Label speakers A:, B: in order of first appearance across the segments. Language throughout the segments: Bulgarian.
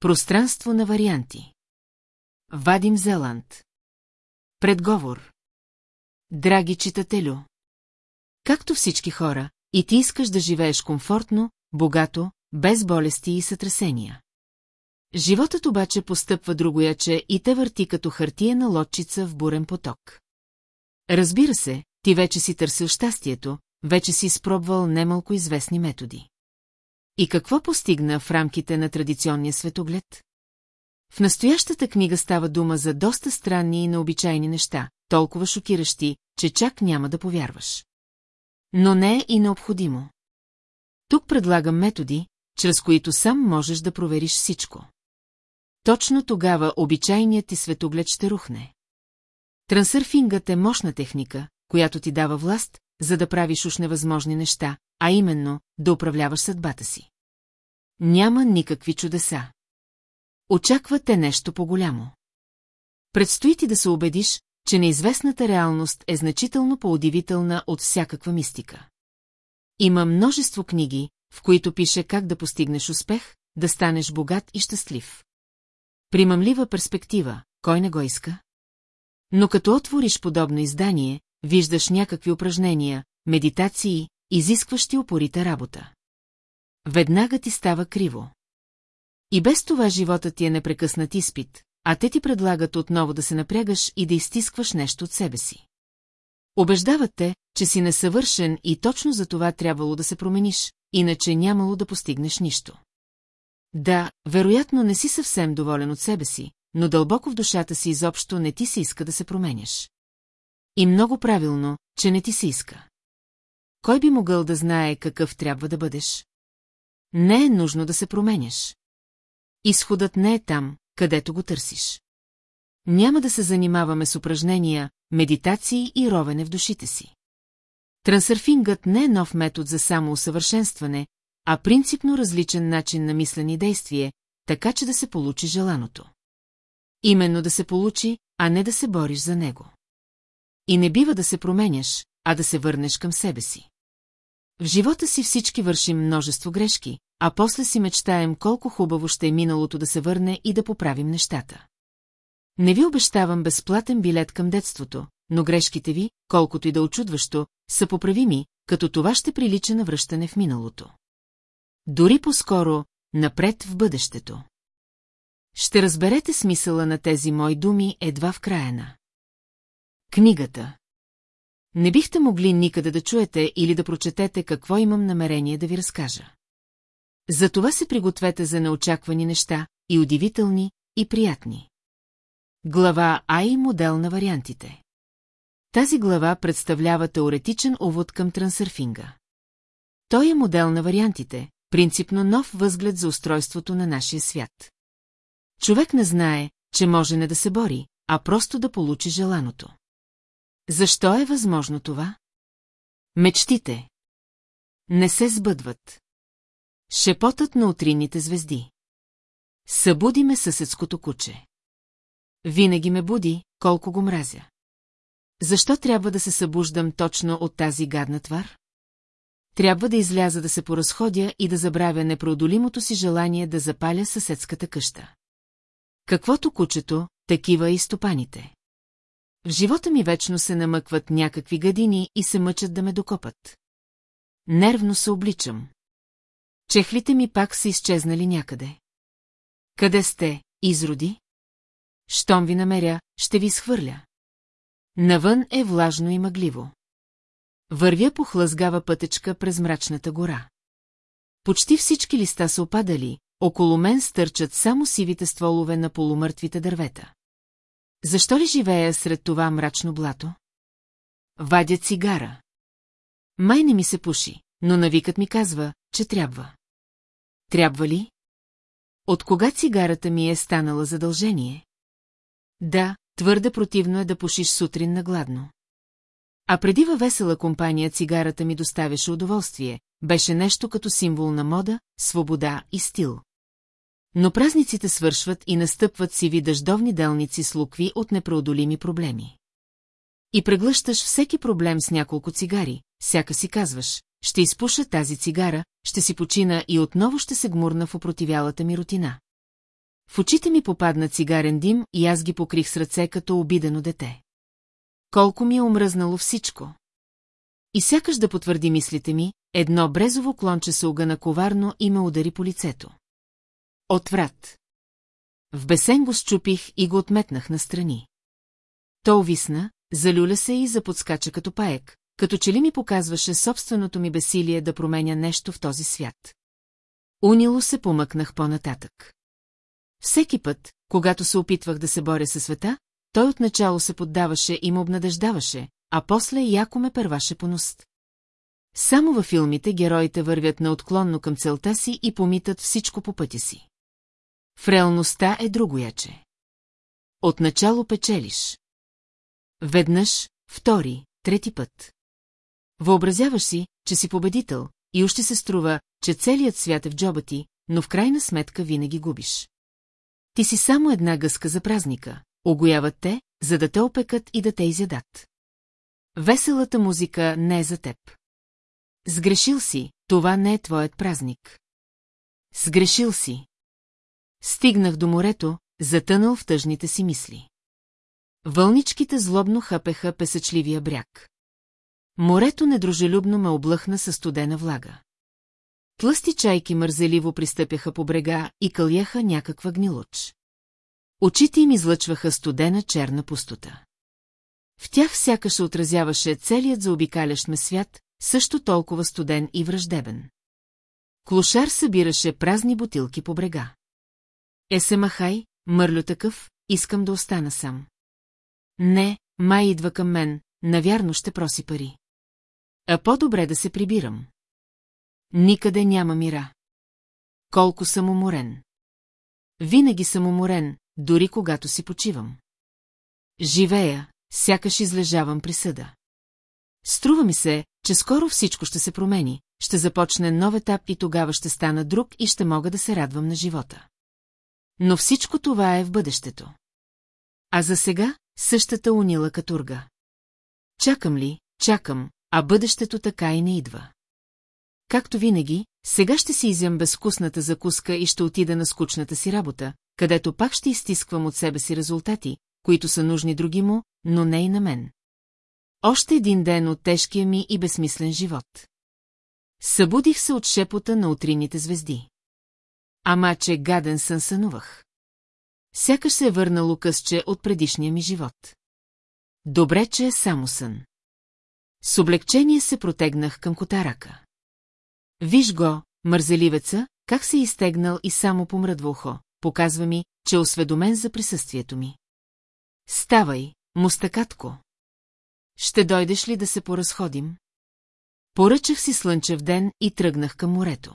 A: Пространство на варианти. Вадим Зеланд. Предговор. Драги читателю. Както всички хора, и ти искаш да живееш комфортно, богато, без болести и сътресения. Животът обаче постъпва другояче и те върти като хартиена лодчица в бурен поток. Разбира се, ти вече си търсил щастието, вече си изпробвал немалко известни методи. И какво постигна в рамките на традиционния светоглед? В настоящата книга става дума за доста странни и необичайни неща, толкова шокиращи, че чак няма да повярваш. Но не е и необходимо. Тук предлагам методи, чрез които сам можеш да провериш всичко. Точно тогава обичайният ти светоглед ще рухне. Трансърфингът е мощна техника, която ти дава власт, за да правиш уж невъзможни неща, а именно да управляваш съдбата си. Няма никакви чудеса. Очаквате нещо по-голямо. Предстои ти да се убедиш, че неизвестната реалност е значително по-удивителна от всякаква мистика. Има множество книги, в които пише как да постигнеш успех, да станеш богат и щастлив. Примамлива перспектива, кой не го иска? Но като отвориш подобно издание, виждаш някакви упражнения, медитации, изискващи упорита работа. Веднага ти става криво. И без това живота ти е непрекъснат изпит, а те ти предлагат отново да се напрягаш и да изтискваш нещо от себе си. Обеждават те, че си несъвършен и точно за това трябвало да се промениш, иначе нямало да постигнеш нищо. Да, вероятно не си съвсем доволен от себе си, но дълбоко в душата си изобщо не ти се иска да се променяш. И много правилно, че не ти се иска. Кой би могъл да знае какъв трябва да бъдеш? Не е нужно да се променяш. Изходът не е там, където го търсиш. Няма да се занимаваме с упражнения, медитации и ровене в душите си. Трансърфингът не е нов метод за самоусъвършенстване, а принципно различен начин на мислене и действие, така че да се получи желаното. Именно да се получи, а не да се бориш за него. И не бива да се променяш, а да се върнеш към себе си. В живота си всички вършим множество грешки, а после си мечтаем колко хубаво ще е миналото да се върне и да поправим нещата. Не ви обещавам безплатен билет към детството, но грешките ви, колкото и да очудващо, са поправими, като това ще прилича на връщане в миналото. Дори по-скоро, напред в бъдещето. Ще разберете смисъла на тези мои думи едва в края на. Книгата. Не бихте могли никъде да чуете или да прочетете какво имам намерение да ви разкажа. Затова се пригответе за неочаквани неща, и удивителни, и приятни. Глава А и модел на вариантите. Тази глава представлява теоретичен увод към трансърфинга. Той е модел на вариантите, принципно нов възглед за устройството на нашия свят. Човек не знае, че може не да се бори, а просто да получи желаното. Защо е възможно това? Мечтите. Не се сбъдват. Шепотът на утринните звезди. Събуди ме съседското куче. Винаги ме буди, колко го мразя. Защо трябва да се събуждам точно от тази гадна твар? Трябва да изляза да се поразходя и да забравя непреодолимото си желание да запаля съседската къща. Каквото кучето, такива и стопаните. В живота ми вечно се намъкват някакви гадини и се мъчат да ме докопат. Нервно се обличам. Чехлите ми пак са изчезнали някъде. Къде сте, изроди? Щом ви намеря, ще ви схвърля. Навън е влажно и мъгливо. Вървя по хлъзгава пътечка през мрачната гора. Почти всички листа са опадали, около мен стърчат само сивите стволове на полумъртвите дървета. Защо ли живея сред това мрачно блато? Вадя цигара. Май не ми се пуши, но навикът ми казва, че трябва. Трябва ли? От кога цигарата ми е станала задължение? Да, твърде противно е да пушиш сутрин на гладно. А преди във весела компания цигарата ми доставяше удоволствие, беше нещо като символ на мода, свобода и стил. Но празниците свършват и настъпват сиви дъждовни делници с лукви от непреодолими проблеми. И преглъщаш всеки проблем с няколко цигари, сяка си казваш, ще изпуша тази цигара, ще си почина и отново ще се гмурна в опротивялата ми рутина. В очите ми попадна цигарен дим и аз ги покрих с ръце като обидено дете. Колко ми е омръзнало всичко. И сякаш да потвърди мислите ми, едно брезово клонче се огъна коварно и ме удари по лицето. Отврат. В бесен го щупих и го отметнах настрани. То увисна, залюля се и заподскача като паек, като че ли ми показваше собственото ми бесилие да променя нещо в този свят. Унило се помъкнах по-нататък. Всеки път, когато се опитвах да се боря със света, той отначало се поддаваше и ме обнадеждаваше, а после яко ме първаше по ност. Само във филмите героите вървят неотклонно към целта си и помитат всичко по пътя си. В реалността е другояче. Отначало печелиш. Веднъж, втори, трети път. Въобразяваш си, че си победител, и още се струва, че целият свят е в джоба ти, но в крайна сметка винаги губиш. Ти си само една гъска за празника, огояват те, за да те опекат и да те изядат. Веселата музика не е за теб. Сгрешил си, това не е твоят празник. Сгрешил си. Стигнах до морето, затънал в тъжните си мисли. Вълничките злобно хъпеха песъчливия бряг. Морето недружелюбно ме облъхна със студена влага. Тлъсти чайки мързеливо пристъпяха по брега и къляха някаква гнилоч. Очите им излъчваха студена черна пустота. В тях сякаш отразяваше целият заобикалящ ме свят, също толкова студен и враждебен. Клошар събираше празни бутилки по брега. Е махай, мърлю такъв, искам да остана сам. Не, май идва към мен, навярно ще проси пари. А по-добре да се прибирам. Никъде няма мира. Колко съм уморен. Винаги съм уморен, дори когато си почивам. Живея, сякаш излежавам присъда. Струва ми се, че скоро всичко ще се промени, ще започне нов етап и тогава ще стана друг и ще мога да се радвам на живота. Но всичко това е в бъдещето. А за сега същата унила катурга. Чакам ли, чакам, а бъдещето така и не идва. Както винаги, сега ще си изям безвкусната закуска и ще отида на скучната си работа, където пак ще изтисквам от себе си резултати, които са нужни други му, но не и на мен. Още един ден от тежкия ми и безсмислен живот. Събудих се от шепота на утринните звезди. Ама, че гаден сън сънувах. Сякаш се е върнало късче от предишния ми живот. Добре, че е само сън. С облегчение се протегнах към котарака. Виж го, мързеливеца, как се е изтегнал и само помръдва ухо, показва ми, че е осведомен за присъствието ми. Ставай, мустакатко. Ще дойдеш ли да се поразходим? Поръчах си слънчев ден и тръгнах към морето.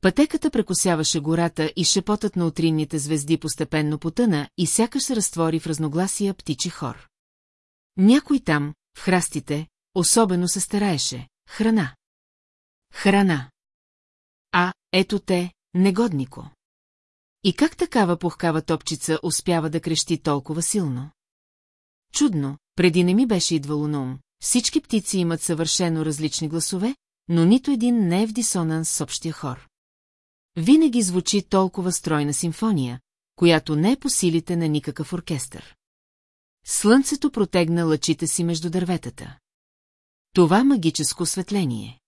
A: Пътеката прекосяваше гората и шепотът на утринните звезди постепенно потъна и сякаш се разтвори в разногласия птичи хор. Някой там, в храстите, особено се стараеше. Храна. Храна. А, ето те, негоднико. И как такава пухкава топчица успява да крещи толкова силно? Чудно, преди не ми беше идвало на ум. Всички птици имат съвършено различни гласове, но нито един не е в дисонанс с общия хор. Винаги звучи толкова стройна симфония, която не е по силите на никакъв оркестър. Слънцето протегна лъчите си между дърветата. Това магическо осветление.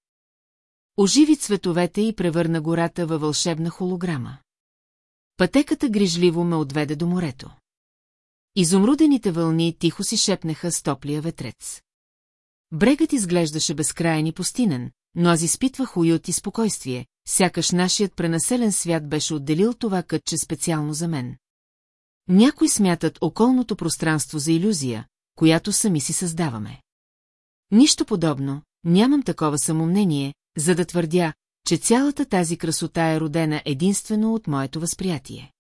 A: Оживи цветовете и превърна гората във вълшебна холограма. Пътеката грижливо ме отведе до морето. Изумрудените вълни тихо си шепнеха с топлия ветрец. Брегът изглеждаше безкрайен и пустинен, но аз изпитвах уют и спокойствие, сякаш нашият пренаселен свят беше отделил това кътче специално за мен. Някои смятат околното пространство за иллюзия, която сами си създаваме. Нищо подобно, нямам такова самомнение, за да твърдя, че цялата тази красота е родена единствено от моето възприятие.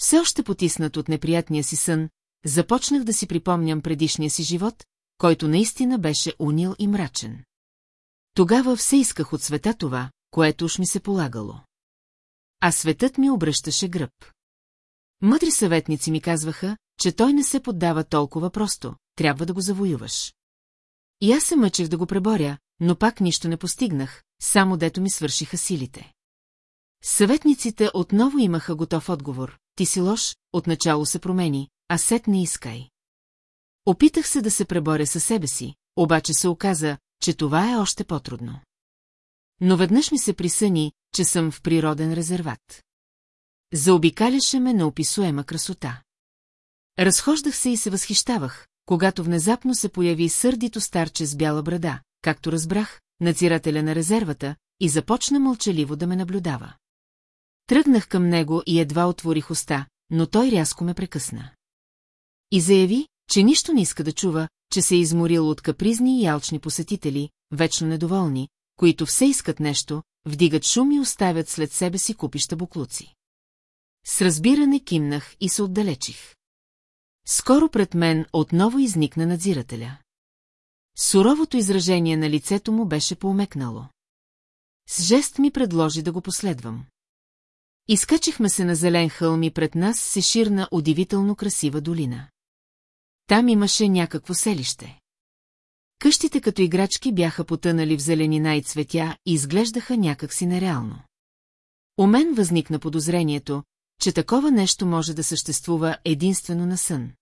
A: Все още потиснат от неприятния си сън, започнах да си припомням предишния си живот, който наистина беше унил и мрачен. Тогава все исках от света това, което уж ми се полагало. А светът ми обръщаше гръб. Мъдри съветници ми казваха, че той не се поддава толкова просто, трябва да го завоюваш. И аз се мъчех да го преборя, но пак нищо не постигнах, само дето ми свършиха силите. Съветниците отново имаха готов отговор. Ти си лош, отначало се промени, а сет не искай. Опитах се да се преборя със себе си, обаче се оказа, че това е още по-трудно. Но веднъж ми се присъни, че съм в природен резерват. Заобикаляше ме на описуема красота. Разхождах се и се възхищавах, когато внезапно се появи сърдито старче с бяла брада, както разбрах, надзирателя на резервата, и започна мълчаливо да ме наблюдава. Тръгнах към него и едва отворих уста, но той рязко ме прекъсна. И заяви, че нищо не иска да чува, че се е изморил от капризни и алчни посетители, вечно недоволни, които все искат нещо, вдигат шум и оставят след себе си купища буклуци. С разбиране кимнах и се отдалечих. Скоро пред мен отново изникна надзирателя. Суровото изражение на лицето му беше поумекнало. С жест ми предложи да го последвам. Изкачихме се на зелен хълм и пред нас се ширна удивително красива долина. Там имаше някакво селище. Къщите като играчки бяха потънали в зеленина и цветя и изглеждаха някакси нереално. У мен възникна подозрението, че такова нещо може да съществува единствено на сън.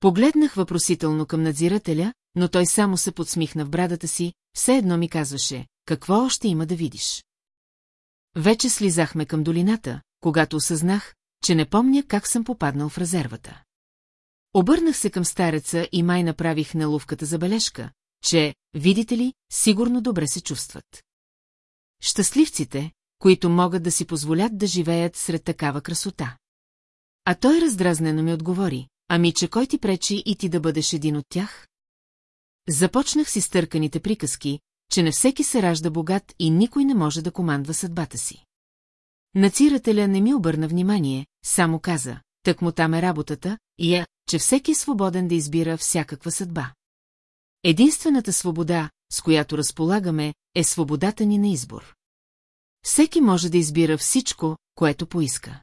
A: Погледнах въпросително към надзирателя, но той само се подсмихна в брадата си, все едно ми казваше, какво още има да видиш. Вече слизахме към долината, когато осъзнах, че не помня как съм попаднал в резервата. Обърнах се към стареца и май направих неловката забележка, че, видите ли, сигурно добре се чувстват. Щастливците, които могат да си позволят да живеят сред такава красота. А той раздразнено ми отговори, ами че кой ти пречи и ти да бъдеш един от тях? Започнах си стърканите приказки, че не всеки се ражда богат и никой не може да командва съдбата си. Нацирателя не ми обърна внимание, само каза, тък му там е работата, и е, че всеки е свободен да избира всякаква съдба. Единствената свобода, с която разполагаме, е свободата ни на избор. Всеки може да избира всичко, което поиска.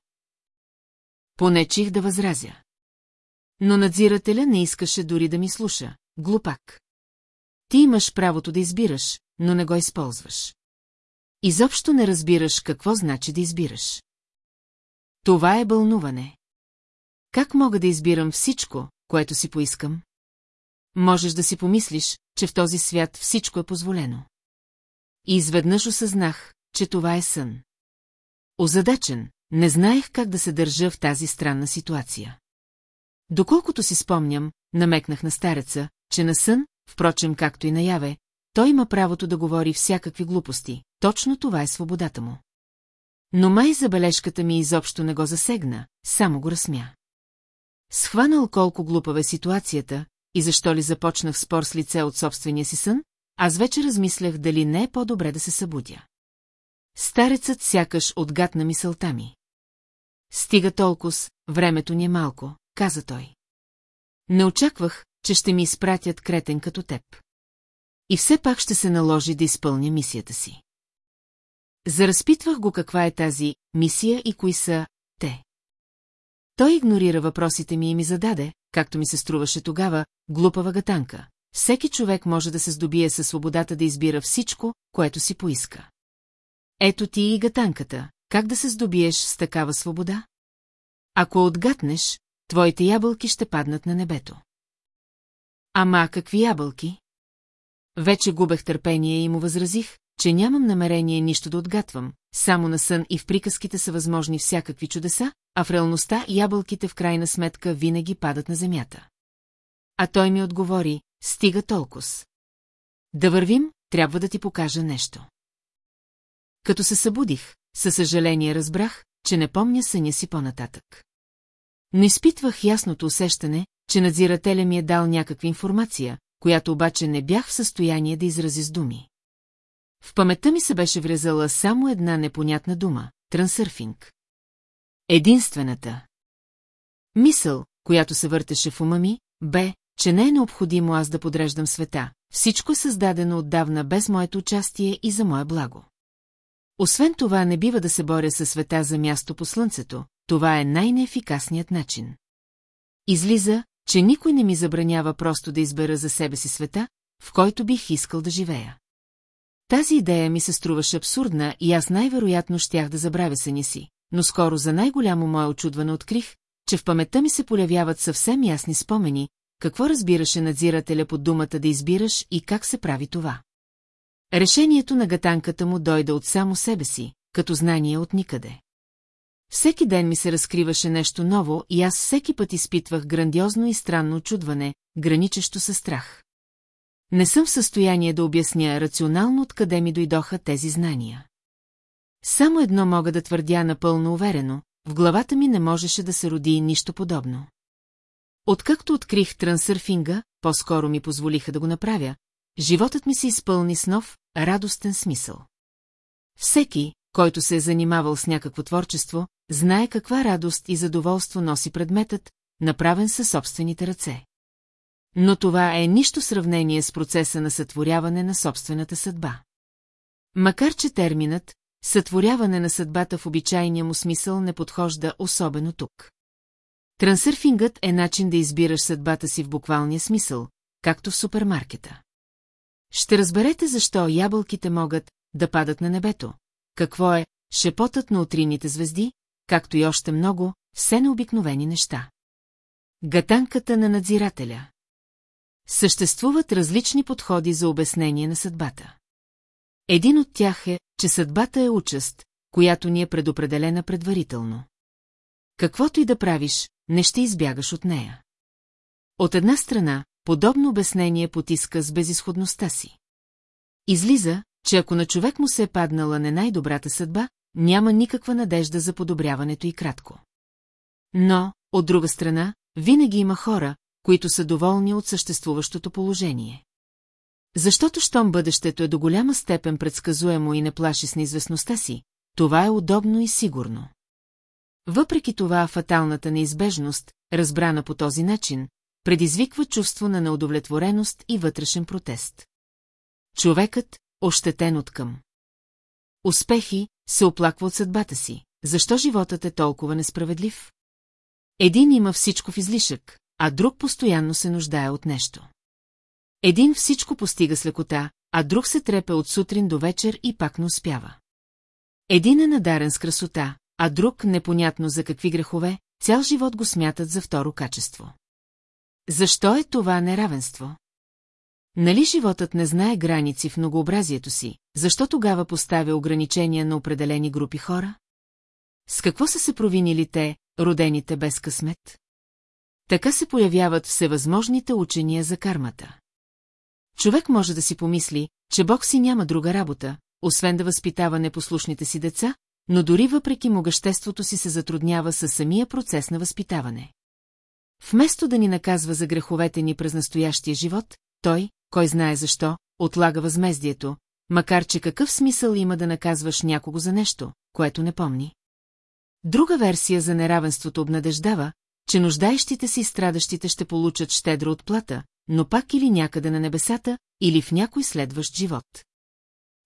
A: Понечих да възразя. Но надзирателя не искаше дори да ми слуша. Глупак. Ти имаш правото да избираш, но не го използваш. Изобщо не разбираш какво значи да избираш. Това е бълнуване. Как мога да избирам всичко, което си поискам? Можеш да си помислиш, че в този свят всичко е позволено. И изведнъж осъзнах, че това е сън. Озадачен, не знаех как да се държа в тази странна ситуация. Доколкото си спомням, намекнах на стареца, че на сън, впрочем както и наяве, той има правото да говори всякакви глупости, точно това е свободата му. Но май забележката ми изобщо не го засегна, само го разсмя. Схванал колко глупава е ситуацията и защо ли започнах спор с лице от собствения си сън, аз вече размислях дали не е по-добре да се събудя. Старецът сякаш отгадна мисълта ми. Стига толкова, времето ни е малко, каза той. Не очаквах, че ще ми изпратят кретен като теб. И все пак ще се наложи да изпълня мисията си. Заразпитвах го каква е тази мисия и кои са те. Той игнорира въпросите ми и ми зададе, както ми се струваше тогава, глупава гатанка. Всеки човек може да се здобие със свободата да избира всичко, което си поиска. Ето ти и гатанката, как да се здобиеш с такава свобода? Ако отгатнеш, твоите ябълки ще паднат на небето. Ама какви ябълки? Вече губех търпение и му възразих, че нямам намерение нищо да отгатвам, само на сън и в приказките са възможни всякакви чудеса, а в реалността ябълките в крайна сметка винаги падат на земята. А той ми отговори, стига толкова. Да вървим, трябва да ти покажа нещо. Като се събудих, със съжаление разбрах, че не помня съня си по-нататък. Не изпитвах ясното усещане, че надзирателя ми е дал някаква информация, която обаче не бях в състояние да изрази с думи. В паметта ми се беше врезала само една непонятна дума – трансърфинг. Единствената. Мисъл, която се въртеше в ума ми, бе, че не е необходимо аз да подреждам света. Всичко е създадено отдавна без моето участие и за мое благо. Освен това не бива да се боря със света за място по слънцето, това е най-неефикасният начин. Излиза, че никой не ми забранява просто да избера за себе си света, в който бих искал да живея. Тази идея ми се струваше абсурдна и аз най-вероятно щях да забравя съня си, но скоро за най-голямо мое очудване открих, че в паметта ми се полявяват съвсем ясни спомени, какво разбираше надзирателя под думата да избираш и как се прави това. Решението на гатанката му дойде от само себе си, като знание от никъде. Всеки ден ми се разкриваше нещо ново и аз всеки път изпитвах грандиозно и странно очудване, граничещо със страх. Не съм в състояние да обясня рационално откъде ми дойдоха тези знания. Само едно мога да твърдя напълно уверено, в главата ми не можеше да се роди нищо подобно. Откакто открих трансърфинга, по-скоро ми позволиха да го направя, животът ми се изпълни с нов, радостен смисъл. Всеки, който се е занимавал с някакво творчество, знае каква радост и задоволство носи предметът, направен със собствените ръце. Но това е нищо сравнение с процеса на сътворяване на собствената съдба. Макар че терминът сътворяване на съдбата в обичайния му смисъл не подхожда особено тук. Трансърфингът е начин да избираш съдбата си в буквалния смисъл, както в супермаркета. Ще разберете защо ябълките могат да падат на небето, какво е шепотът на утрините звезди, както и още много, все необикновени неща. Гатанката на надзирателя Съществуват различни подходи за обяснение на съдбата. Един от тях е, че съдбата е участ, която ни е предопределена предварително. Каквото и да правиш, не ще избягаш от нея. От една страна, подобно обяснение потиска с безисходността си. Излиза, че ако на човек му се е паднала не най-добрата съдба, няма никаква надежда за подобряването и кратко. Но, от друга страна, винаги има хора, които са доволни от съществуващото положение. Защото щом бъдещето е до голяма степен предсказуемо и не плаши с неизвестността си, това е удобно и сигурно. Въпреки това фаталната неизбежност, разбрана по този начин, предизвиква чувство на неудовлетвореност и вътрешен протест. Човекът, ощетен от към. Успехи, се оплаква от съдбата си. Защо животът е толкова несправедлив? Един има всичко в излишък, а друг постоянно се нуждае от нещо. Един всичко постига с лекота, а друг се трепе от сутрин до вечер и пак не успява. Един е надарен с красота, а друг, непонятно за какви грехове, цял живот го смятат за второ качество. Защо е това неравенство? Нали животът не знае граници в многообразието си, защо тогава поставя ограничения на определени групи хора? С какво са се провинили те, родените без късмет? Така се появяват всевъзможните учения за кармата. Човек може да си помисли, че Бог си няма друга работа, освен да възпитава непослушните си деца, но дори въпреки могъществото си се затруднява със самия процес на възпитаване. Вместо да ни наказва за греховете ни през настоящия живот, той, кой знае защо, отлага възмездието, макар че какъв смисъл има да наказваш някого за нещо, което не помни. Друга версия за неравенството обнадеждава, че нуждаещите си и страдащите ще получат щедро отплата, но пак или някъде на небесата, или в някой следващ живот.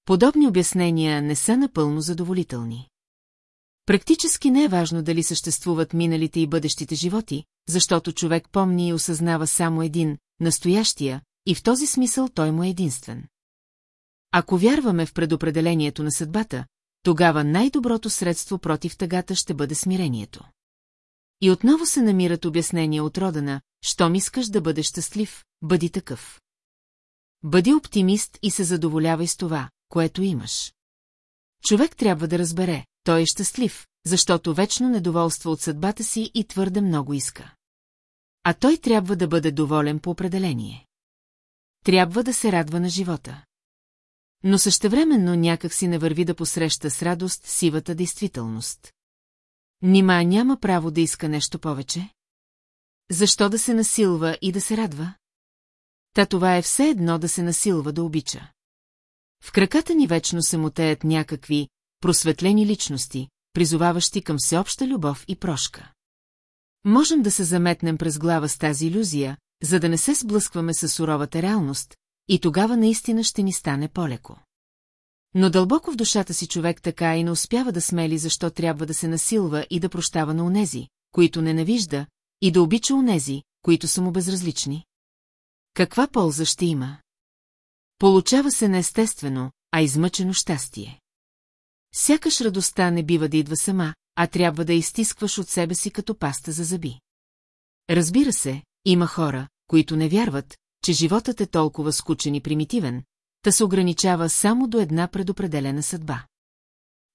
A: Подобни обяснения не са напълно задоволителни. Практически не е важно дали съществуват миналите и бъдещите животи, защото човек помни и осъзнава само един, настоящия, и в този смисъл той му е единствен. Ако вярваме в предопределението на съдбата, тогава най-доброто средство против тъгата ще бъде смирението. И отново се намират обяснения от родана, щом искаш да бъдеш щастлив, бъди такъв. Бъди оптимист и се задоволявай с това, което имаш. Човек трябва да разбере, той е щастлив, защото вечно недоволства от съдбата си и твърде много иска. А той трябва да бъде доволен по определение. Трябва да се радва на живота. Но същевременно някак си не върви да посреща с радост сивата действителност. Нима няма право да иска нещо повече? Защо да се насилва и да се радва? Та това е все едно да се насилва да обича. В краката ни вечно се мутеят някакви просветлени личности, призоваващи към всеобща любов и прошка. Можем да се заметнем през глава с тази иллюзия, за да не се сблъскваме с суровата реалност, и тогава наистина ще ни стане по-леко. Но дълбоко в душата си човек така и не успява да смели защо трябва да се насилва и да прощава на онези, които ненавижда, и да обича онези, които са му безразлични. Каква полза ще има? Получава се неестествено, а измъчено щастие. Сякаш радостта не бива да идва сама, а трябва да изтискваш от себе си като паста за зъби. Разбира се, има хора, които не вярват, че животът е толкова скучен и примитивен, та се ограничава само до една предопределена съдба.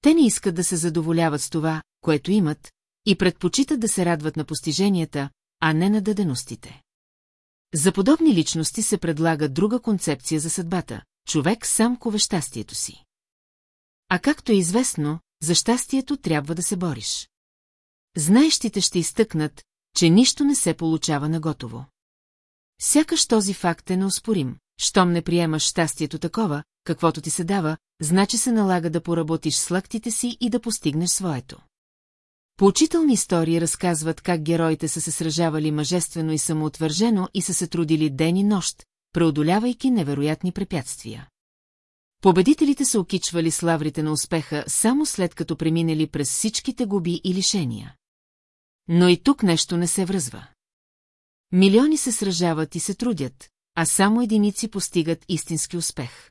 A: Те не искат да се задоволяват с това, което имат, и предпочитат да се радват на постиженията, а не на даденостите. За подобни личности се предлага друга концепция за съдбата – човек сам кове щастието си. А както е известно, за щастието трябва да се бориш. Знаещите ще изтъкнат, че нищо не се получава наготово. Сякаш този факт е неоспорим. Щом не приемаш щастието такова, каквото ти се дава, значи се налага да поработиш с лактите си и да постигнеш своето. Поучителни истории разказват как героите са се сражавали мъжествено и самоотвържено и са се трудили ден и нощ, преодолявайки невероятни препятствия. Победителите са окичвали славрите на успеха само след като преминали през всичките губи и лишения. Но и тук нещо не се връзва. Милиони се сражават и се трудят, а само единици постигат истински успех.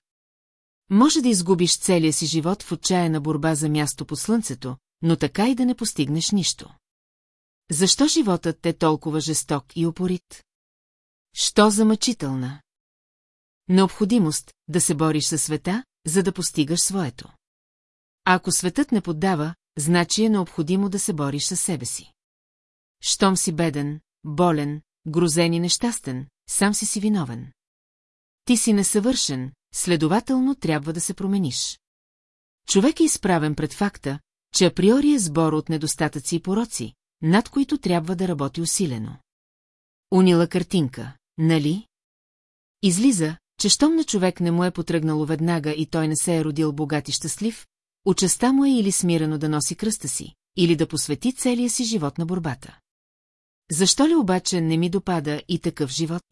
A: Може да изгубиш целия си живот в отчаяна борба за място под слънцето, но така и да не постигнеш нищо. Защо животът е толкова жесток и опорит? Що замъчителна? Необходимост да се бориш със света, за да постигаш своето. Ако светът не поддава, значи е необходимо да се бориш със себе си. Щом си беден, болен, грозен и нещастен, сам си си виновен. Ти си несъвършен, следователно трябва да се промениш. Човек е изправен пред факта, че априори е сбор от недостатъци и пороци, над които трябва да работи усилено. Унила картинка, нали? Излиза, че щом на човек не му е потръгнало веднага и той не се е родил богат и щастлив, участа му е или смирено да носи кръста си, или да посвети целия си живот на борбата. Защо ли обаче не ми допада и такъв живот?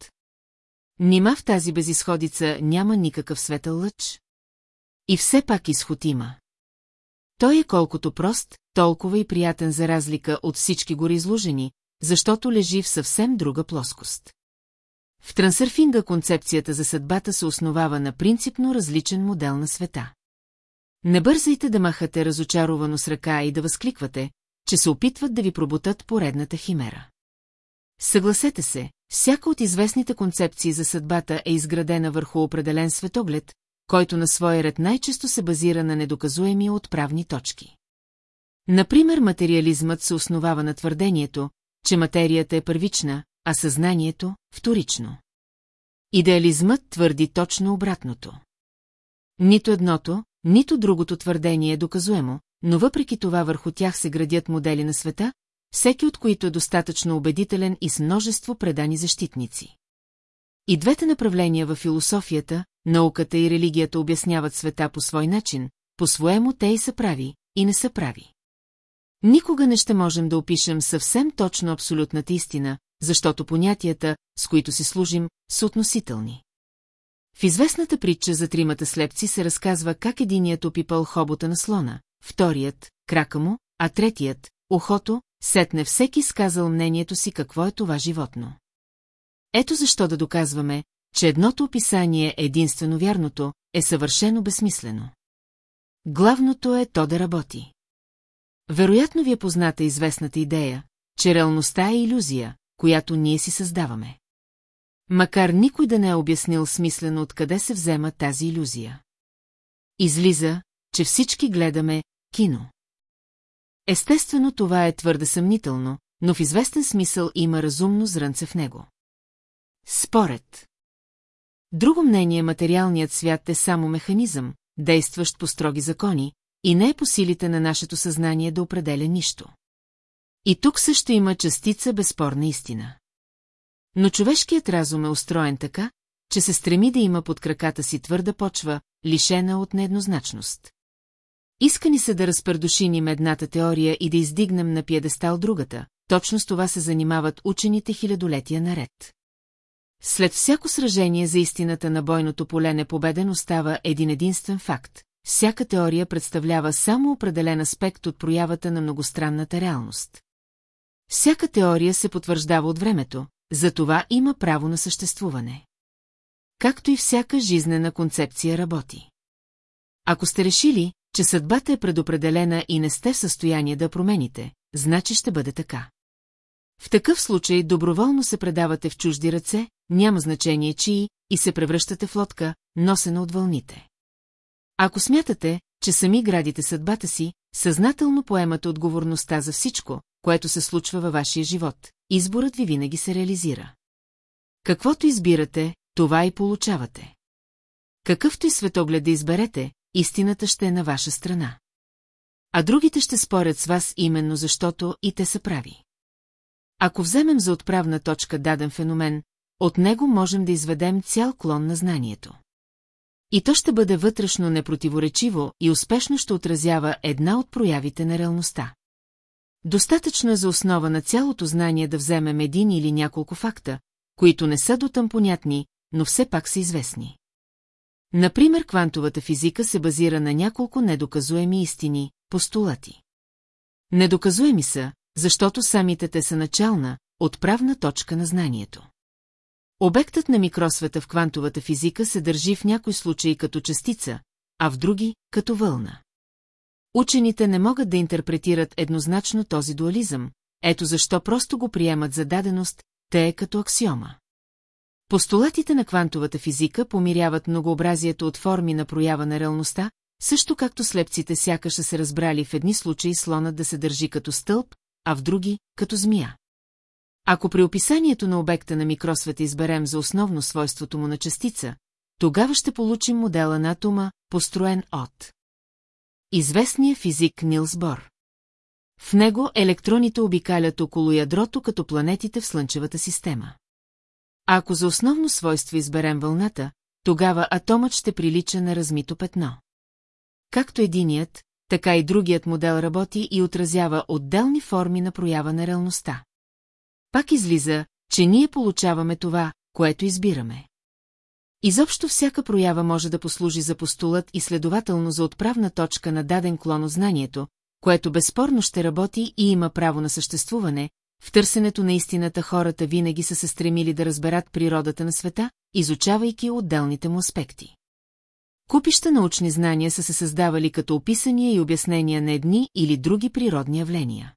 A: Нима в тази безисходица няма никакъв светъл лъч? И все пак изход има. Той е колкото прост, толкова и приятен за разлика от всички гори изложени, защото лежи в съвсем друга плоскост. В трансърфинга концепцията за съдбата се основава на принципно различен модел на света. Не бързайте да махате разочаровано с ръка и да възкликвате, че се опитват да ви пробутат поредната химера. Съгласете се, всяка от известните концепции за съдбата е изградена върху определен светоглед, който на своя ред най-често се базира на недоказуеми отправни точки. Например, материализмът се основава на твърдението, че материята е първична, а съзнанието – вторично. Идеализмът твърди точно обратното. Нито едното, нито другото твърдение е доказуемо, но въпреки това върху тях се градят модели на света, всеки от които е достатъчно убедителен и с множество предани защитници. И двете направления в философията, науката и религията обясняват света по свой начин, по-своему те и са прави, и не са прави. Никога не ще можем да опишем съвсем точно абсолютната истина, защото понятията, с които си служим, са относителни. В известната притча за тримата слепци се разказва как единият опипал хобота на слона, вторият – крака му, а третият – ухото, сетне всеки сказал мнението си какво е това животно. Ето защо да доказваме, че едното описание е единствено вярното, е съвършено безсмислено. Главното е то да работи. Вероятно ви е позната известната идея, че реалността е иллюзия, която ние си създаваме. Макар никой да не е обяснил смислено откъде се взема тази иллюзия. Излиза, че всички гледаме кино. Естествено това е твърде съмнително, но в известен смисъл има разумно зрънце в него. Според. Друго мнение материалният свят е само механизъм, действащ по строги закони, и не е по силите на нашето съзнание да определя нищо. И тук също има частица безспорна истина. Но човешкият разум е устроен така, че се стреми да има под краката си твърда почва, лишена от нееднозначност. Иска ни се да разпредушиним едната теория и да издигнем на пиедестал другата, точно с това се занимават учените хилядолетия наред. След всяко сражение за истината на бойното поле непобеден остава един единствен факт. Всяка теория представлява само определен аспект от проявата на многостранната реалност. Всяка теория се потвърждава от времето, за това има право на съществуване. Както и всяка жизнена концепция работи. Ако сте решили, че съдбата е предопределена и не сте в състояние да промените, значи ще бъде така. В такъв случай доброволно се предавате в чужди ръце, няма значение чии, и се превръщате в лодка, носена от вълните. Ако смятате, че сами градите съдбата си, съзнателно поемате отговорността за всичко, което се случва във вашия живот. Изборът ви винаги се реализира. Каквото избирате, това и получавате. Какъвто и светоглед да изберете, истината ще е на ваша страна. А другите ще спорят с вас именно защото и те са прави. Ако вземем за отправна точка даден феномен, от него можем да изведем цял клон на знанието. И то ще бъде вътрешно непротиворечиво и успешно ще отразява една от проявите на реалността. Достатъчно е за основа на цялото знание да вземем един или няколко факта, които не са дотъм понятни, но все пак са известни. Например, квантовата физика се базира на няколко недоказуеми истини, постулати. Недоказуеми са, защото самите те са начална, отправна точка на знанието. Обектът на микросвета в квантовата физика се държи в някои случаи като частица, а в други – като вълна. Учените не могат да интерпретират еднозначно този дуализъм, ето защо просто го приемат за даденост, те е като аксиома. Постулатите на квантовата физика помиряват многообразието от форми на проява на реалността, също както слепците сякаш са се разбрали в едни случаи слонът да се държи като стълб, а в други – като змия. Ако при описанието на обекта на микросвета изберем за основно свойството му на частица, тогава ще получим модела на атома, построен от известния физик Нилс Бор. В него електроните обикалят около ядрото като планетите в Слънчевата система. Ако за основно свойство изберем вълната, тогава атомът ще прилича на размито петно. Както единият, така и другият модел работи и отразява отделни форми на проява на реалността. Пак излиза, че ние получаваме това, което избираме. Изобщо всяка проява може да послужи за постулът и следователно за отправна точка на даден клон знанието, което безспорно ще работи и има право на съществуване, в търсенето на истината хората винаги са се стремили да разберат природата на света, изучавайки отделните му аспекти. Купища научни знания са се създавали като описания и обяснения на едни или други природни явления.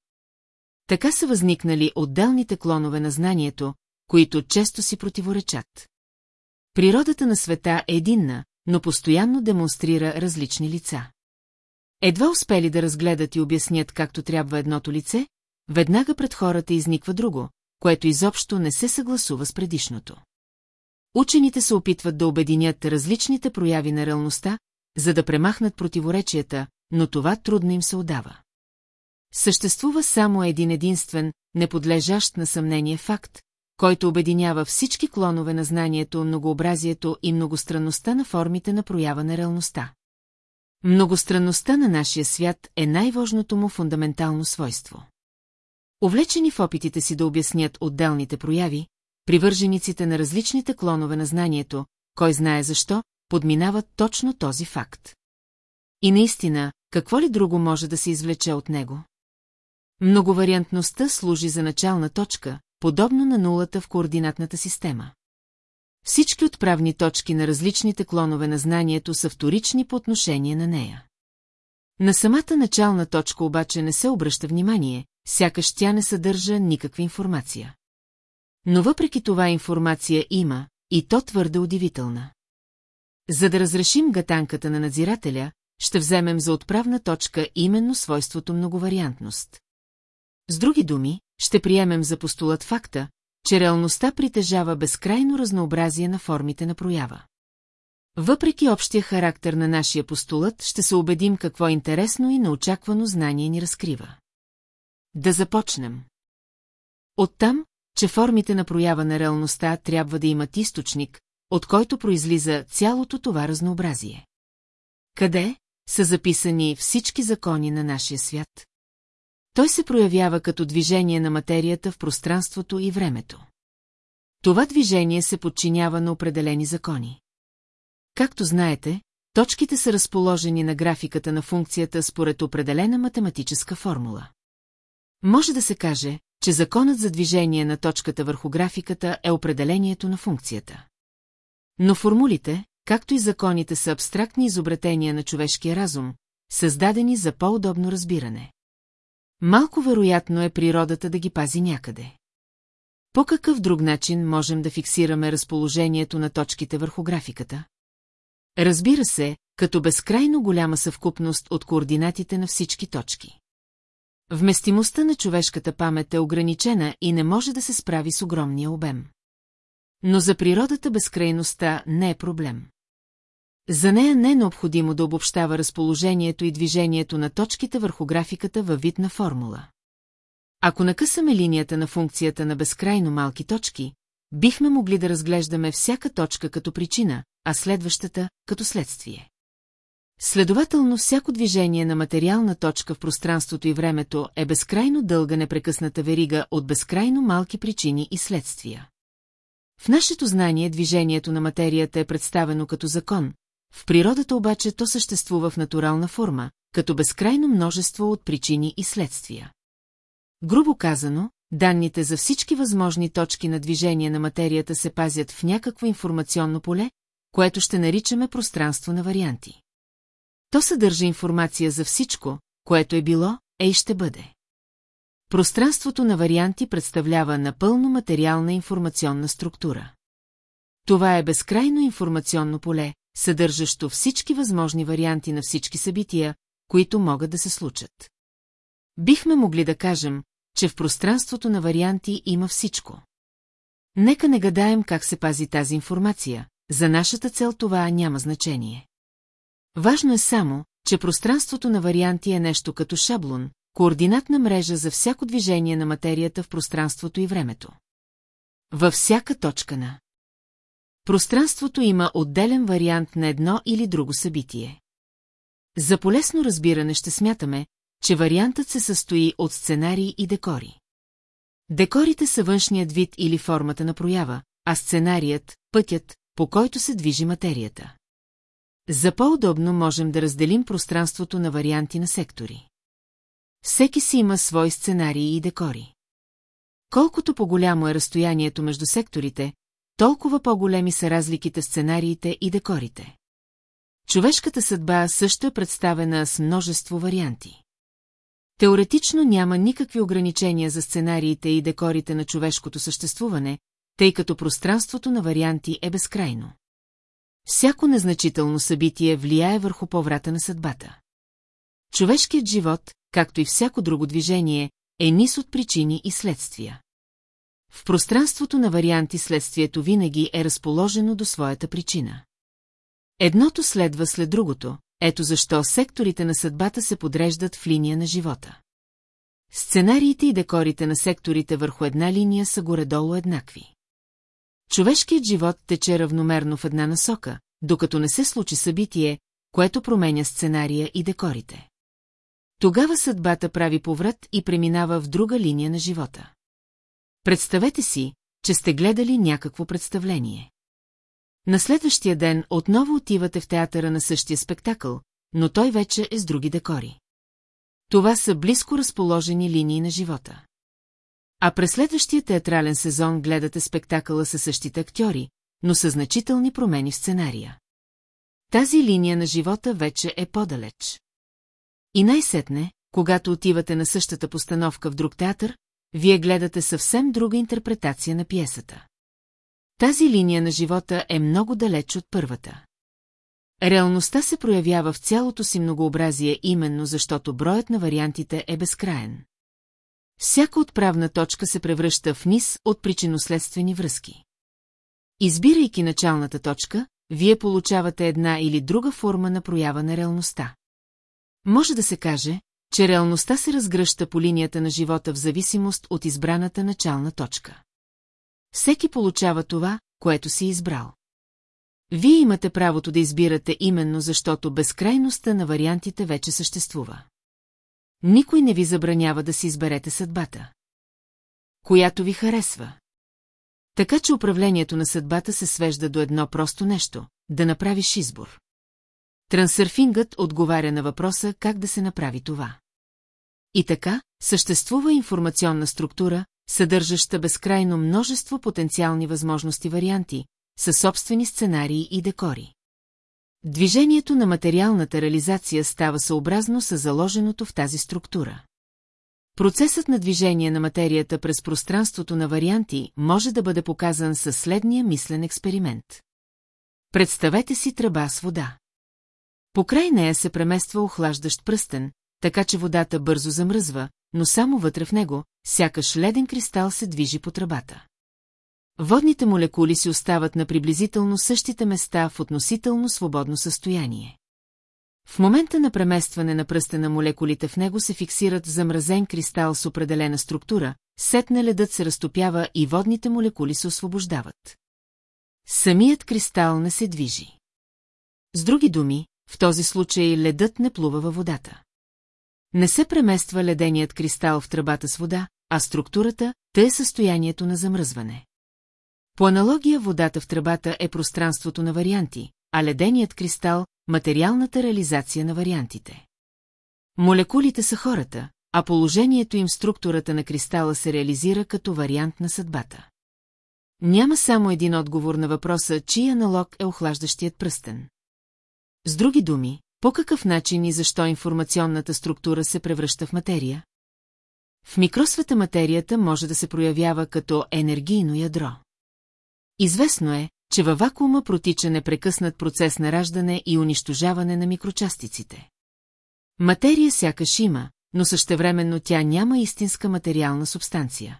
A: Така са възникнали отделните клонове на знанието, които често си противоречат. Природата на света е единна, но постоянно демонстрира различни лица. Едва успели да разгледат и обяснят както трябва едното лице, веднага пред хората изниква друго, което изобщо не се съгласува с предишното. Учените се опитват да обединят различните прояви на реалността, за да премахнат противоречията, но това трудно им се отдава. Съществува само един единствен, неподлежащ на съмнение факт, който обединява всички клонове на знанието, многообразието и многостранността на формите на проява на реалността. Многостранността на нашия свят е най-важното му фундаментално свойство. Увлечени в опитите си да обяснят отделните прояви, привържениците на различните клонове на знанието, кой знае защо, подминават точно този факт. И наистина, какво ли друго може да се извлече от него? Многовариантността служи за начална точка, подобно на нулата в координатната система. Всички отправни точки на различните клонове на знанието са вторични по отношение на нея. На самата начална точка обаче не се обръща внимание, сякаш тя не съдържа никаква информация. Но въпреки това информация има, и то твърде удивителна. За да разрешим гатанката на надзирателя, ще вземем за отправна точка именно свойството многовариантност. С други думи, ще приемем за постулат факта, че реалността притежава безкрайно разнообразие на формите на проява. Въпреки общия характер на нашия постулат, ще се убедим какво интересно и неочаквано знание ни разкрива. Да започнем. Оттам, че формите на проява на реалността трябва да имат източник, от който произлиза цялото това разнообразие. Къде са записани всички закони на нашия свят? Той се проявява като движение на материята в пространството и времето. Това движение се подчинява на определени закони. Както знаете, точките са разположени на графиката на функцията според определена математическа формула. Може да се каже, че законът за движение на точката върху графиката е определението на функцията. Но формулите, както и законите са абстрактни изобретения на човешкия разум, създадени за по-удобно разбиране. Малко вероятно е природата да ги пази някъде. По какъв друг начин можем да фиксираме разположението на точките върху графиката? Разбира се, като безкрайно голяма съвкупност от координатите на всички точки. Вместимостта на човешката памет е ограничена и не може да се справи с огромния обем. Но за природата безкрайността не е проблем. За нея не е необходимо да обобщава разположението и движението на точките върху графиката във вид на формула. Ако накъсаме линията на функцията на безкрайно малки точки, бихме могли да разглеждаме всяка точка като причина, а следващата – като следствие. Следователно, всяко движение на материална точка в пространството и времето е безкрайно дълга непрекъсната верига от безкрайно малки причини и следствия. В нашето знание движението на материята е представено като закон, в природата обаче то съществува в натурална форма, като безкрайно множество от причини и следствия. Грубо казано, данните за всички възможни точки на движение на материята се пазят в някакво информационно поле, което ще наричаме пространство на варианти. То съдържа информация за всичко, което е било, е и ще бъде. Пространството на варианти представлява напълно материална информационна структура. Това е безкрайно информационно поле, съдържащо всички възможни варианти на всички събития, които могат да се случат. Бихме могли да кажем, че в пространството на варианти има всичко. Нека не гадаем как се пази тази информация, за нашата цел това няма значение. Важно е само, че пространството на варианти е нещо като шаблон, координатна мрежа за всяко движение на материята в пространството и времето. Във всяка точка на Пространството има отделен вариант на едно или друго събитие. За полесно разбиране ще смятаме, че вариантът се състои от сценарии и декори. Декорите са външният вид или формата на проява, а сценарият – пътят, по който се движи материята. За по-удобно можем да разделим пространството на варианти на сектори. Всеки си има свой сценарий и декори. Колкото по-голямо е разстоянието между секторите, толкова по-големи са разликите сценариите и декорите. Човешката съдба също е представена с множество варианти. Теоретично няма никакви ограничения за сценариите и декорите на човешкото съществуване, тъй като пространството на варианти е безкрайно. Всяко незначително събитие влияе върху поврата на съдбата. Човешкият живот, както и всяко друго движение, е низ от причини и следствия. В пространството на варианти следствието винаги е разположено до своята причина. Едното следва след другото, ето защо секторите на съдбата се подреждат в линия на живота. Сценариите и декорите на секторите върху една линия са горе-долу еднакви. Човешкият живот тече равномерно в една насока, докато не се случи събитие, което променя сценария и декорите. Тогава съдбата прави поврат и преминава в друга линия на живота. Представете си, че сте гледали някакво представление. На следващия ден отново отивате в театъра на същия спектакъл, но той вече е с други декори. Това са близко разположени линии на живота. А през следващия театрален сезон гледате спектакъла със същите актьори, но със значителни промени в сценария. Тази линия на живота вече е по-далеч. И най-сетне, когато отивате на същата постановка в друг театър, вие гледате съвсем друга интерпретация на пиесата. Тази линия на живота е много далеч от първата. Реалността се проявява в цялото си многообразие именно защото броят на вариантите е безкраен. Всяка отправна точка се превръща в низ от причинно-следствени връзки. Избирайки началната точка, вие получавате една или друга форма на проява на реалността. Може да се каже, че реалността се разгръща по линията на живота в зависимост от избраната начална точка. Всеки получава това, което си избрал. Вие имате правото да избирате именно защото безкрайността на вариантите вече съществува. Никой не ви забранява да си изберете съдбата. Която ви харесва. Така че управлението на съдбата се свежда до едно просто нещо – да направиш избор. Трансърфингът отговаря на въпроса как да се направи това. И така, съществува информационна структура, съдържаща безкрайно множество потенциални възможности варианти, със собствени сценарии и декори. Движението на материалната реализация става съобразно с заложеното в тази структура. Процесът на движение на материята през пространството на варианти може да бъде показан със следния мислен експеримент. Представете си тръба с вода. Покрай нея се премества охлаждащ пръстен, така че водата бързо замръзва, но само вътре в него, сякаш леден кристал се движи по тръбата. Водните молекули си остават на приблизително същите места в относително свободно състояние. В момента на преместване на пръстена молекулите в него се фиксират замразен кристал с определена структура, сетне ледът се разтопява и водните молекули се освобождават. Самият кристал не се движи. С други думи, в този случай ледът не плува във водата. Не се премества леденият кристал в тръбата с вода, а структурата – те е състоянието на замръзване. По аналогия водата в тръбата е пространството на варианти, а леденият кристал – материалната реализация на вариантите. Молекулите са хората, а положението им в структурата на кристала се реализира като вариант на съдбата. Няма само един отговор на въпроса, чий аналог е охлаждащият пръстен. С други думи, по какъв начин и защо информационната структура се превръща в материя? В микросвета материята може да се проявява като енергийно ядро. Известно е, че във вакуума протича непрекъснат процес на раждане и унищожаване на микрочастиците. Материя сякаш има, но същевременно тя няма истинска материална субстанция.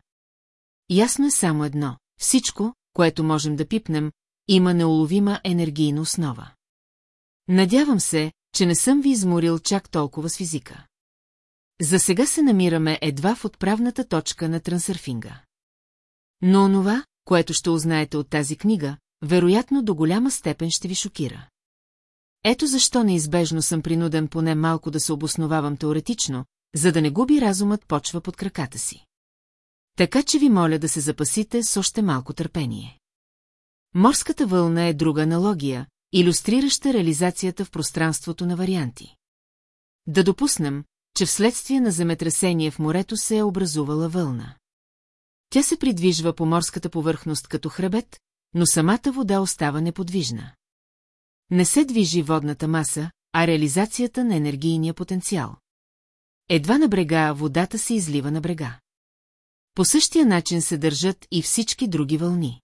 A: Ясно е само едно – всичко, което можем да пипнем, има неуловима енергийна основа. Надявам се, че не съм ви изморил чак толкова с физика. За сега се намираме едва в отправната точка на трансърфинга. Но онова, което ще узнаете от тази книга, вероятно до голяма степен ще ви шокира. Ето защо неизбежно съм принуден поне малко да се обосновавам теоретично, за да не губи разумът почва под краката си. Така че ви моля да се запасите с още малко търпение. Морската вълна е друга аналогия, иллюстрираща реализацията в пространството на варианти. Да допуснем, че вследствие на земетресение в морето се е образувала вълна. Тя се придвижва по морската повърхност като хребет, но самата вода остава неподвижна. Не се движи водната маса, а реализацията на енергийния потенциал. Едва на брега водата се излива на брега. По същия начин се държат и всички други вълни.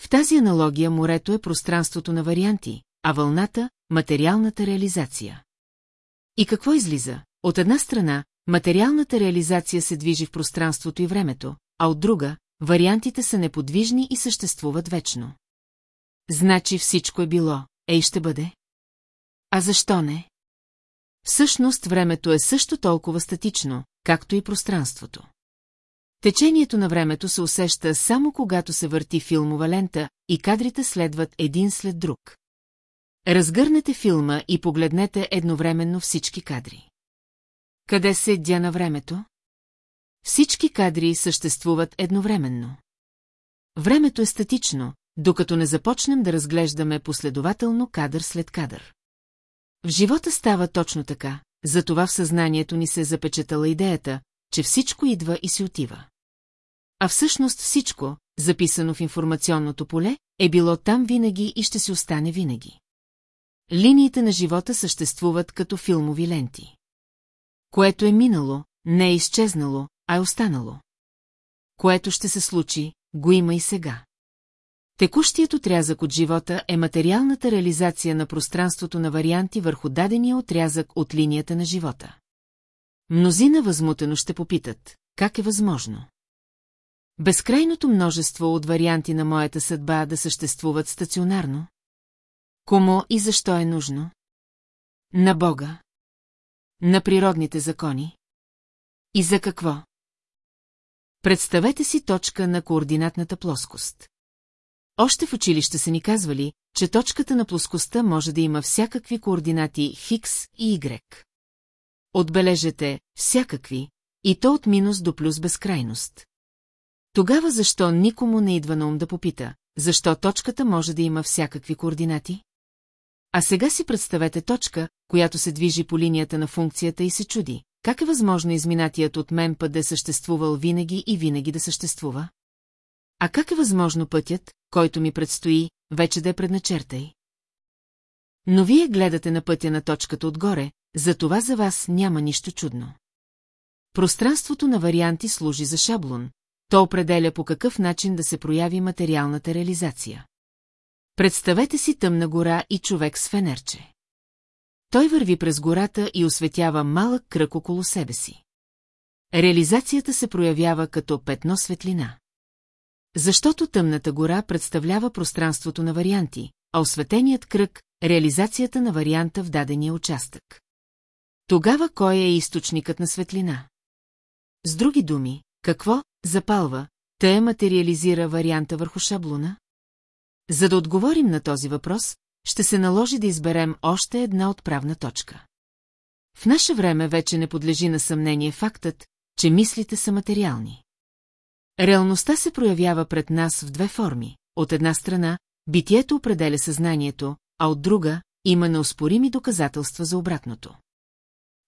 A: В тази аналогия морето е пространството на варианти, а вълната – материалната реализация. И какво излиза? От една страна, материалната реализация се движи в пространството и времето, а от друга, вариантите са неподвижни и съществуват вечно. Значи всичко е било, ей ще бъде. А защо не? Всъщност времето е също толкова статично, както и пространството. Течението на времето се усеща само когато се върти филмова лента и кадрите следват един след друг. Разгърнете филма и погледнете едновременно всички кадри. Къде се дя на времето? Всички кадри съществуват едновременно. Времето е статично, докато не започнем да разглеждаме последователно кадър след кадър. В живота става точно така, затова в съзнанието ни се е запечатала идеята, че всичко идва и си отива. А всъщност всичко, записано в информационното поле, е било там винаги и ще си остане винаги. Линиите на живота съществуват като филмови ленти. Което е минало, не е изчезнало, а е останало. Което ще се случи, го има и сега. Текущият отрязък от живота е материалната реализация на пространството на варианти върху дадения отрязък от линията на живота. Мнозина възмутено ще попитат, как е възможно? Безкрайното множество от варианти на моята съдба да съществуват стационарно? Кому и защо е нужно? На Бога? На природните закони? И за какво? Представете си точка на координатната плоскост. Още в училище са ни казвали, че точката на плоскостта може да има всякакви координати Хикс и Y. Отбележете всякакви, и то от минус до плюс безкрайност. Тогава защо никому не идва на ум да попита, защо точката може да има всякакви координати? А сега си представете точка, която се движи по линията на функцията и се чуди, как е възможно изминатият от мен път да е съществувал винаги и винаги да съществува? А как е възможно пътят, който ми предстои, вече да е предначертай? Но вие гледате на пътя на точката отгоре, за това за вас няма нищо чудно. Пространството на варианти служи за шаблон, то определя по какъв начин да се прояви материалната реализация. Представете си тъмна гора и човек с фенерче. Той върви през гората и осветява малък кръг около себе си. Реализацията се проявява като петно светлина. Защото тъмната гора представлява пространството на варианти, а осветеният кръг – реализацията на варианта в дадения участък. Тогава кой е източникът на светлина? С други думи, какво запалва, те материализира варианта върху шаблона? За да отговорим на този въпрос, ще се наложи да изберем още една отправна точка. В наше време вече не подлежи на съмнение фактът, че мислите са материални. Реалността се проявява пред нас в две форми. От една страна, битието определя съзнанието, а от друга, има неоспорими доказателства за обратното.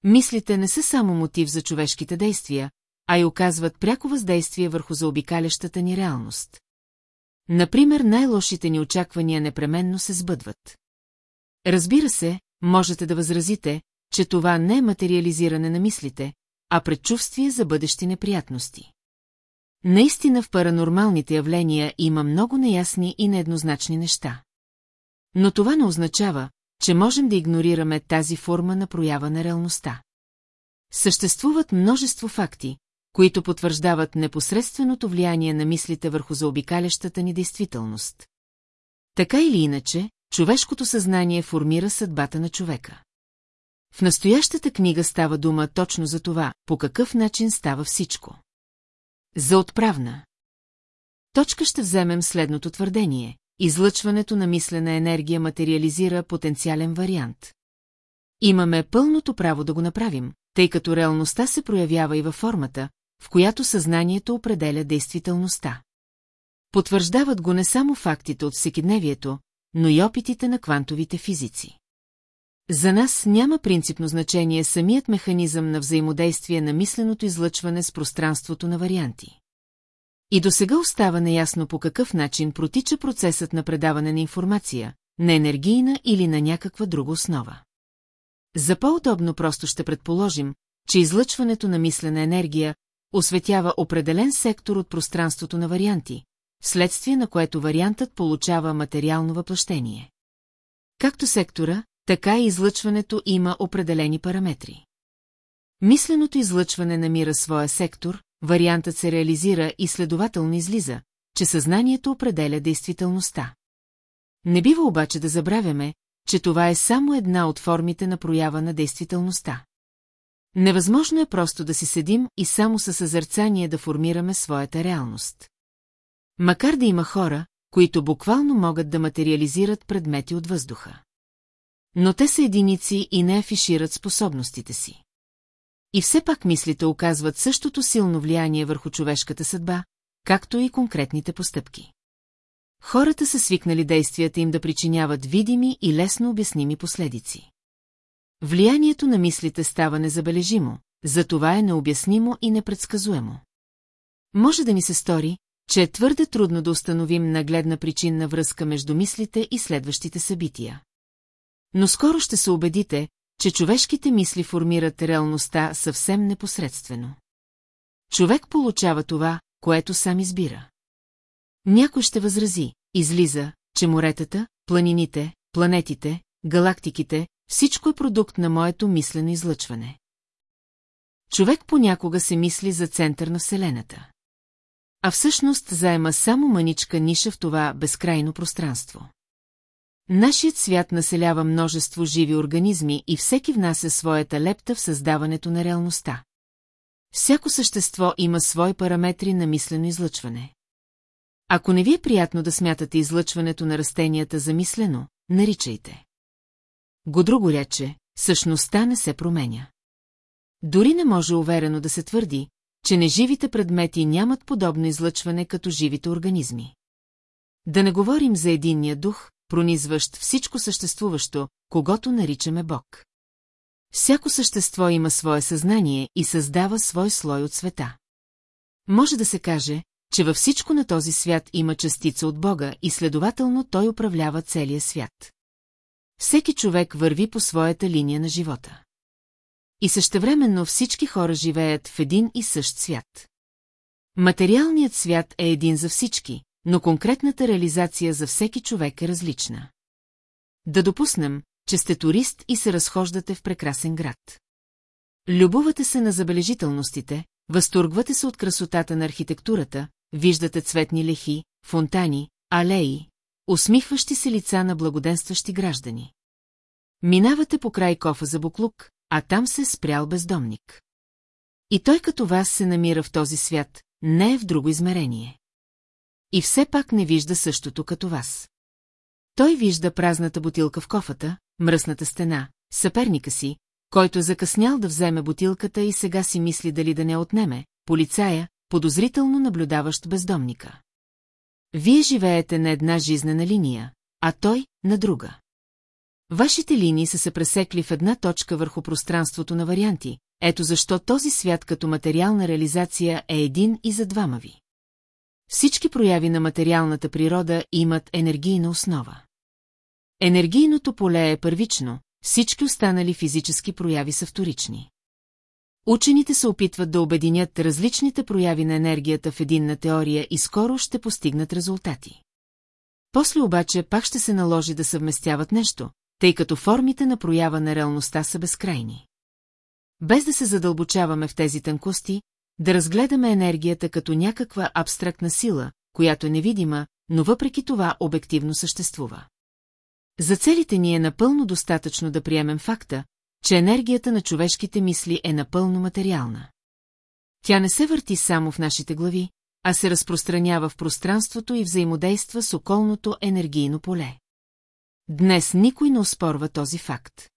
A: Мислите не са само мотив за човешките действия, а и оказват пряко въздействие върху заобикалящата ни реалност. Например, най-лошите ни очаквания непременно се сбъдват. Разбира се, можете да възразите, че това не е материализиране на мислите, а предчувствие за бъдещи неприятности. Наистина в паранормалните явления има много неясни и нееднозначни неща. Но това не означава, че можем да игнорираме тази форма на проява на реалността. Съществуват множество факти, които потвърждават непосредственото влияние на мислите върху заобикалящата ни действителност. Така или иначе, човешкото съзнание формира съдбата на човека. В настоящата книга става дума точно за това, по какъв начин става всичко. За отправна. Точка ще вземем следното твърдение. Излъчването на мислена енергия материализира потенциален вариант. Имаме пълното право да го направим, тъй като реалността се проявява и във формата, в която съзнанието определя действителността. Потвърждават го не само фактите от всекидневието, но и опитите на квантовите физици. За нас няма принципно значение самият механизъм на взаимодействие на мисленото излъчване с пространството на варианти. И до сега остава неясно по какъв начин протича процесът на предаване на информация, на енергийна или на някаква друга основа. За по-удобно просто ще предположим, че излъчването на мислена енергия осветява определен сектор от пространството на варианти, вследствие на което вариантът получава материално въплъщение. Както сектора, така и излъчването има определени параметри. Мисленото излъчване намира своя сектор, вариантът се реализира и следователно излиза, че съзнанието определя действителността. Не бива обаче да забравяме, че това е само една от формите на проява на действителността. Невъзможно е просто да си седим и само със съзърцание да формираме своята реалност. Макар да има хора, които буквално могат да материализират предмети от въздуха. Но те са единици и не афишират способностите си. И все пак мислите оказват същото силно влияние върху човешката съдба, както и конкретните постъпки. Хората са свикнали действията им да причиняват видими и лесно обясними последици. Влиянието на мислите става незабележимо, затова е необяснимо и непредсказуемо. Може да ни се стори, че е твърде трудно да установим нагледна причинна връзка между мислите и следващите събития. Но скоро ще се убедите, че човешките мисли формират реалността съвсем непосредствено. Човек получава това, което сам избира. Някой ще възрази, излиза, че моретата, планините, планетите, галактиките, всичко е продукт на моето мислено излъчване. Човек понякога се мисли за център на Вселената. А всъщност заема само мъничка ниша в това безкрайно пространство. Нашият свят населява множество живи организми и всеки внася своята лепта в създаването на реалността. Всяко същество има свои параметри на мислено излъчване. Ако не ви е приятно да смятате излъчването на растенията за мислено, наричайте. Го друго рече, същността не се променя. Дори не може уверено да се твърди, че неживите предмети нямат подобно излъчване като живите организми. Да не говорим за единния дух, пронизващ всичко съществуващо, когато наричаме Бог. Всяко същество има свое съзнание и създава свой слой от света. Може да се каже, че във всичко на този свят има частица от Бога и следователно той управлява целия свят. Всеки човек върви по своята линия на живота. И същевременно всички хора живеят в един и същ свят. Материалният свят е един за всички, но конкретната реализация за всеки човек е различна. Да допуснем, че сте турист и се разхождате в прекрасен град. Любувате се на забележителностите, възторгвате се от красотата на архитектурата, виждате цветни лехи, фонтани, алеи, усмихващи се лица на благоденстващи граждани. Минавате по край кофа за буклук, а там се е спрял бездомник. И той като вас се намира в този свят, не е в друго измерение. И все пак не вижда същото като вас. Той вижда празната бутилка в кофата, мръсната стена, съперника си, който е закъснял да вземе бутилката и сега си мисли дали да не отнеме, полицая, подозрително наблюдаващ бездомника. Вие живеете на една жизнена линия, а той – на друга. Вашите линии са се пресекли в една точка върху пространството на варианти, ето защо този свят като материална реализация е един и за двама ви. Всички прояви на материалната природа имат енергийна основа. Енергийното поле е първично, всички останали физически прояви са вторични. Учените се опитват да обединят различните прояви на енергията в единна теория и скоро ще постигнат резултати. После обаче пак ще се наложи да съвместяват нещо, тъй като формите на проява на реалността са безкрайни. Без да се задълбочаваме в тези тънкости, да разгледаме енергията като някаква абстрактна сила, която е невидима, но въпреки това обективно съществува. За целите ни е напълно достатъчно да приемем факта, че енергията на човешките мисли е напълно материална. Тя не се върти само в нашите глави, а се разпространява в пространството и взаимодейства с околното енергийно поле. Днес никой не оспорва този факт.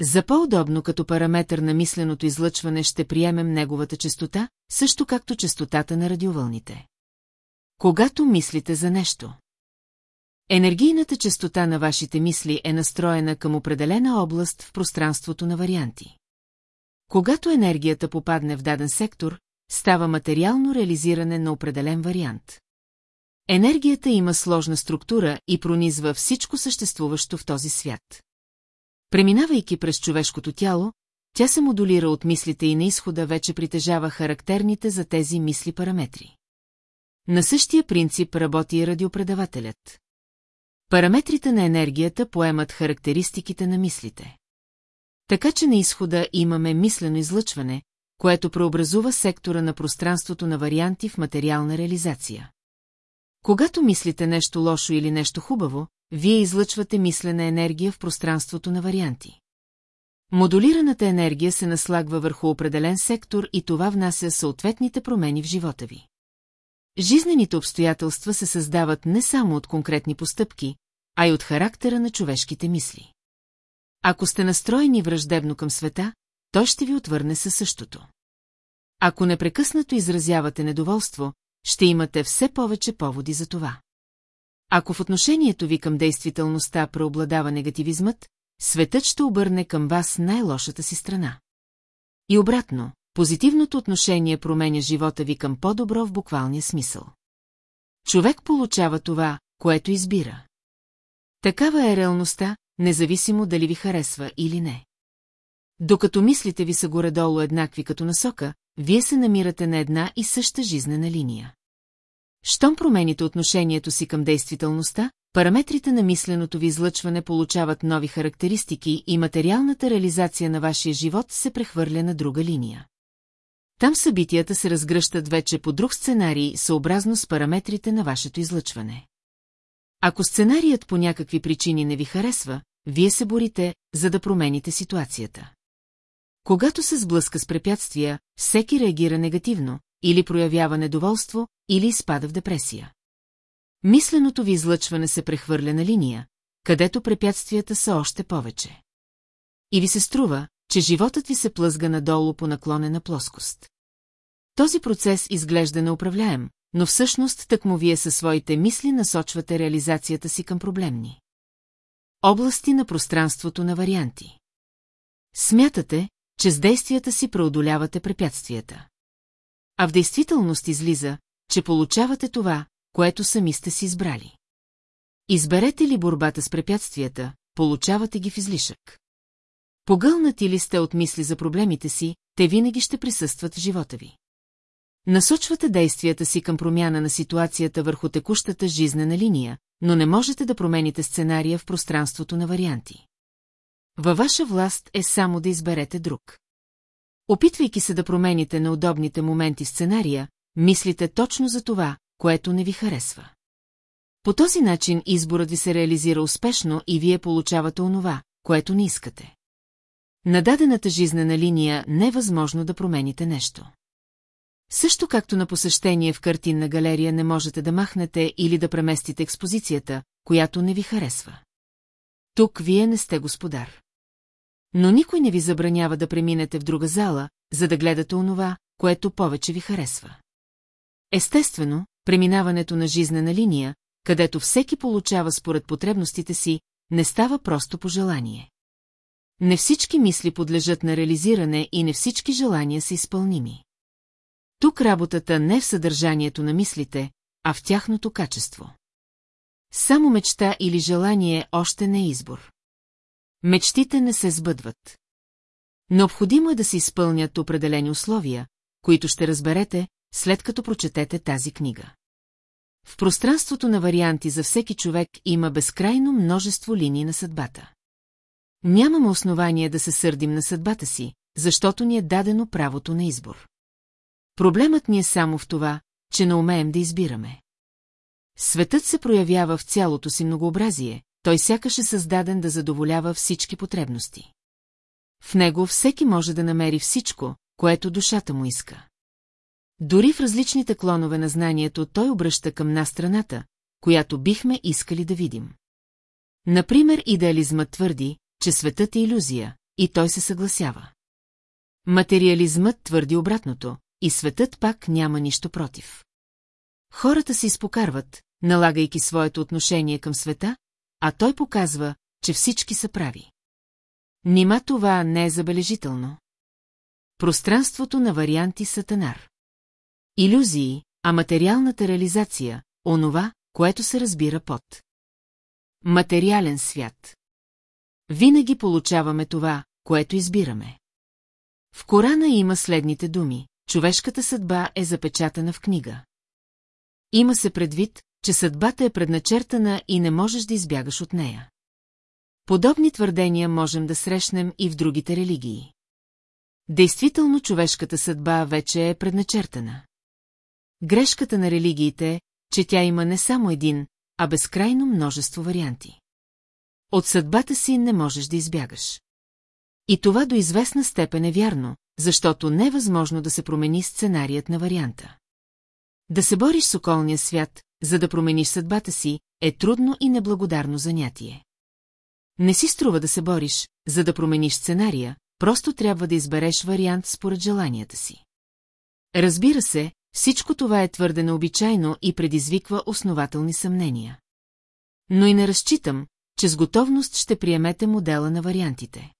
A: За по-удобно като параметър на мисленото излъчване ще приемем неговата частота, също както частотата на радиовълните. Когато мислите за нещо. Енергийната частота на вашите мисли е настроена към определена област в пространството на варианти. Когато енергията попадне в даден сектор, става материално реализиране на определен вариант. Енергията има сложна структура и пронизва всичко съществуващо в този свят. Преминавайки през човешкото тяло, тя се модулира от мислите и на изхода вече притежава характерните за тези мисли параметри. На същия принцип работи и радиопредавателят. Параметрите на енергията поемат характеристиките на мислите. Така че на изхода имаме мислено излъчване, което преобразува сектора на пространството на варианти в материална реализация. Когато мислите нещо лошо или нещо хубаво, вие излъчвате мислена енергия в пространството на варианти. Модулираната енергия се наслагва върху определен сектор и това внася съответните промени в живота ви. Жизнените обстоятелства се създават не само от конкретни постъпки, а и от характера на човешките мисли. Ако сте настроени враждебно към света, той ще ви отвърне със същото. Ако непрекъснато изразявате недоволство, ще имате все повече поводи за това. Ако в отношението ви към действителността преобладава негативизмът, светът ще обърне към вас най-лошата си страна. И обратно, позитивното отношение променя живота ви към по-добро в буквалния смисъл. Човек получава това, което избира. Такава е реалността, независимо дали ви харесва или не. Докато мислите ви са горе-долу еднакви като насока, вие се намирате на една и съща жизнена линия. Щом промените отношението си към действителността, параметрите на мисленото ви излъчване получават нови характеристики и материалната реализация на вашия живот се прехвърля на друга линия. Там събитията се разгръщат вече по друг сценарий, съобразно с параметрите на вашето излъчване. Ако сценарият по някакви причини не ви харесва, вие се борите, за да промените ситуацията. Когато се сблъска с препятствия, всеки реагира негативно, или проявява недоволство, или изпада в депресия. Мисленото ви излъчване се прехвърля на линия, където препятствията са още повече. И ви се струва, че животът ви се плъзга надолу по наклонена плоскост. Този процес изглежда неуправляем, но всъщност тъкмо вие със своите мисли насочвате реализацията си към проблемни. Области на пространството на варианти. Смятате, че с действията си преодолявате препятствията. А в действителност излиза, че получавате това, което сами сте си избрали. Изберете ли борбата с препятствията, получавате ги в излишък. Погълнати ли сте от мисли за проблемите си, те винаги ще присъстват в живота ви. Насочвате действията си към промяна на ситуацията върху текущата жизнена линия, но не можете да промените сценария в пространството на варианти. Във ваша власт е само да изберете друг. Опитвайки се да промените на удобните моменти сценария, мислите точно за това, което не ви харесва. По този начин изборът ви се реализира успешно и вие получавате онова, което не искате. На дадената жизнена линия не е възможно да промените нещо. Също както на посещение в картинна галерия не можете да махнете или да преместите експозицията, която не ви харесва. Тук вие не сте господар. Но никой не ви забранява да преминете в друга зала, за да гледате онова, което повече ви харесва. Естествено, преминаването на жизнена линия, където всеки получава според потребностите си, не става просто по желание. Не всички мисли подлежат на реализиране и не всички желания са изпълними. Тук работата не е в съдържанието на мислите, а в тяхното качество. Само мечта или желание още не е избор. Мечтите не се сбъдват. Необходимо е да се изпълнят определени условия, които ще разберете, след като прочетете тази книга. В пространството на варианти за всеки човек има безкрайно множество линии на съдбата. Нямаме основание да се сърдим на съдбата си, защото ни е дадено правото на избор. Проблемът ни е само в това, че не умеем да избираме. Светът се проявява в цялото си многообразие, той сякаш е създаден да задоволява всички потребности. В него всеки може да намери всичко, което душата му иска. Дори в различните клонове на знанието той обръща към нас страната, която бихме искали да видим. Например, идеализмът твърди, че светът е иллюзия, и той се съгласява. Материализмът твърди обратното, и светът пак няма нищо против. Хората се изпокарват, налагайки своето отношение към света, а той показва, че всички са прави. Нима това не е забележително. Пространството на варианти сатанар. Иллюзии, а материалната реализация, онова, което се разбира под. Материален свят. Винаги получаваме това, което избираме. В Корана има следните думи. Човешката съдба е запечатана в книга. Има се предвид, че съдбата е предначертана и не можеш да избягаш от нея. Подобни твърдения можем да срещнем и в другите религии. Действително човешката съдба вече е предначертана. Грешката на религиите е, че тя има не само един, а безкрайно множество варианти. От съдбата си не можеш да избягаш. И това до известна степен е вярно, защото не е да се промени сценарият на варианта. Да се бориш с околния свят, за да промениш съдбата си, е трудно и неблагодарно занятие. Не си струва да се бориш, за да промениш сценария, просто трябва да избереш вариант според желанията си. Разбира се, всичко това е твърде необичайно и предизвиква основателни съмнения. Но и не разчитам, че с готовност ще приемете модела на вариантите.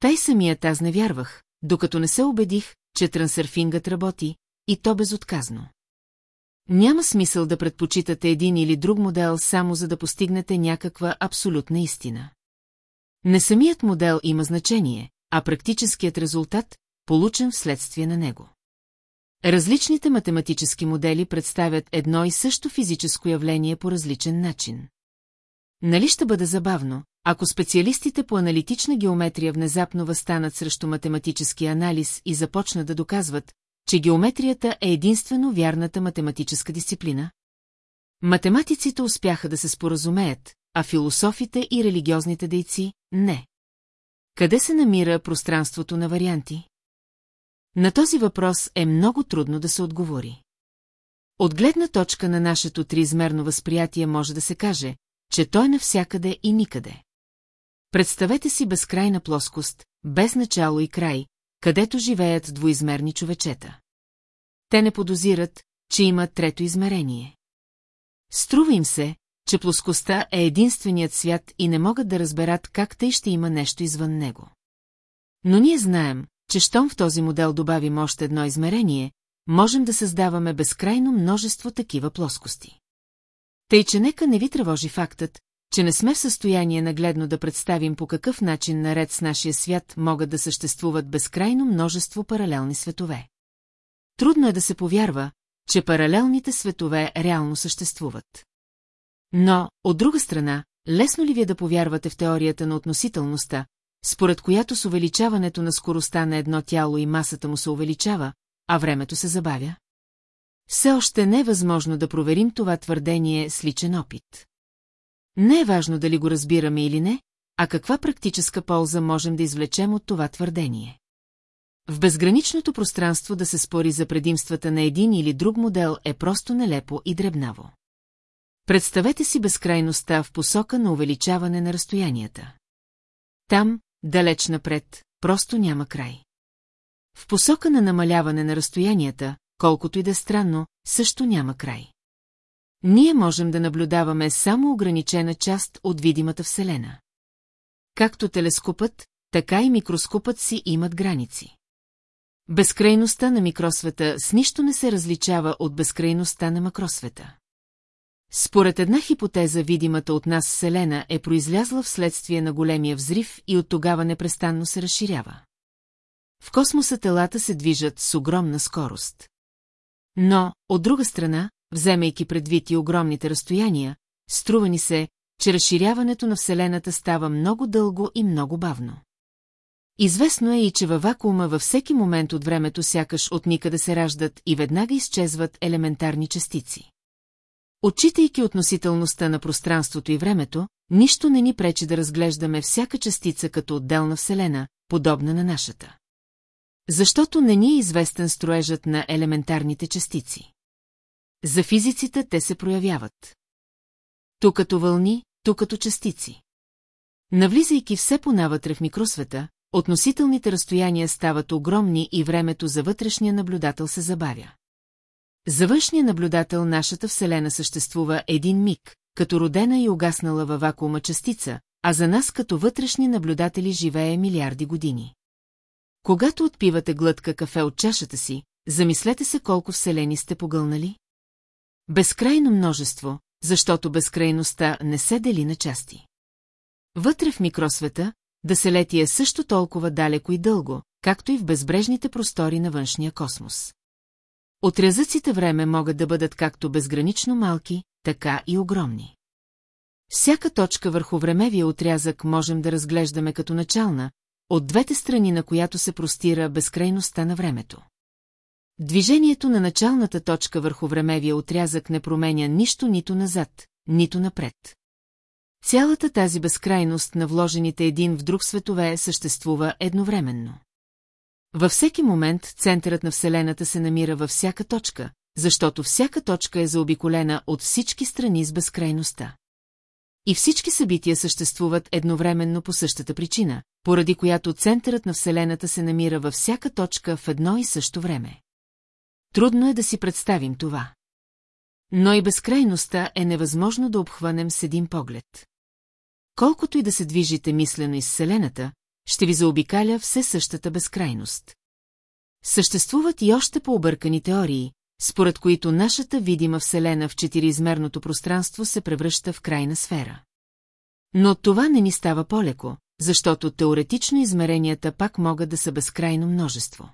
A: Тай самият аз не вярвах, докато не се убедих, че трансърфингът работи, и то безотказно. Няма смисъл да предпочитате един или друг модел само за да постигнете някаква абсолютна истина. Не самият модел има значение, а практическият резултат, получен вследствие на него. Различните математически модели представят едно и също физическо явление по различен начин. Нали ще бъде забавно, ако специалистите по аналитична геометрия внезапно възстанат срещу математически анализ и започнат да доказват, че геометрията е единствено вярната математическа дисциплина? Математиците успяха да се споразумеят, а философите и религиозните дейци – не. Къде се намира пространството на варианти? На този въпрос е много трудно да се отговори. От гледна точка на нашето триизмерно възприятие може да се каже, че той е навсякъде и никъде. Представете си безкрайна плоскост, без начало и край, където живеят двоизмерни човечета. Те не подозират, че има трето измерение. Струва им се, че плоскостта е единственият свят и не могат да разберат как тъй ще има нещо извън него. Но ние знаем, че щом в този модел добавим още едно измерение, можем да създаваме безкрайно множество такива плоскости. Тъй, че нека не ви тревожи фактът, че не сме в състояние нагледно да представим по какъв начин наред с нашия свят могат да съществуват безкрайно множество паралелни светове. Трудно е да се повярва, че паралелните светове реално съществуват. Но, от друга страна, лесно ли ви е да повярвате в теорията на относителността, според която с увеличаването на скоростта на едно тяло и масата му се увеличава, а времето се забавя? Все още не е възможно да проверим това твърдение с личен опит. Не е важно дали го разбираме или не, а каква практическа полза можем да извлечем от това твърдение. В безграничното пространство да се спори за предимствата на един или друг модел е просто нелепо и дребнаво. Представете си безкрайността в посока на увеличаване на разстоянията. Там, далеч напред, просто няма край. В посока на намаляване на разстоянията, колкото и да е странно, също няма край. Ние можем да наблюдаваме само ограничена част от видимата Вселена. Както телескопът, така и микроскопът си имат граници. Безкрайността на микросвета с нищо не се различава от безкрайността на макросвета. Според една хипотеза, видимата от нас Вселена е произлязла вследствие на големия взрив и от тогава непрестанно се разширява. В космоса телата се движат с огромна скорост. Но, от друга страна, вземайки предвид и огромните разстояния, струва ни се, че разширяването на Вселената става много дълго и много бавно. Известно е и, че във вакуума във всеки момент от времето сякаш от никъде се раждат и веднага изчезват елементарни частици. Отчитайки относителността на пространството и времето, нищо не ни пречи да разглеждаме всяка частица като отделна вселена, подобна на нашата. Защото не ни е известен строежът на елементарните частици. За физиците те се проявяват. Ту като вълни, ту като частици. Навлизайки все понавътре в микросвета, относителните разстояния стават огромни и времето за вътрешния наблюдател се забавя. За външния наблюдател нашата Вселена съществува един миг, като родена и угаснала във вакуума частица, а за нас като вътрешни наблюдатели живее милиарди години. Когато отпивате глътка кафе от чашата си, замислете се колко Вселени сте погълнали. Безкрайно множество, защото безкрайността не се дели на части. Вътре в микросвета, да се лети е също толкова далеко и дълго, както и в безбрежните простори на външния космос. Отрязъците време могат да бъдат както безгранично малки, така и огромни. Всяка точка върху времевия отрязък можем да разглеждаме като начална, от двете страни на която се простира безкрайността на времето. Движението на началната точка върху времевия отрязък не променя нищо нито назад, нито напред. Цялата тази безкрайност на вложените един в друг светове съществува едновременно. Във всеки момент центърът на Вселената се намира във всяка точка, защото всяка точка е заобиколена от всички страни с безкрайността. И всички събития съществуват едновременно по същата причина, поради която центърът на Вселената се намира във всяка точка в едно и също време. Трудно е да си представим това. Но и безкрайността е невъзможно да обхванем с един поглед. Колкото и да се движите мислено из Вселената, ще ви заобикаля все същата безкрайност. Съществуват и още по-объркани теории, според които нашата видима Вселена в четириизмерното пространство се превръща в крайна сфера. Но това не ни става по-леко, защото теоретично измеренията пак могат да са безкрайно множество.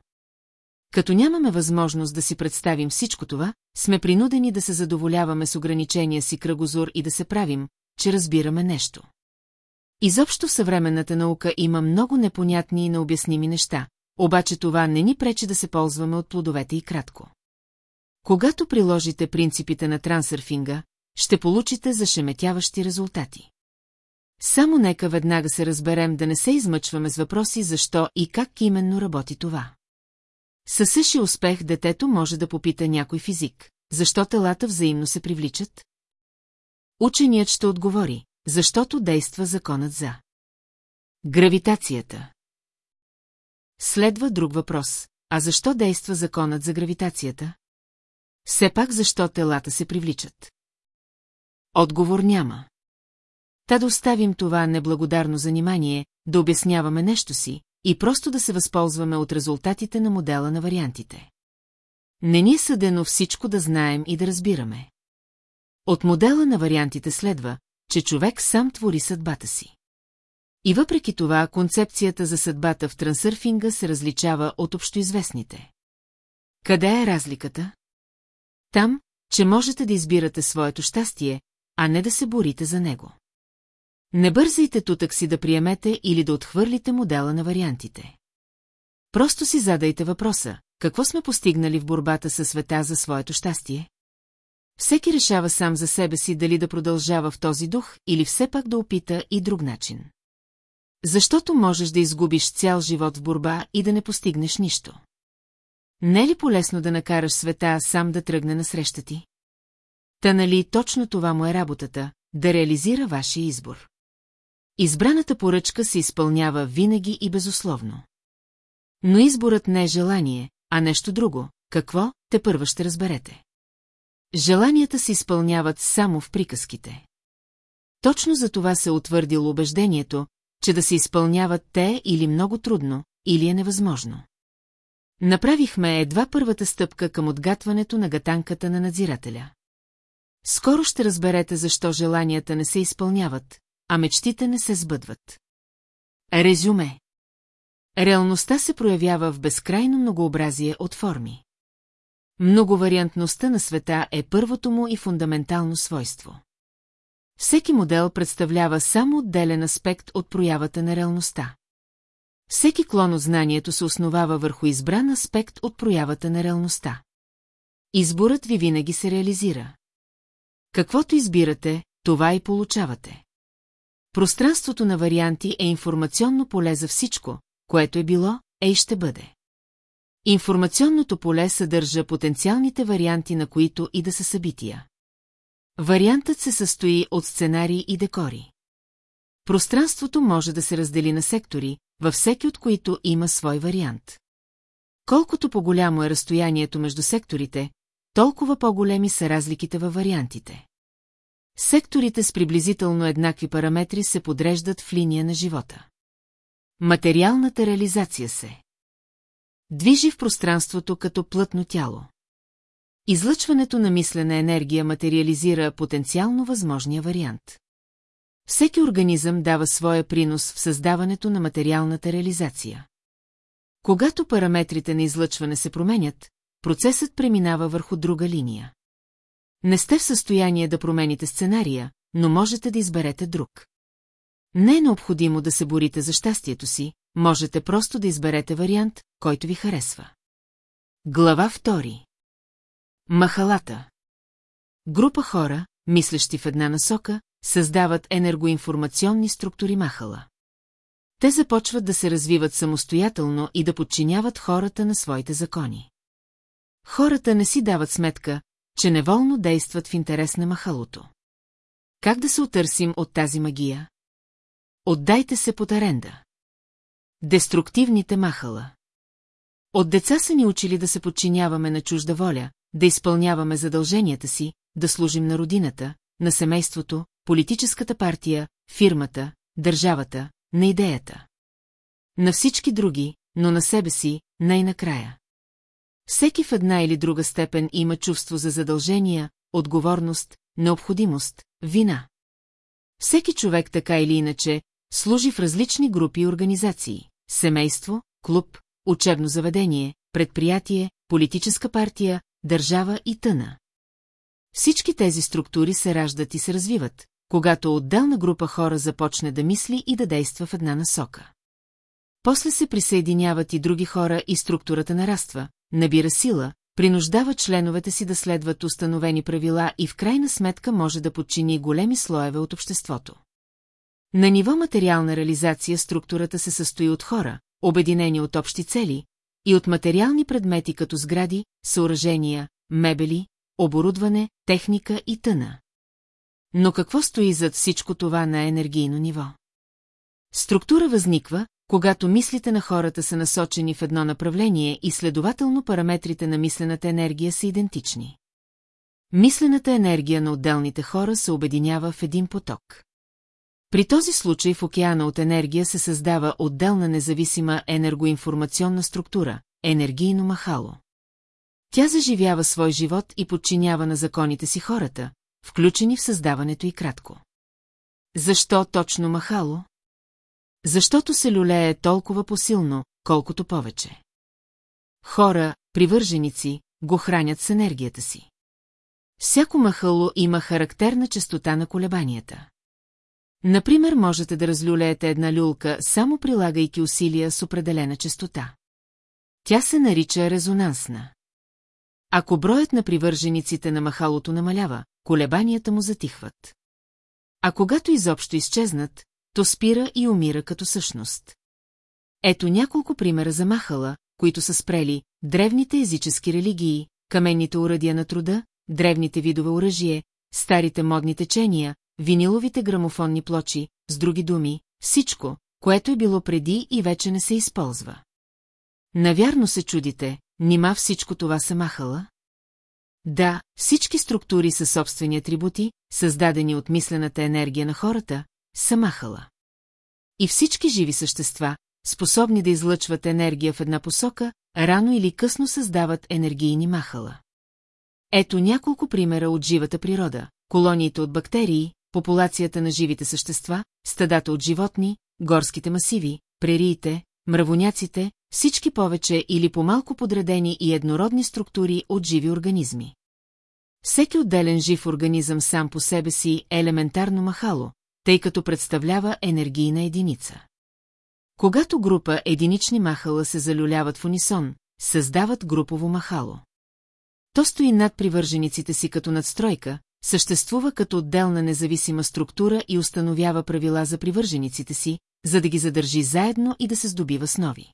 A: Като нямаме възможност да си представим всичко това, сме принудени да се задоволяваме с ограничения си кръгозор и да се правим, че разбираме нещо. Изобщо в съвременната наука има много непонятни и необясними неща, обаче това не ни пречи да се ползваме от плодовете и кратко. Когато приложите принципите на трансърфинга, ще получите зашеметяващи резултати. Само нека веднага се разберем да не се измъчваме с въпроси защо и как именно работи това. Със същи успех детето може да попита някой физик, защо телата взаимно се привличат? Ученият ще отговори, защото действа законът за. Гравитацията. Следва друг въпрос. А защо действа законът за гравитацията? Все пак защо телата се привличат? Отговор няма. Та да оставим това неблагодарно занимание, да обясняваме нещо си и просто да се възползваме от резултатите на модела на вариантите. Не ни е съдено всичко да знаем и да разбираме. От модела на вариантите следва, че човек сам твори съдбата си. И въпреки това, концепцията за съдбата в трансърфинга се различава от общоизвестните. Къде е разликата? Там, че можете да избирате своето щастие, а не да се борите за него. Не бързайте тутък си да приемете или да отхвърлите модела на вариантите. Просто си задайте въпроса, какво сме постигнали в борбата със света за своето щастие? Всеки решава сам за себе си дали да продължава в този дух или все пак да опита и друг начин. Защото можеш да изгубиш цял живот в борба и да не постигнеш нищо. Не е ли полезно да накараш света сам да тръгне на среща ти? Та нали точно това му е работата, да реализира вашия избор. Избраната поръчка се изпълнява винаги и безусловно. Но изборът не е желание, а нещо друго. Какво, те първа ще разберете. Желанията се изпълняват само в приказките. Точно за това се утвърдило убеждението, че да се изпълняват те или много трудно, или е невъзможно. Направихме едва първата стъпка към отгатването на гатанката на надзирателя. Скоро ще разберете защо желанията не се изпълняват, а мечтите не се сбъдват. Резюме Реалността се проявява в безкрайно многообразие от форми. Многовариантността на света е първото му и фундаментално свойство. Всеки модел представлява само отделен аспект от проявата на реалността. Всеки клон от знанието се основава върху избран аспект от проявата на реалността. Изборът ви винаги се реализира. Каквото избирате, това и получавате. Пространството на варианти е информационно поле за всичко, което е било, е и ще бъде. Информационното поле съдържа потенциалните варианти, на които и да са събития. Вариантът се състои от сценарии и декори. Пространството може да се раздели на сектори, във всеки от които има свой вариант. Колкото по-голямо е разстоянието между секторите, толкова по-големи са разликите във вариантите. Секторите с приблизително еднакви параметри се подреждат в линия на живота. Материалната реализация се движи в пространството като плътно тяло. Излъчването на мислена енергия материализира потенциално възможния вариант. Всеки организъм дава своя принос в създаването на материалната реализация. Когато параметрите на излъчване се променят, процесът преминава върху друга линия. Не сте в състояние да промените сценария, но можете да изберете друг. Не е необходимо да се борите за щастието си, можете просто да изберете вариант, който ви харесва. Глава 2 Махалата Група хора, мислещи в една насока, създават енергоинформационни структури махала. Те започват да се развиват самостоятелно и да подчиняват хората на своите закони. Хората не си дават сметка, че неволно действат в интерес на махалото. Как да се отърсим от тази магия? Отдайте се под аренда. Деструктивните махала. От деца са ни учили да се подчиняваме на чужда воля, да изпълняваме задълженията си, да служим на родината, на семейството, политическата партия, фирмата, държавата, на идеята. На всички други, но на себе си, най-накрая. Всеки в една или друга степен има чувство за задължения, отговорност, необходимост, вина. Всеки човек така или иначе служи в различни групи и организации – семейство, клуб, учебно заведение, предприятие, политическа партия, държава и тъна. Всички тези структури се раждат и се развиват, когато отделна група хора започне да мисли и да действа в една насока. После се присъединяват и други хора и структурата нараства, набира сила, принуждава членовете си да следват установени правила и в крайна сметка може да подчини големи слоеве от обществото. На ниво материална реализация структурата се състои от хора, обединени от общи цели, и от материални предмети като сгради, съоръжения, мебели, оборудване, техника и тъна. Но какво стои зад всичко това на енергийно ниво? Структура възниква, когато мислите на хората са насочени в едно направление и следователно параметрите на мислената енергия са идентични. Мислената енергия на отделните хора се обединява в един поток. При този случай в океана от енергия се създава отделна независима енергоинформационна структура – енергийно махало. Тя заживява свой живот и подчинява на законите си хората, включени в създаването и кратко. Защо точно махало? Защото се люлее толкова посилно, колкото повече. Хора, привърженици, го хранят с енергията си. Всяко махало има характерна частота на колебанията. Например, можете да разлюлеете една люлка, само прилагайки усилия с определена частота. Тя се нарича резонансна. Ако броят на привържениците на махалото намалява, колебанията му затихват. А когато изобщо изчезнат, то спира и умира като същност. Ето няколко примера за махала, които са спрели древните езически религии, каменните уръдия на труда, древните видове оръжие, старите модни течения, виниловите грамофонни плочи, с други думи, всичко, което е било преди и вече не се използва. Навярно се чудите, нима всичко това се махала? Да, всички структури със собствени атрибути, създадени от мислената енергия на хората, са махала. И всички живи същества, способни да излъчват енергия в една посока, рано или късно създават енергийни махала. Ето няколко примера от живата природа. Колониите от бактерии, популацията на живите същества, стадата от животни, горските масиви, прериите, мравоняците, всички повече или по-малко подредени и еднородни структури от живи организми. Всеки отделен жив организъм сам по себе си е елементарно махало, тъй като представлява енергийна единица. Когато група единични махала се залюляват в унисон, създават групово махало. То стои над привържениците си като надстройка, съществува като отделна независима структура и установява правила за привържениците си, за да ги задържи заедно и да се здобива с нови.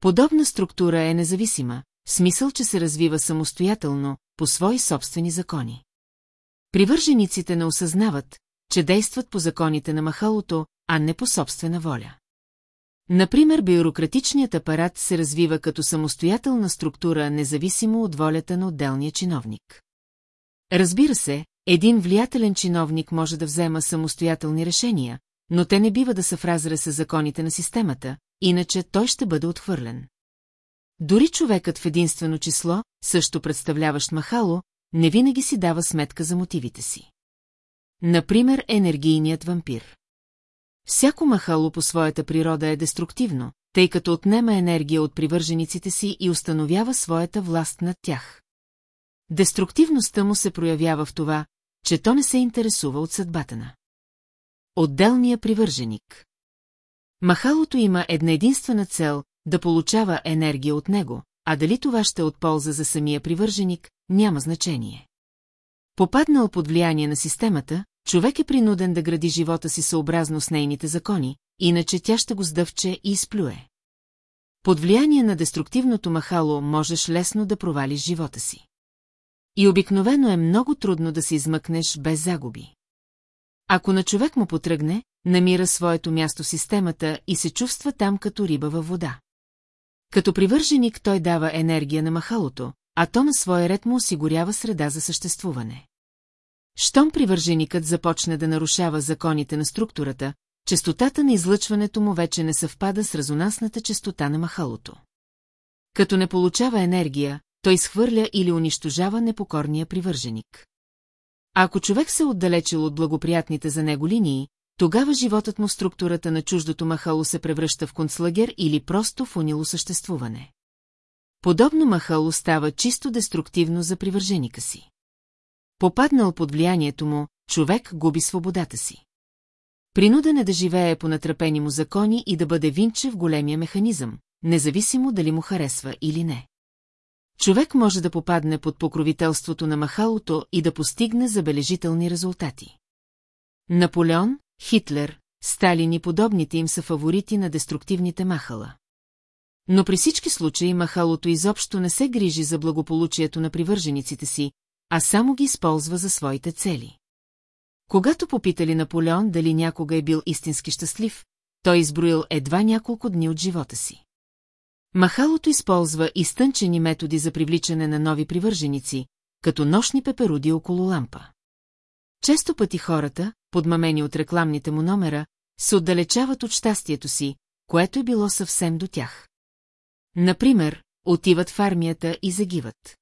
A: Подобна структура е независима, в смисъл, че се развива самостоятелно, по свои собствени закони. Привържениците не осъзнават, че действат по законите на махалото, а не по собствена воля. Например, бюрократичният апарат се развива като самостоятелна структура, независимо от волята на отделния чиновник. Разбира се, един влиятелен чиновник може да взема самостоятелни решения, но те не бива да са в разрез с законите на системата, иначе той ще бъде отхвърлен. Дори човекът в единствено число, също представляващ махало, не винаги си дава сметка за мотивите си. Например, енергийният вампир. Всяко махало по своята природа е деструктивно, тъй като отнема енергия от привържениците си и установява своята власт над тях. Деструктивността му се проявява в това, че то не се интересува от съдбата на. Отделния привърженик. Махалото има една единствена цел да получава енергия от него, а дали това ще е от полза за самия привърженик, няма значение. Попаднал под влияние на системата, човек е принуден да гради живота си съобразно с нейните закони, иначе тя ще го сдъвче и изплюе. Под влияние на деструктивното махало можеш лесно да провалиш живота си. И обикновено е много трудно да се измъкнеш без загуби. Ако на човек му потръгне, намира своето място в системата и се чувства там като риба във вода. Като привърженик той дава енергия на махалото, а то на своя ред му осигурява среда за съществуване. Щом привърженикът започне да нарушава законите на структурата, частотата на излъчването му вече не съвпада с резонансната частота на махалото. Като не получава енергия, той изхвърля или унищожава непокорния привърженик. Ако човек се отдалечил от благоприятните за него линии, тогава животът му в структурата на чуждото махало се превръща в концлагер или просто в унило съществуване. Подобно махало става чисто деструктивно за привърженика си. Попаднал под влиянието му, човек губи свободата си. Принуден е да живее по натрапени му закони и да бъде винче в големия механизъм, независимо дали му харесва или не. Човек може да попадне под покровителството на махалото и да постигне забележителни резултати. Наполеон, Хитлер, Сталин и подобните им са фаворити на деструктивните махала. Но при всички случаи махалото изобщо не се грижи за благополучието на привържениците си, а само ги използва за своите цели. Когато попитали Наполеон дали някога е бил истински щастлив, той изброил едва няколко дни от живота си. Махалото използва изтънчени методи за привличане на нови привърженици, като нощни пеперуди около лампа. Често пъти хората, подмамени от рекламните му номера, се отдалечават от щастието си, което е било съвсем до тях. Например, отиват в армията и загиват.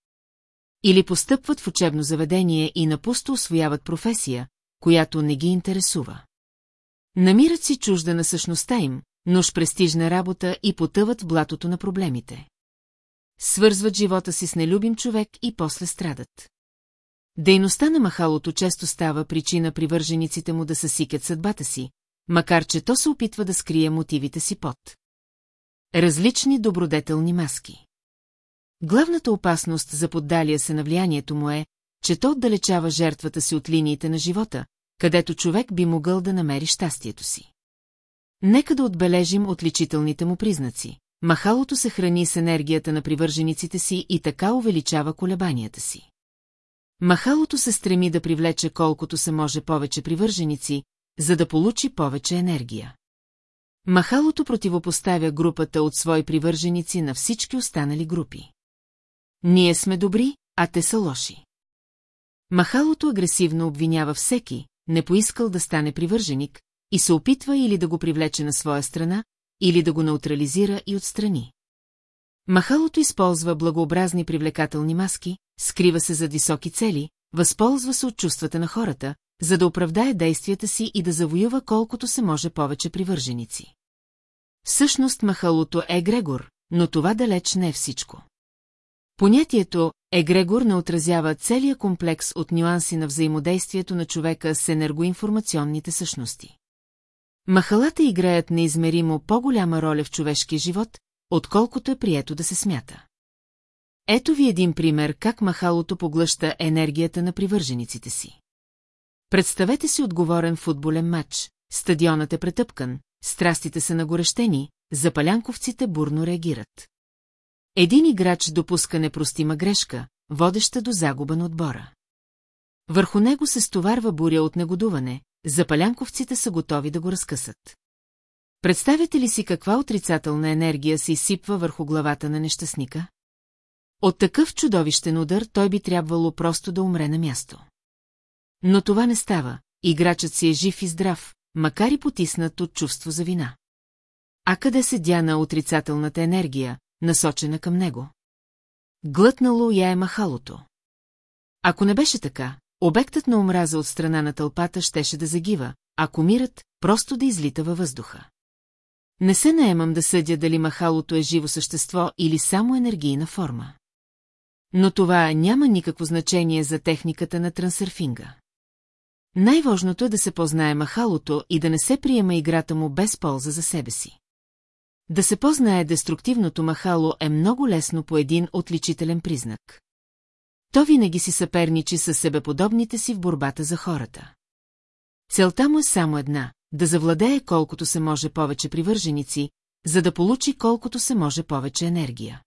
A: Или постъпват в учебно заведение и напусто освояват професия, която не ги интересува. Намират си чужда на същността им, но уж престижна работа и потъват блатото на проблемите. Свързват живота си с нелюбим човек и после страдат. Дейността на махалото често става причина привържениците му да съсикят съдбата си, макар че то се опитва да скрие мотивите си под. Различни добродетелни маски. Главната опасност за поддалия се на влиянието му е, че то отдалечава жертвата си от линиите на живота, където човек би могъл да намери щастието си. Нека да отбележим отличителните му признаци. Махалото се храни с енергията на привържениците си и така увеличава колебанията си. Махалото се стреми да привлече колкото се може повече привърженици, за да получи повече енергия. Махалото противопоставя групата от свои привърженици на всички останали групи. Ние сме добри, а те са лоши. Махалото агресивно обвинява всеки, не поискал да стане привърженик, и се опитва или да го привлече на своя страна, или да го неутрализира и отстрани. Махалото използва благообразни привлекателни маски, скрива се за високи цели, възползва се от чувствата на хората, за да оправдае действията си и да завоюва колкото се може повече привърженици. Всъщност махалото е Грегор, но това далеч не е всичко. Понятието Егрегор не отразява целия комплекс от нюанси на взаимодействието на човека с енергоинформационните същности. Махалата играят неизмеримо по-голяма роля в човешкия живот, отколкото е прието да се смята. Ето ви един пример как махалото поглъща енергията на привържениците си. Представете си отговорен футболен матч, стадионът е претъпкан, страстите са нагорещени, запалянковците бурно реагират. Един играч допуска непростима грешка, водеща до загуба на отбора. Върху него се стоварва буря от негодуване, запалянковците са готови да го разкъсат. Представете ли си каква отрицателна енергия се изсипва върху главата на нещастника? От такъв чудовищен удар той би трябвало просто да умре на място. Но това не става, играчът си е жив и здрав, макар и потиснат от чувство за вина. А къде седя на отрицателната енергия, насочена към него? Глътнало я е махалото. Ако не беше така, обектът на омраза от страна на тълпата щеше да загива, а комират просто да излита във въздуха. Не се наемам да съдя дали махалото е живо същество или само енергийна форма. Но това няма никакво значение за техниката на трансърфинга. Най-важното е да се познае махалото и да не се приема играта му без полза за себе си. Да се познае деструктивното махало е много лесно по един отличителен признак. То винаги си съперничи с себеподобните си в борбата за хората. Целта му е само една – да завладее колкото се може повече привърженици, за да получи колкото се може повече енергия.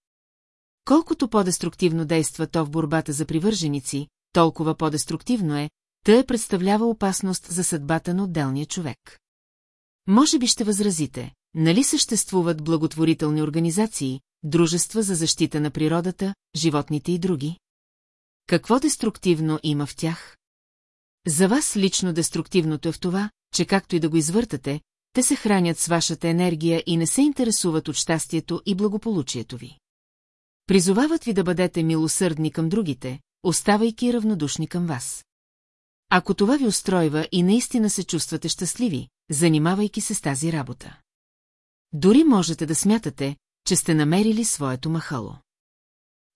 A: Колкото по-деструктивно действа то в борбата за привърженици, толкова по-деструктивно е, тъй представлява опасност за съдбата на отделния човек. Може би ще възразите, нали съществуват благотворителни организации, дружества за защита на природата, животните и други? Какво деструктивно има в тях? За вас лично деструктивното е в това, че както и да го извъртате, те се хранят с вашата енергия и не се интересуват от щастието и благополучието ви. Призовават ви да бъдете милосърдни към другите, оставайки равнодушни към вас. Ако това ви устройва и наистина се чувствате щастливи, занимавайки се с тази работа. Дори можете да смятате, че сте намерили своето махало.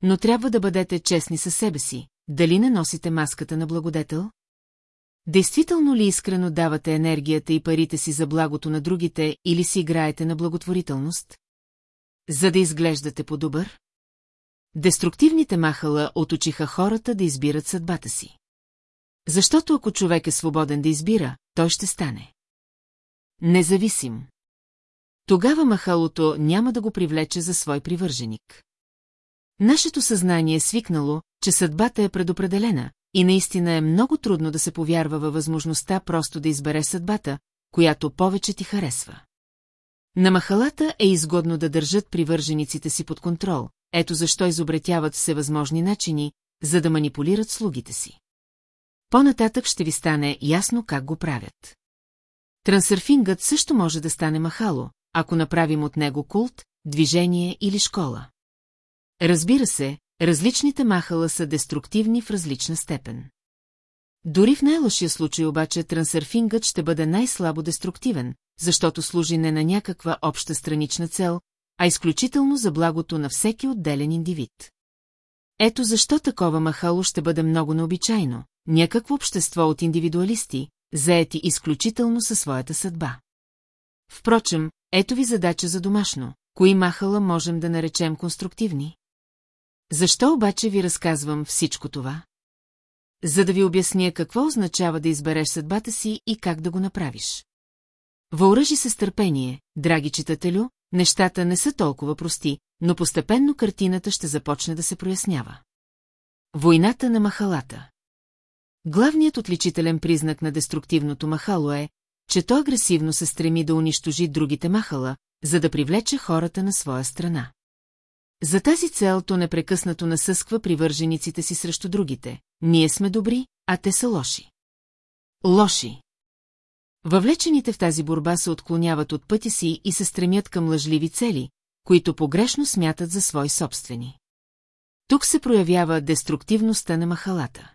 A: Но трябва да бъдете честни със себе си, дали не носите маската на благодетел? Действително ли искрено давате енергията и парите си за благото на другите или си играете на благотворителност? За да изглеждате по-добър? Деструктивните махала оточиха хората да избират съдбата си. Защото ако човек е свободен да избира, той ще стане. Независим. Тогава махалото няма да го привлече за свой привърженик. Нашето съзнание е свикнало, че съдбата е предопределена, и наистина е много трудно да се повярва във възможността просто да избере съдбата, която повече ти харесва. На махалата е изгодно да държат привържениците си под контрол, ето защо изобретяват всевъзможни начини, за да манипулират слугите си. По-нататък ще ви стане ясно как го правят. Трансърфингът също може да стане махало, ако направим от него култ, движение или школа. Разбира се, различните махала са деструктивни в различна степен. Дори в най-лошия случай обаче трансърфингът ще бъде най-слабо деструктивен, защото служи не на някаква обща странична цел, а изключително за благото на всеки отделен индивид. Ето защо такова махало ще бъде много необичайно, някакво общество от индивидуалисти, заети изключително със своята съдба. Впрочем, ето ви задача за домашно. Кои махала можем да наречем конструктивни? Защо обаче ви разказвам всичко това? За да ви обясня какво означава да избереш съдбата си и как да го направиш. Въоръжи се с търпение, драги читателю, нещата не са толкова прости, но постепенно картината ще започне да се прояснява. Войната на махалата Главният отличителен признак на деструктивното махало е, че то агресивно се стреми да унищожи другите махала, за да привлече хората на своя страна. За тази цел то непрекъснато насъсква привържениците си срещу другите. Ние сме добри, а те са лоши. Лоши. Въвлечените в тази борба се отклоняват от пътя си и се стремят към лъжливи цели, които погрешно смятат за свои собствени. Тук се проявява деструктивността на махалата.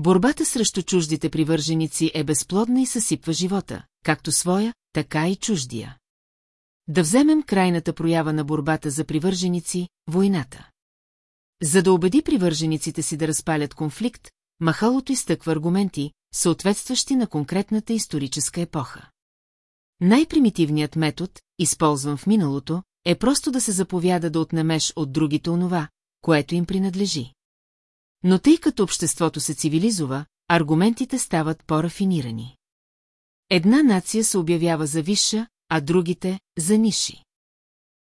A: Борбата срещу чуждите привърженици е безплодна и съсипва живота, както своя, така и чуждия. Да вземем крайната проява на борбата за привърженици – войната. За да убеди привържениците си да разпалят конфликт, махалото изтъква аргументи, съответстващи на конкретната историческа епоха. Най-примитивният метод, използван в миналото, е просто да се заповяда да отнемеш от другите онова, което им принадлежи. Но тъй като обществото се цивилизува, аргументите стават по-рафинирани. Една нация се обявява за висша, а другите – за ниши.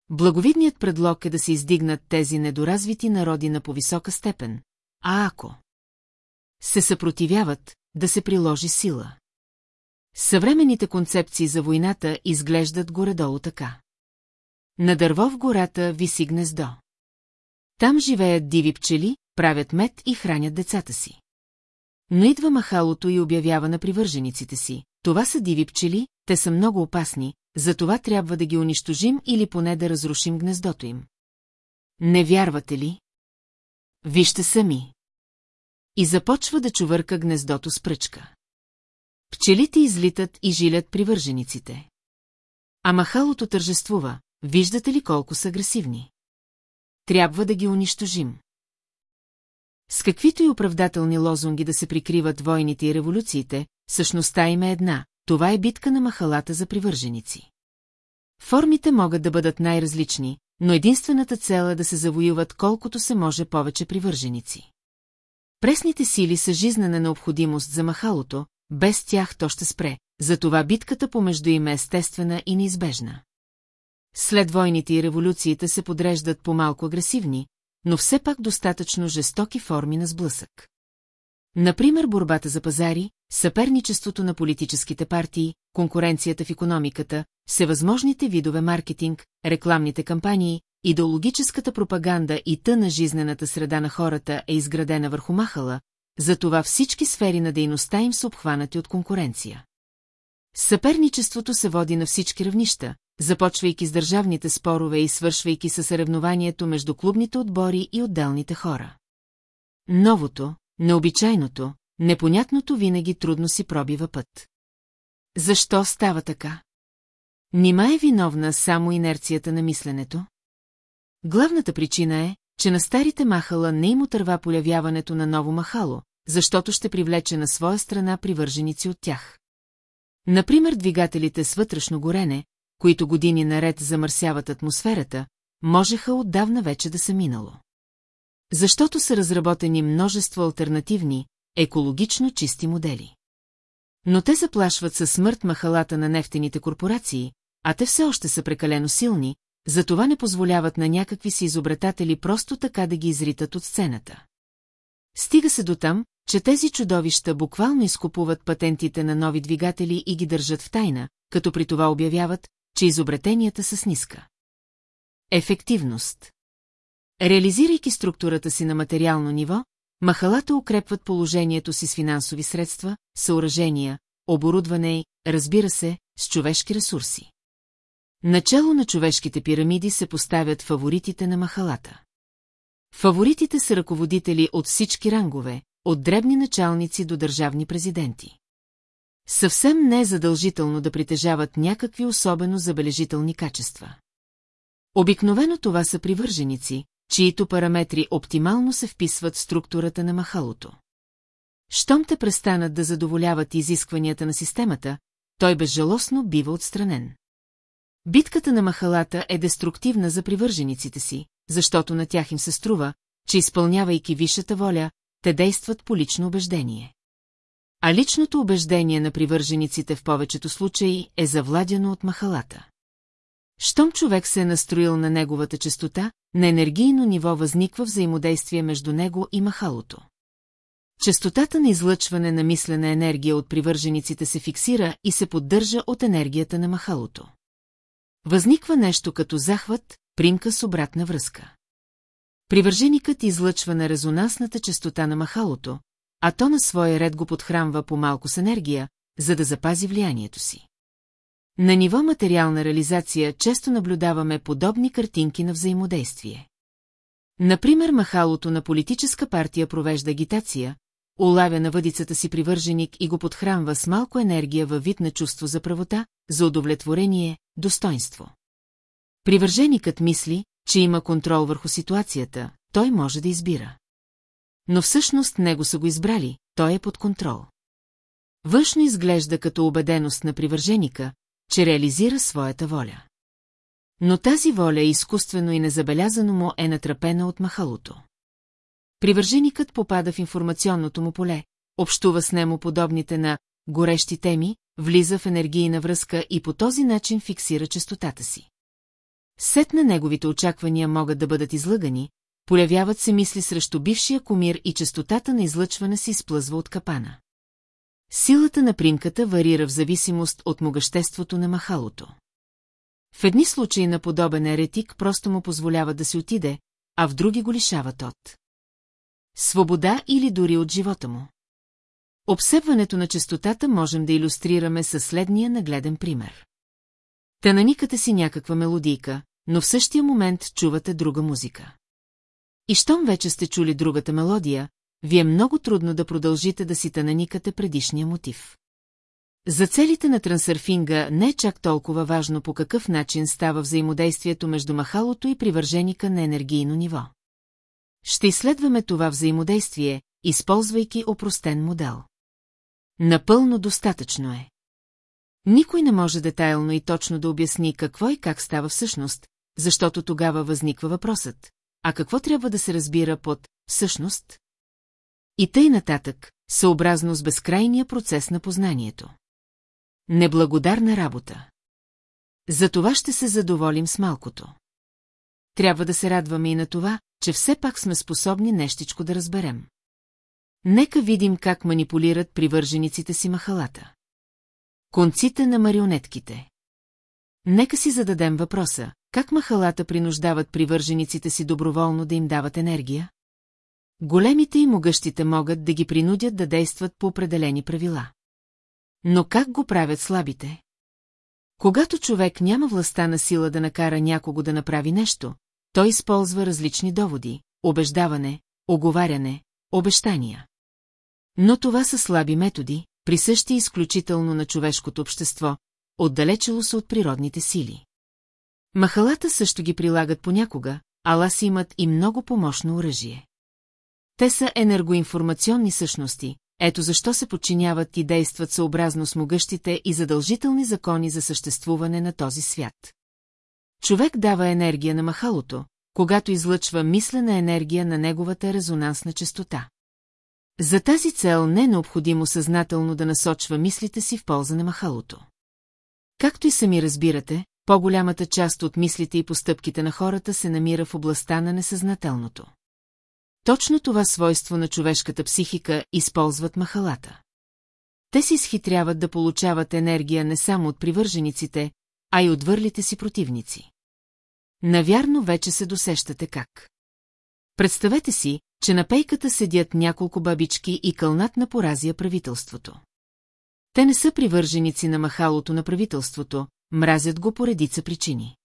A: Благовидният предлог е да се издигнат тези недоразвити народи на повисока степен, а ако се съпротивяват, да се приложи сила. Съвременните концепции за войната изглеждат горе-долу така. На дърво в гората виси гнездо. Там живеят диви пчели, правят мед и хранят децата си. Но идва махалото и обявява на привържениците си. Това са диви пчели, те са много опасни, затова трябва да ги унищожим или поне да разрушим гнездото им. Не вярвате ли? Вижте сами. И започва да чувърка гнездото с пръчка. Пчелите излитат и жилят привържениците. А махалото тържествува, виждате ли колко са агресивни? Трябва да ги унищожим. С каквито и оправдателни лозунги да се прикриват войните и революциите, същността им е една – това е битка на махалата за привърженици. Формите могат да бъдат най-различни, но единствената цел е да се завоюват колкото се може повече привърженици. Пресните сили са жизнена необходимост за махалото, без тях то ще спре, затова битката помежду им е естествена и неизбежна. След войните и революциите се подреждат по-малко агресивни, но все пак достатъчно жестоки форми на сблъсък. Например, борбата за пазари, съперничеството на политическите партии, конкуренцията в економиката, всевъзможните видове маркетинг, рекламните кампании, идеологическата пропаганда и тъна жизнената среда на хората е изградена върху махала, затова всички сфери на дейността им са обхванати от конкуренция. Съперничеството се води на всички равнища, започвайки с държавните спорове и свършвайки със съревнованието между клубните отбори и отделните хора. Новото, необичайното, непонятното винаги трудно си пробива път. Защо става така? Нима е виновна само инерцията на мисленето? Главната причина е, че на старите махала не им отърва полявяването на ново махало, защото ще привлече на своя страна привърженици от тях. Например, двигателите с вътрешно горене, които години наред замърсяват атмосферата, можеха отдавна вече да са минало. Защото са разработени множество альтернативни, екологично чисти модели. Но те заплашват със смърт махалата на нефтените корпорации, а те все още са прекалено силни, затова не позволяват на някакви си изобретатели просто така да ги изритат от сцената. Стига се до там, че тези чудовища буквално изкупуват патентите на нови двигатели и ги държат в тайна, като при това обявяват, че изобретенията са с ниска. Ефективност Реализирайки структурата си на материално ниво, махалата укрепват положението си с финансови средства, съоръжения, оборудване и, разбира се, с човешки ресурси. Начало на човешките пирамиди се поставят фаворитите на махалата. Фаворитите са ръководители от всички рангове, от дребни началници до държавни президенти. Съвсем не е задължително да притежават някакви особено забележителни качества. Обикновено това са привърженици, чието параметри оптимално се вписват в структурата на махалото. Щом те престанат да задоволяват изискванията на системата, той безжалостно бива отстранен. Битката на махалата е деструктивна за привържениците си, защото на тях им се струва, че изпълнявайки висшата воля, те действат по лично убеждение. А личното убеждение на привържениците в повечето случаи е завладяно от махалата. Щом човек се е настроил на неговата частота, на енергийно ниво възниква взаимодействие между него и махалото. Частотата на излъчване на мислена енергия от привържениците се фиксира и се поддържа от енергията на махалото. Възниква нещо като захват, примка с обратна връзка. Привърженикът излъчва на резонансната частота на махалото, а то на своя ред го подхранва по малко с енергия, за да запази влиянието си. На ниво материална реализация често наблюдаваме подобни картинки на взаимодействие. Например, махалото на политическа партия провежда агитация, улавя на въдицата си привърженик и го подхранва с малко енергия във вид на чувство за правота, за удовлетворение, достоинство. Привърженикът мисли, че има контрол върху ситуацията, той може да избира. Но всъщност него са го избрали, той е под контрол. Външно изглежда като убеденост на привърженика, че реализира своята воля. Но тази воля изкуствено и незабелязано му е натрапена от махалото. Привърженикът попада в информационното му поле, общува с нему подобните на горещи теми, влиза в енергийна връзка и по този начин фиксира частотата си. Сет на неговите очаквания могат да бъдат излъгани, появяват се мисли срещу бившия комир и частотата на излъчване се изплъзва от капана. Силата на примката варира в зависимост от могъществото на махалото. В едни случаи на подобен еретик просто му позволява да си отиде, а в други го лишават от свобода или дори от живота му. Обсебването на частотата можем да иллюстрираме със следния нагледен пример. Та наникате си някаква мелодийка, но в същия момент чувате друга музика. И щом вече сте чули другата мелодия, ви е много трудно да продължите да си тананикате предишния мотив. За целите на трансърфинга не е чак толкова важно по какъв начин става взаимодействието между махалото и привърженика на енергийно ниво. Ще изследваме това взаимодействие, използвайки опростен модел. Напълно достатъчно е. Никой не може детайлно и точно да обясни какво и как става всъщност, защото тогава възниква въпросът. А какво трябва да се разбира под «всъщност»? И тъй нататък, съобразно с безкрайния процес на познанието. Неблагодарна работа. За това ще се задоволим с малкото. Трябва да се радваме и на това, че все пак сме способни нещичко да разберем. Нека видим как манипулират привържениците си махалата. Конците на марионетките. Нека си зададем въпроса, как махалата принуждават привържениците си доброволно да им дават енергия? Големите и могъщите могат да ги принудят да действат по определени правила. Но как го правят слабите? Когато човек няма властта на сила да накара някого да направи нещо, той използва различни доводи – убеждаване, оговаряне, обещания. Но това са слаби методи, присъщи изключително на човешкото общество, отдалечило се от природните сили. Махалата също ги прилагат понякога, ала си имат и много помощно оръжие. Те са енергоинформационни същности, ето защо се подчиняват и действат съобразно с могъщите и задължителни закони за съществуване на този свят. Човек дава енергия на махалото, когато излъчва мислена енергия на неговата резонансна частота. За тази цел не е необходимо съзнателно да насочва мислите си в полза на махалото. Както и сами разбирате, по-голямата част от мислите и постъпките на хората се намира в областта на несъзнателното. Точно това свойство на човешката психика използват махалата. Те си изхитряват да получават енергия не само от привържениците, а и от върлите си противници. Навярно вече се досещате как. Представете си, че на пейката седят няколко бабички и кълнат на поразия правителството. Те не са привърженици на махалото на правителството, мразят го по редица причини.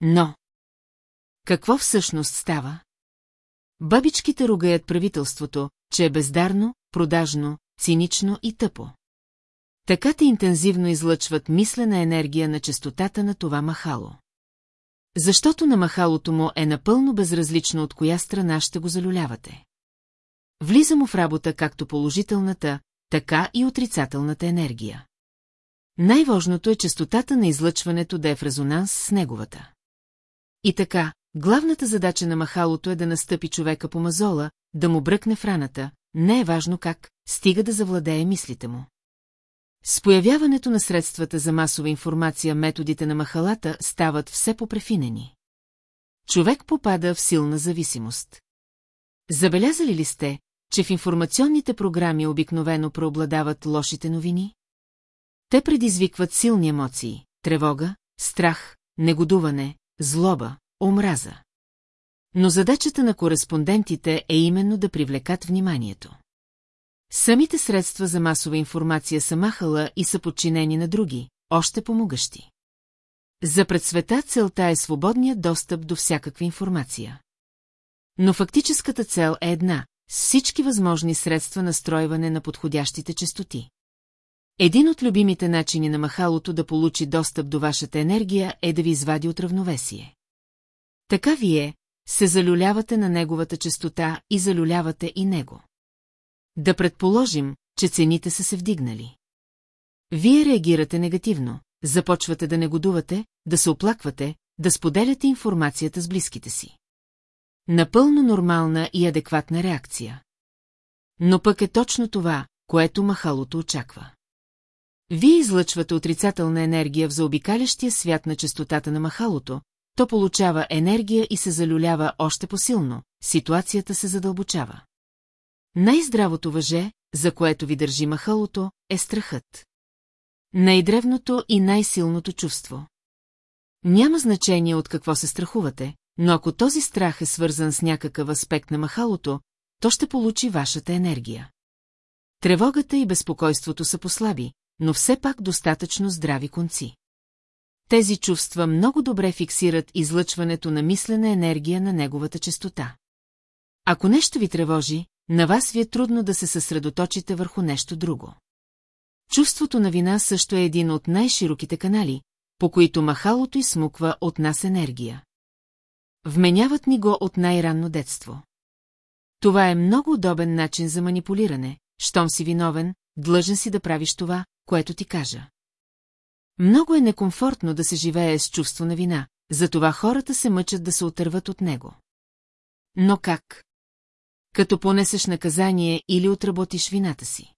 A: Но... Какво всъщност става? Бабичките ругаят правителството, че е бездарно, продажно, цинично и тъпо. Така те интензивно излъчват мислена енергия на частотата на това махало. Защото на махалото му е напълно безразлично от коя страна ще го залюлявате. Влиза му в работа както положителната, така и отрицателната енергия. Най-важното е частотата на излъчването да е в резонанс с неговата. И така, главната задача на махалото е да настъпи човека по мазола, да му бръкне в раната, не е важно как, стига да завладее мислите му. С появяването на средствата за масова информация методите на махалата стават все по-префинени. Човек попада в силна зависимост. Забелязали ли сте, че в информационните програми обикновено преобладават лошите новини? Те предизвикват силни емоции – тревога, страх, негодуване, злоба, омраза. Но задачата на кореспондентите е именно да привлекат вниманието. Самите средства за масова информация са махала и са подчинени на други, още помогащи. За предсвета целта е свободният достъп до всякаква информация. Но фактическата цел е една – всички възможни средства настройване на подходящите частоти. Един от любимите начини на махалото да получи достъп до вашата енергия е да ви извади от равновесие. Така вие се залюлявате на неговата частота и залюлявате и него. Да предположим, че цените са се вдигнали. Вие реагирате негативно, започвате да негодувате, да се оплаквате, да споделяте информацията с близките си. Напълно нормална и адекватна реакция. Но пък е точно това, което махалото очаква. Вие излъчвате отрицателна енергия в заобикалящия свят на частотата на махалото, то получава енергия и се залюлява още по-силно, ситуацията се задълбочава. Най-здравото въже, за което ви държи махалото, е страхът. Най-древното и най-силното чувство. Няма значение от какво се страхувате, но ако този страх е свързан с някакъв аспект на махалото, то ще получи вашата енергия. Тревогата и безпокойството са послаби, но все пак достатъчно здрави конци. Тези чувства много добре фиксират излъчването на мислена енергия на неговата частота. Ако нещо ви тревожи, на вас ви е трудно да се съсредоточите върху нещо друго. Чувството на вина също е един от най-широките канали, по които махалото изсмуква от нас енергия. Вменяват ни го от най-ранно детство. Това е много удобен начин за манипулиране, щом си виновен, длъжен си да правиш това, което ти кажа. Много е некомфортно да се живее с чувство на вина, затова хората се мъчат да се отърват от него. Но как? Като понесеш наказание или отработиш вината си.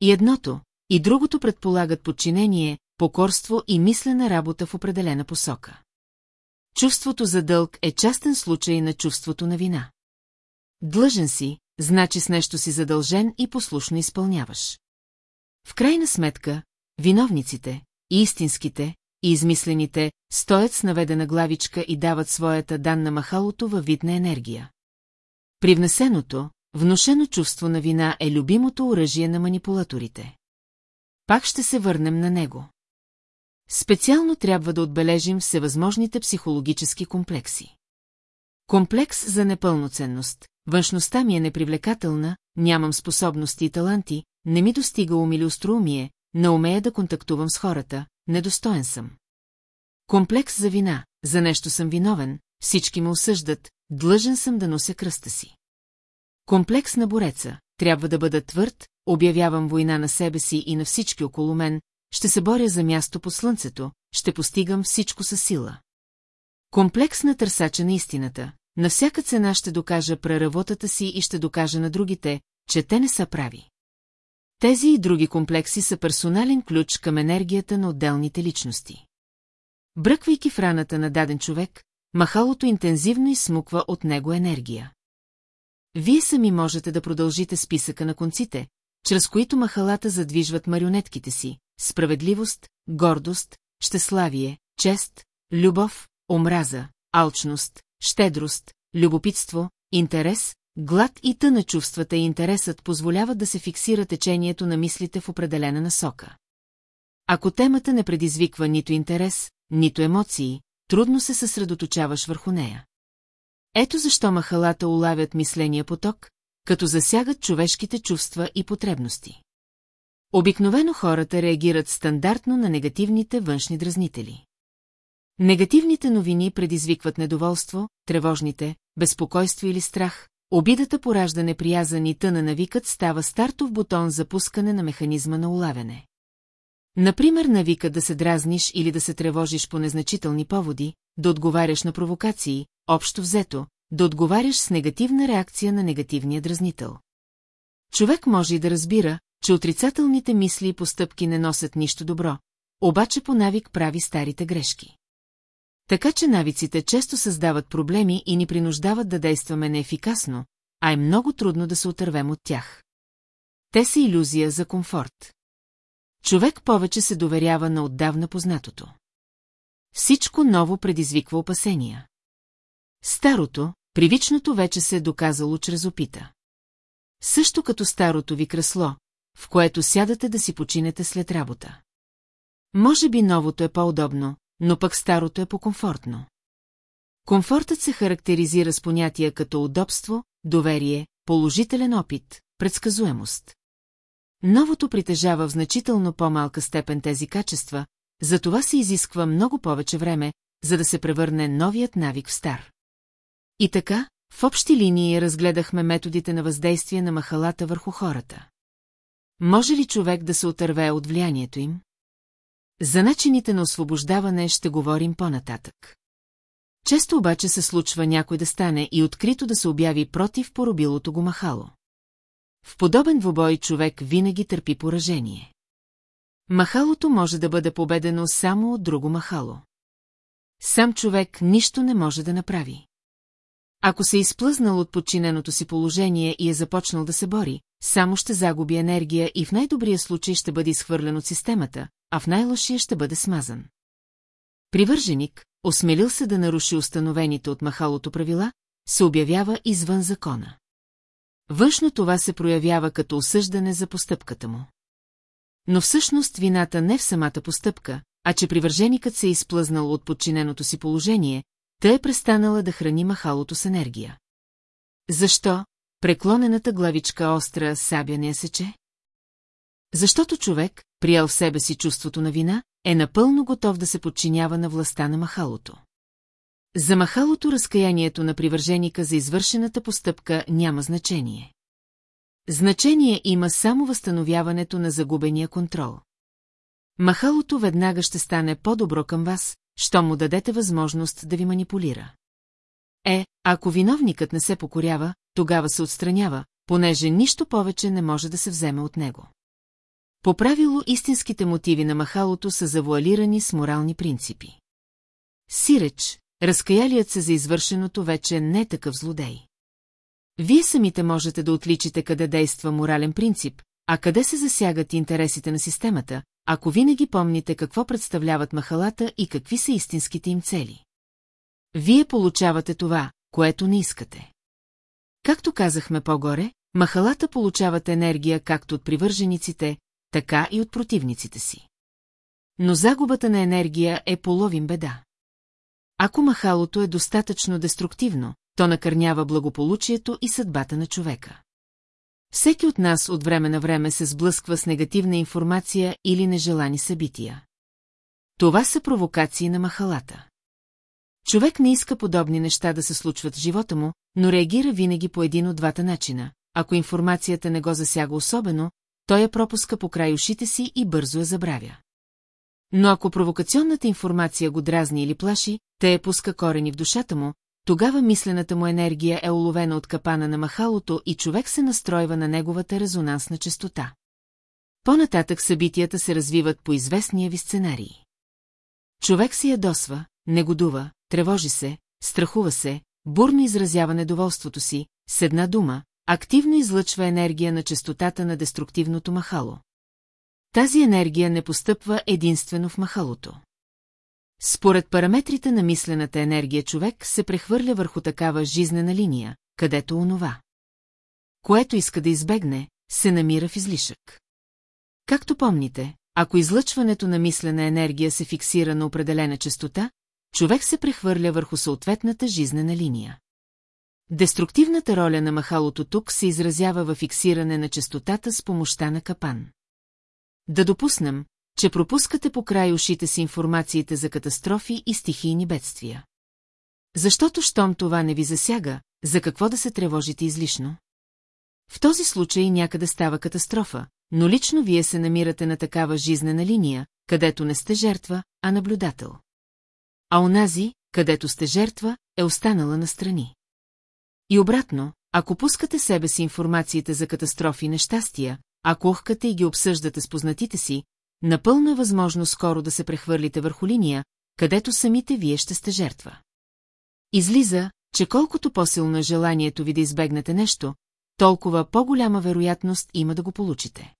A: И едното, и другото предполагат подчинение, покорство и мислена работа в определена посока. Чувството за дълг е частен случай на чувството на вина. Длъжен си, значи с нещо си задължен и послушно изпълняваш. В крайна сметка, виновниците, истинските, и измислените, стоят с наведена главичка и дават своята дан на махалото във вид на енергия. Привнесеното, внушено чувство на вина е любимото оръжие на манипулаторите. Пак ще се върнем на него. Специално трябва да отбележим всевъзможните психологически комплекси. Комплекс за непълноценност. Външността ми е непривлекателна, нямам способности и таланти, не ми достига ум или остроумие, не умея да контактувам с хората, недостоен съм. Комплекс за вина, за нещо съм виновен, всички ме осъждат, длъжен съм да нося кръста си. Комплекс на бореца, трябва да бъда твърд, обявявам война на себе си и на всички около мен, ще се боря за място по слънцето, ще постигам всичко със сила. Комплекс на търсача на истината, на всяка цена ще докажа преработата си и ще докажа на другите, че те не са прави. Тези и други комплекси са персонален ключ към енергията на отделните личности. Бръквайки в раната на даден човек, махалото интензивно изсмуква от него енергия. Вие сами можете да продължите списъка на конците, чрез които махалата задвижват марионетките си, справедливост, гордост, щеславие, чест, любов, омраза, алчност, щедрост, любопитство, интерес, глад и тъна чувствата и интересът позволяват да се фиксира течението на мислите в определена насока. Ако темата не предизвиква нито интерес, нито емоции, трудно се съсредоточаваш върху нея. Ето защо махалата улавят мисления поток, като засягат човешките чувства и потребности. Обикновено хората реагират стандартно на негативните външни дразнители. Негативните новини предизвикват недоволство, тревожните, безпокойство или страх, обидата поражда неприязан и тъна навикът става стартов бутон за пускане на механизма на улавяне. Например, навика да се дразниш или да се тревожиш по незначителни поводи, да отговаряш на провокации, общо взето, да отговаряш с негативна реакция на негативния дразнител. Човек може и да разбира, че отрицателните мисли и постъпки не носят нищо добро, обаче по навик прави старите грешки. Така че навиците често създават проблеми и ни принуждават да действаме неефикасно, а е много трудно да се отървем от тях. Те са иллюзия за комфорт. Човек повече се доверява на отдавна познатото. Всичко ново предизвиква опасения. Старото, привичното вече се е доказало чрез опита. Също като старото ви кресло, в което сядате да си починете след работа. Може би новото е по-удобно, но пък старото е по-комфортно. Комфортът се характеризира с понятия като удобство, доверие, положителен опит, предсказуемост. Новото притежава в значително по-малка степен тези качества, затова се изисква много повече време, за да се превърне новият навик в стар. И така, в общи линии разгледахме методите на въздействие на махалата върху хората. Може ли човек да се отърве от влиянието им? За начините на освобождаване ще говорим по-нататък. Често обаче се случва някой да стане и открито да се обяви против поробилото го махало. В подобен двобой човек винаги търпи поражение. Махалото може да бъде победено само от друго махало. Сам човек нищо не може да направи. Ако се е изплъзнал от подчиненото си положение и е започнал да се бори, само ще загуби енергия и в най-добрия случай ще бъде изхвърлен от системата, а в най-лошия ще бъде смазан. Привърженик, осмелил се да наруши установените от махалото правила, се обявява извън закона. Външно това се проявява като осъждане за постъпката му. Но всъщност вината не в самата постъпка, а че привърженикът се е изплъзнал от подчиненото си положение, тъй е престанала да храни махалото с енергия. Защо? Преклонената главичка остра сабя не сече? Защото човек, приял в себе си чувството на вина, е напълно готов да се подчинява на властта на махалото. За махалото разкаянието на привърженика за извършената постъпка няма значение. Значение има само възстановяването на загубения контрол. Махалото веднага ще стане по-добро към вас, що му дадете възможност да ви манипулира. Е, ако виновникът не се покорява, тогава се отстранява, понеже нищо повече не може да се вземе от него. По правило истинските мотиви на махалото са завуалирани с морални принципи. Сиреч, разкаялият се за извършеното вече не е такъв злодей. Вие самите можете да отличите къде действа морален принцип, а къде се засягат интересите на системата, ако винаги помните какво представляват махалата и какви са истинските им цели. Вие получавате това, което не искате. Както казахме по-горе, махалата получават енергия както от привържениците, така и от противниците си. Но загубата на енергия е половин беда. Ако махалото е достатъчно деструктивно, то накърнява благополучието и съдбата на човека. Всеки от нас от време на време се сблъсква с негативна информация или нежелани събития. Това са провокации на махалата. Човек не иска подобни неща да се случват в живота му, но реагира винаги по един от двата начина. Ако информацията не го засяга особено, той я пропуска по край ушите си и бързо я забравя. Но ако провокационната информация го дразни или плаши, те я пуска корени в душата му, тогава мислената му енергия е уловена от капана на махалото и човек се настройва на неговата резонансна частота. По-нататък събитията се развиват по известния ви сценарий. Човек се ядосва, негодува, тревожи се, страхува се, бурно изразява недоволството си, с една дума, активно излъчва енергия на частотата на деструктивното махало. Тази енергия не постъпва единствено в махалото. Според параметрите на мислената енергия човек се прехвърля върху такава жизнена линия, където онова. Което иска да избегне, се намира в излишък. Както помните, ако излъчването на мислена енергия се фиксира на определена частота, човек се прехвърля върху съответната жизнена линия. Деструктивната роля на махалото тук се изразява в фиксиране на частотата с помощта на капан. Да допуснем, че пропускате по край ушите си информациите за катастрофи и стихийни бедствия. Защото щом това не ви засяга, за какво да се тревожите излишно? В този случай някъде става катастрофа, но лично вие се намирате на такава жизнена линия, където не сте жертва, а наблюдател. А онази, където сте жертва, е останала настрани. И обратно, ако пускате себе си информациите за катастрофи и нещастия, ако охкате и ги обсъждате с познатите си, напълно е възможно скоро да се прехвърлите върху линия, където самите вие ще сте жертва. Излиза, че колкото по-силно е желанието ви да избегнете нещо, толкова по-голяма вероятност има да го получите.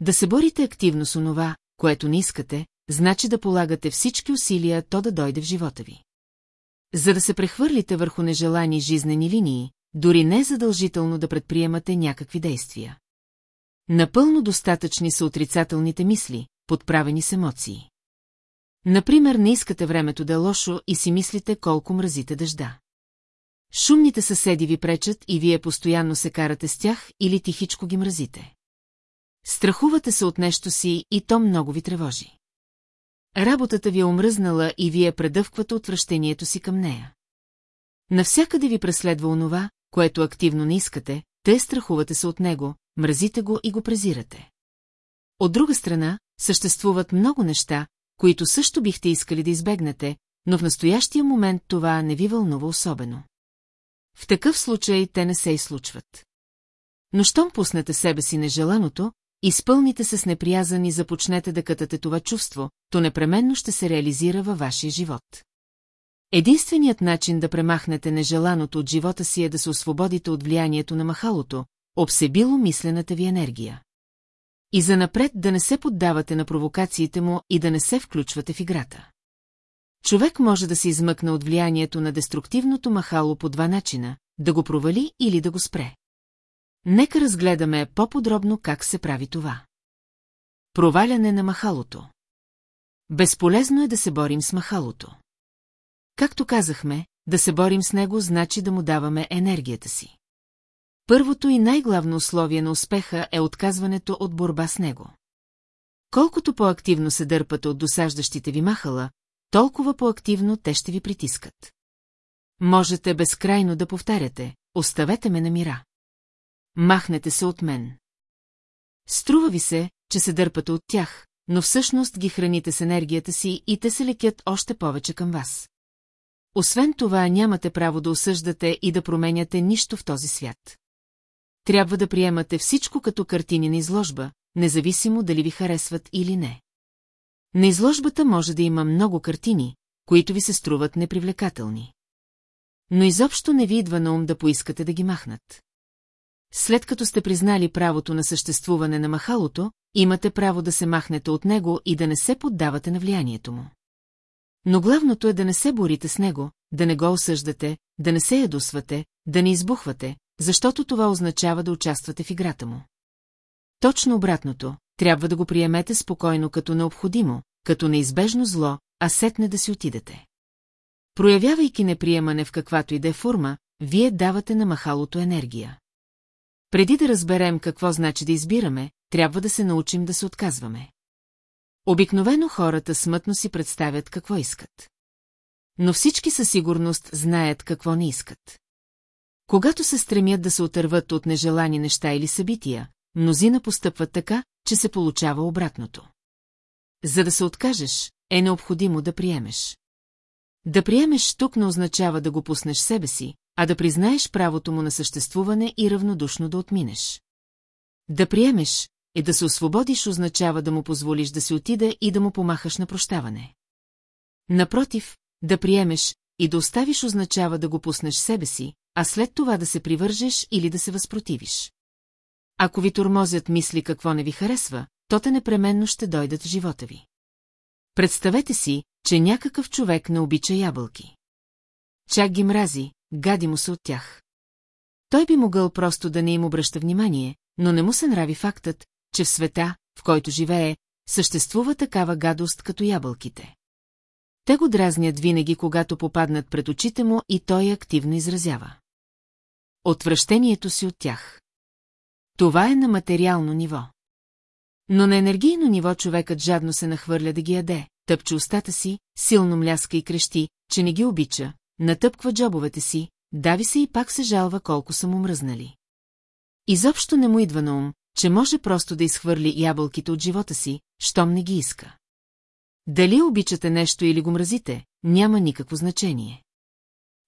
A: Да се борите активно с онова, което не искате, значи да полагате всички усилия то да дойде в живота ви. За да се прехвърлите върху нежелани жизнени линии, дори не е задължително да предприемате някакви действия. Напълно достатъчни са отрицателните мисли, подправени с емоции. Например, не искате времето да е лошо и си мислите колко мразите дъжда. Шумните съседи ви пречат и вие постоянно се карате с тях или тихичко ги мразите. Страхувате се от нещо си и то много ви тревожи. Работата ви е омръзнала и вие предъвквате отвращението си към нея. Навсякъде ви преследва онова, което активно не искате, те страхувате се от него, мразите го и го презирате. От друга страна, съществуват много неща, които също бихте искали да избегнете, но в настоящия момент това не ви вълнува особено. В такъв случай те не се изслучват. Но щом пуснете себе си нежеланото, изпълните се с неприязан и започнете да катате това чувство, то непременно ще се реализира във вашия живот. Единственият начин да премахнете нежеланото от живота си е да се освободите от влиянието на махалото, обсебило мислената ви енергия. И занапред да не се поддавате на провокациите му и да не се включвате в играта. Човек може да се измъкне от влиянието на деструктивното махало по два начина – да го провали или да го спре. Нека разгледаме по-подробно как се прави това. Проваляне на махалото Безполезно е да се борим с махалото. Както казахме, да се борим с него значи да му даваме енергията си. Първото и най-главно условие на успеха е отказването от борба с него. Колкото по-активно се дърпате от досаждащите ви махала, толкова по-активно те ще ви притискат. Можете безкрайно да повтаряте, оставете ме на мира. Махнете се от мен. Струва ви се, че се дърпате от тях, но всъщност ги храните с енергията си и те се лекят още повече към вас. Освен това, нямате право да осъждате и да променяте нищо в този свят. Трябва да приемате всичко като картини на изложба, независимо дали ви харесват или не. На изложбата може да има много картини, които ви се струват непривлекателни. Но изобщо не ви идва на ум да поискате да ги махнат. След като сте признали правото на съществуване на махалото, имате право да се махнете от него и да не се поддавате на влиянието му. Но главното е да не се борите с него, да не го осъждате, да не се ядосвате, да не избухвате, защото това означава да участвате в играта му. Точно обратното, трябва да го приемете спокойно като необходимо, като неизбежно зло, а сетне да си отидете. Проявявайки неприемане в каквато и да е форма, вие давате на махалото енергия. Преди да разберем какво значи да избираме, трябва да се научим да се отказваме. Обикновено хората смътно си представят какво искат. Но всички със сигурност знаят какво не искат. Когато се стремят да се отърват от нежелани неща или събития, мнозина постъпват така, че се получава обратното. За да се откажеш, е необходимо да приемеш. Да приемеш тук не означава да го пуснеш себе си, а да признаеш правото му на съществуване и равнодушно да отминеш. Да приемеш, е да се освободиш означава да му позволиш да си отида и да му помахаш на прощаване. Напротив, да приемеш и да оставиш означава да го пуснеш себе си, а след това да се привържеш или да се възпротивиш. Ако ви тормозят мисли какво не ви харесва, то те непременно ще дойдат в живота ви. Представете си, че някакъв човек не обича ябълки. Чак ги мрази, гади му се от тях. Той би могъл просто да не им обръща внимание, но не му се нрави фактът, че в света, в който живее, съществува такава гадост като ябълките. Те го дразнят винаги, когато попаднат пред очите му и той активно изразява. отвращението си от тях. Това е на материално ниво. Но на енергийно ниво човекът жадно се нахвърля да ги яде, тъпче устата си, силно мляска и крещи, че не ги обича, натъпква джобовете си, дави се и пак се жалва колко са му мръзнали. Изобщо не му идва на ум, че може просто да изхвърли ябълките от живота си, щом не ги иска. Дали обичате нещо или го мразите, няма никакво значение.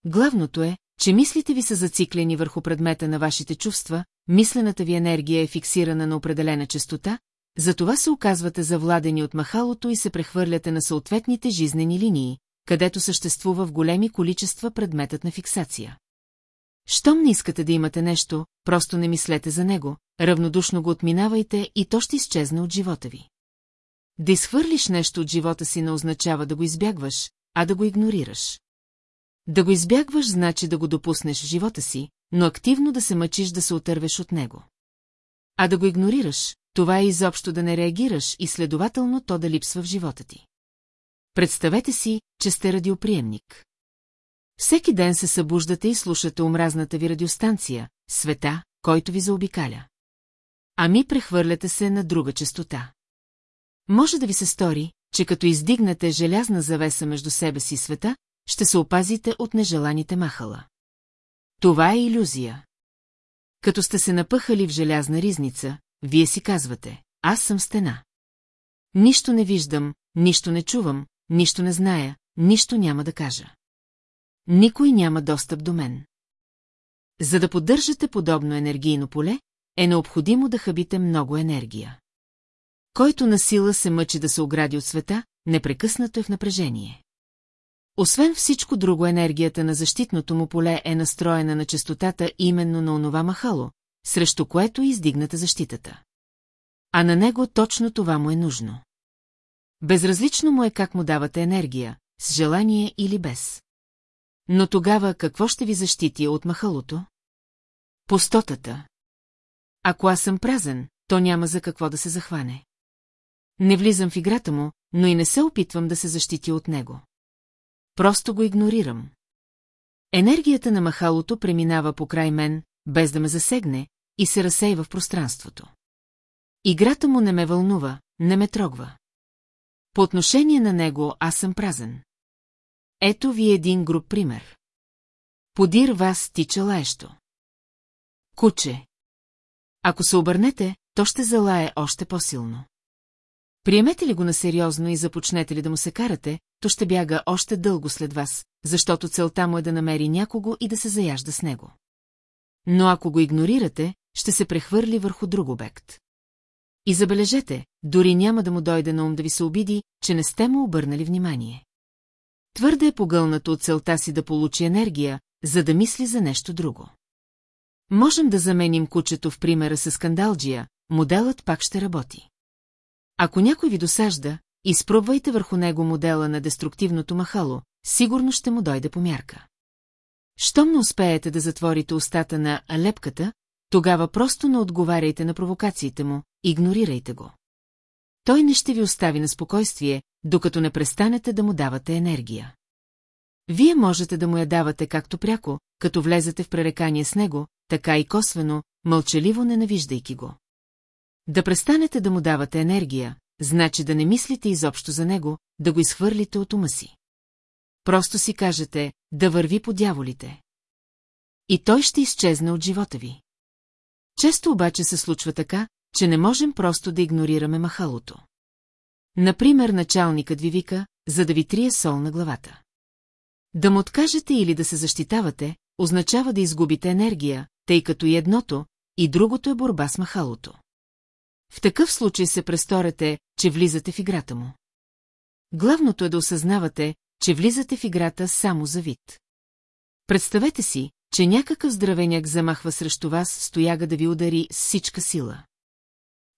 A: Главното е, че мислите ви са зациклени върху предмета на вашите чувства, мислената ви енергия е фиксирана на определена частота, затова се оказвате завладени от махалото и се прехвърляте на съответните жизнени линии, където съществува в големи количества предметът на фиксация. Щом не искате да имате нещо, просто не мислете за него, равнодушно го отминавайте и то ще изчезне от живота ви. Да изхвърлиш нещо от живота си не означава да го избягваш, а да го игнорираш. Да го избягваш значи да го допуснеш в живота си, но активно да се мъчиш да се отървеш от него. А да го игнорираш, това е изобщо да не реагираш и следователно то да липсва в живота ти. Представете си, че сте радиоприемник. Всеки ден се събуждате и слушате омразната ви радиостанция, света, който ви заобикаля. Ами прехвърляте се на друга частота. Може да ви се стори, че като издигнете желязна завеса между себе си и света, ще се опазите от нежеланите махала. Това е иллюзия. Като сте се напъхали в желязна ризница, вие си казвате, аз съм стена. Нищо не виждам, нищо не чувам, нищо не зная, нищо няма да кажа. Никой няма достъп до мен. За да поддържате подобно енергийно поле, е необходимо да хабите много енергия. Който на сила се мъчи да се огради от света, непрекъснато е в напрежение. Освен всичко друго, енергията на защитното му поле е настроена на частотата именно на онова махало, срещу което е издигната защитата. А на него точно това му е нужно. Безразлично му е как му давате енергия, с желание или без. Но тогава какво ще ви защити от махалото? Пустотата. Ако аз съм празен, то няма за какво да се захване. Не влизам в играта му, но и не се опитвам да се защитя от него. Просто го игнорирам. Енергията на махалото преминава по край мен, без да ме засегне, и се разсейва в пространството. Играта му не ме вълнува, не ме трогва. По отношение на него аз съм празен. Ето ви един груп пример. Подир вас тича лаещо. Куче. Ако се обърнете, то ще залае още по-силно. Приемете ли го на сериозно и започнете ли да му се карате, то ще бяга още дълго след вас, защото целта му е да намери някого и да се заяжда с него. Но ако го игнорирате, ще се прехвърли върху друг обект. И забележете, дори няма да му дойде на ум да ви се обиди, че не сте му обърнали внимание. Твърде е погълнато от целта си да получи енергия, за да мисли за нещо друго. Можем да заменим кучето в примера с скандалджия, моделът пак ще работи. Ако някой ви досажда, изпробвайте върху него модела на деструктивното махало, сигурно ще му дойде по мярка. Щом не успеете да затворите устата на лепката, тогава просто не отговаряйте на провокациите му, игнорирайте го. Той не ще ви остави на спокойствие, докато не престанете да му давате енергия. Вие можете да му я давате както пряко, като влезете в пререкание с него, така и косвено, мълчаливо ненавиждайки го. Да престанете да му давате енергия, значи да не мислите изобщо за него, да го изхвърлите от ума си. Просто си кажете, да върви по дяволите. И той ще изчезне от живота ви. Често обаче се случва така, че не можем просто да игнорираме махалото. Например, началникът ви вика, за да ви трие сол на главата. Да му откажете или да се защитавате, означава да изгубите енергия, тъй като и едното, и другото е борба с махалото. В такъв случай се престорете, че влизате в играта му. Главното е да осъзнавате, че влизате в играта само за вид. Представете си, че някакъв здравеняк замахва срещу вас, стояга да ви удари с всичка сила.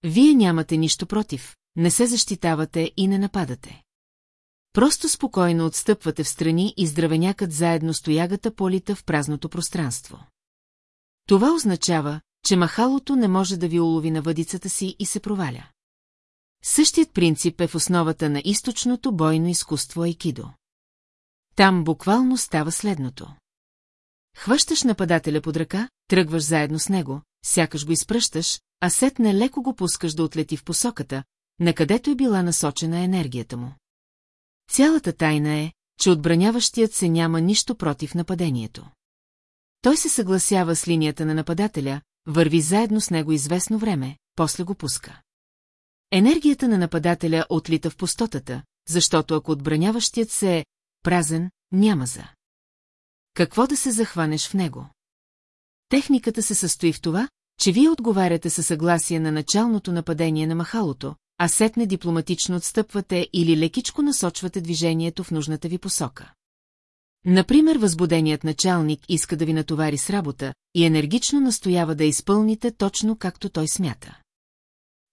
A: Вие нямате нищо против, не се защитавате и не нападате. Просто спокойно отстъпвате в страни и здравенякът заедно стоягата полита в празното пространство. Това означава, че махалото не може да ви улови на въдицата си и се проваля. Същият принцип е в основата на източното бойно изкуство Айкидо. Там буквално става следното. Хващаш нападателя под ръка, тръгваш заедно с него, сякаш го изпръщаш, а сетне леко го пускаш да отлети в посоката, на където е била насочена енергията му. Цялата тайна е, че отбраняващият се няма нищо против нападението. Той се съгласява с линията на нападателя, върви заедно с него известно време, после го пуска. Енергията на нападателя отлита в пустотата, защото ако отбраняващият се е празен, няма за. Какво да се захванеш в него? Техниката се състои в това, че вие отговаряте със съгласие на началното нападение на махалото, а сетне дипломатично отстъпвате или лекичко насочвате движението в нужната ви посока. Например, възбуденият началник иска да ви натовари с работа и енергично настоява да изпълните точно както той смята.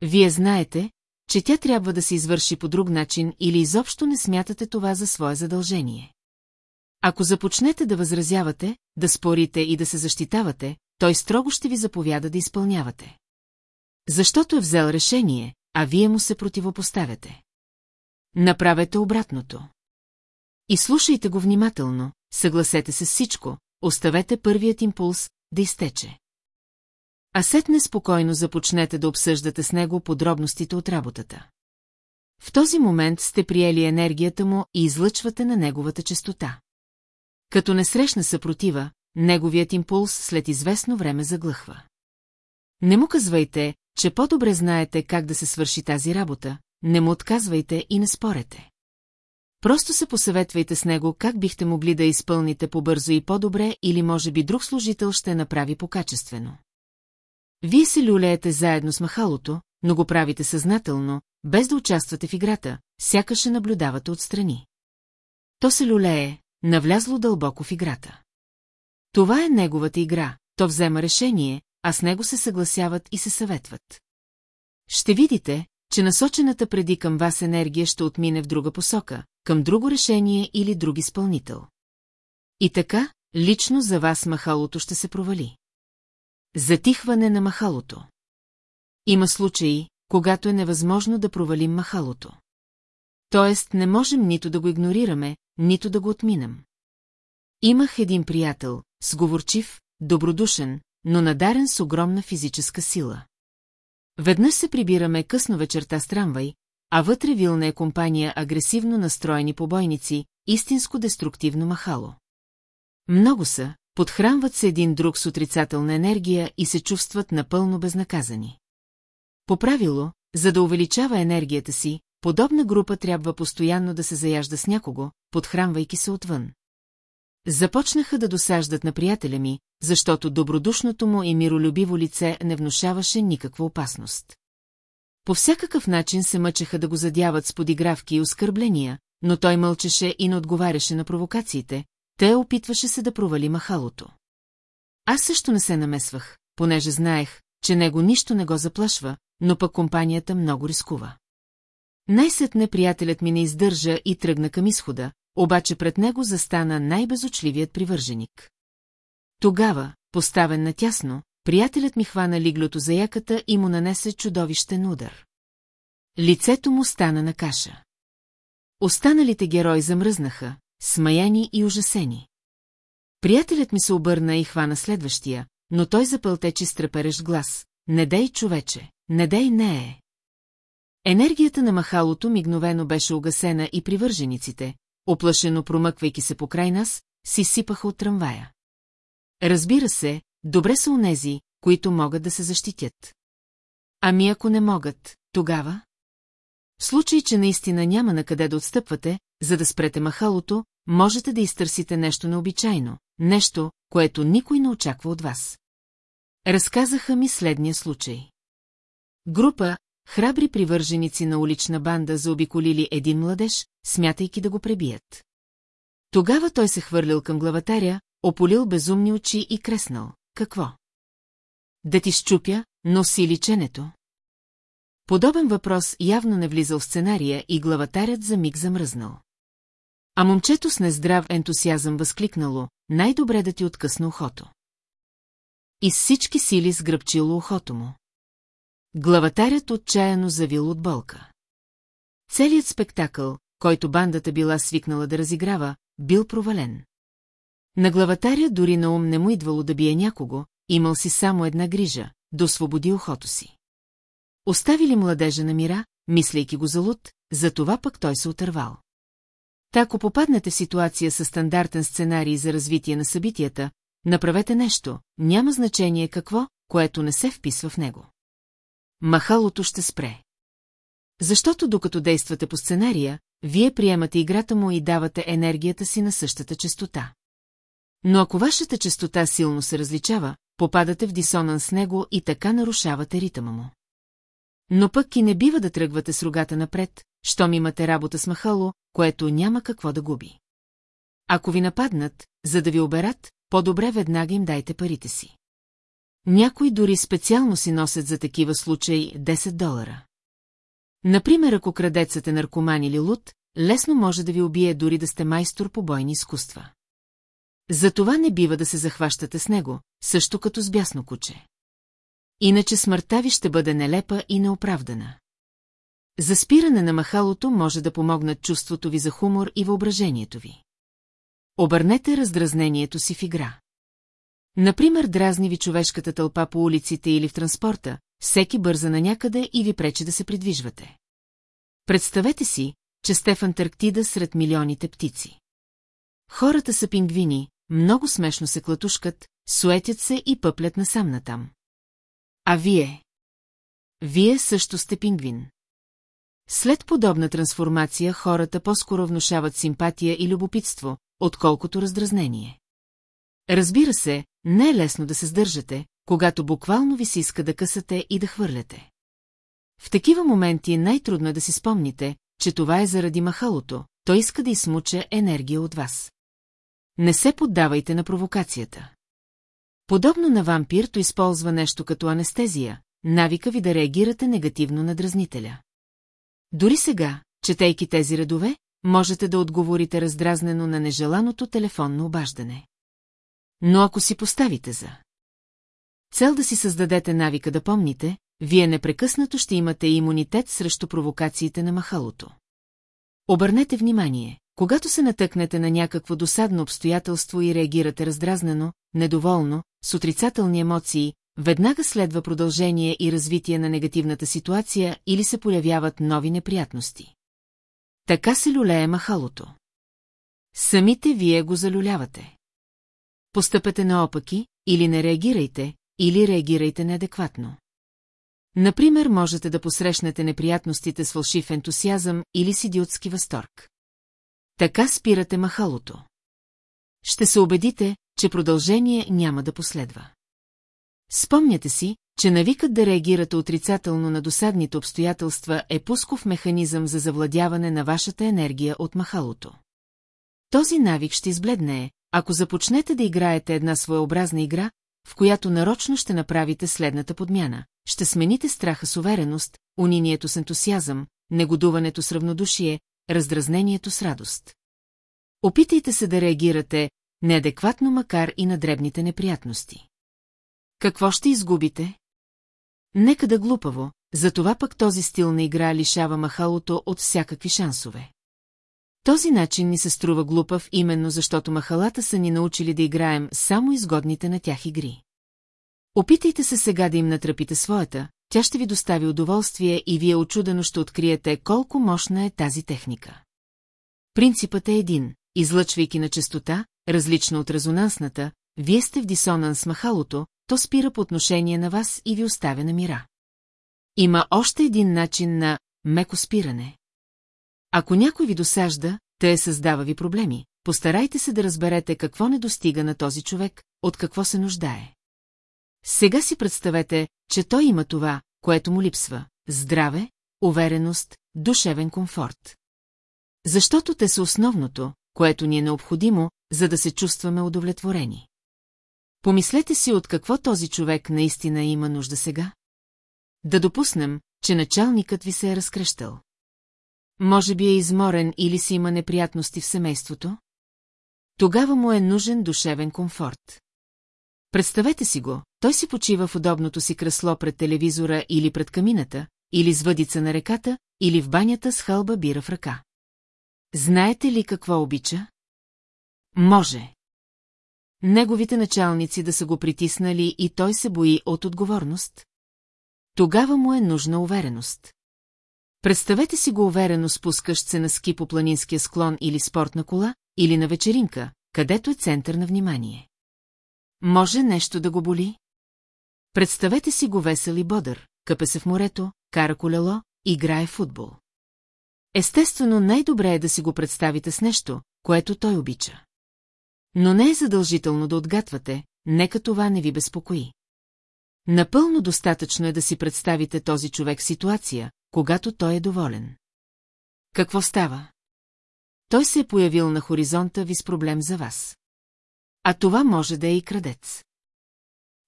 A: Вие знаете, че тя трябва да се извърши по друг начин или изобщо не смятате това за свое задължение. Ако започнете да възразявате, да спорите и да се защитавате, той строго ще ви заповяда да изпълнявате. Защото е взел решение, а вие му се противопоставяте. Направете обратното. И слушайте го внимателно, съгласете се с всичко, оставете първият импулс да изтече. А сетне спокойно започнете да обсъждате с него подробностите от работата. В този момент сте приели енергията му и излъчвате на неговата частота. Като не срещна съпротива, неговият импулс след известно време заглъхва. Не му казвайте, че по-добре знаете как да се свърши тази работа, не му отказвайте и не спорете. Просто се посъветвайте с него как бихте могли да изпълните по-бързо и по-добре или може би друг служител ще направи по-качествено. Вие се люлеете заедно с махалото, но го правите съзнателно, без да участвате в играта, сякаш наблюдавате отстрани. То се люлее, навлязло дълбоко в играта. Това е неговата игра, то взема решение, а с него се съгласяват и се съветват. Ще видите, че насочената преди към вас енергия ще отмине в друга посока, към друго решение или друг изпълнител. И така, лично за вас махалото ще се провали. Затихване на махалото. Има случаи, когато е невъзможно да провалим махалото. Тоест не можем нито да го игнорираме, нито да го отминем. Имах един приятел, сговорчив, добродушен, но надарен с огромна физическа сила. Веднъж се прибираме късно вечерта с трамвай, а вътре вилна е компания агресивно настроени побойници, истинско деструктивно махало. Много са, подхранват се един друг с отрицателна енергия и се чувстват напълно безнаказани. По правило, за да увеличава енергията си, подобна група трябва постоянно да се заяжда с някого, подхранвайки се отвън. Започнаха да досаждат на приятеля ми, защото добродушното му и миролюбиво лице не внушаваше никаква опасност. По всякакъв начин се мъчеха да го задяват с подигравки и оскърбления, но той мълчеше и не отговаряше на провокациите, те опитваше се да провали махалото. Аз също не се намесвах, понеже знаех, че него нищо не го заплашва, но пък компанията много рискува. Най-сетне приятелят ми не издържа и тръгна към изхода, обаче пред него застана най-безочливият привърженик. Тогава, поставен натясно, приятелят ми хвана лиглото за яката и му нанесе чудовищен удар. Лицето му стана на каша. Останалите герои замръзнаха, смаяни и ужасени. Приятелят ми се обърна и хвана следващия, но той запълтечи с глас. Не дей, човече, не дей, не е. Енергията на махалото мигновено беше угасена и привържениците, оплашено промъквайки се по край нас, си сипаха от трамвая. Разбира се, добре са унези, които могат да се защитят. Ами ако не могат, тогава? В случай, че наистина няма на къде да отстъпвате, за да спрете махалото, можете да изтърсите нещо необичайно, нещо, което никой не очаква от вас. Разказаха ми следния случай. Група, храбри привърженици на улична банда заобиколили един младеж, смятайки да го пребият. Тогава той се хвърлил към главатаря, ополил безумни очи и креснал. Какво? Да ти щупя, носи личенето. Подобен въпрос явно не влизал в сценария и главатарят за миг замръзнал. А момчето с нездрав ентусиазъм възкликнало, най-добре да ти откъсна ухото. И с всички сили сгръбчило ухото му. Главатарят отчаяно завил от болка. Целият спектакъл, който бандата била свикнала да разиграва, бил провален. На главатаря дори на ум не му идвало да бие някого, имал си само една грижа – да освободи ухото си. Оставили младежа на мира, мислейки го за луд, за това пък той се отървал. Та ако попаднете в ситуация с стандартен сценарий за развитие на събитията, направете нещо, няма значение какво, което не се вписва в него. Махалото ще спре. Защото докато действате по сценария, вие приемате играта му и давате енергията си на същата частота. Но ако вашата частота силно се различава, попадате в дисонанс с него и така нарушавате ритъма му. Но пък и не бива да тръгвате с рогата напред, щом имате работа с махало, което няма какво да губи. Ако ви нападнат, за да ви оберат, по-добре веднага им дайте парите си. Някои дори специално си носят за такива случаи 10 долара. Например, ако крадецът е наркоман или луд, лесно може да ви убие дори да сте майстор по бойни изкуства. Затова не бива да се захващате с него, също като с бясно куче. Иначе смъртта ви ще бъде нелепа и неоправдана. За спиране на махалото може да помогнат чувството ви за хумор и въображението ви. Обърнете раздразнението си в игра. Например, дразни ви човешката тълпа по улиците или в транспорта, всеки бърза на някъде и ви пречи да се придвижвате. Представете си, че сте в Антарктида сред милионите птици. Хората са пингвини, много смешно се клатушкат, суетят се и пъплят насам натам. А вие? Вие също сте пингвин. След подобна трансформация хората по-скоро внушават симпатия и любопитство, отколкото раздразнение. Разбира се, не е лесно да се сдържате, когато буквално ви се иска да късате и да хвърляте. В такива моменти най-трудно е да си спомните, че това е заради махалото, той иска да измуча енергия от вас. Не се поддавайте на провокацията. Подобно на вампир, то използва нещо като анестезия, навика ви да реагирате негативно на дразнителя. Дори сега, четейки тези редове, можете да отговорите раздразнено на нежеланото телефонно обаждане. Но ако си поставите за цел да си създадете навика да помните, вие непрекъснато ще имате имунитет срещу провокациите на махалото. Обърнете внимание, когато се натъкнете на някакво досадно обстоятелство и реагирате раздразнено, недоволно, с отрицателни емоции, веднага следва продължение и развитие на негативната ситуация или се появяват нови неприятности. Така се люлее махалото. Самите вие го залюлявате. Постъпете наопаки, или не реагирайте, или реагирайте неадекватно. Например, можете да посрещнете неприятностите с фалшив ентусиазъм или с идиотски възторг. Така спирате махалото. Ще се убедите, че продължение няма да последва. Спомняте си, че навикът да реагирате отрицателно на досадните обстоятелства е пусков механизъм за завладяване на вашата енергия от махалото. Този навик ще избледне, ако започнете да играете една своеобразна игра, в която нарочно ще направите следната подмяна. Ще смените страха с увереност, унинието с ентусиазъм, негодуването с равнодушие, раздразнението с радост. Опитайте се да реагирате неадекватно макар и на дребните неприятности. Какво ще изгубите? Нека да глупаво, затова пък този стил на игра лишава махалото от всякакви шансове. Този начин ни се струва глупав именно защото махалата са ни научили да играем само изгодните на тях игри. Опитайте се сега да им натрапите своята, тя ще ви достави удоволствие и вие очудено ще откриете колко мощна е тази техника. Принципът е един, излъчвайки на частота, различна от резонансната, вие сте в дисонанс с махалото, то спира по отношение на вас и ви оставя на мира. Има още един начин на меко спиране. Ако някой ви досажда, те създава ви проблеми, постарайте се да разберете какво не достига на този човек, от какво се нуждае. Сега си представете, че той има това, което му липсва – здраве, увереност, душевен комфорт. Защото те са основното, което ни е необходимо, за да се чувстваме удовлетворени. Помислете си от какво този човек наистина има нужда сега. Да допуснем, че началникът ви се е разкръщал. Може би е изморен или си има неприятности в семейството? Тогава му е нужен душевен комфорт. Представете си го, той си почива в удобното си кресло пред телевизора или пред камината, или с въдица на реката, или в банята с хълба бира в ръка. Знаете ли какво обича? Може. Неговите началници да са го притиснали и той се бои от отговорност? Тогава му е нужна увереност. Представете си го уверено спускащ се на ски по планинския склон или спортна кола, или на вечеринка, където е център на внимание. Може нещо да го боли? Представете си го весел и бодър, къпе се в морето, кара колело, играе футбол. Естествено, най-добре е да си го представите с нещо, което той обича. Но не е задължително да отгатвате, нека това не ви безпокои. Напълно достатъчно е да си представите този човек ситуация, когато той е доволен. Какво става? Той се е появил на хоризонта ви с проблем за вас. А това може да е и крадец.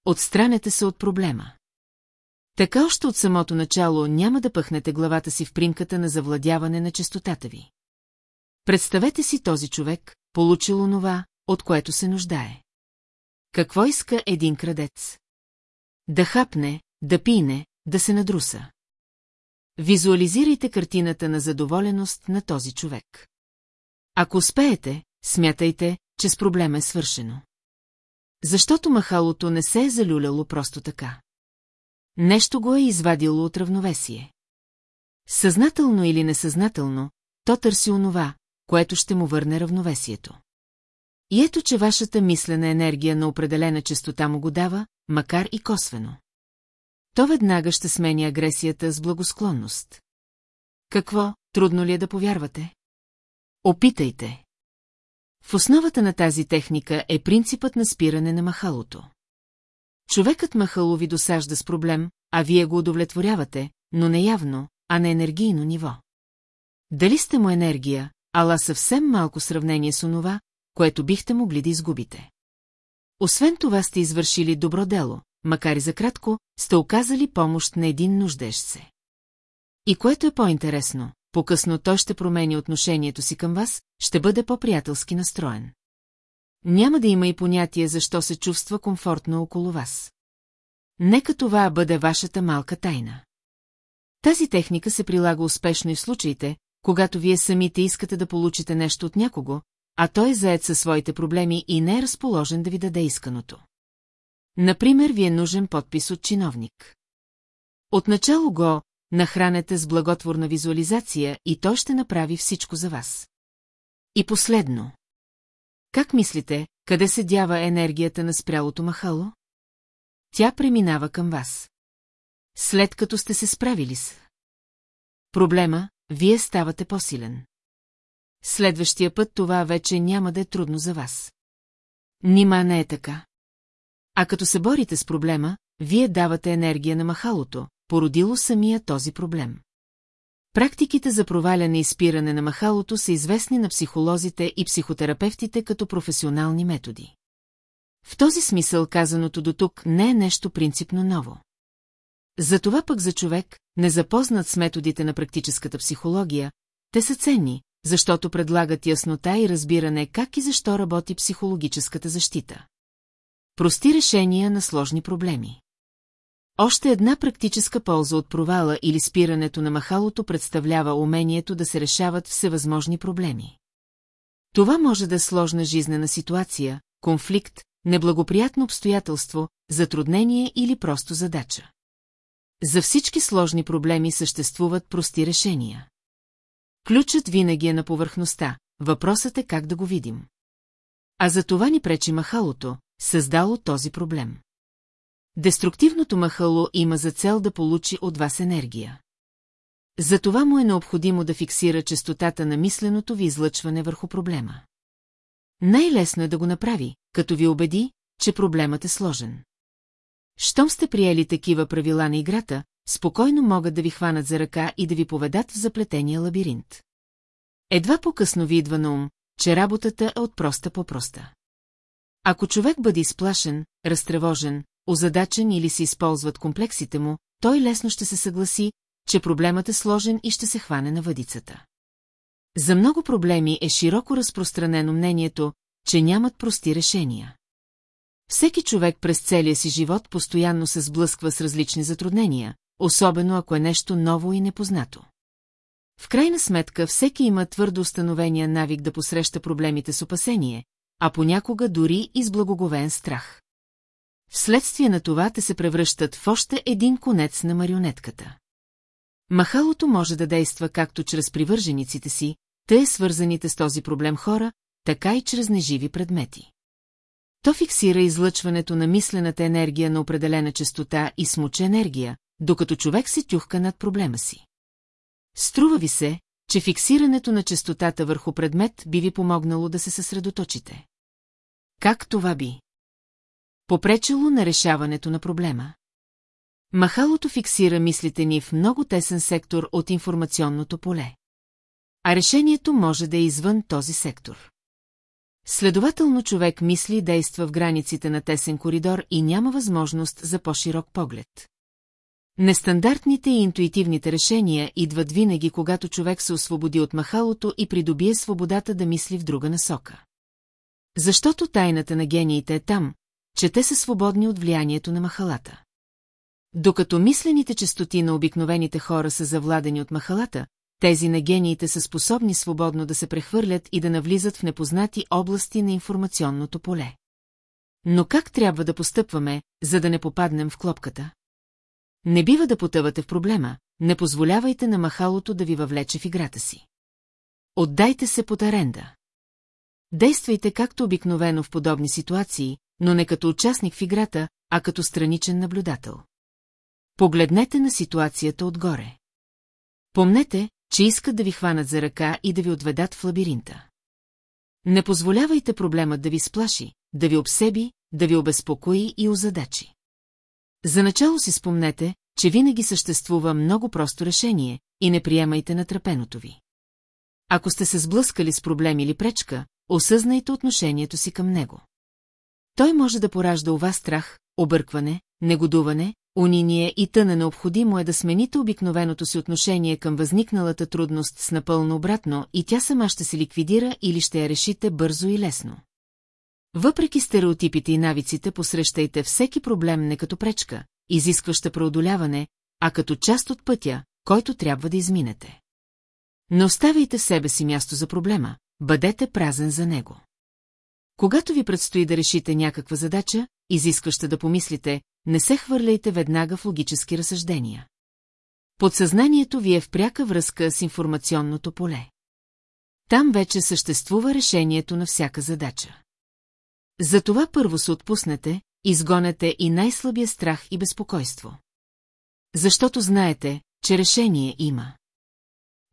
A: Отстранете се от проблема. Така още от самото начало няма да пъхнете главата си в примката на завладяване на честотата ви. Представете си този човек, получил онова, от което се нуждае. Какво иска един крадец? Да хапне, да пине, да се надруса. Визуализирайте картината на задоволеност на този човек. Ако успеете, смятайте, че с проблема е свършено. Защото махалото не се е залюляло просто така. Нещо го е извадило от равновесие. Съзнателно или несъзнателно, то търси онова, което ще му върне равновесието. И ето, че вашата мислена енергия на определена частота му го дава, макар и косвено. То веднага ще смени агресията с благосклонност. Какво, трудно ли е да повярвате? Опитайте. В основата на тази техника е принципът на спиране на махалото. Човекът махало ви досажда с проблем, а вие го удовлетворявате, но не явно, а на енергийно ниво. Дали сте му енергия, ала съвсем малко сравнение с онова, което бихте могли да изгубите. Освен това сте извършили добро дело, макар и за кратко, сте оказали помощ на един нуждещ се. И което е по-интересно, по-късно той ще промени отношението си към вас, ще бъде по-приятелски настроен. Няма да има и понятие защо се чувства комфортно около вас. Нека това бъде вашата малка тайна. Тази техника се прилага успешно и в случаите, когато вие самите искате да получите нещо от някого, а той е заед със своите проблеми и не е разположен да ви даде исканото. Например, ви е нужен подпис от чиновник. Отначало го нахранете с благотворна визуализация и той ще направи всичко за вас. И последно. Как мислите, къде се дява енергията на спрялото махало? Тя преминава към вас. След като сте се справили с проблема, вие ставате по-силен. Следващия път това вече няма да е трудно за вас. Нима не е така. А като се борите с проблема, вие давате енергия на махалото, породило самия този проблем. Практиките за проваляне и спиране на махалото са известни на психолозите и психотерапевтите като професионални методи. В този смисъл казаното до тук не е нещо принципно ново. Затова пък за човек, незапознат с методите на практическата психология, те са ценни, защото предлагат яснота и разбиране как и защо работи психологическата защита. Прости решения на сложни проблеми. Още една практическа полза от провала или спирането на махалото представлява умението да се решават всевъзможни проблеми. Това може да е сложна жизнена ситуация, конфликт, неблагоприятно обстоятелство, затруднение или просто задача. За всички сложни проблеми съществуват прости решения. Ключът винаги е на повърхността, въпросът е как да го видим. А за това ни пречи махалото, създало този проблем. Деструктивното махало има за цел да получи от вас енергия. Затова му е необходимо да фиксира частотата на мисленото ви излъчване върху проблема. Най-лесно е да го направи, като ви убеди, че проблемът е сложен. Щом сте приели такива правила на играта, спокойно могат да ви хванат за ръка и да ви поведат в заплетения лабиринт. Едва по-късно ви идва на ум, че работата е от проста по проста. Ако човек бъде изплашен, разтревожен, озадачен или се използват комплексите му, той лесно ще се съгласи, че проблемът е сложен и ще се хване на въдицата. За много проблеми е широко разпространено мнението, че нямат прости решения. Всеки човек през целия си живот постоянно се сблъсква с различни затруднения, особено ако е нещо ново и непознато. В крайна сметка всеки има твърдо установения навик да посреща проблемите с опасение, а понякога дори и с благоговен страх. Вследствие на това те се превръщат в още един конец на марионетката. Махалото може да действа както чрез привържениците си, те свързаните с този проблем хора, така и чрез неживи предмети. То фиксира излъчването на мислената енергия на определена частота и смуча енергия, докато човек се тюхка над проблема си. Струва ви се, че фиксирането на частотата върху предмет би ви помогнало да се съсредоточите. Как това би? Попречило на решаването на проблема. Махалото фиксира мислите ни в много тесен сектор от информационното поле. А решението може да е извън този сектор. Следователно човек мисли и действа в границите на тесен коридор и няма възможност за по-широк поглед. Нестандартните и интуитивните решения идват винаги, когато човек се освободи от махалото и придобие свободата да мисли в друга насока. Защото тайната на гениите е там, че те са свободни от влиянието на махалата. Докато мислените частоти на обикновените хора са завладени от махалата, тези на гениите са способни свободно да се прехвърлят и да навлизат в непознати области на информационното поле. Но как трябва да постъпваме, за да не попаднем в клопката? Не бива да потъвате в проблема, не позволявайте на махалото да ви въвлече в играта си. Отдайте се под аренда. Действайте както обикновено в подобни ситуации, но не като участник в играта, а като страничен наблюдател. Погледнете на ситуацията отгоре. Помнете, че искат да ви хванат за ръка и да ви отведат в лабиринта. Не позволявайте проблемът да ви сплаши, да ви обсеби, да ви обезпокои и озадачи. За начало си спомнете, че винаги съществува много просто решение и не приемайте натрапеното ви. Ако сте се сблъскали с проблем или пречка, осъзнайте отношението си към него. Той може да поражда у вас страх, объркване, негодуване, униние и тъна необходимо е да смените обикновеното си отношение към възникналата трудност с напълно обратно и тя сама ще се ликвидира или ще я решите бързо и лесно. Въпреки стереотипите и навиците, посрещайте всеки проблем не като пречка, изискваща преодоляване, а като част от пътя, който трябва да изминете. Не оставяйте себе си място за проблема, бъдете празен за него. Когато ви предстои да решите някаква задача, изискваща да помислите, не се хвърляйте веднага в логически разсъждения. Подсъзнанието ви е в пряка връзка с информационното поле. Там вече съществува решението на всяка задача. Затова първо се отпуснете, изгонете и най-слабия страх и безпокойство. Защото знаете, че решение има.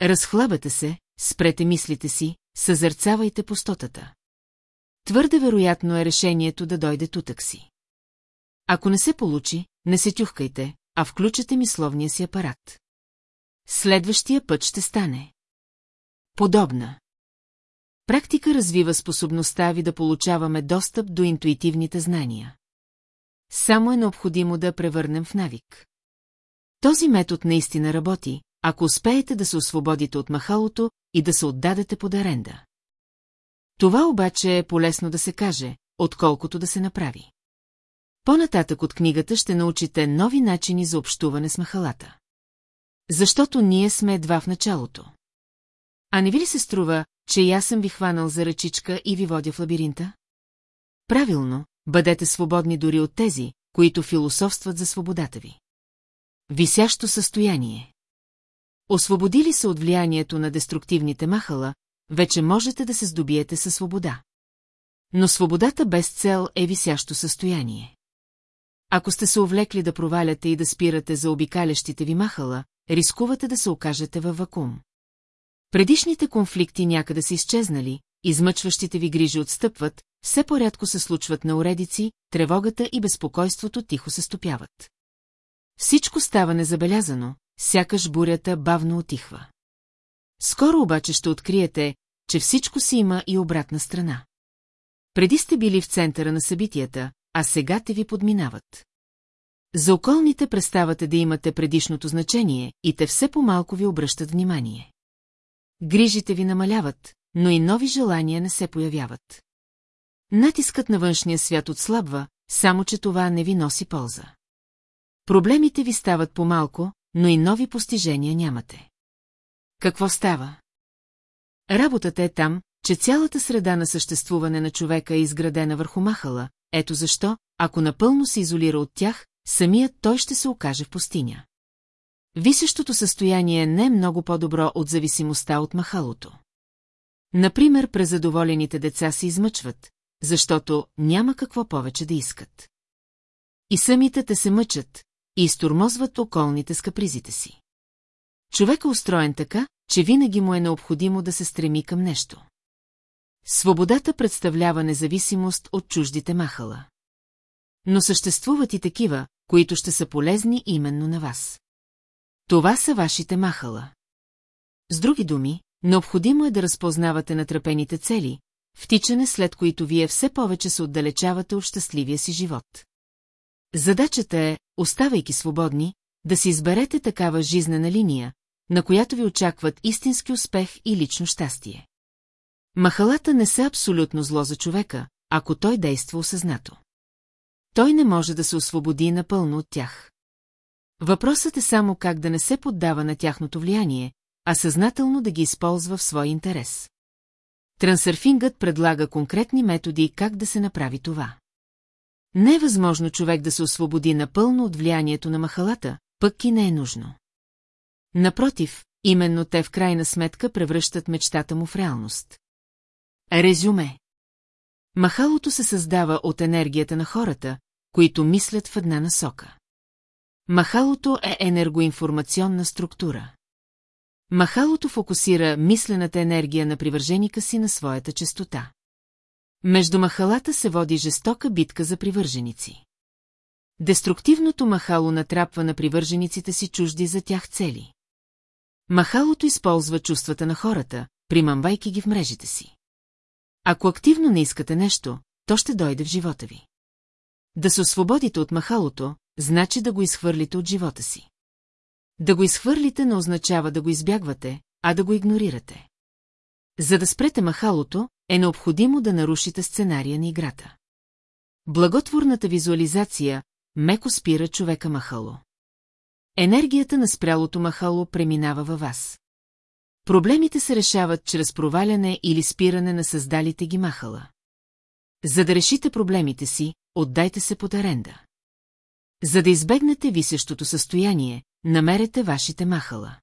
A: Разхлабете се, спрете мислите си, съзърцавайте пустотата. Твърде вероятно е решението да дойде тутък си. Ако не се получи, не се тюхкайте, а включете мисловния си апарат. Следващия път ще стане. Подобна. Практика развива способността ви да получаваме достъп до интуитивните знания. Само е необходимо да превърнем в навик. Този метод наистина работи, ако успеете да се освободите от махалото и да се отдадете под аренда. Това обаче е полезно да се каже, отколкото да се направи. По-нататък от книгата ще научите нови начини за общуване с махалата. Защото ние сме едва в началото. А не ви ли се струва, че и аз съм ви хванал за ръчичка и ви водя в лабиринта? Правилно, бъдете свободни дори от тези, които философстват за свободата ви. Висящо състояние. Освободили се от влиянието на деструктивните махала, вече можете да се здобиете със свобода. Но свободата без цел е висящо състояние. Ако сте се увлекли да проваляте и да спирате за обикалящите ви махала, рискувате да се окажете във вакуум. Предишните конфликти някъде са изчезнали, измъчващите ви грижи отстъпват, все по-рядко се случват на уредици, тревогата и безпокойството тихо се стопяват. Всичко става незабелязано, сякаш бурята бавно отихва. Скоро обаче ще откриете, че всичко си има и обратна страна. Преди сте били в центъра на събитията, а сега те ви подминават. За околните преставате да имате предишното значение и те все по-малко ви обръщат внимание. Грижите ви намаляват, но и нови желания не се появяват. Натискът на външния свят отслабва, само че това не ви носи полза. Проблемите ви стават по-малко, но и нови постижения нямате. Какво става? Работата е там, че цялата среда на съществуване на човека е изградена върху махала, ето защо, ако напълно се изолира от тях, самият той ще се окаже в пустиня. Висещото състояние не е много по-добро от зависимостта от махалото. Например, презадоволените деца се измъчват, защото няма какво повече да искат. И самите те се мъчат и изтормозват околните с капризите си. Човек е устроен така, че винаги му е необходимо да се стреми към нещо. Свободата представлява независимост от чуждите махала. Но съществуват и такива, които ще са полезни именно на вас. Това са вашите махала. С други думи, необходимо е да разпознавате натрапените цели, втичане след които вие все повече се отдалечавате от щастливия си живот. Задачата е, оставайки свободни, да си изберете такава жизнена линия, на която ви очакват истински успех и лично щастие. Махалата не са абсолютно зло за човека, ако той действа осъзнато. Той не може да се освободи напълно от тях. Въпросът е само как да не се поддава на тяхното влияние, а съзнателно да ги използва в свой интерес. Трансърфингът предлага конкретни методи как да се направи това. Не е възможно човек да се освободи напълно от влиянието на махалата, пък и не е нужно. Напротив, именно те в крайна сметка превръщат мечтата му в реалност. Резюме Махалото се създава от енергията на хората, които мислят в една насока. Махалото е енергоинформационна структура. Махалото фокусира мислената енергия на привърженика си на своята частота. Между махалата се води жестока битка за привърженици. Деструктивното махало натрапва на привържениците си чужди за тях цели. Махалото използва чувствата на хората, примамвайки ги в мрежите си. Ако активно не искате нещо, то ще дойде в живота ви. Да се освободите от махалото, значи да го изхвърлите от живота си. Да го изхвърлите не означава да го избягвате, а да го игнорирате. За да спрете махалото, е необходимо да нарушите сценария на играта. Благотворната визуализация меко спира човека махало. Енергията на спрялото махало преминава във вас. Проблемите се решават чрез проваляне или спиране на създалите ги махала. За да решите проблемите си, отдайте се под аренда. За да избегнете висещото състояние, намерете вашите махала.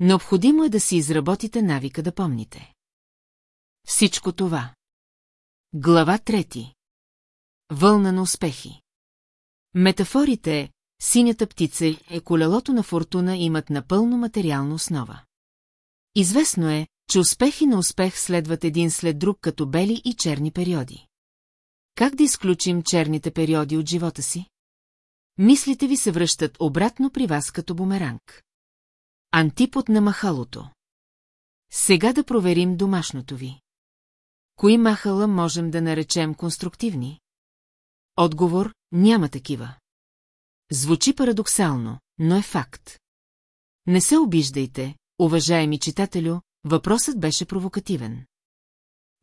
A: Необходимо е да си изработите навика да помните. Всичко това. Глава трети. Вълна на успехи. Метафорите синята птица и колелото на фортуна имат напълно материална основа. Известно е, че успехи на успех следват един след друг като бели и черни периоди. Как да изключим черните периоди от живота си? Мислите ви се връщат обратно при вас като бумеранг. Антипод на махалото. Сега да проверим домашното ви. Кои махала можем да наречем конструктивни? Отговор – няма такива. Звучи парадоксално, но е факт. Не се обиждайте, уважаеми читателю, въпросът беше провокативен.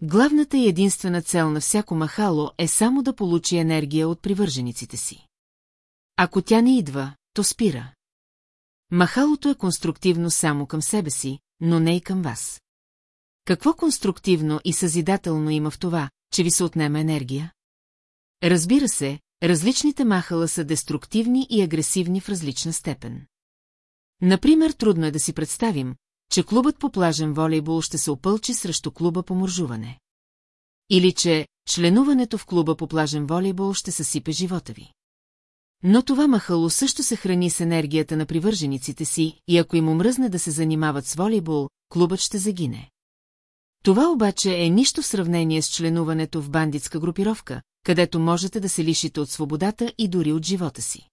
A: Главната и единствена цел на всяко махало е само да получи енергия от привържениците си. Ако тя не идва, то спира. Махалото е конструктивно само към себе си, но не и към вас. Какво конструктивно и съзидателно има в това, че ви се отнема енергия? Разбира се, различните махала са деструктивни и агресивни в различна степен. Например, трудно е да си представим, че клубът по плажен волейбол ще се опълчи срещу клуба по моржуване. Или че членуването в клуба по плажен волейбол ще съсипе живота ви. Но това махало също се храни с енергията на привържениците си и ако им омръзне да се занимават с волейбол, клубът ще загине. Това обаче е нищо в сравнение с членуването в бандитска групировка, където можете да се лишите от свободата и дори от живота си.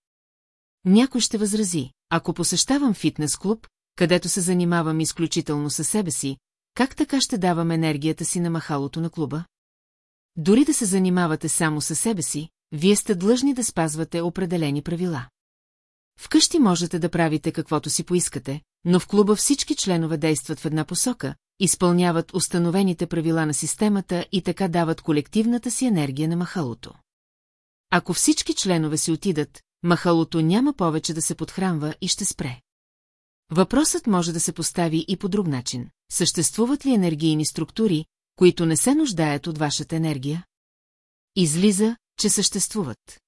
A: Някой ще възрази, ако посещавам фитнес клуб, където се занимавам изключително със себе си, как така ще давам енергията си на махалото на клуба? Дори да се занимавате само със себе си, вие сте длъжни да спазвате определени правила. Вкъщи можете да правите каквото си поискате, но в клуба всички членове действат в една посока, изпълняват установените правила на системата и така дават колективната си енергия на махалото. Ако всички членове си отидат, махалото няма повече да се подхранва и ще спре. Въпросът може да се постави и по друг начин. Съществуват ли енергийни структури, които не се нуждаят от вашата енергия? Излиза, че съществуват.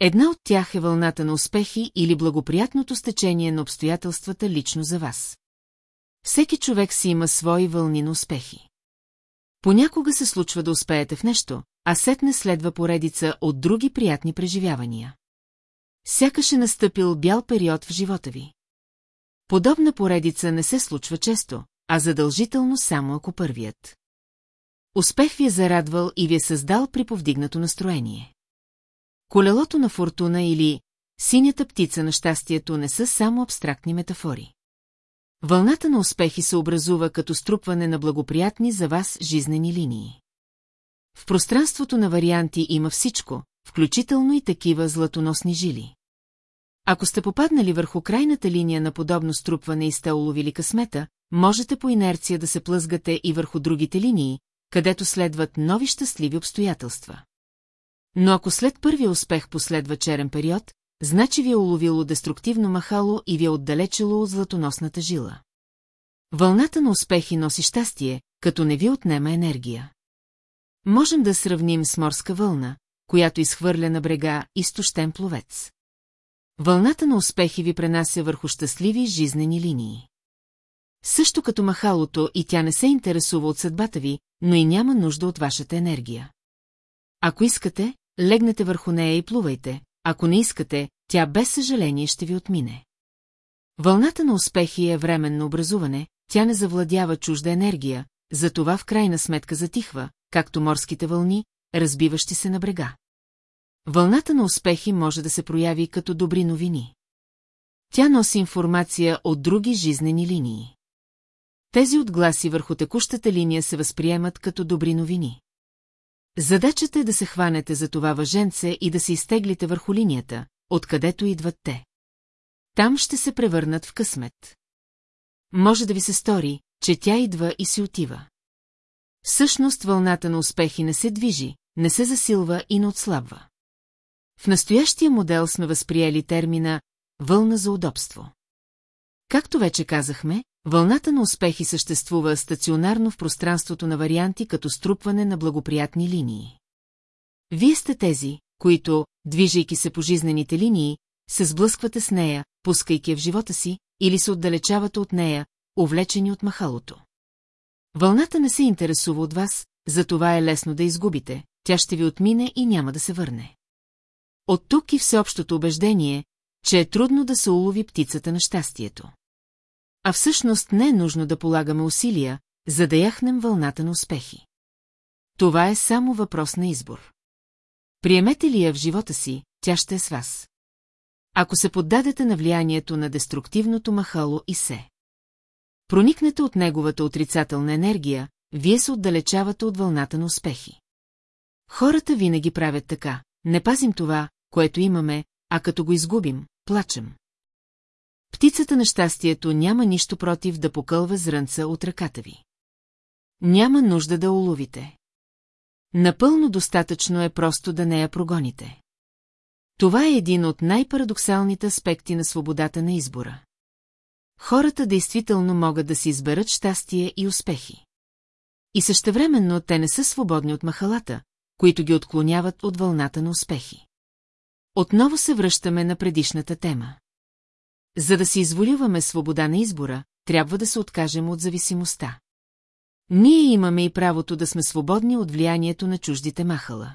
A: Една от тях е вълната на успехи или благоприятното стечение на обстоятелствата лично за вас. Всеки човек си има свои вълни на успехи. Понякога се случва да успеете в нещо, а сетне следва поредица от други приятни преживявания. Сякаш е настъпил бял период в живота ви. Подобна поредица не се случва често, а задължително само ако първият. Успех ви е зарадвал и ви е създал при повдигнато настроение. Колелото на фортуна или синята птица на щастието не са само абстрактни метафори. Вълната на успехи се образува като струпване на благоприятни за вас жизнени линии. В пространството на варианти има всичко, включително и такива златоносни жили. Ако сте попаднали върху крайната линия на подобно струпване и сте уловили късмета, можете по инерция да се плъзгате и върху другите линии, където следват нови щастливи обстоятелства. Но ако след първия успех последва черен период, значи ви е уловило деструктивно махало и ви е отдалечило от златоносната жила. Вълната на успехи носи щастие, като не ви отнема енергия. Можем да сравним с морска вълна, която изхвърля на брега изтощен пловец. Вълната на успехи ви пренася върху щастливи жизнени линии. Също като махалото и тя не се интересува от съдбата ви, но и няма нужда от вашата енергия. Ако искате, легнете върху нея и плувайте, ако не искате, тя без съжаление ще ви отмине. Вълната на успехи е временно образуване, тя не завладява чужда енергия, затова в крайна сметка затихва, както морските вълни, разбиващи се на брега. Вълната на успехи може да се прояви като добри новини. Тя носи информация от други жизнени линии. Тези отгласи върху текущата линия се възприемат като добри новини. Задачата е да се хванете за това въженце и да се изтеглите върху линията, откъдето идват те. Там ще се превърнат в късмет. Може да ви се стори, че тя идва и си отива. Всъщност вълната на успехи не се движи, не се засилва и не отслабва. В настоящия модел сме възприели термина «вълна за удобство». Както вече казахме, вълната на успехи съществува стационарно в пространството на варианти като струпване на благоприятни линии. Вие сте тези, които, движейки се по жизнените линии, се сблъсквате с нея, пускайки в живота си, или се отдалечавате от нея, увлечени от махалото. Вълната не се интересува от вас, затова е лесно да изгубите, тя ще ви отмине и няма да се върне. От тук и всеобщото убеждение, че е трудно да се улови птицата на щастието. А всъщност не е нужно да полагаме усилия, за да яхнем вълната на успехи. Това е само въпрос на избор. Приемете ли я в живота си, тя ще е с вас. Ако се поддадете на влиянието на деструктивното махало и се. Проникнете от неговата отрицателна енергия, вие се отдалечавате от вълната на успехи. Хората винаги правят така, не пазим това, което имаме, а като го изгубим, плачем. Птицата на щастието няма нищо против да покълва зрънца от ръката ви. Няма нужда да уловите. Напълно достатъчно е просто да не я прогоните. Това е един от най-парадоксалните аспекти на свободата на избора. Хората действително могат да си изберат щастие и успехи. И същевременно те не са свободни от махалата, които ги отклоняват от вълната на успехи. Отново се връщаме на предишната тема. За да си изволюваме свобода на избора, трябва да се откажем от зависимостта. Ние имаме и правото да сме свободни от влиянието на чуждите махала.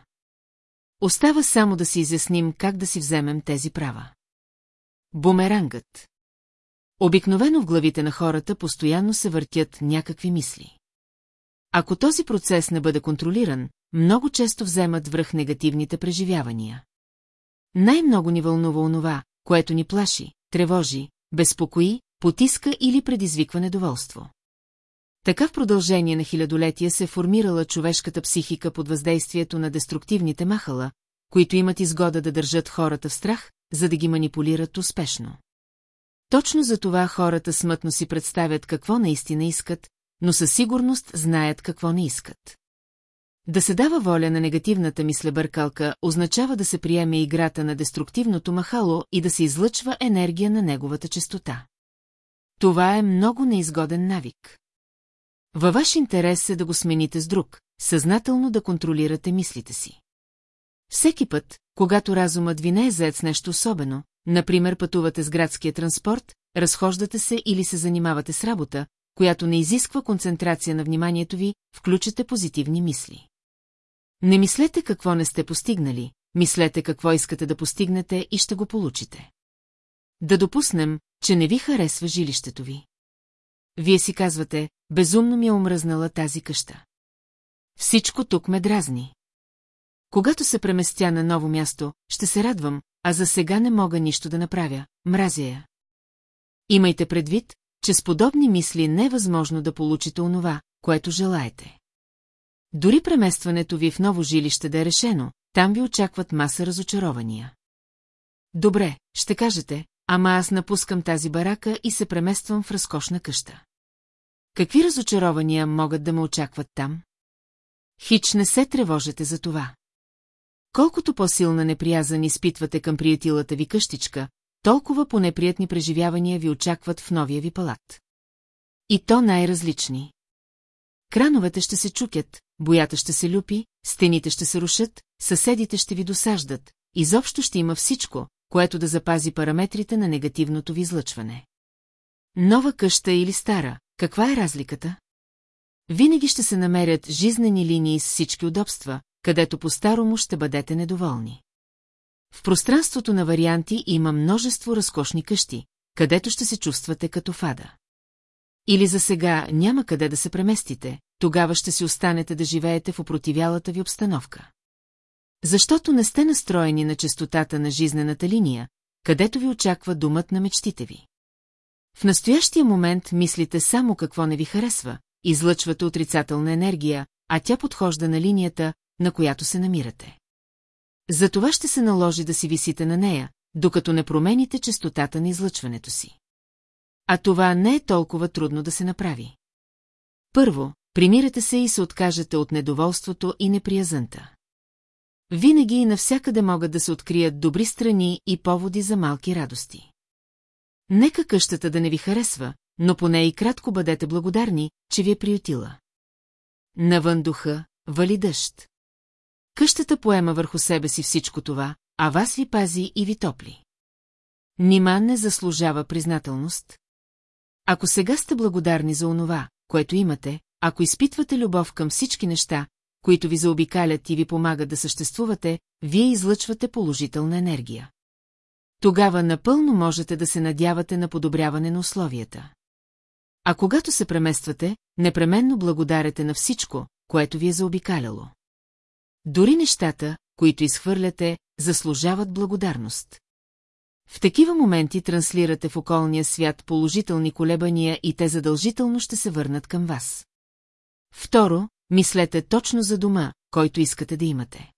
A: Остава само да си изясним как да си вземем тези права. Бумерангът Обикновено в главите на хората постоянно се въртят някакви мисли. Ако този процес не бъде контролиран, много често вземат връх негативните преживявания. Най-много ни вълнува онова, което ни плаши, тревожи, безпокои, потиска или предизвиква недоволство. Така в продължение на хилядолетия се формирала човешката психика под въздействието на деструктивните махала, които имат изгода да държат хората в страх, за да ги манипулират успешно. Точно за това хората смътно си представят какво наистина искат, но със сигурност знаят какво не искат. Да се дава воля на негативната мислебъркалка означава да се приеме играта на деструктивното махало и да се излъчва енергия на неговата частота. Това е много неизгоден навик. Във ваш интерес е да го смените с друг, съзнателно да контролирате мислите си. Всеки път, когато разумът ви не е заед с нещо особено, например пътувате с градския транспорт, разхождате се или се занимавате с работа, която не изисква концентрация на вниманието ви, включате позитивни мисли. Не мислете какво не сте постигнали, мислете какво искате да постигнете и ще го получите. Да допуснем, че не ви харесва жилището ви. Вие си казвате, безумно ми е омръзнала тази къща. Всичко тук ме дразни. Когато се преместя на ново място, ще се радвам, а за сега не мога нищо да направя, мразя я. Имайте предвид, че с подобни мисли не е възможно да получите онова, което желаете. Дори преместването ви в ново жилище да е решено, там ви очакват маса разочарования. Добре, ще кажете, ама аз напускам тази барака и се премествам в разкошна къща. Какви разочарования могат да ме очакват там? Хич не се тревожете за това. Колкото по-силна неприязан изпитвате към приятилата ви къщичка, толкова по-неприятни преживявания ви очакват в новия ви палат. И то най-различни. Крановете ще се чукят, боята ще се люпи, стените ще се рушат, съседите ще ви досаждат, изобщо ще има всичко, което да запази параметрите на негативното ви излъчване. Нова къща или стара, каква е разликата? Винаги ще се намерят жизнени линии с всички удобства, където по-старому ще бъдете недоволни. В пространството на варианти има множество разкошни къщи, където ще се чувствате като фада. Или за сега няма къде да се преместите, тогава ще си останете да живеете в опротивялата ви обстановка. Защото не сте настроени на частотата на жизнената линия, където ви очаква думът на мечтите ви. В настоящия момент мислите само какво не ви харесва, излъчвате отрицателна енергия, а тя подхожда на линията, на която се намирате. За това ще се наложи да си висите на нея, докато не промените частотата на излъчването си. А това не е толкова трудно да се направи. Първо, примирете се и се откажете от недоволството и неприязънта. Винаги и навсякъде могат да се открият добри страни и поводи за малки радости. Нека къщата да не ви харесва, но поне и кратко бъдете благодарни, че ви е приютила. Навън духа, вали дъжд. Къщата поема върху себе си всичко това, а вас ви пази и ви топли. Нима не заслужава признателност? Ако сега сте благодарни за онова, което имате, ако изпитвате любов към всички неща, които ви заобикалят и ви помагат да съществувате, вие излъчвате положителна енергия. Тогава напълно можете да се надявате на подобряване на условията. А когато се премествате, непременно благодарете на всичко, което ви е заобикаляло. Дори нещата, които изхвърляте, заслужават благодарност. В такива моменти транслирате в околния свят положителни колебания и те задължително ще се върнат към вас. Второ, мислете точно за дома, който искате да имате.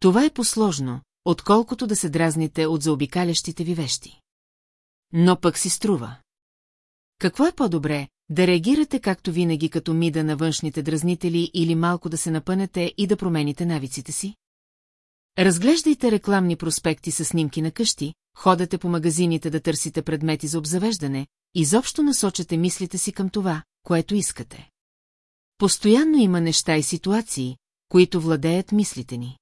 A: Това е посложно, отколкото да се дразните от заобикалящите ви вещи. Но пък си струва. Какво е по-добре, да реагирате както винаги като мида на външните дразнители или малко да се напънете и да промените навиците си? Разглеждайте рекламни проспекти с снимки на къщи, ходете по магазините да търсите предмети за обзавеждане, изобщо насочете мислите си към това, което искате. Постоянно има неща и ситуации, които владеят мислите ни.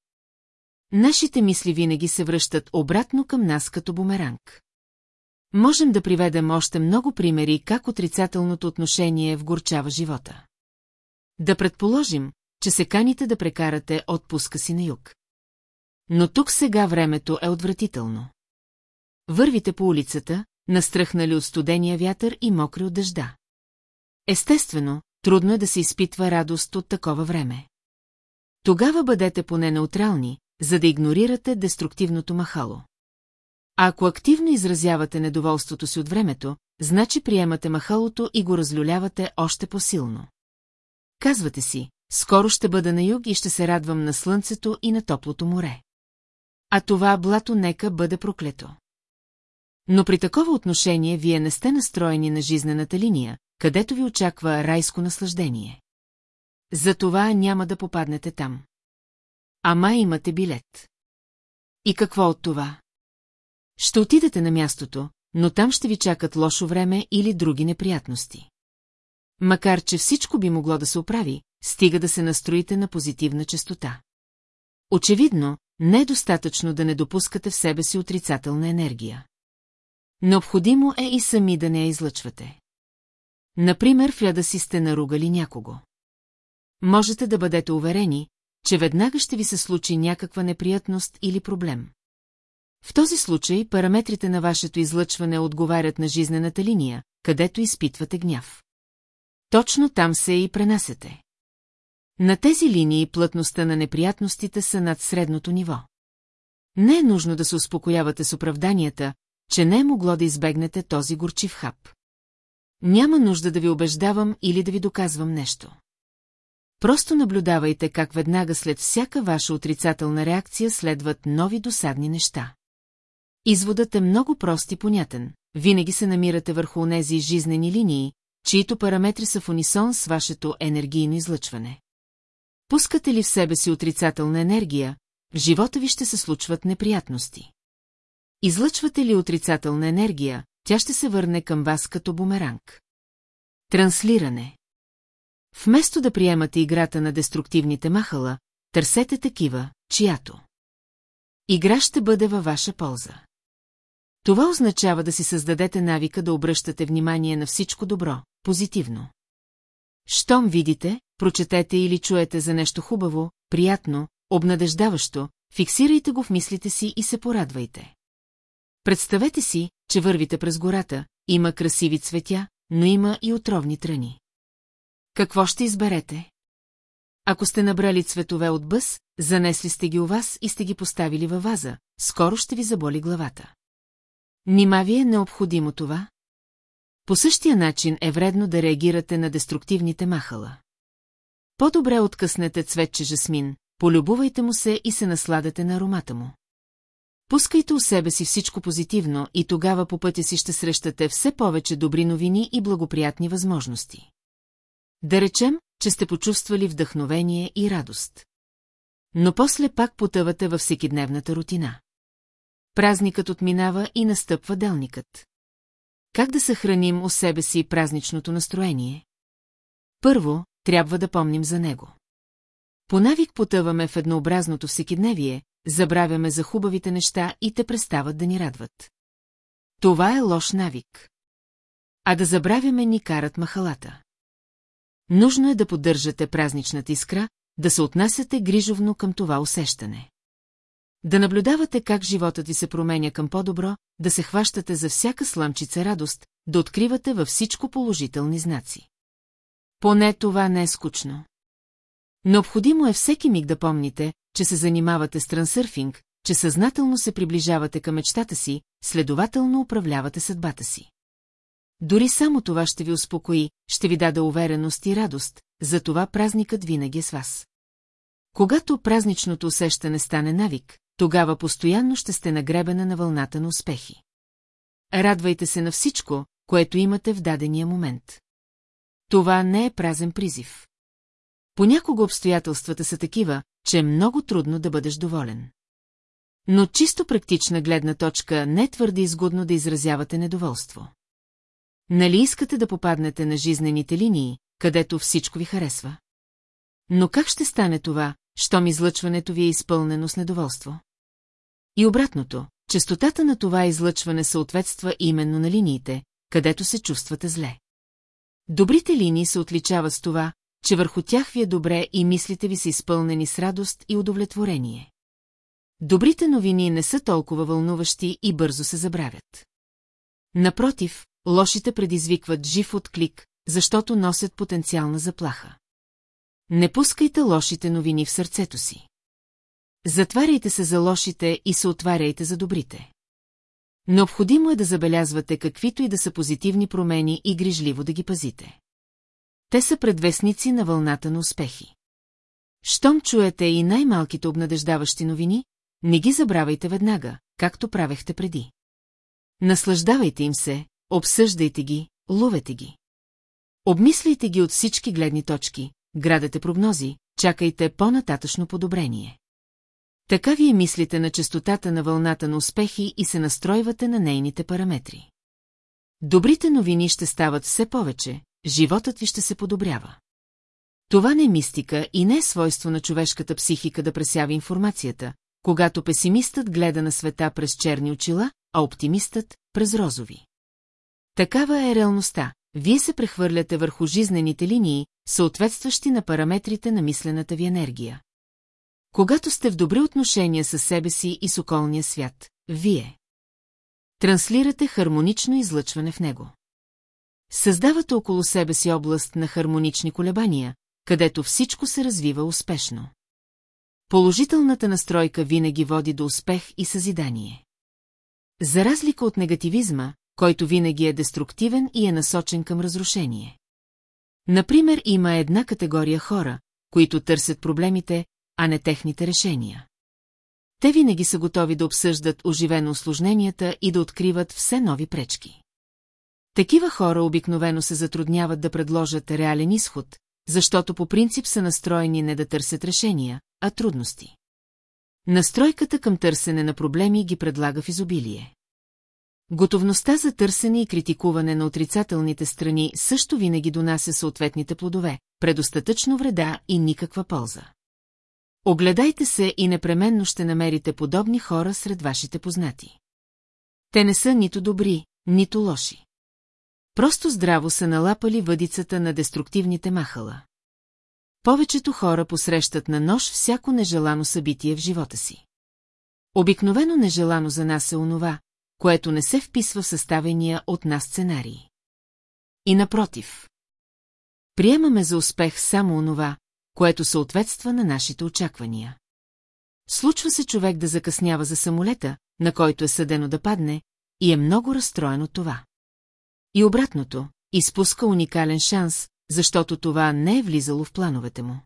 A: Нашите мисли винаги се връщат обратно към нас като бумеранг. Можем да приведем още много примери как отрицателното отношение вгорчава живота. Да предположим, че се каните да прекарате отпуска си на юг. Но тук сега времето е отвратително. Вървите по улицата, настръхнали от студения вятър и мокри от дъжда. Естествено, трудно е да се изпитва радост от такова време. Тогава бъдете поне неутрални, за да игнорирате деструктивното махало. Ако активно изразявате недоволството си от времето, значи приемате махалото и го разлюлявате още по-силно. Казвате си, скоро ще бъда на юг и ще се радвам на слънцето и на топлото море. А това блато нека бъде проклето. Но при такова отношение вие не сте настроени на жизнената линия, където ви очаква райско наслаждение. Затова няма да попаднете там. Ама имате билет. И какво от това? Ще отидете на мястото, но там ще ви чакат лошо време или други неприятности. Макар, че всичко би могло да се оправи, стига да се настроите на позитивна частота. Очевидно, не е достатъчно да не допускате в себе си отрицателна енергия. Необходимо е и сами да не я излъчвате. Например, в ряда си сте наругали някого. Можете да бъдете уверени, че веднага ще ви се случи някаква неприятност или проблем. В този случай параметрите на вашето излъчване отговарят на жизнената линия, където изпитвате гняв. Точно там се и пренасете. На тези линии плътността на неприятностите са над средното ниво. Не е нужно да се успокоявате с оправданията, че не е могло да избегнете този горчив хап. Няма нужда да ви убеждавам или да ви доказвам нещо. Просто наблюдавайте как веднага след всяка ваша отрицателна реакция следват нови досадни неща. Изводът е много прост и понятен. Винаги се намирате върху онези жизнени линии, чието параметри са в унисон с вашето енергийно излъчване. Пускате ли в себе си отрицателна енергия, в живота ви ще се случват неприятности. Излъчвате ли отрицателна енергия, тя ще се върне към вас като бумеранг. Транслиране Вместо да приемате играта на деструктивните махала, търсете такива, чиято. Игра ще бъде във ваша полза. Това означава да си създадете навика да обръщате внимание на всичко добро, позитивно. Щом видите, прочетете или чуете за нещо хубаво, приятно, обнадеждаващо, фиксирайте го в мислите си и се порадвайте. Представете си, че вървите през гората, има красиви цветя, но има и отровни тръни. Какво ще изберете? Ако сте набрали цветове от бъс, занесли сте ги у вас и сте ги поставили във ваза, скоро ще ви заболи главата. Нима ви е необходимо това? По същия начин е вредно да реагирате на деструктивните махала. По-добре откъснете цветче жасмин, полюбувайте му се и се насладете на аромата му. Пускайте у себе си всичко позитивно и тогава по пътя си ще срещате все повече добри новини и благоприятни възможности. Да речем, че сте почувствали вдъхновение и радост. Но после пак потъвате във всекидневната рутина. Празникът отминава и настъпва делникът. Как да съхраним у себе си празничното настроение? Първо, трябва да помним за него. По навик потъваме в еднообразното всекидневие, забравяме за хубавите неща и те престават да ни радват. Това е лош навик. А да забравяме ни карат махалата. Нужно е да поддържате празничната искра, да се отнасяте грижовно към това усещане. Да наблюдавате как животът ви се променя към по-добро, да се хващате за всяка сламчица радост, да откривате във всичко положителни знаци. Поне това не е скучно. Необходимо е всеки миг да помните, че се занимавате с трансърфинг, че съзнателно се приближавате към мечтата си, следователно управлявате съдбата си. Дори само това ще ви успокои, ще ви даде увереност и радост, затова празникът винаги е с вас. Когато празничното усещане стане навик, тогава постоянно ще сте нагребена на вълната на успехи. Радвайте се на всичко, което имате в дадения момент. Това не е празен призив. Понякога обстоятелствата са такива, че е много трудно да бъдеш доволен. Но чисто практична гледна точка не е твърде изгодно да изразявате недоволство. Нали искате да попаднете на жизнените линии, където всичко ви харесва? Но как ще стане това, щом излъчването ви е изпълнено с недоволство? И обратното, частотата на това излъчване съответства именно на линиите, където се чувствате зле. Добрите линии се отличават с това, че върху тях ви е добре и мислите ви са изпълнени с радост и удовлетворение. Добрите новини не са толкова вълнуващи и бързо се забравят. Напротив, лошите предизвикват жив отклик, защото носят потенциална заплаха. Не пускайте лошите новини в сърцето си. Затваряйте се за лошите и се отваряйте за добрите. Необходимо е да забелязвате каквито и да са позитивни промени и грижливо да ги пазите. Те са предвестници на вълната на успехи. Щом чуете и най-малките обнадеждаващи новини, не ги забравяйте веднага, както правехте преди. Наслаждавайте им се, обсъждайте ги, ловете ги. Обмисляйте ги от всички гледни точки, градете прогнози, чакайте по-нататъчно подобрение. Така вие мислите на частотата на вълната на успехи и се настройвате на нейните параметри. Добрите новини ще стават все повече, животът ви ще се подобрява. Това не е мистика и не е свойство на човешката психика да пресява информацията, когато песимистът гледа на света през черни очила, а оптимистът – през розови. Такава е реалността. Вие се прехвърляте върху жизнените линии, съответстващи на параметрите на мислената ви енергия. Когато сте в добри отношения с себе си и с околния свят, вие транслирате хармонично излъчване в него. Създавате около себе си област на хармонични колебания, където всичко се развива успешно. Положителната настройка винаги води до успех и съзидание. За разлика от негативизма, който винаги е деструктивен и е насочен към разрушение. Например, има една категория хора, които търсят проблемите, а не техните решения. Те винаги са готови да обсъждат оживено осложненията и да откриват все нови пречки. Такива хора обикновено се затрудняват да предложат реален изход, защото по принцип са настроени не да търсят решения, а трудности. Настройката към търсене на проблеми ги предлага в изобилие. Готовността за търсене и критикуване на отрицателните страни също винаги донася съответните плодове, предостатъчно вреда и никаква полза. Огледайте се и непременно ще намерите подобни хора сред вашите познати. Те не са нито добри, нито лоши. Просто здраво са налапали въдицата на деструктивните махала. Повечето хора посрещат на нож всяко нежелано събитие в живота си. Обикновено нежелано за нас е онова, което не се вписва в съставения от нас сценарий. И напротив. Приемаме за успех само онова, което съответства на нашите очаквания. Случва се човек да закъснява за самолета, на който е съдено да падне, и е много разстроен от това. И обратното, изпуска уникален шанс, защото това не е влизало в плановете му.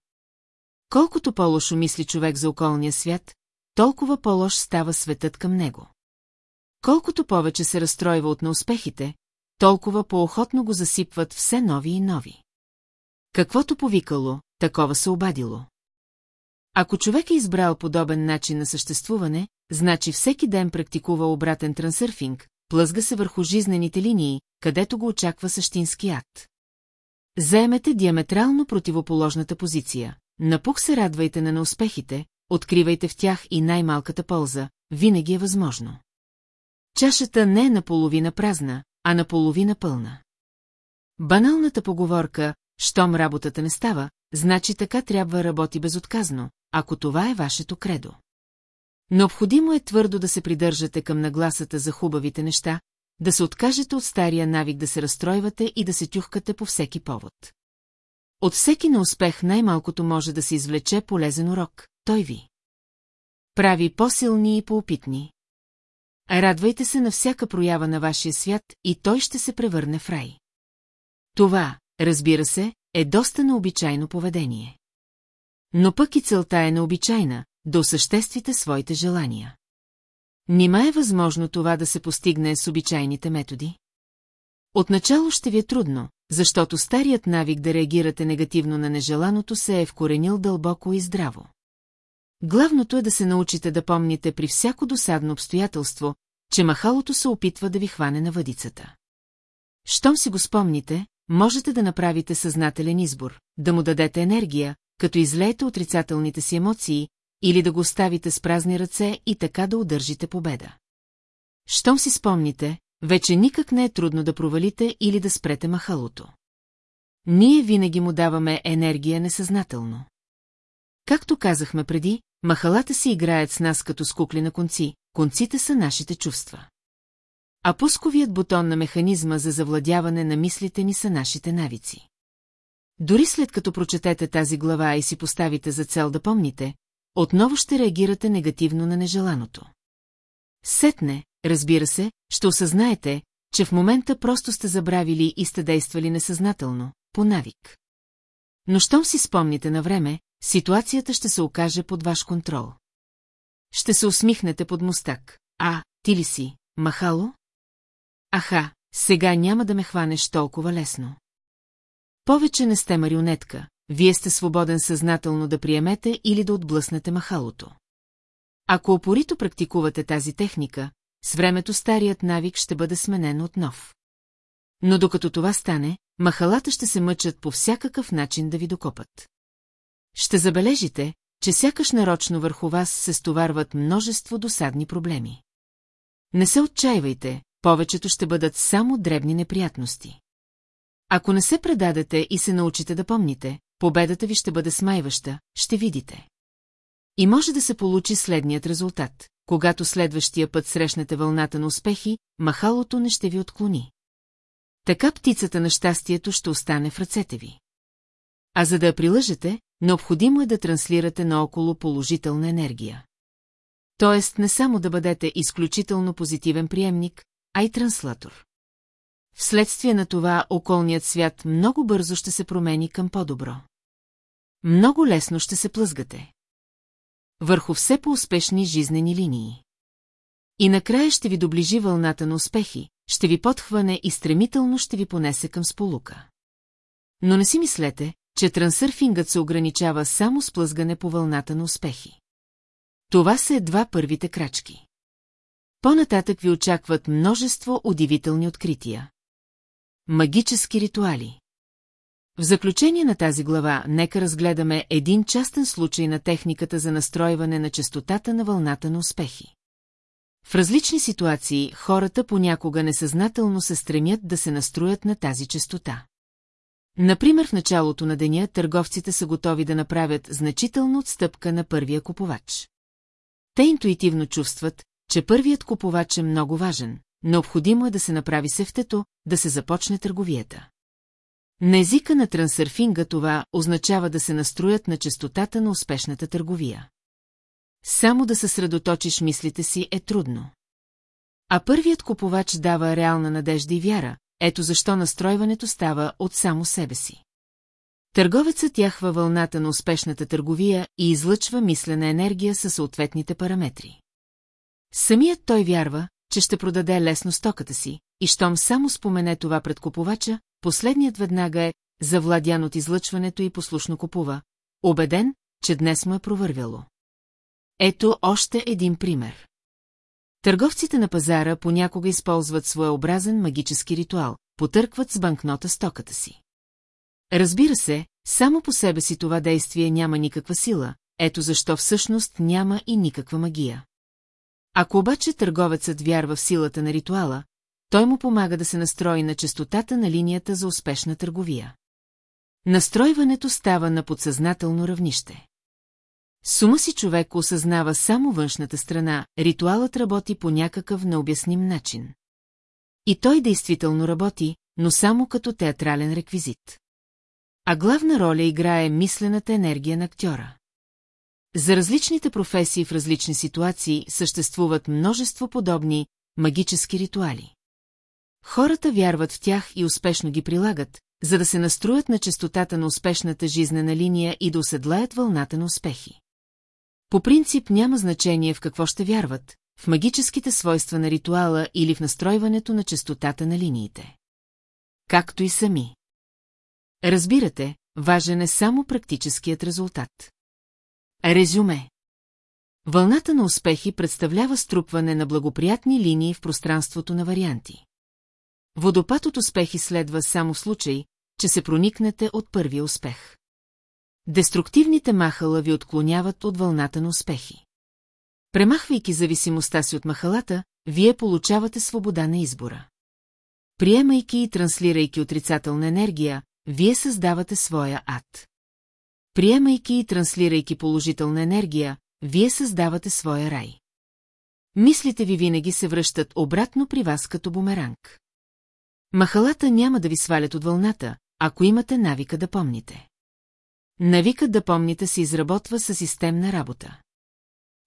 A: Колкото по-лошо мисли човек за околния свят, толкова по-лош става светът към него. Колкото повече се разстройва от неуспехите, толкова по-охотно го засипват все нови и нови. Каквото повикало, такова се обадило. Ако човек е избрал подобен начин на съществуване, значи всеки ден практикува обратен трансърфинг, плъзга се върху жизнените линии, където го очаква същински ад. Заемете диаметрално противоположната позиция. Напук се радвайте на неуспехите, откривайте в тях и най-малката полза, винаги е възможно. Чашата не е наполовина празна, а наполовина пълна. Баналната поговорка «Щом работата не става», значи така трябва работи безотказно, ако това е вашето кредо. Необходимо е твърдо да се придържате към нагласата за хубавите неща, да се откажете от стария навик да се разстройвате и да се тюхкате по всеки повод. От всеки неуспех най-малкото може да се извлече полезен урок, той ви. Прави по-силни и по-опитни. Радвайте се на всяка проява на вашия свят и той ще се превърне в рай. Това, разбира се, е доста необичайно поведение. Но пък и целта е необичайна, да осъществите своите желания. Нима е възможно това да се постигне с обичайните методи? Отначало ще ви е трудно, защото старият навик да реагирате негативно на нежеланото се е вкоренил дълбоко и здраво. Главното е да се научите да помните при всяко досадно обстоятелство, че махалото се опитва да ви хване на въдицата. Щом си го спомните, можете да направите съзнателен избор, да му дадете енергия, като излеете отрицателните си емоции, или да го оставите с празни ръце и така да удържите победа. Щом си спомните, вече никак не е трудно да провалите или да спрете махалото. Ние винаги му даваме енергия несъзнателно. Както казахме преди, махалата си играят с нас като с кукли на конци, конците са нашите чувства. А пусковият бутон на механизма за завладяване на мислите ни са нашите навици. Дори след като прочетете тази глава и си поставите за цел да помните, отново ще реагирате негативно на нежеланото. Сетне, разбира се, ще осъзнаете, че в момента просто сте забравили и сте действали несъзнателно, по навик. Но щом си спомните на време, ситуацията ще се окаже под ваш контрол. Ще се усмихнете под мустак. А, ти ли си, махало? Аха, сега няма да ме хванеш толкова лесно. Повече не сте марионетка, вие сте свободен съзнателно да приемете или да отблъснете махалото. Ако опорито практикувате тази техника, с времето старият навик ще бъде сменен от нов. Но докато това стане, махалата ще се мъчат по всякакъв начин да ви докопат. Ще забележите, че сякаш нарочно върху вас се стоварват множество досадни проблеми. Не се отчаивайте, повечето ще бъдат само дребни неприятности. Ако не се предадете и се научите да помните, победата ви ще бъде смайваща, ще видите. И може да се получи следният резултат. Когато следващия път срещнете вълната на успехи, махалото не ще ви отклони. Така птицата на щастието ще остане в ръцете ви. А за да я прилъжете, необходимо е да транслирате наоколо положителна енергия. Тоест не само да бъдете изключително позитивен приемник, а и транслатор. Вследствие на това околният свят много бързо ще се промени към по-добро. Много лесно ще се плъзгате. Върху все по-успешни жизнени линии. И накрая ще ви доближи вълната на успехи, ще ви подхване и стремително ще ви понесе към сполука. Но не си мислете, че трансърфингът се ограничава само с плъзгане по вълната на успехи. Това са едва първите крачки. По-нататък ви очакват множество удивителни открития. Магически ритуали В заключение на тази глава, нека разгледаме един частен случай на техниката за настройване на частотата на вълната на успехи. В различни ситуации хората понякога несъзнателно се стремят да се настроят на тази частота. Например, в началото на деня търговците са готови да направят значителна отстъпка на първия купувач. Те интуитивно чувстват, че първият купувач е много важен, необходимо е да се направи сефтето, да се започне търговията. На езика на трансърфинга това означава да се настроят на частотата на успешната търговия. Само да съсредоточиш мислите си е трудно. А първият купувач дава реална надежда и вяра, ето защо настройването става от само себе си. Търговецът яхва вълната на успешната търговия и излъчва мислена енергия със съответните параметри. Самият той вярва, че ще продаде лесно стоката си, и щом само спомене това пред купувача, последният веднага е завладян от излъчването и послушно купува, убеден, че днес му е провървяло. Ето още един пример. Търговците на пазара понякога използват своеобразен магически ритуал, потъркват с банкнота стоката си. Разбира се, само по себе си това действие няма никаква сила, ето защо всъщност няма и никаква магия. Ако обаче търговецът вярва в силата на ритуала, той му помага да се настрои на частотата на линията за успешна търговия. Настройването става на подсъзнателно равнище. Сума си човек осъзнава само външната страна, ритуалът работи по някакъв необясним начин. И той действително работи, но само като театрален реквизит. А главна роля играе мислената енергия на актьора. За различните професии в различни ситуации съществуват множество подобни магически ритуали. Хората вярват в тях и успешно ги прилагат, за да се настроят на частотата на успешната жизнена линия и да оседлаят вълната на успехи. По принцип няма значение в какво ще вярват, в магическите свойства на ритуала или в настройването на частотата на линиите. Както и сами. Разбирате, важен е само практическият резултат. Резюме Вълната на успехи представлява струпване на благоприятни линии в пространството на варианти. Водопад от успехи следва само в случай, че се проникнете от първия успех. Деструктивните махала ви отклоняват от вълната на успехи. Премахвайки зависимостта си от махалата, вие получавате свобода на избора. Приемайки и транслирайки отрицателна енергия, вие създавате своя ад. Приемайки и транслирайки положителна енергия, вие създавате своя рай. Мислите ви винаги се връщат обратно при вас като бумеранг. Махалата няма да ви свалят от вълната, ако имате навика да помните. Навикът да помните се изработва със системна работа.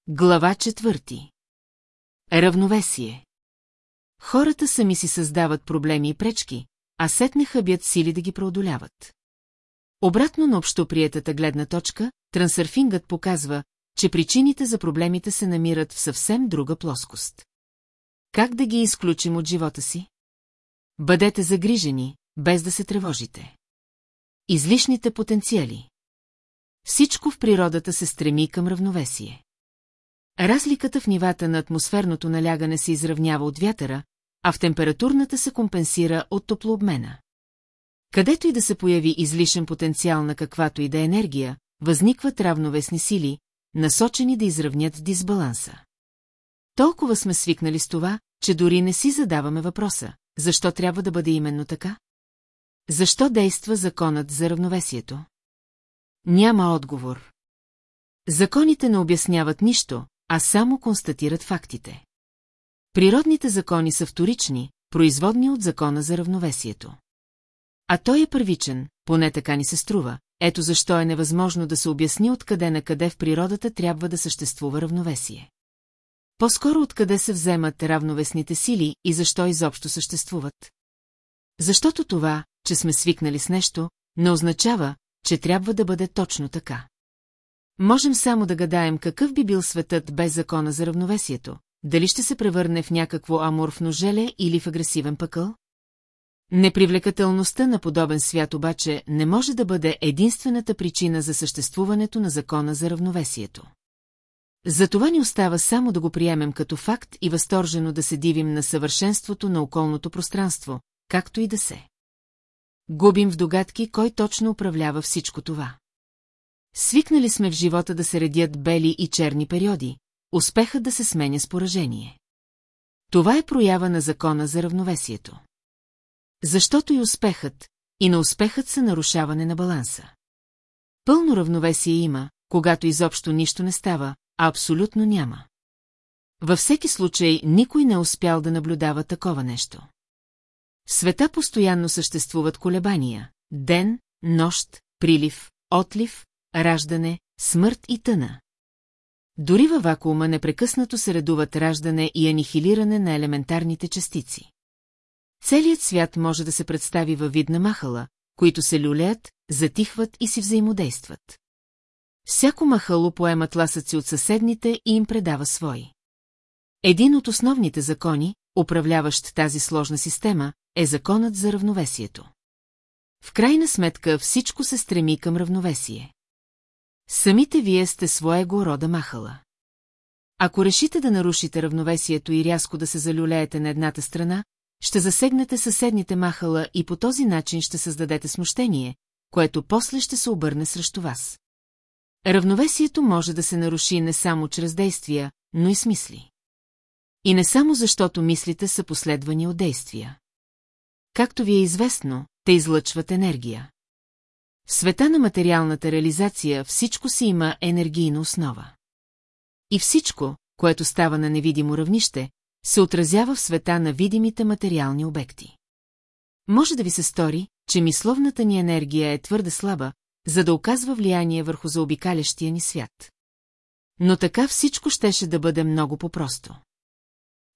A: Глава четвърти Равновесие Хората сами си създават проблеми и пречки, а сетне хъбят сили да ги преодоляват. Обратно на общоприетата гледна точка, трансърфингът показва, че причините за проблемите се намират в съвсем друга плоскост. Как да ги изключим от живота си? Бъдете загрижени, без да се тревожите. Излишните потенциали. Всичко в природата се стреми към равновесие. Разликата в нивата на атмосферното налягане се изравнява от вятъра, а в температурната се компенсира от топлообмена. Където и да се появи излишен потенциал на каквато и да е енергия, възникват равновесни сили, насочени да изравнят дисбаланса. Толкова сме свикнали с това, че дори не си задаваме въпроса, защо трябва да бъде именно така? Защо действа законът за равновесието? Няма отговор. Законите не обясняват нищо, а само констатират фактите. Природните закони са вторични, производни от закона за равновесието. А той е първичен, поне така ни се струва, ето защо е невъзможно да се обясни откъде на къде в природата трябва да съществува равновесие. По-скоро откъде се вземат равновесните сили и защо изобщо съществуват. Защото това, че сме свикнали с нещо, не означава, че трябва да бъде точно така. Можем само да гадаем какъв би бил светът без закона за равновесието, дали ще се превърне в някакво аморфно желе или в агресивен пъкъл? Непривлекателността на подобен свят обаче не може да бъде единствената причина за съществуването на закона за равновесието. Затова ни остава само да го приемем като факт и възторжено да се дивим на съвършенството на околното пространство, както и да се. Губим в догадки, кой точно управлява всичко това. Свикнали сме в живота да се редят бели и черни периоди, успехът да се сменя с поражение. Това е проява на закона за равновесието. Защото и успехът, и на успехът са нарушаване на баланса. Пълно равновесие има, когато изобщо нищо не става, а абсолютно няма. Във всеки случай никой не е успял да наблюдава такова нещо. В света постоянно съществуват колебания – ден, нощ, прилив, отлив, раждане, смърт и тъна. Дори във вакуума непрекъснато се редуват раждане и анихилиране на елементарните частици. Целият свят може да се представи във вид на махала, които се люлеят, затихват и си взаимодействат. Всяко махало поема тласъци от съседните и им предава свои. Един от основните закони, управляващ тази сложна система, е законът за равновесието. В крайна сметка всичко се стреми към равновесие. Самите вие сте своего рода махала. Ако решите да нарушите равновесието и рязко да се залюлеете на едната страна, ще засегнете съседните махала и по този начин ще създадете смущение, което после ще се обърне срещу вас. Равновесието може да се наруши не само чрез действия, но и с мисли. И не само защото мислите са последвани от действия. Както ви е известно, те излъчват енергия. В света на материалната реализация всичко си има енергийна основа. И всичко, което става на невидимо равнище, се отразява в света на видимите материални обекти. Може да ви се стори, че мисловната ни енергия е твърде слаба, за да оказва влияние върху заобикалящия ни свят. Но така всичко щеше да бъде много по-просто.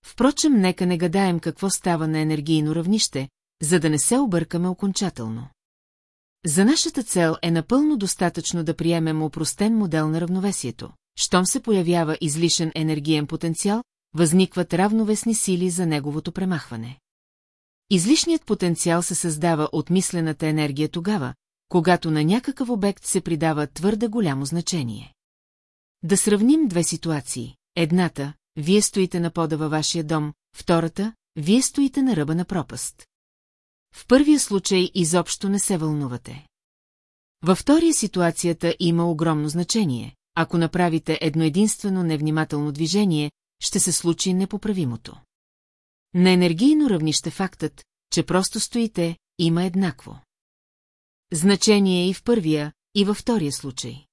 A: Впрочем, нека не гадаем какво става на енергийно равнище, за да не се объркаме окончателно. За нашата цел е напълно достатъчно да приемем упростен модел на равновесието. Щом се появява излишен енергиен потенциал, възникват равновесни сили за неговото премахване. Излишният потенциал се създава от мислената енергия тогава, когато на някакъв обект се придава твърде голямо значение. Да сравним две ситуации. Едната, вие стоите на пода във вашия дом, втората, вие стоите на ръба на пропаст. В първия случай изобщо не се вълнувате. Във втория ситуацията има огромно значение. Ако направите едно единствено невнимателно движение, ще се случи непоправимото. На енергийно равнище фактът, че просто стоите, има еднакво. Значение и в първия, и във втория случай.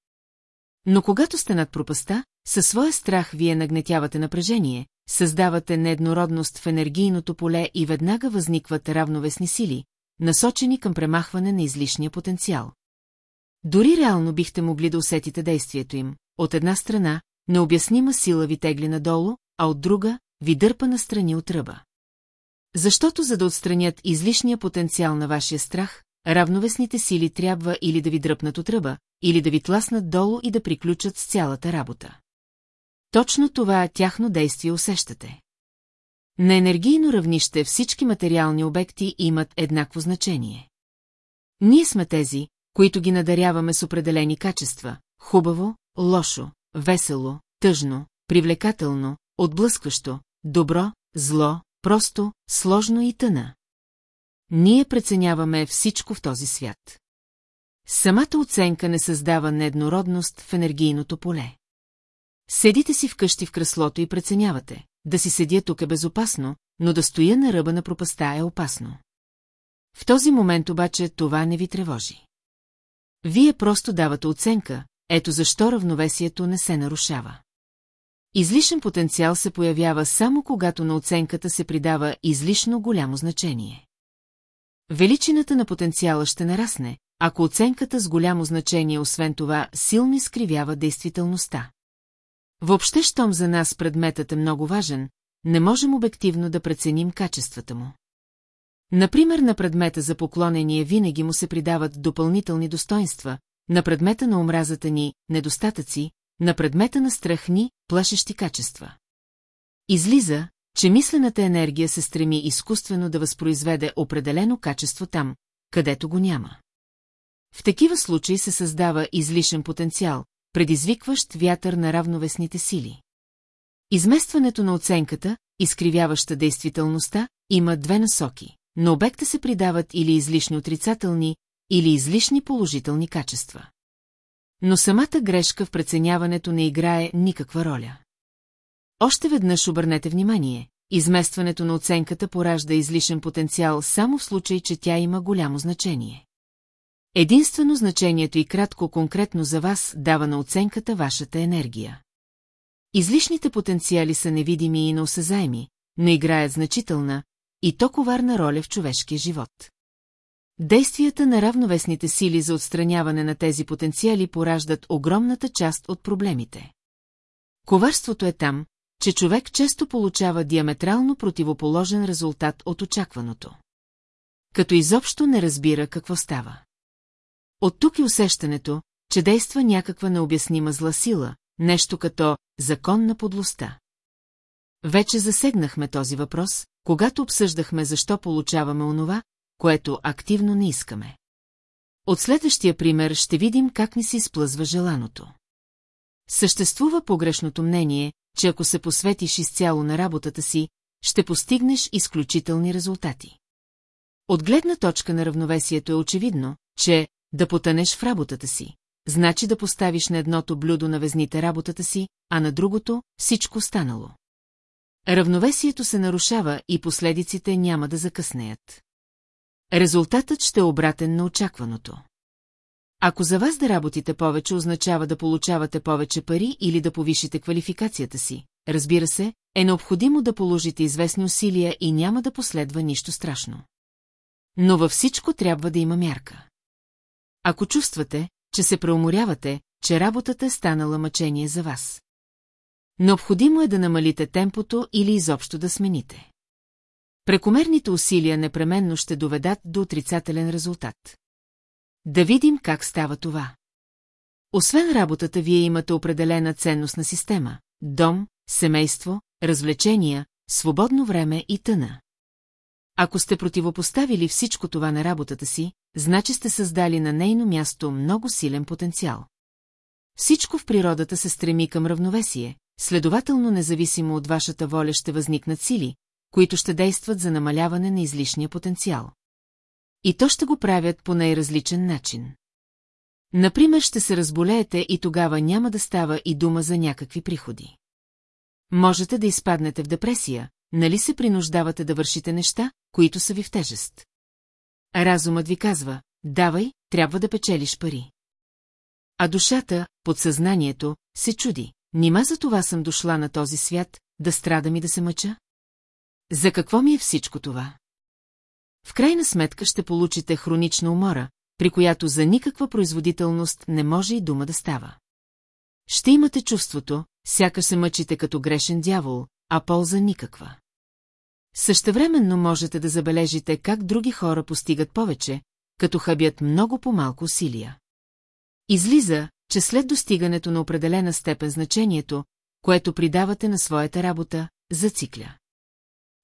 A: Но когато сте над пропаста, със своя страх вие нагнетявате напрежение, създавате нееднородност в енергийното поле и веднага възникват равновесни сили, насочени към премахване на излишния потенциал. Дори реално бихте могли да усетите действието им. От една страна, необяснима сила ви тегли надолу, а от друга, ви дърпа на страни от ръба. Защото за да отстранят излишния потенциал на вашия страх, равновесните сили трябва или да ви дръпнат от ръба, или да ви тласнат долу и да приключат с цялата работа. Точно това тяхно действие усещате. На енергийно равнище всички материални обекти имат еднакво значение. Ние сме тези, които ги надаряваме с определени качества – хубаво, лошо, весело, тъжно, привлекателно, отблъскващо, добро, зло, просто, сложно и тъна. ние преценяваме всичко в този свят. Самата оценка не създава нееднородност в енергийното поле. Седите си вкъщи в креслото и преценявате. Да си седя тук е безопасно, но да стоя на ръба на пропаста е опасно. В този момент обаче това не ви тревожи. Вие просто давате оценка, ето защо равновесието не се нарушава. Излишен потенциал се появява само когато на оценката се придава излишно голямо значение. Величината на потенциала ще нарасне, ако оценката с голямо значение освен това силно изкривява действителността. Въобще, щом за нас предметът е много важен, не можем обективно да преценим качествата му. Например, на предмета за поклонение винаги му се придават допълнителни достоинства, на предмета на омразата ни – недостатъци, на предмета на страх ни – плашещи качества. Излиза, че мислената енергия се стреми изкуствено да възпроизведе определено качество там, където го няма. В такива случаи се създава излишен потенциал, предизвикващ вятър на равновесните сили. Изместването на оценката, изкривяваща действителността, има две насоки. На обекта се придават или излишни отрицателни, или излишни положителни качества. Но самата грешка в преценяването не играе никаква роля. Още веднъж обърнете внимание, изместването на оценката поражда излишен потенциал само в случай, че тя има голямо значение. Единствено значението и кратко конкретно за вас дава на оценката вашата енергия. Излишните потенциали са невидими и неосезаеми, но играят значителна и то коварна роля в човешкия живот. Действията на равновесните сили за отстраняване на тези потенциали пораждат огромната част от проблемите. Коварството е там, че човек често получава диаметрално противоположен резултат от очакваното. Като изобщо не разбира какво става. От тук и усещането, че действа някаква необяснима зла сила, нещо като закон на подлостта. Вече засегнахме този въпрос, когато обсъждахме защо получаваме онова, което активно не искаме. От следващия пример ще видим как ни се изплъзва желаното. Съществува погрешното мнение, че ако се посветиш изцяло на работата си, ще постигнеш изключителни резултати. От гледна точка на равновесието е очевидно, че да потънеш в работата си, значи да поставиш на едното блюдо на везните работата си, а на другото – всичко станало. Равновесието се нарушава и последиците няма да закъснеят. Резултатът ще е обратен на очакваното. Ако за вас да работите повече означава да получавате повече пари или да повишите квалификацията си, разбира се, е необходимо да положите известни усилия и няма да последва нищо страшно. Но във всичко трябва да има мярка. Ако чувствате, че се преуморявате, че работата е станала мъчение за вас. Необходимо е да намалите темпото или изобщо да смените. Прекомерните усилия непременно ще доведат до отрицателен резултат. Да видим как става това. Освен работата, вие имате определена ценностна система – дом, семейство, развлечения, свободно време и тъна. Ако сте противопоставили всичко това на работата си, значи сте създали на нейно място много силен потенциал. Всичко в природата се стреми към равновесие, следователно независимо от вашата воля ще възникнат сили, които ще действат за намаляване на излишния потенциал. И то ще го правят по най-различен начин. Например, ще се разболеете и тогава няма да става и дума за някакви приходи. Можете да изпаднете в депресия, нали се принуждавате да вършите неща, които са ви в тежест. Разумът ви казва, давай, трябва да печелиш пари. А душата, подсъзнанието, се чуди. Нима за това съм дошла на този свят, да страдам и да се мъча? За какво ми е всичко това? В крайна сметка ще получите хронична умора, при която за никаква производителност не може и дума да става. Ще имате чувството, сякаш се мъчите като грешен дявол, а полза никаква. Същевременно можете да забележите как други хора постигат повече, като хабят много по-малко усилия. Излиза, че след достигането на определена степен значението, което придавате на своята работа, зацикля.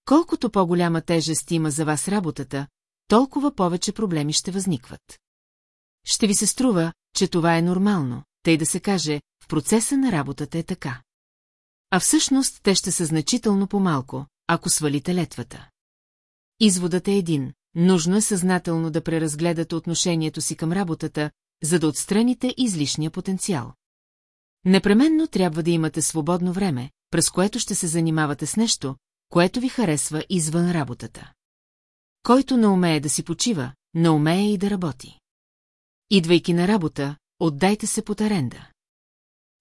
A: Колкото по-голяма тежест има за вас работата, толкова повече проблеми ще възникват. Ще ви се струва, че това е нормално, тъй да се каже, в процеса на работата е така. А всъщност те ще са значително по-малко, ако свалите летвата. Изводът е един. нужно е съзнателно да преразгледате отношението си към работата, за да отстраните излишния потенциал. Непременно трябва да имате свободно време, през което ще се занимавате с нещо, което ви харесва извън работата. Който не умее да си почива, не умее и да работи. Идвайки на работа, отдайте се под аренда.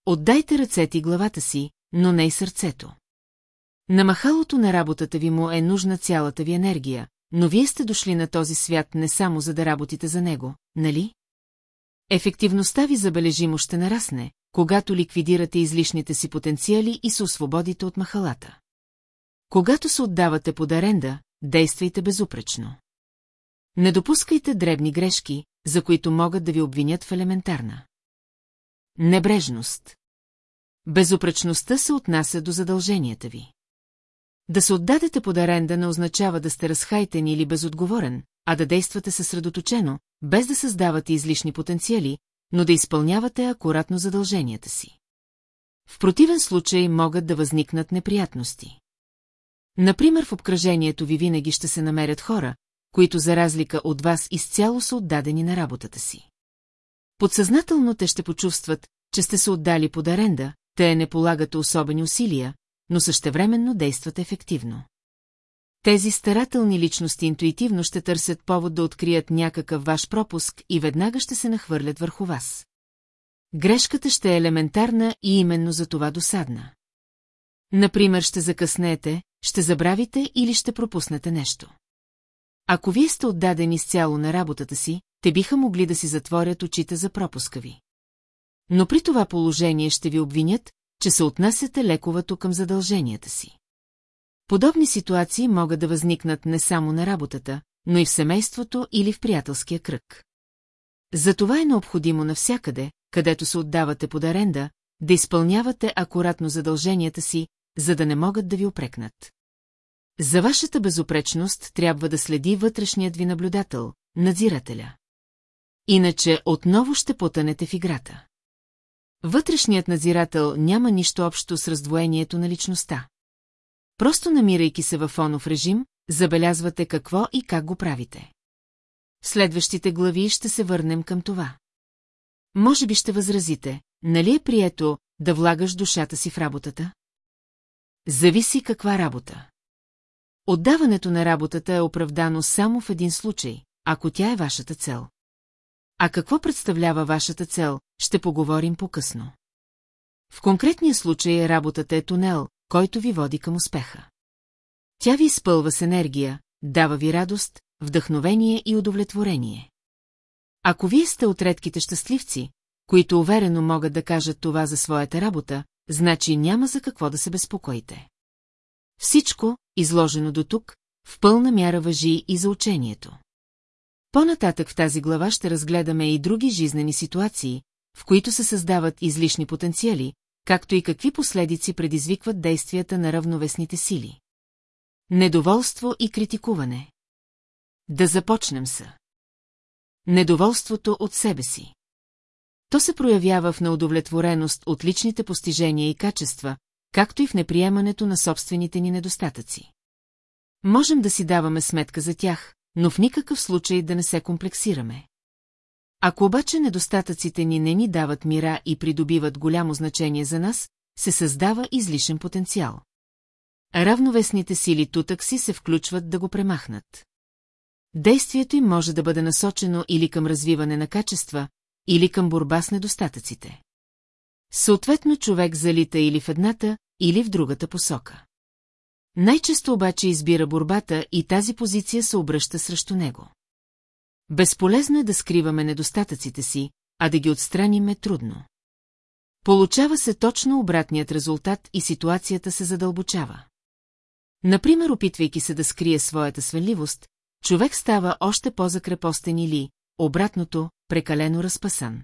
A: Отдайте ръцете и главата си, но не и сърцето. На махалото на работата ви му е нужна цялата ви енергия, но вие сте дошли на този свят не само за да работите за него, нали? Ефективността ви забележимо ще нарасне, когато ликвидирате излишните си потенциали и се освободите от махалата. Когато се отдавате под аренда, действайте безупречно. Не допускайте дребни грешки, за които могат да ви обвинят в елементарна. Небрежност. Безупречността се отнася до задълженията ви. Да се отдадете под аренда не означава да сте разхайтен или безотговорен, а да действате съсредоточено, без да създавате излишни потенциали, но да изпълнявате акуратно задълженията си. В противен случай могат да възникнат неприятности. Например, в обкръжението ви винаги ще се намерят хора, които за разлика от вас изцяло са отдадени на работата си. Подсъзнателно те ще почувстват, че сте се отдали под аренда, те не полагате особени усилия, но същевременно действат ефективно. Тези старателни личности интуитивно ще търсят повод да открият някакъв ваш пропуск и веднага ще се нахвърлят върху вас. Грешката ще е елементарна и именно за това досадна. Например, ще закъснете, ще забравите или ще пропуснете нещо. Ако вие сте отдадени изцяло на работата си, те биха могли да си затворят очите за пропуска ви. Но при това положение ще ви обвинят, че се отнасяте лековато към задълженията си. Подобни ситуации могат да възникнат не само на работата, но и в семейството или в приятелския кръг. Затова е необходимо навсякъде, където се отдавате под аренда, да изпълнявате акуратно задълженията си, за да не могат да ви опрекнат. За вашата безопречност трябва да следи вътрешният ви наблюдател, надзирателя. Иначе отново ще потънете в играта. Вътрешният надзирател няма нищо общо с раздвоението на личността. Просто намирайки се във фонов режим, забелязвате какво и как го правите. В следващите глави ще се върнем към това. Може би ще възразите, нали е прието да влагаш душата си в работата? Зависи каква работа. Отдаването на работата е оправдано само в един случай, ако тя е вашата цел. А какво представлява вашата цел, ще поговорим по-късно. В конкретния случай работата е тунел, който ви води към успеха. Тя ви изпълва с енергия, дава ви радост, вдъхновение и удовлетворение. Ако вие сте от редките щастливци, които уверено могат да кажат това за своята работа, значи няма за какво да се безпокоите. Всичко, изложено до тук, в пълна мяра въжи и за учението. По-нататък в тази глава ще разгледаме и други жизнени ситуации, в които се създават излишни потенциали, както и какви последици предизвикват действията на равновесните сили. Недоволство и критикуване. Да започнем са. Недоволството от себе си. То се проявява в неудовлетвореност от личните постижения и качества, както и в неприемането на собствените ни недостатъци. Можем да си даваме сметка за тях, но в никакъв случай да не се комплексираме. Ако обаче недостатъците ни не ни дават мира и придобиват голямо значение за нас, се създава излишен потенциал. Равновесните сили тутък си се включват да го премахнат. Действието им може да бъде насочено или към развиване на качества, или към борба с недостатъците. Съответно човек залита или в едната, или в другата посока. Най-често обаче избира борбата и тази позиция се обръща срещу него. Безполезно е да скриваме недостатъците си, а да ги отстраним е трудно. Получава се точно обратният резултат и ситуацията се задълбочава. Например, опитвайки се да скрие своята свенливост, човек става още по-закрепостен или, обратното, прекалено разпасан.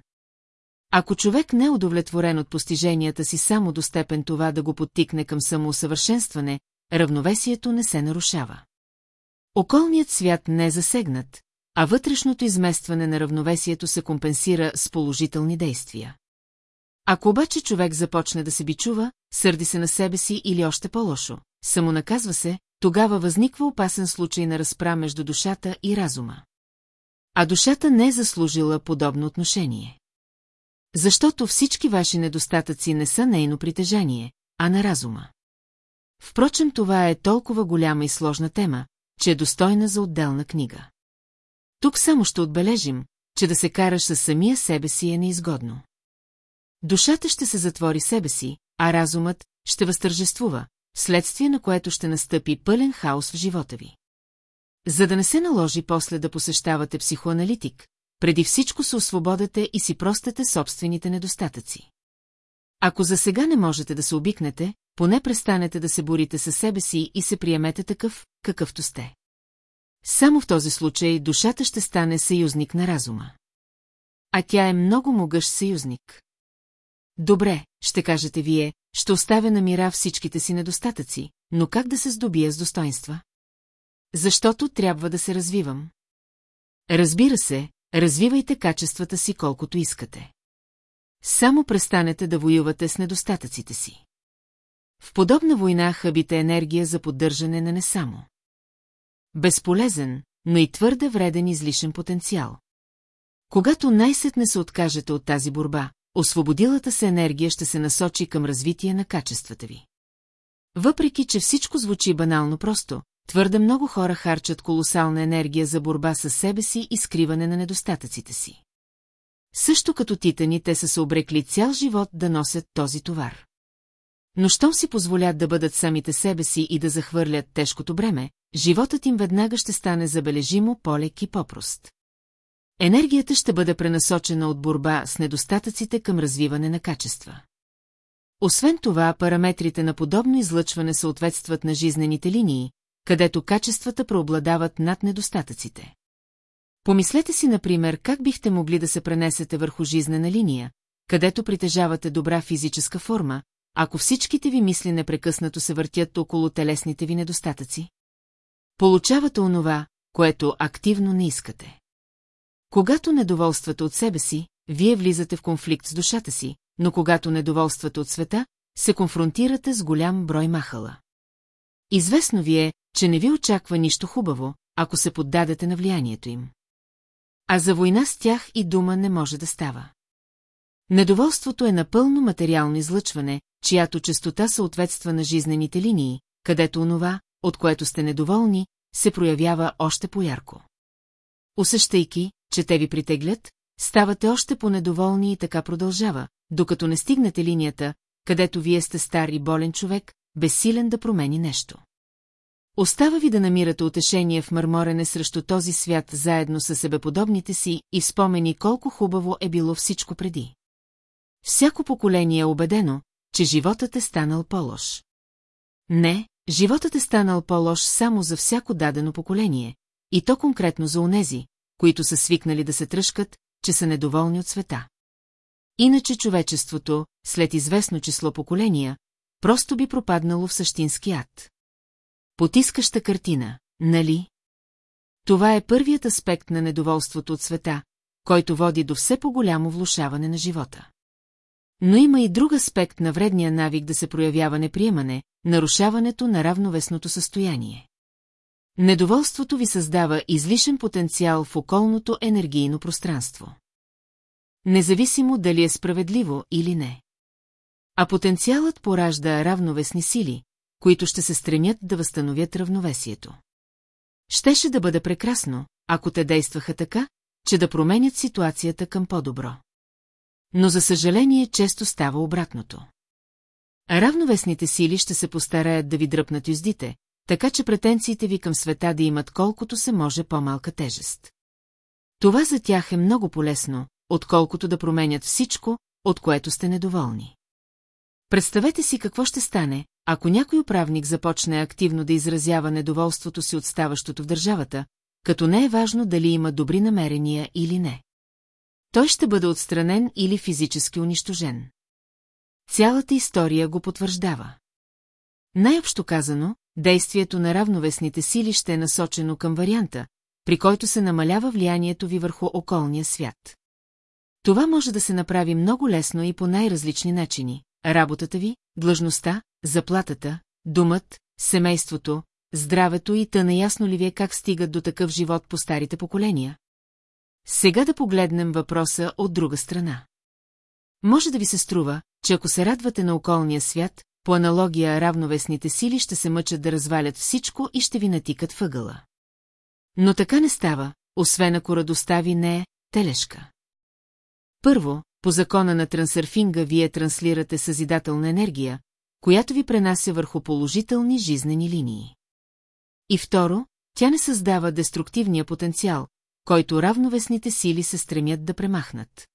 A: Ако човек не е удовлетворен от постиженията си само до степен това да го подтикне към самоусъвършенстване, равновесието не се нарушава. Околният свят не е засегнат, а вътрешното изместване на равновесието се компенсира с положителни действия. Ако обаче човек започне да се бичува, сърди се на себе си или още по-лошо, самонаказва се, тогава възниква опасен случай на разпра между душата и разума. А душата не е заслужила подобно отношение. Защото всички ваши недостатъци не са нейно притежание, а на разума. Впрочем, това е толкова голяма и сложна тема, че е достойна за отделна книга. Тук само ще отбележим, че да се караш със самия себе си е неизгодно. Душата ще се затвори себе си, а разумът ще възтържествува, следствие на което ще настъпи пълен хаос в живота ви. За да не се наложи после да посещавате психоаналитик, преди всичко се освободете и си простете собствените недостатъци. Ако за сега не можете да се обикнете, поне престанете да се борите със себе си и се приемете такъв, какъвто сте. Само в този случай душата ще стане съюзник на разума. А тя е много могъж съюзник. Добре, ще кажете вие, ще оставя на мира всичките си недостатъци, но как да се здобия с достоинства? Защото трябва да се развивам. Разбира се, развивайте качествата си колкото искате. Само престанете да воювате с недостатъците си. В подобна война хъбите енергия за поддържане на не само. Безполезен, но и твърде вреден излишен потенциал. Когато най-сетне се откажете от тази борба, освободилата се енергия ще се насочи към развитие на качествата ви. Въпреки, че всичко звучи банално просто, твърде много хора харчат колосална енергия за борба с себе си и скриване на недостатъците си. Също като титани, те са се обрекли цял живот да носят този товар. Но щом си позволят да бъдат самите себе си и да захвърлят тежкото бреме, животът им веднага ще стане забележимо полек и попрост. Енергията ще бъде пренасочена от борба с недостатъците към развиване на качества. Освен това, параметрите на подобно излъчване съответстват на жизнените линии, където качествата преобладават над недостатъците. Помислете си, например, как бихте могли да се пренесете върху жизнена линия, където притежавате добра физическа форма, ако всичките ви мисли непрекъснато се въртят около телесните ви недостатъци? Получавате онова, което активно не искате. Когато недоволствате от себе си, вие влизате в конфликт с душата си, но когато недоволствате от света, се конфронтирате с голям брой махала. Известно ви е, че не ви очаква нищо хубаво, ако се поддадете на влиянието им. А за война с тях и дума не може да става. Недоволството е напълно материално излъчване, чиято частота съответства на жизнените линии, където онова, от което сте недоволни, се проявява още по-ярко. Усещайки, че те ви притеглят, ставате още по-недоволни и така продължава, докато не стигнете линията, където вие сте стар и болен човек, безсилен да промени нещо. Остава ви да намирате утешение в мърморене срещу този свят заедно с себеподобните си и спомени колко хубаво е било всичко преди. Всяко поколение е убедено, че животът е станал по-лош. Не, животът е станал по-лош само за всяко дадено поколение, и то конкретно за онези, които са свикнали да се тръжкат, че са недоволни от света. Иначе човечеството, след известно число поколения, просто би пропаднало в същински ад. Потискаща картина, нали? Това е първият аспект на недоволството от света, който води до все по-голямо влушаване на живота. Но има и друг аспект на вредния навик да се проявява неприемане, нарушаването на равновесното състояние. Недоволството ви създава излишен потенциал в околното енергийно пространство. Независимо дали е справедливо или не. А потенциалът поражда равновесни сили, които ще се стремят да възстановят равновесието. Щеше да бъде прекрасно, ако те действаха така, че да променят ситуацията към по-добро. Но за съжаление често става обратното. Равновесните сили ще се постараят да ви дръпнат юздите, така че претенциите ви към света да имат колкото се може по-малка тежест. Това за тях е много полезно, отколкото да променят всичко, от което сте недоволни. Представете си какво ще стане, ако някой управник започне активно да изразява недоволството си от ставащото в държавата, като не е важно дали има добри намерения или не. Той ще бъде отстранен или физически унищожен. Цялата история го потвърждава. Най-общо казано, действието на равновесните сили ще е насочено към варианта, при който се намалява влиянието ви върху околния свят. Това може да се направи много лесно и по най-различни начини. Работата ви, длъжността, заплатата, думът, семейството, здравето и тъна ясно ли ви е как стигат до такъв живот по старите поколения? Сега да погледнем въпроса от друга страна. Може да ви се струва, че ако се радвате на околния свят, по аналогия равновесните сили ще се мъчат да развалят всичко и ще ви натикат въгъла. Но така не става, освен ако радостта ви не е телешка. Първо, по закона на трансърфинга вие транслирате съзидателна енергия, която ви пренася върху положителни жизнени линии. И второ, тя не създава деструктивния потенциал, който равновесните сили се стремят да премахнат.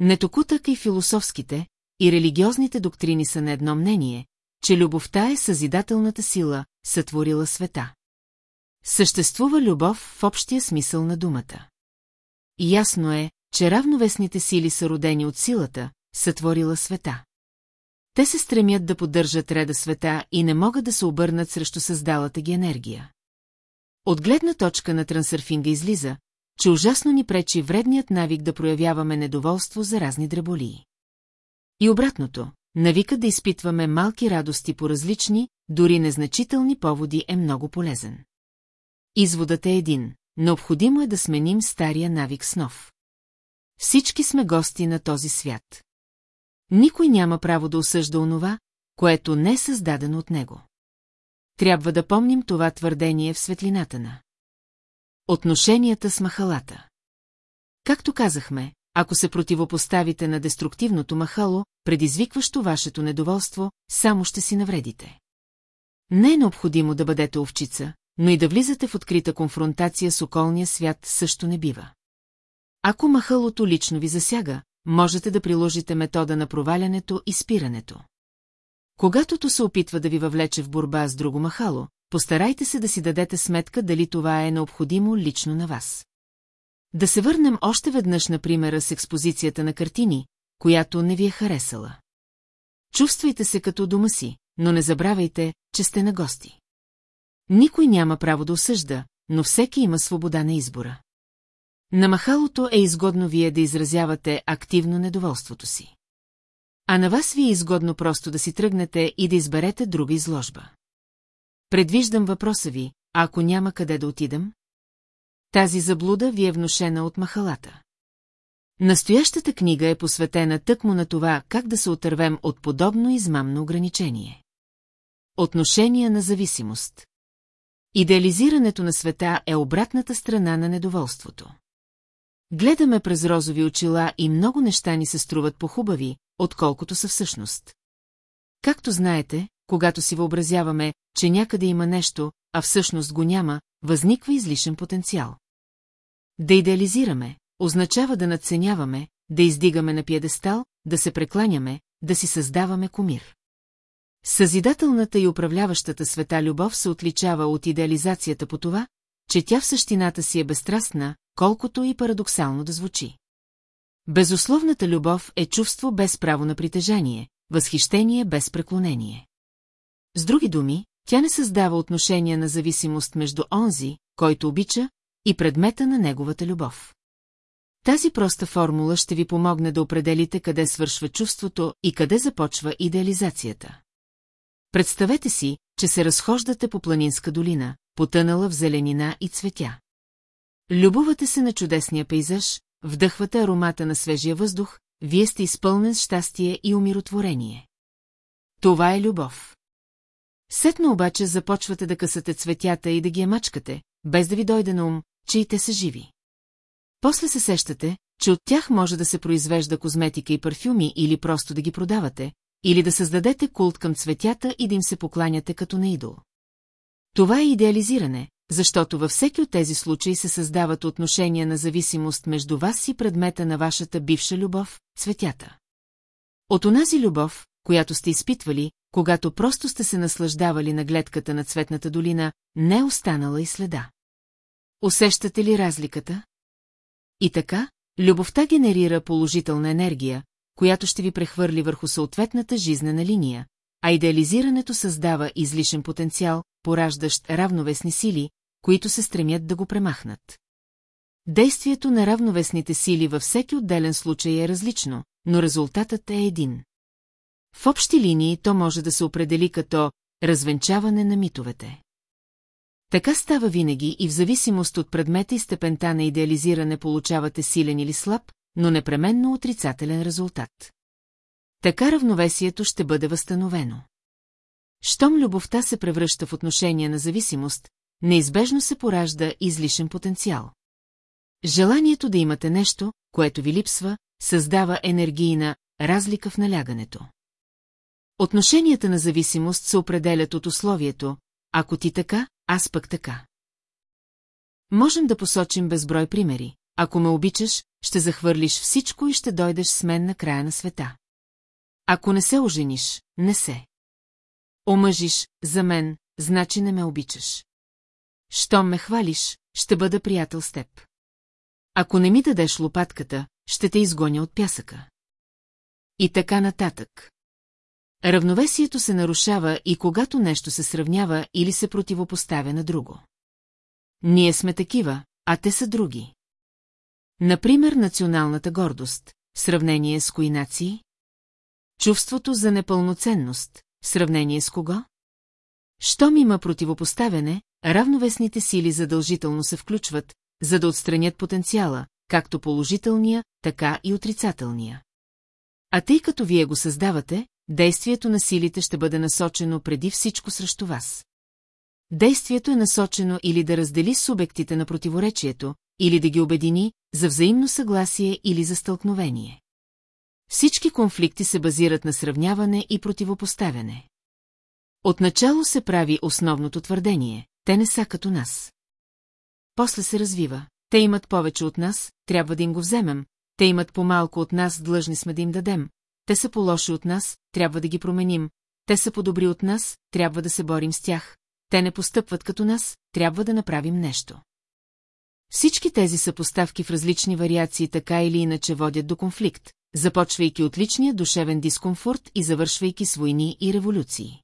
A: Не токутък и философските, и религиозните доктрини са на едно мнение, че любовта е съзидателната сила, сътворила света. Съществува любов в общия смисъл на думата. Ясно е, че равновесните сили са родени от силата, сътворила света. Те се стремят да поддържат реда света и не могат да се обърнат срещу създалата ги енергия. От гледна точка на трансърфинга излиза, че ужасно ни пречи вредният навик да проявяваме недоволство за разни дреболии. И обратното, навикът да изпитваме малки радости по различни, дори незначителни поводи е много полезен. Изводът е един. Необходимо е да сменим стария навик с нов. Всички сме гости на този свят. Никой няма право да осъжда онова, което не е създадено от него. Трябва да помним това твърдение в светлината на отношенията с махалата. Както казахме, ако се противопоставите на деструктивното махало, предизвикващо вашето недоволство, само ще си навредите. Не е необходимо да бъдете овчица, но и да влизате в открита конфронтация с околния свят също не бива. Ако махалото лично ви засяга, можете да приложите метода на провалянето и спирането. Когато то се опитва да ви въвлече в борба с друго махало, постарайте се да си дадете сметка дали това е необходимо лично на вас. Да се върнем още веднъж на примера с експозицията на картини, която не ви е харесала. Чувствайте се като дома си, но не забравяйте, че сте на гости. Никой няма право да осъжда, но всеки има свобода на избора. На махалото е изгодно вие да изразявате активно недоволството си. А на вас ви е изгодно просто да си тръгнете и да изберете друга изложба. Предвиждам въпроса ви, а ако няма къде да отидам? Тази заблуда ви е внушена от махалата. Настоящата книга е посветена тъкмо на това, как да се отървем от подобно измамно ограничение. Отношения на зависимост Идеализирането на света е обратната страна на недоволството. Гледаме през розови очила и много неща ни се струват похубави, отколкото са всъщност. Както знаете, когато си въобразяваме, че някъде има нещо, а всъщност го няма, възниква излишен потенциал. Да идеализираме, означава да надценяваме, да издигаме на пиедестал, да се прекланяме, да си създаваме комир. Съзидателната и управляващата света любов се отличава от идеализацията по това, че тя в същината си е безстрастна, колкото и парадоксално да звучи. Безусловната любов е чувство без право на притежание, възхищение без преклонение. С други думи, тя не създава отношения на зависимост между онзи, който обича, и предмета на неговата любов. Тази проста формула ще ви помогне да определите къде свършва чувството и къде започва идеализацията. Представете си, че се разхождате по планинска долина, потънала в зеленина и цветя. Любувате се на чудесния пейзаж, вдъхвате аромата на свежия въздух, вие сте изпълнен с щастие и умиротворение. Това е любов. Сетно обаче започвате да късате цветята и да ги емачкате, без да ви дойде на ум, че и те са живи. После се сещате, че от тях може да се произвежда козметика и парфюми или просто да ги продавате, или да създадете култ към цветята и да им се покланяте като на идол. Това е идеализиране, защото във всеки от тези случаи се създават отношения на зависимост между вас и предмета на вашата бивша любов – цветята. От онази любов, която сте изпитвали, когато просто сте се наслаждавали на гледката на цветната долина, не е останала и следа. Усещате ли разликата? И така, любовта генерира положителна енергия, която ще ви прехвърли върху съответната жизнена линия, а идеализирането създава излишен потенциал, пораждащ равновесни сили, които се стремят да го премахнат. Действието на равновесните сили във всеки отделен случай е различно, но резултатът е един. В общи линии то може да се определи като развенчаване на митовете. Така става винаги и в зависимост от предмета и степента на идеализиране получавате силен или слаб, но непременно отрицателен резултат. Така равновесието ще бъде възстановено. Щом любовта се превръща в отношение на зависимост, неизбежно се поражда излишен потенциал. Желанието да имате нещо, което ви липсва, създава енергийна разлика в налягането. Отношенията на зависимост се определят от условието, ако ти така, аз пък така. Можем да посочим безброй примери. Ако ме обичаш, ще захвърлиш всичко и ще дойдеш с мен на края на света. Ако не се ожениш, не се. Омъжиш, за мен, значи не ме обичаш. Щом ме хвалиш, ще бъда приятел с теб. Ако не ми дадеш лопатката, ще те изгоня от пясъка. И така нататък. Равновесието се нарушава и когато нещо се сравнява или се противопоставя на друго. Ние сме такива, а те са други. Например, националната гордост, в сравнение с кои нации? Чувството за непълноценност, сравнение с кого? Щом има противопоставяне, равновесните сили задължително се включват, за да отстранят потенциала, както положителния, така и отрицателния. А тъй като вие го създавате, действието на силите ще бъде насочено преди всичко срещу вас. Действието е насочено или да раздели субектите на противоречието, или да ги обедини, за взаимно съгласие или за стълкновение. Всички конфликти се базират на сравняване и противопоставяне. Отначало се прави основното твърдение – те не са като нас. После се развива. Те имат повече от нас, трябва да им го вземем, те имат по-малко от нас, длъжни сме да им дадем, те са по-лоши от нас, трябва да ги променим, те са по-добри от нас, трябва да се борим с тях, те не постъпват като нас, трябва да направим нещо. Всички тези съпоставки в различни вариации така или иначе водят до конфликт, започвайки от личния душевен дискомфорт и завършвайки с войни и революции.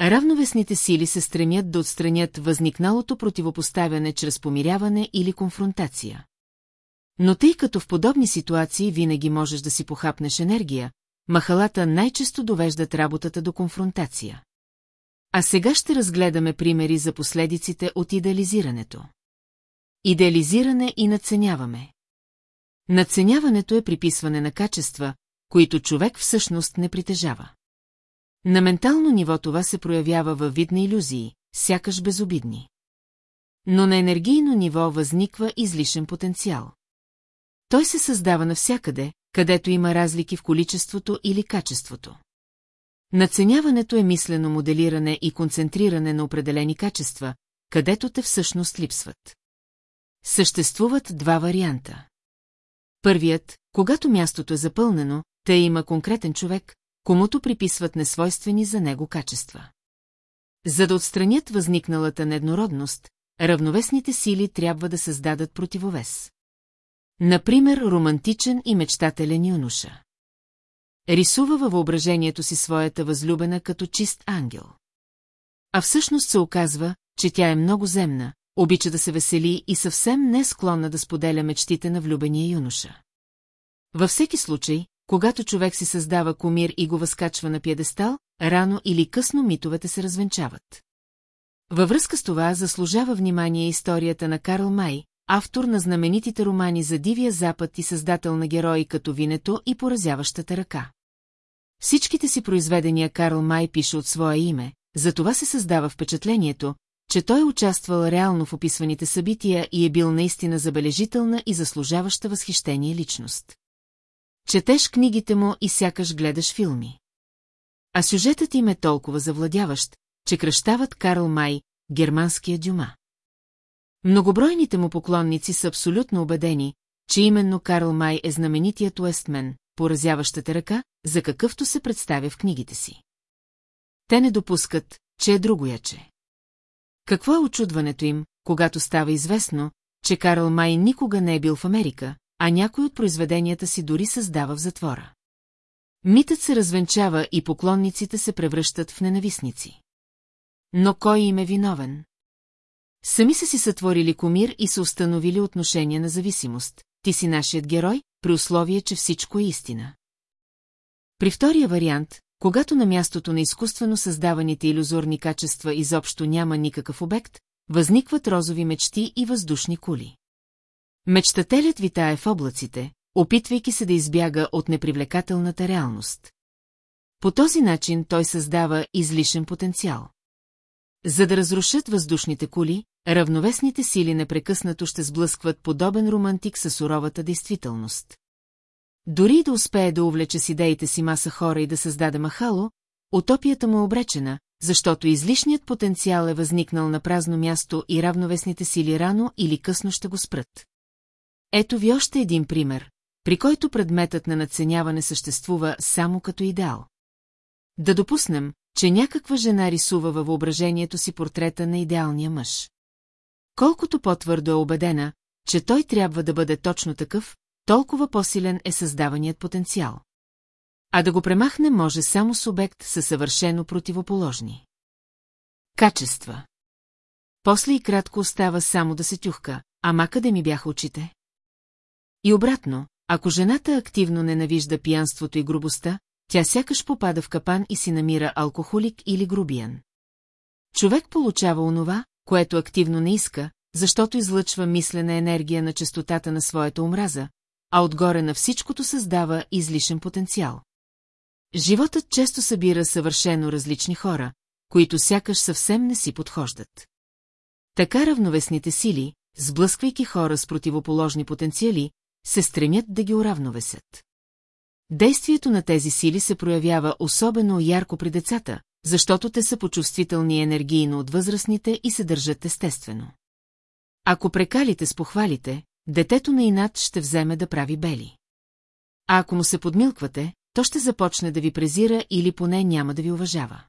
A: Равновесните сили се стремят да отстранят възникналото противопоставяне чрез помиряване или конфронтация. Но тъй като в подобни ситуации винаги можеш да си похапнеш енергия, махалата най-често довеждат работата до конфронтация. А сега ще разгледаме примери за последиците от идеализирането. Идеализиране и надценяваме. Надценяването е приписване на качества, които човек всъщност не притежава. На ментално ниво това се проявява във вид на иллюзии, сякаш безобидни. Но на енергийно ниво възниква излишен потенциал. Той се създава навсякъде, където има разлики в количеството или качеството. Наценяването е мислено моделиране и концентриране на определени качества, където те всъщност липсват. Съществуват два варианта. Първият, когато мястото е запълнено, те има конкретен човек, комуто приписват несвойствени за него качества. За да отстранят възникналата нееднородност, равновесните сили трябва да създадат противовес. Например, романтичен и мечтателен юноша. Рисува във въображението си своята възлюбена като чист ангел. А всъщност се оказва, че тя е много земна, обича да се весели и съвсем не е склонна да споделя мечтите на влюбения юноша. Във всеки случай, когато човек си създава комир и го възкачва на пьедестал, рано или късно митовете се развенчават. Във връзка с това заслужава внимание историята на Карл Май, автор на знаменитите романи за Дивия Запад и създател на герои като Винето и Поразяващата ръка. Всичките си произведения Карл Май пише от свое име, затова се създава впечатлението, че той е участвал реално в описваните събития и е бил наистина забележителна и заслужаваща възхищение личност. Четеш книгите му и сякаш гледаш филми. А сюжетът им е толкова завладяващ, че кръщават Карл Май, германския дюма. Многобройните му поклонници са абсолютно убедени, че именно Карл Май е знаменитият Уестмен, поразяващата ръка, за какъвто се представя в книгите си. Те не допускат, че е другояче. Какво е очудването им, когато става известно, че Карл Май никога не е бил в Америка, а някой от произведенията си дори създава в затвора. Митът се развенчава и поклонниците се превръщат в ненавистници. Но кой им е виновен? Сами са си сътворили комир и са установили отношение на зависимост. Ти си нашият герой, при условие, че всичко е истина. При втория вариант, когато на мястото на изкуствено създаваните иллюзорни качества изобщо няма никакъв обект, възникват розови мечти и въздушни кули. Мечтателят витае в облаците, опитвайки се да избяга от непривлекателната реалност. По този начин той създава излишен потенциал. За да разрушат въздушните кули, равновесните сили непрекъснато ще сблъскват подобен романтик със суровата действителност. Дори да успее да увлече с идеите си маса хора и да създаде махало, утопията му е обречена, защото излишният потенциал е възникнал на празно място и равновесните сили рано или късно ще го спрат. Ето ви още един пример, при който предметът на надценяване съществува само като идеал. Да допуснем, че някаква жена рисува във въображението си портрета на идеалния мъж. Колкото по-твърдо е убедена, че той трябва да бъде точно такъв, толкова по-силен е създаваният потенциал. А да го премахне може само субект със съвършено противоположни. Качества. После и кратко остава само да се тюхка, ама къде ми бяха очите? И обратно, ако жената активно ненавижда пиянството и грубостта, тя сякаш попада в капан и си намира алкохолик или грубиян. Човек получава онова, което активно не иска, защото излъчва мислена енергия на частотата на своята омраза, а отгоре на всичкото създава излишен потенциал. Животът често събира съвършено различни хора, които сякаш съвсем не си подхождат. Така равновесните сили, сблъсквайки хора с противоположни потенциали, се стремят да ги уравновесят. Действието на тези сили се проявява особено ярко при децата, защото те са почувствителни енергийно от възрастните и се държат естествено. Ако прекалите с похвалите, детето на инат ще вземе да прави бели. А ако му се подмилквате, то ще започне да ви презира или поне няма да ви уважава.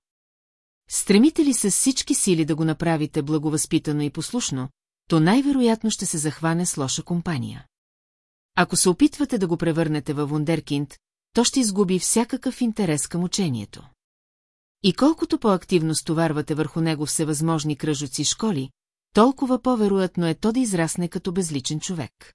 A: Стремите ли с всички сили да го направите благовъзпитано и послушно, то най-вероятно ще се захване с лоша компания. Ако се опитвате да го превърнете във вундеркинд, то ще изгуби всякакъв интерес към учението. И колкото по-активно стоварвате върху него всевъзможни кръжоци школи, толкова по-вероятно е то да израсне като безличен човек.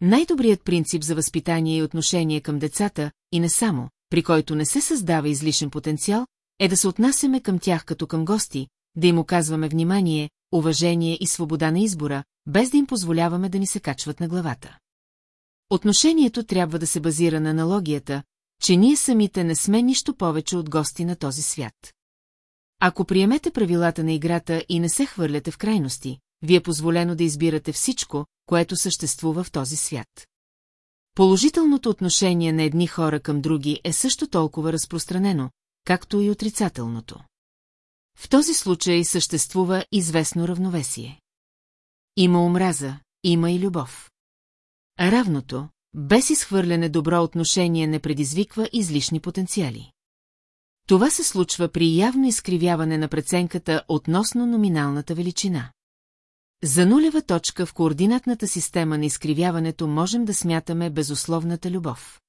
A: Най-добрият принцип за възпитание и отношение към децата, и не само, при който не се създава излишен потенциал, е да се отнасяме към тях като към гости, да им оказваме внимание, уважение и свобода на избора, без да им позволяваме да ни се качват на главата. Отношението трябва да се базира на аналогията, че ние самите не сме нищо повече от гости на този свят. Ако приемете правилата на играта и не се хвърляте в крайности, ви е позволено да избирате всичко, което съществува в този свят. Положителното отношение на едни хора към други е също толкова разпространено, както и отрицателното. В този случай съществува известно равновесие. Има омраза, има и любов. Равното, без изхвърляне добро отношение не предизвиква излишни потенциали. Това се случва при явно изкривяване на преценката относно номиналната величина. За нулева точка в координатната система на изкривяването можем да смятаме безусловната любов.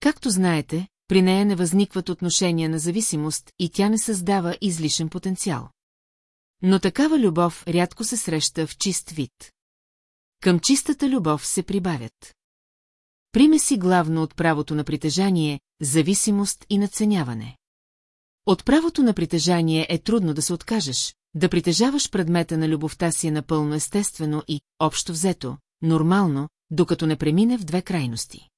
A: Както знаете, при нея не възникват отношения на зависимост и тя не създава излишен потенциал. Но такава любов рядко се среща в чист вид. Към чистата любов се прибавят. Примеси главно от правото на притежание, зависимост и надценяване. От правото на притежание е трудно да се откажеш, да притежаваш предмета на любовта си е напълно естествено и, общо взето, нормално, докато не премине в две крайности.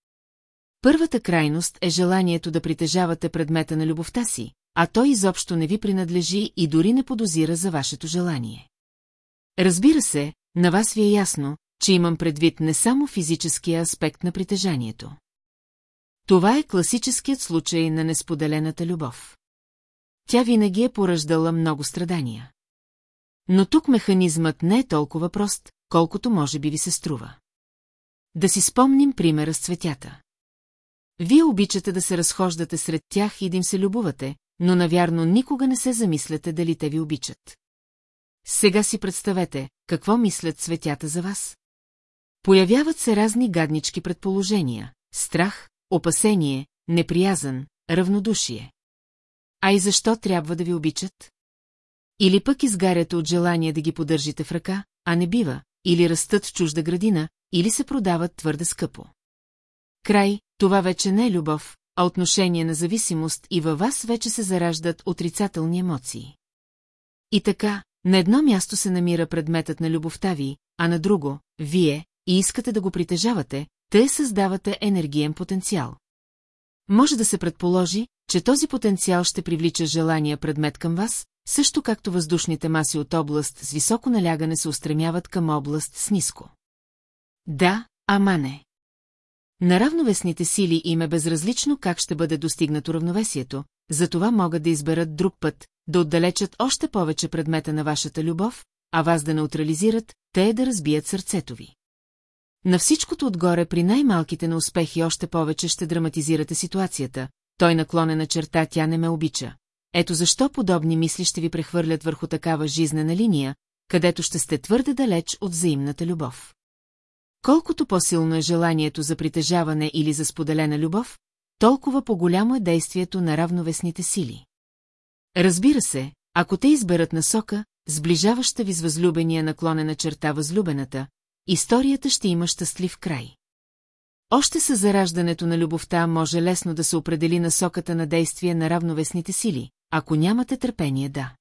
A: Първата крайност е желанието да притежавате предмета на любовта си, а той изобщо не ви принадлежи и дори не подозира за вашето желание. Разбира се, на вас ви е ясно, че имам предвид не само физическия аспект на притежанието. Това е класическият случай на несподелената любов. Тя винаги е пораждала много страдания. Но тук механизмът не е толкова прост, колкото може би ви се струва. Да си спомним примера с цветята. Вие обичате да се разхождате сред тях и да им се любувате, но навярно никога не се замисляте дали те ви обичат. Сега си представете, какво мислят цветята за вас. Появяват се разни гаднички предположения – страх, опасение, неприязан, равнодушие. А и защо трябва да ви обичат? Или пък изгаряте от желание да ги поддържите в ръка, а не бива, или растат в чужда градина, или се продават твърде скъпо. Край, това вече не е любов, а отношение на зависимост и във вас вече се зараждат отрицателни емоции. И така, на едно място се намира предметът на любовта ви, а на друго – вие, и искате да го притежавате, те създавате енергиен потенциал. Може да се предположи, че този потенциал ще привлича желания предмет към вас, също както въздушните маси от област с високо налягане се устремяват към област с ниско. Да, ама не. На равновесните сили им е безразлично как ще бъде достигнато равновесието, затова могат да изберат друг път, да отдалечат още повече предмета на вашата любов, а вас да неутрализират, те да разбият сърцето ви. На всичкото отгоре при най-малките на успехи още повече ще драматизирате ситуацията, той наклонена черта тя не ме обича. Ето защо подобни мисли ще ви прехвърлят върху такава жизнена линия, където ще сте твърде далеч от взаимната любов. Колкото по-силно е желанието за притежаване или за споделена любов, толкова по-голямо е действието на равновесните сили. Разбира се, ако те изберат насока, сближаваща ви с възлюбения наклонена черта възлюбената, историята ще има щастлив край. Още със зараждането на любовта може лесно да се определи насоката на действие на равновесните сили, ако нямате търпение да.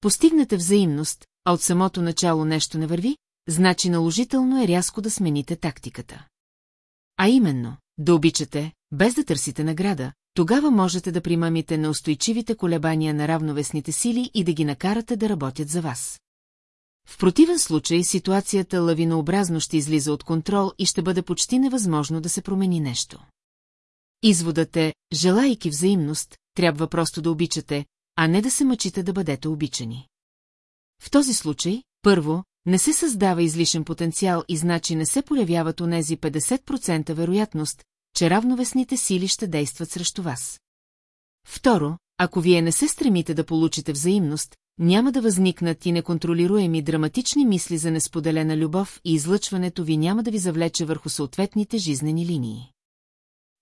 A: Постигнете взаимност, а от самото начало нещо не върви, значи наложително е рязко да смените тактиката. А именно, да обичате, без да търсите награда, тогава можете да примамите на устойчивите колебания на равновесните сили и да ги накарате да работят за вас. В противен случай ситуацията лавинообразно ще излиза от контрол и ще бъде почти невъзможно да се промени нещо. Изводът е, желайки взаимност, трябва просто да обичате, а не да се мъчите да бъдете обичани. В този случай, първо, не се създава излишен потенциал и значи не се появяват онези 50% вероятност, че равновесните сили ще действат срещу вас. Второ, ако вие не се стремите да получите взаимност, няма да възникнат и неконтролируеми драматични мисли за несподелена любов и излъчването ви няма да ви завлече върху съответните жизнени линии.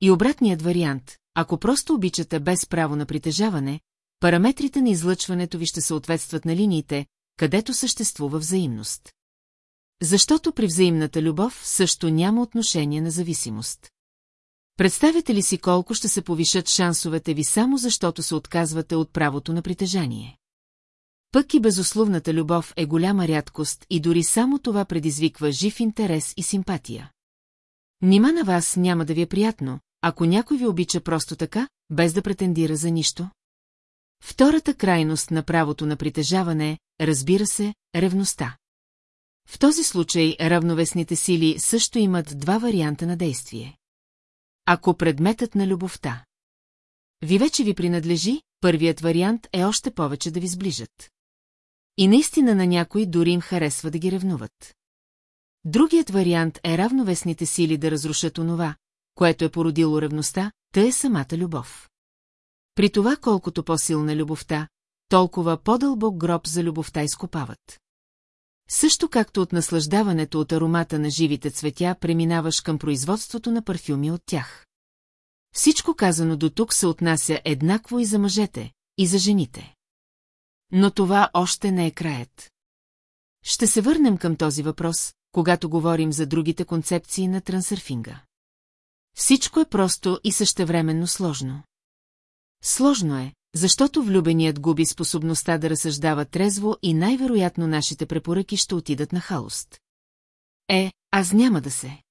A: И обратният вариант, ако просто обичате без право на притежаване, параметрите на излъчването ви ще съответстват на линиите, където съществува взаимност. Защото при взаимната любов също няма отношение на зависимост. Представете ли си колко ще се повишат шансовете ви само защото се отказвате от правото на притежание? Пък и безусловната любов е голяма рядкост и дори само това предизвиква жив интерес и симпатия. Нима на вас няма да ви е приятно, ако някой ви обича просто така, без да претендира за нищо? Втората крайност на правото на притежаване е, разбира се, ревността. В този случай равновесните сили също имат два варианта на действие. Ако предметът на любовта ви вече ви принадлежи, първият вариант е още повече да ви сближат. И наистина на някой дори им харесва да ги ревнуват. Другият вариант е равновесните сили да разрушат онова, което е породило ревността, тъй е самата любов. При това колкото по-силна любовта, толкова по-дълбок гроб за любовта изкопават. Също както от наслаждаването от аромата на живите цветя преминаваш към производството на парфюми от тях. Всичко казано до тук се отнася еднакво и за мъжете, и за жените. Но това още не е краят. Ще се върнем към този въпрос, когато говорим за другите концепции на трансърфинга. Всичко е просто и същевременно сложно. Сложно е, защото влюбеният губи способността да разсъждава трезво и най-вероятно нашите препоръки ще отидат на халост. Е, аз няма да се.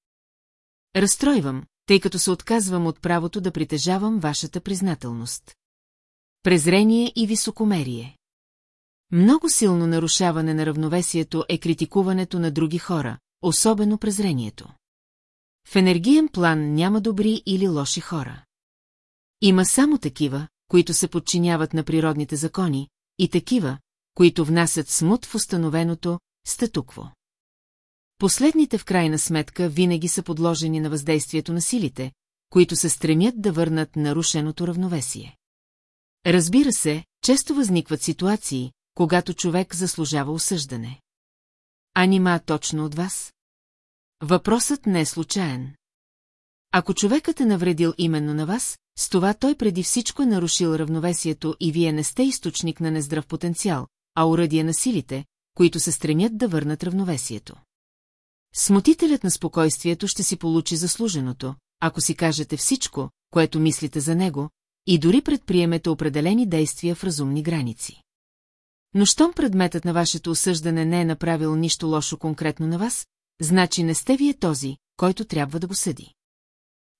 A: Разстройвам, тъй като се отказвам от правото да притежавам вашата признателност. Презрение и високомерие. Много силно нарушаване на равновесието е критикуването на други хора, особено презрението. В енергиен план няма добри или лоши хора. Има само такива, които се подчиняват на природните закони, и такива, които внасят смут в установеното статукво. Последните в крайна сметка винаги са подложени на въздействието на силите, които се стремят да върнат нарушеното равновесие. Разбира се, често възникват ситуации, когато човек заслужава осъждане. А нима точно от вас? Въпросът не е случайен. Ако човекът е навредил именно на вас, с това той преди всичко е нарушил равновесието и вие не сте източник на нездрав потенциал, а уръдие на силите, които се стремят да върнат равновесието. Смутителят на спокойствието ще си получи заслуженото, ако си кажете всичко, което мислите за него, и дори предприемете определени действия в разумни граници. Но щом предметът на вашето осъждане не е направил нищо лошо конкретно на вас, значи не сте вие този, който трябва да го съди.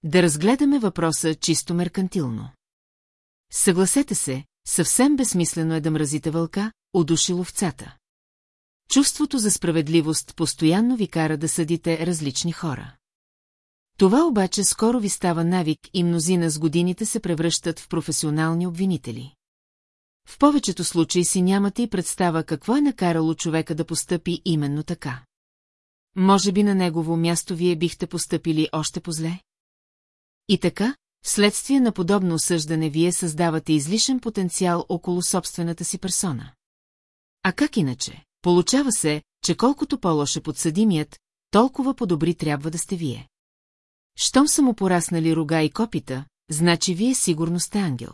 A: Да разгледаме въпроса чисто меркантилно. Съгласете се, съвсем безсмислено е да мразите вълка, удушил овцата. Чувството за справедливост постоянно ви кара да съдите различни хора. Това обаче скоро ви става навик и мнозина с годините се превръщат в професионални обвинители. В повечето случаи си нямате и представа какво е накарало човека да постъпи именно така. Може би на негово място вие бихте постъпили още по-зле? И така, вследствие на подобно осъждане вие създавате излишен потенциал около собствената си персона. А как иначе? Получава се, че колкото по-лоше подсъдимият, толкова по-добри трябва да сте вие. Щом са му пораснали рога и копита, значи вие сигурно сте ангел.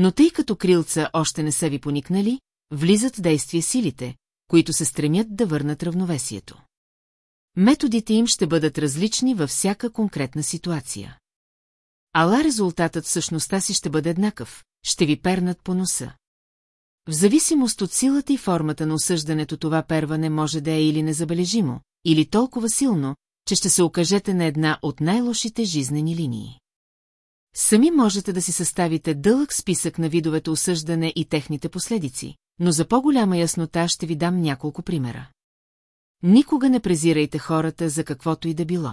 A: Но тъй като крилца още не са ви поникнали, влизат в действие силите, които се стремят да върнат равновесието. Методите им ще бъдат различни във всяка конкретна ситуация. Ала резултатът в същността си ще бъде еднакъв, ще ви пернат по носа. В зависимост от силата и формата на осъждането това перване може да е или незабележимо, или толкова силно, че ще се окажете на една от най-лошите жизнени линии. Сами можете да си съставите дълъг списък на видовете осъждане и техните последици, но за по-голяма яснота ще ви дам няколко примера. Никога не презирайте хората за каквото и да било.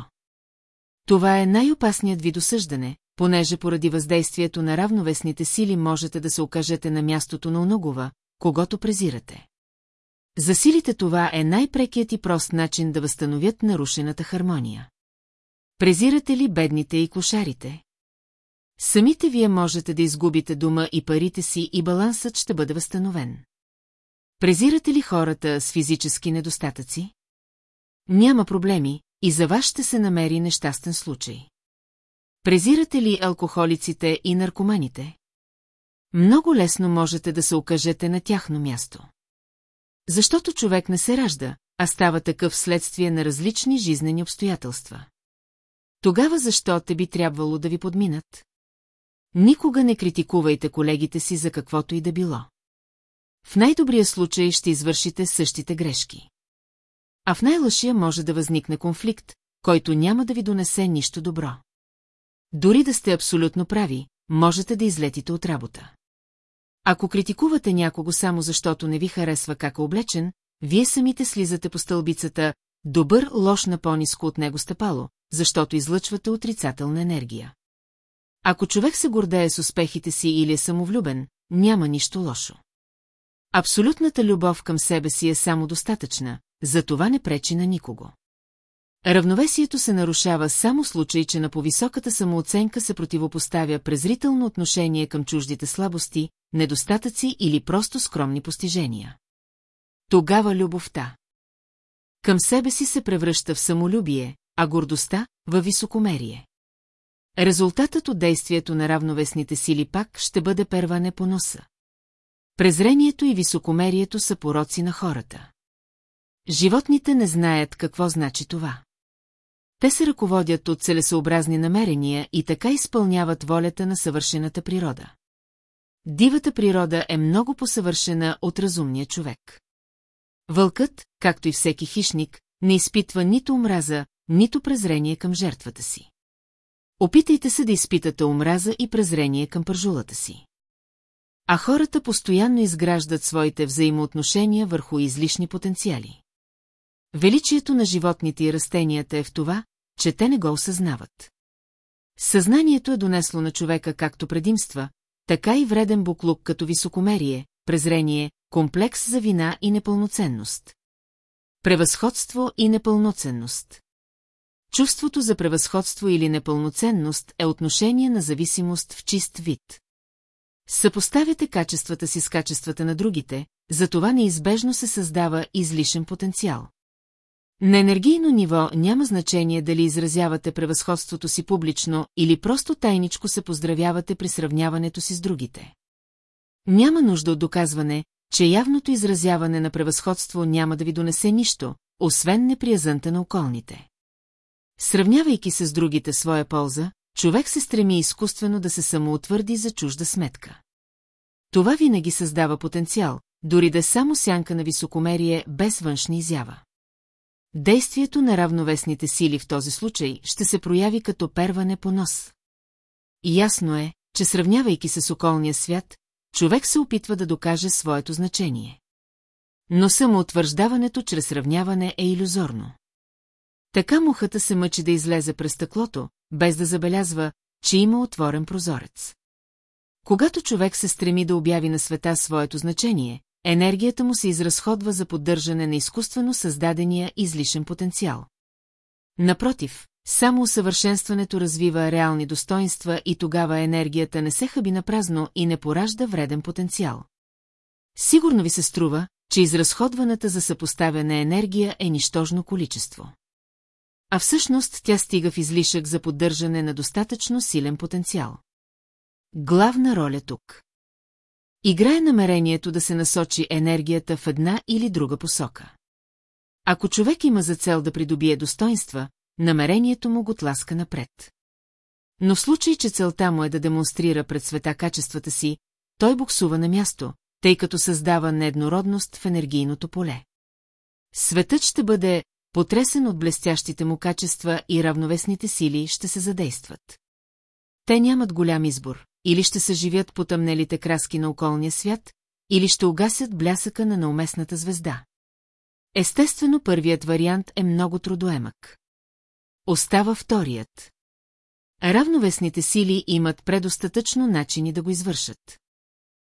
A: Това е най-опасният вид осъждане, понеже поради въздействието на равновесните сили можете да се окажете на мястото на оногова, когато презирате. За силите това е най-прекият и прост начин да възстановят нарушената хармония. Презирате ли бедните и кошарите? Самите вие можете да изгубите дома и парите си и балансът ще бъде възстановен. Презирате ли хората с физически недостатъци? Няма проблеми, и за вас ще се намери нещастен случай. Презирате ли алкохолиците и наркоманите? Много лесно можете да се окажете на тяхно място. Защото човек не се ражда, а става такъв следствие на различни жизнени обстоятелства. Тогава защо те би трябвало да ви подминат? Никога не критикувайте колегите си за каквото и да било. В най-добрия случай ще извършите същите грешки. А в най-лъшия може да възникне конфликт, който няма да ви донесе нищо добро. Дори да сте абсолютно прави, можете да излетите от работа. Ако критикувате някого само защото не ви харесва как е облечен, вие самите слизате по стълбицата добър лош на по-ниско от него стъпало, защото излъчвате отрицателна енергия. Ако човек се гордее с успехите си или е самовлюбен, няма нищо лошо. Абсолютната любов към себе си е само достатъчна, за това не пречи на никого. Равновесието се нарушава само в случай, че на повисоката самооценка се противопоставя презрително отношение към чуждите слабости, недостатъци или просто скромни постижения. Тогава любовта. Към себе си се превръща в самолюбие, а гордостта – във високомерие. Резултатът от действието на равновесните сили пак ще бъде перване по носа. Презрението и високомерието са пороци на хората. Животните не знаят какво значи това. Те се ръководят от целесообразни намерения и така изпълняват волята на съвършената природа. Дивата природа е много посъвършена от разумния човек. Вълкът, както и всеки хищник, не изпитва нито омраза, нито презрение към жертвата си. Опитайте се да изпитате омраза и презрение към пържулата си. А хората постоянно изграждат своите взаимоотношения върху излишни потенциали. Величието на животните и растенията е в това, че те не го осъзнават. Съзнанието е донесло на човека както предимства, така и вреден буклук като високомерие, презрение, комплекс за вина и непълноценност. Превъзходство и непълноценност. Чувството за превъзходство или непълноценност е отношение на зависимост в чист вид. Съпоставяте качествата си с качествата на другите, затова неизбежно се създава излишен потенциал. На енергийно ниво няма значение дали изразявате превъзходството си публично или просто тайничко се поздравявате при сравняването си с другите. Няма нужда от доказване, че явното изразяване на превъзходство няма да ви донесе нищо, освен неприязънта на околните. Сравнявайки се с другите своя полза, човек се стреми изкуствено да се самоутвърди за чужда сметка. Това винаги създава потенциал, дори да е само сянка на високомерие без външна изява. Действието на равновесните сили в този случай ще се прояви като перване по нос. Ясно е, че сравнявайки се с околния свят, човек се опитва да докаже своето значение. Но самоутвърждаването чрез сравняване е иллюзорно. Така мухата се мъчи да излезе през стъклото, без да забелязва, че има отворен прозорец. Когато човек се стреми да обяви на света своето значение, енергията му се изразходва за поддържане на изкуствено създадения излишен потенциал. Напротив, само усъвършенстването развива реални достоинства и тогава енергията не се хъби на празно и не поражда вреден потенциал. Сигурно ви се струва, че изразходваната за съпоставяне енергия е нищожно количество. А всъщност тя стига в излишък за поддържане на достатъчно силен потенциал. Главна роля тук. Играе намерението да се насочи енергията в една или друга посока. Ако човек има за цел да придобие достоинства, намерението му го тласка напред. Но в случай, че целта му е да демонстрира пред света качествата си, той буксува на място, тъй като създава нееднородност в енергийното поле. Светът ще бъде потресен от блестящите му качества и равновесните сили ще се задействат. Те нямат голям избор, или ще съживят потъмнелите краски на околния свят, или ще угасят блясъка на науместната звезда. Естествено, първият вариант е много трудоемък. Остава вторият. Равновесните сили имат предостатъчно начини да го извършат.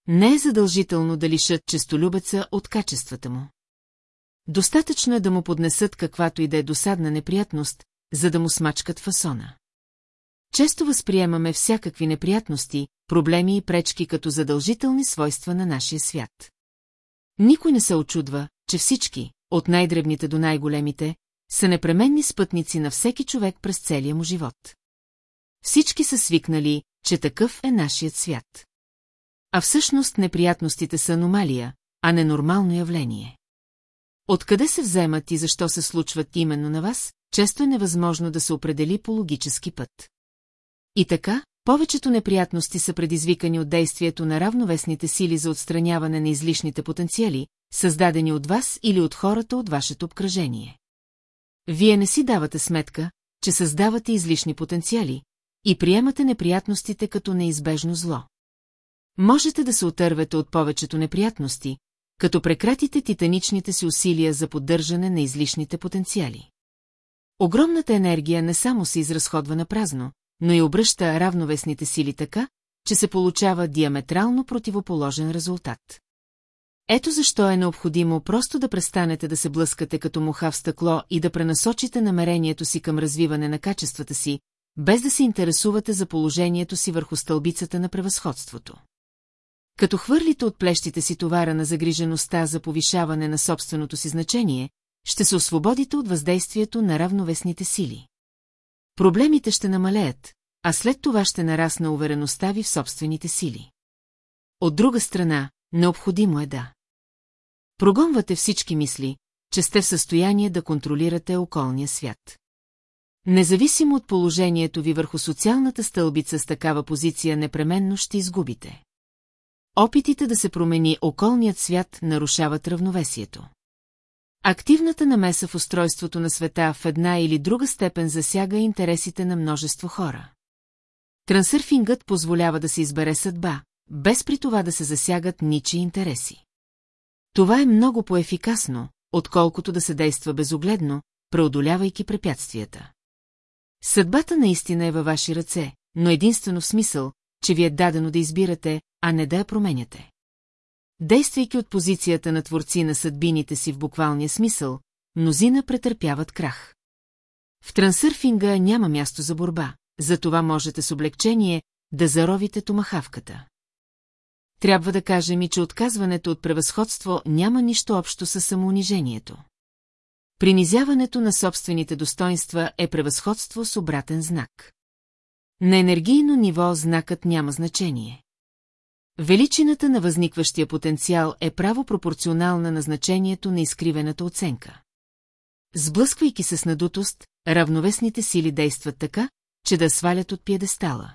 A: Не е задължително да лишат честолюбеца от качествата му. Достатъчно е да му поднесат каквато и да е досадна неприятност, за да му смачкат фасона. Често възприемаме всякакви неприятности, проблеми и пречки като задължителни свойства на нашия свят. Никой не се очудва, че всички, от най-дребните до най-големите, са непременни спътници на всеки човек през целия му живот. Всички са свикнали, че такъв е нашият свят. А всъщност неприятностите са аномалия, а не нормално явление. Откъде се вземат и защо се случват именно на вас, често е невъзможно да се определи по логически път. И така, повечето неприятности са предизвикани от действието на равновесните сили за отстраняване на излишните потенциали, създадени от вас или от хората от вашето обкръжение. Вие не си давате сметка, че създавате излишни потенциали и приемате неприятностите като неизбежно зло. Можете да се отървете от повечето неприятности, като прекратите титаничните си усилия за поддържане на излишните потенциали. Огромната енергия не само се изразходва на празно, но и обръща равновесните сили така, че се получава диаметрално противоположен резултат. Ето защо е необходимо просто да престанете да се блъскате като муха в стъкло и да пренасочите намерението си към развиване на качествата си, без да се интересувате за положението си върху стълбицата на превъзходството. Като хвърлите от плещите си товара на загрижеността за повишаване на собственото си значение, ще се освободите от въздействието на равновесните сили. Проблемите ще намалеят, а след това ще нарасна увереността ви в собствените сили. От друга страна, необходимо е да. Прогонвате всички мисли, че сте в състояние да контролирате околния свят. Независимо от положението ви върху социалната стълбица с такава позиция непременно ще изгубите. Опитите да се промени околният свят нарушават равновесието. Активната намеса в устройството на света в една или друга степен засяга интересите на множество хора. Трансърфингът позволява да се избере съдба, без при това да се засягат ничи интереси. Това е много по-ефикасно, отколкото да се действа безогледно, преодолявайки препятствията. Съдбата наистина е във ваши ръце, но единствено в смисъл, че ви е дадено да избирате, а не да я променяте. Действайки от позицията на творци на съдбините си в буквалния смисъл, мнозина претърпяват крах. В трансърфинга няма място за борба, затова можете с облегчение да заровите томахавката. Трябва да кажем и, че отказването от превъзходство няма нищо общо с самоунижението. Принизяването на собствените достоинства е превъзходство с обратен знак. На енергийно ниво знакът няма значение. Величината на възникващия потенциал е право пропорционална на значението на изкривената оценка. Сблъсквайки се с надутост, равновесните сили действат така, че да свалят от пиедестала.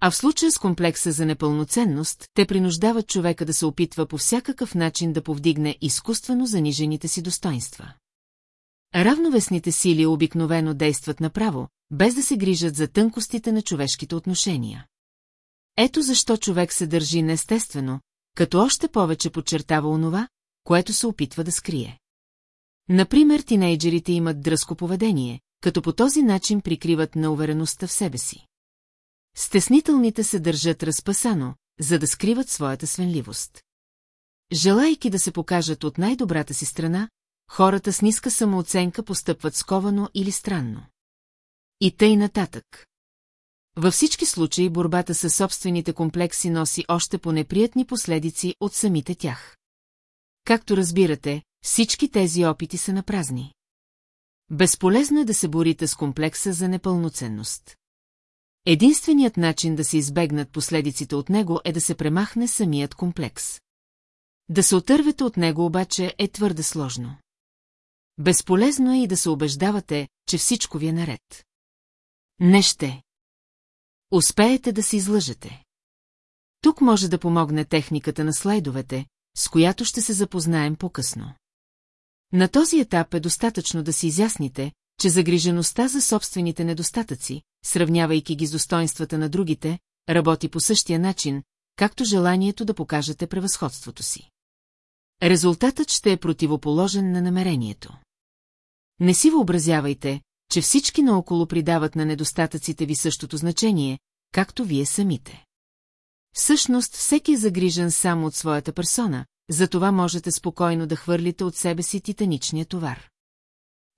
A: А в случая с комплекса за непълноценност, те принуждават човека да се опитва по всякакъв начин да повдигне изкуствено занижените си достоинства. Равновесните сили обикновено действат направо, без да се грижат за тънкостите на човешките отношения. Ето защо човек се държи неестествено, като още повече подчертава онова, което се опитва да скрие. Например, тинейджерите имат дръско поведение, като по този начин прикриват неувереността в себе си. Стеснителните се държат разпасано, за да скриват своята свенливост. Желайки да се покажат от най-добрата си страна, хората с ниска самооценка постъпват сковано или странно. И тъй нататък. Във всички случаи борбата с собствените комплекси носи още по неприятни последици от самите тях. Както разбирате, всички тези опити са напразни. Безполезно е да се борите с комплекса за непълноценност. Единственият начин да се избегнат последиците от него е да се премахне самият комплекс. Да се отървете от него обаче е твърде сложно. Безполезно е и да се убеждавате, че всичко ви е наред. Не ще. Успеете да се излъжете. Тук може да помогне техниката на слайдовете, с която ще се запознаем по-късно. На този етап е достатъчно да си изясните, че загрижеността за собствените недостатъци, сравнявайки ги с достоинствата на другите, работи по същия начин, както желанието да покажете превъзходството си. Резултатът ще е противоположен на намерението. Не си въобразявайте, че всички наоколо придават на недостатъците ви същото значение, както вие самите. Всъщност всеки е загрижен само от своята персона, затова можете спокойно да хвърлите от себе си титаничния товар.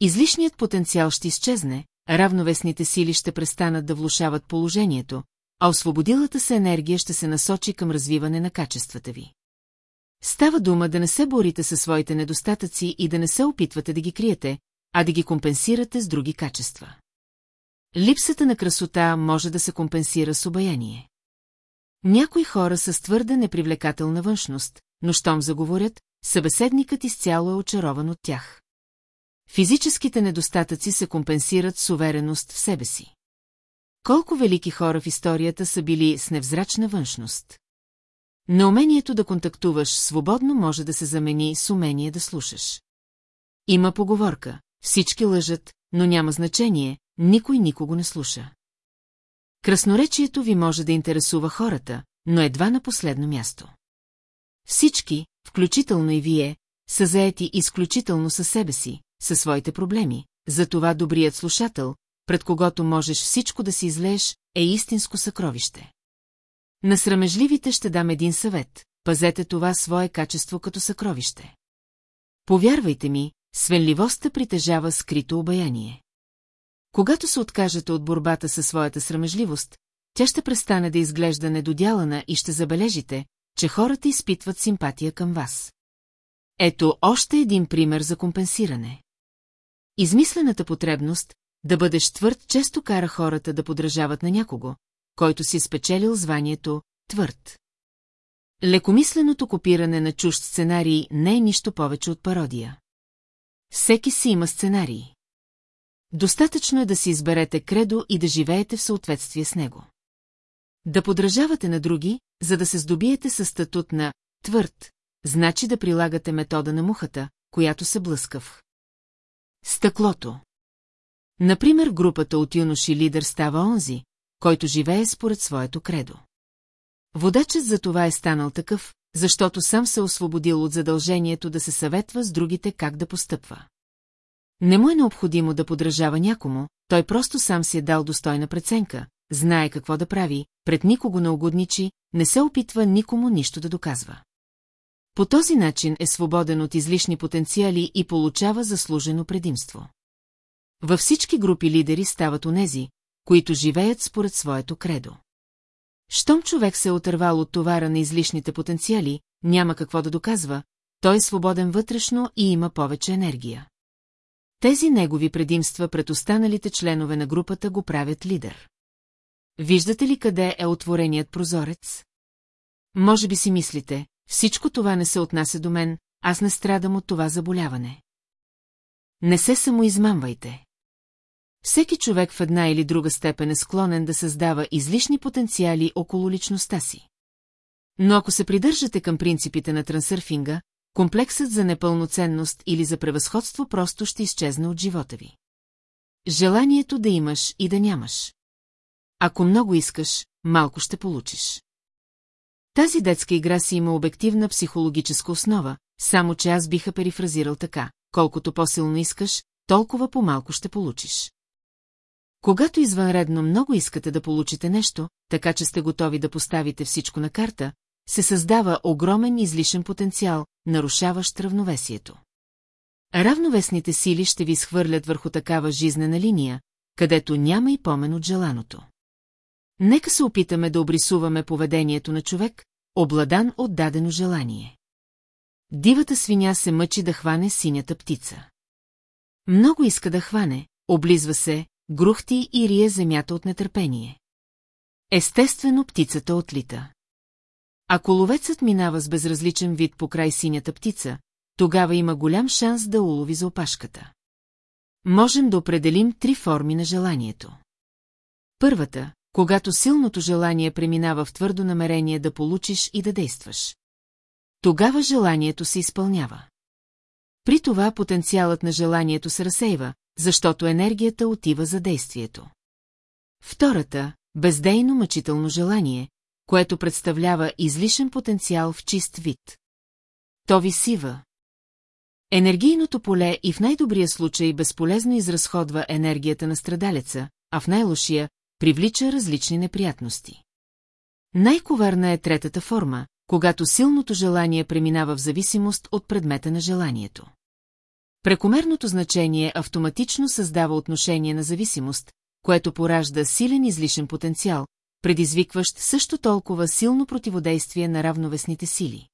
A: Излишният потенциал ще изчезне, равновесните сили ще престанат да влушават положението, а освободилата се енергия ще се насочи към развиване на качествата ви. Става дума да не се борите със своите недостатъци и да не се опитвате да ги криете, а да ги компенсирате с други качества. Липсата на красота може да се компенсира с обаяние. Някои хора са с твърде непривлекателна външност, но щом заговорят, събеседникът изцяло е очарован от тях. Физическите недостатъци се компенсират с увереност в себе си. Колко велики хора в историята са били с невзрачна външност? Неумението да контактуваш свободно може да се замени с умение да слушаш. Има поговорка. Всички лъжат, но няма значение, никой никого не слуша. Красноречието ви може да интересува хората, но едва на последно място. Всички, включително и вие, са заети изключително със себе си, със своите проблеми, затова добрият слушател, пред когото можеш всичко да си излееш, е истинско съкровище. На срамежливите ще дам един съвет, пазете това свое качество като съкровище. Повярвайте ми, свенливостта притежава скрито обаяние. Когато се откажете от борбата със своята срамежливост, тя ще престане да изглежда недодялана и ще забележите, че хората изпитват симпатия към вас. Ето още един пример за компенсиране. Измислената потребност да бъдеш твърд често кара хората да подражават на някого, който си спечелил званието твърд. Лекомисленото копиране на чужд сценарий не е нищо повече от пародия. Всеки си има сценарий. Достатъчно е да си изберете кредо и да живеете в съответствие с него. Да подражавате на други, за да се здобиете със статут на твърд, значи да прилагате метода на мухата, която се блъскав. Стъклото. Например, групата от юноши лидер става онзи, който живее според своето кредо. Водачът за това е станал такъв, защото сам се освободил от задължението да се съветва с другите как да постъпва. Не му е необходимо да подражава някому, той просто сам си е дал достойна преценка, знае какво да прави, пред никого не угодничи, не се опитва никому нищо да доказва. По този начин е свободен от излишни потенциали и получава заслужено предимство. Във всички групи лидери стават онези, които живеят според своето кредо. Щом човек се е отървал от товара на излишните потенциали, няма какво да доказва, той е свободен вътрешно и има повече енергия. Тези негови предимства пред останалите членове на групата го правят лидер. Виждате ли къде е отвореният прозорец? Може би си мислите, всичко това не се отнася до мен, аз не страдам от това заболяване. Не се самоизмамвайте. Всеки човек в една или друга степен е склонен да създава излишни потенциали около личността си. Но ако се придържате към принципите на трансърфинга, комплексът за непълноценност или за превъзходство просто ще изчезне от живота ви. Желанието да имаш и да нямаш. Ако много искаш, малко ще получиш. Тази детска игра си има обективна психологическа основа, само че аз биха перифразирал така. Колкото по-силно искаш, толкова по-малко ще получиш. Когато извънредно много искате да получите нещо, така че сте готови да поставите всичко на карта, се създава огромен излишен потенциал, нарушаващ равновесието. Равновесните сили ще ви схвърлят върху такава жизнена линия, където няма и помен от желаното. Нека се опитаме да обрисуваме поведението на човек, обладан от дадено желание. Дивата свиня се мъчи да хване синята птица. Много иска да хване, облизва се, грухти и рие земята от нетърпение. Естествено птицата отлита. Ако ловецът минава с безразличен вид по край синята птица, тогава има голям шанс да улови за опашката. Можем да определим три форми на желанието. Първата, когато силното желание преминава в твърдо намерение да получиш и да действаш. Тогава желанието се изпълнява. При това потенциалът на желанието се разсейва, защото енергията отива за действието. Втората – бездейно мъчително желание, което представлява излишен потенциал в чист вид. То ви сива. Енергийното поле и в най-добрия случай безполезно изразходва енергията на страдалеца, а в най-лошия привлича различни неприятности. Най-коварна е третата форма, когато силното желание преминава в зависимост от предмета на желанието. Прекомерното значение автоматично създава отношение на зависимост, което поражда силен излишен потенциал, предизвикващ също толкова силно противодействие на равновесните сили.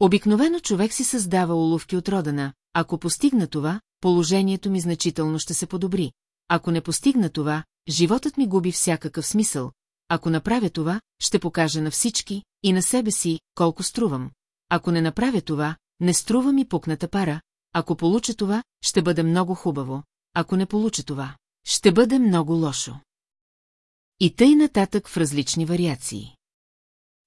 A: Обикновено човек си създава уловки от родана, ако постигна това, положението ми значително ще се подобри, ако не постигна това, животът ми губи всякакъв смисъл, ако направя това, ще покажа на всички и на себе си колко струвам, ако не направя това, не струва ми пукната пара, ако получа това, ще бъде много хубаво, ако не получа това, ще бъде много лошо. И тъй нататък в различни вариации.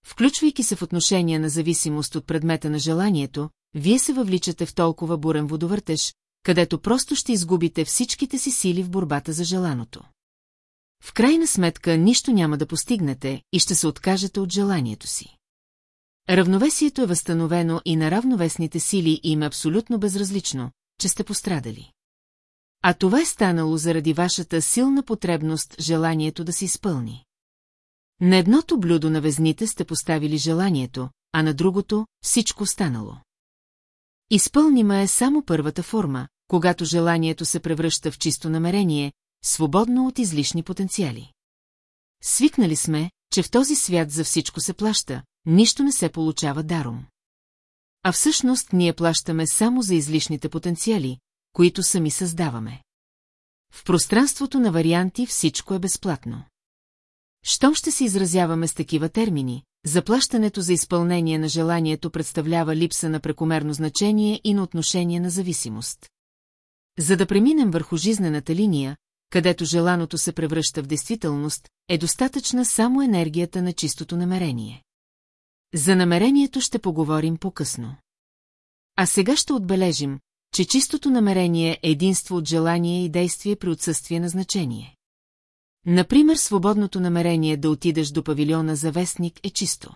A: Включвайки се в отношение на зависимост от предмета на желанието, вие се въвличате в толкова бурен водовъртеж, където просто ще изгубите всичките си сили в борбата за желаното. В крайна сметка нищо няма да постигнете и ще се откажете от желанието си. Равновесието е възстановено и на равновесните сили им е абсолютно безразлично, че сте пострадали. А това е станало заради вашата силна потребност желанието да се изпълни. На едното блюдо на везните сте поставили желанието, а на другото всичко станало. Изпълнима е само първата форма, когато желанието се превръща в чисто намерение, свободно от излишни потенциали. Свикнали сме, че в този свят за всичко се плаща, нищо не се получава даром. А всъщност ние плащаме само за излишните потенциали, които сами създаваме. В пространството на варианти всичко е безплатно. Щом ще се изразяваме с такива термини, заплащането за изпълнение на желанието представлява липса на прекомерно значение и на отношение на зависимост. За да преминем върху жизнената линия, където желаното се превръща в действителност, е достатъчна само енергията на чистото намерение. За намерението ще поговорим по-късно. А сега ще отбележим, че чистото намерение е единство от желание и действие при отсъствие на значение. Например, свободното намерение да отидеш до павилиона за вестник е чисто.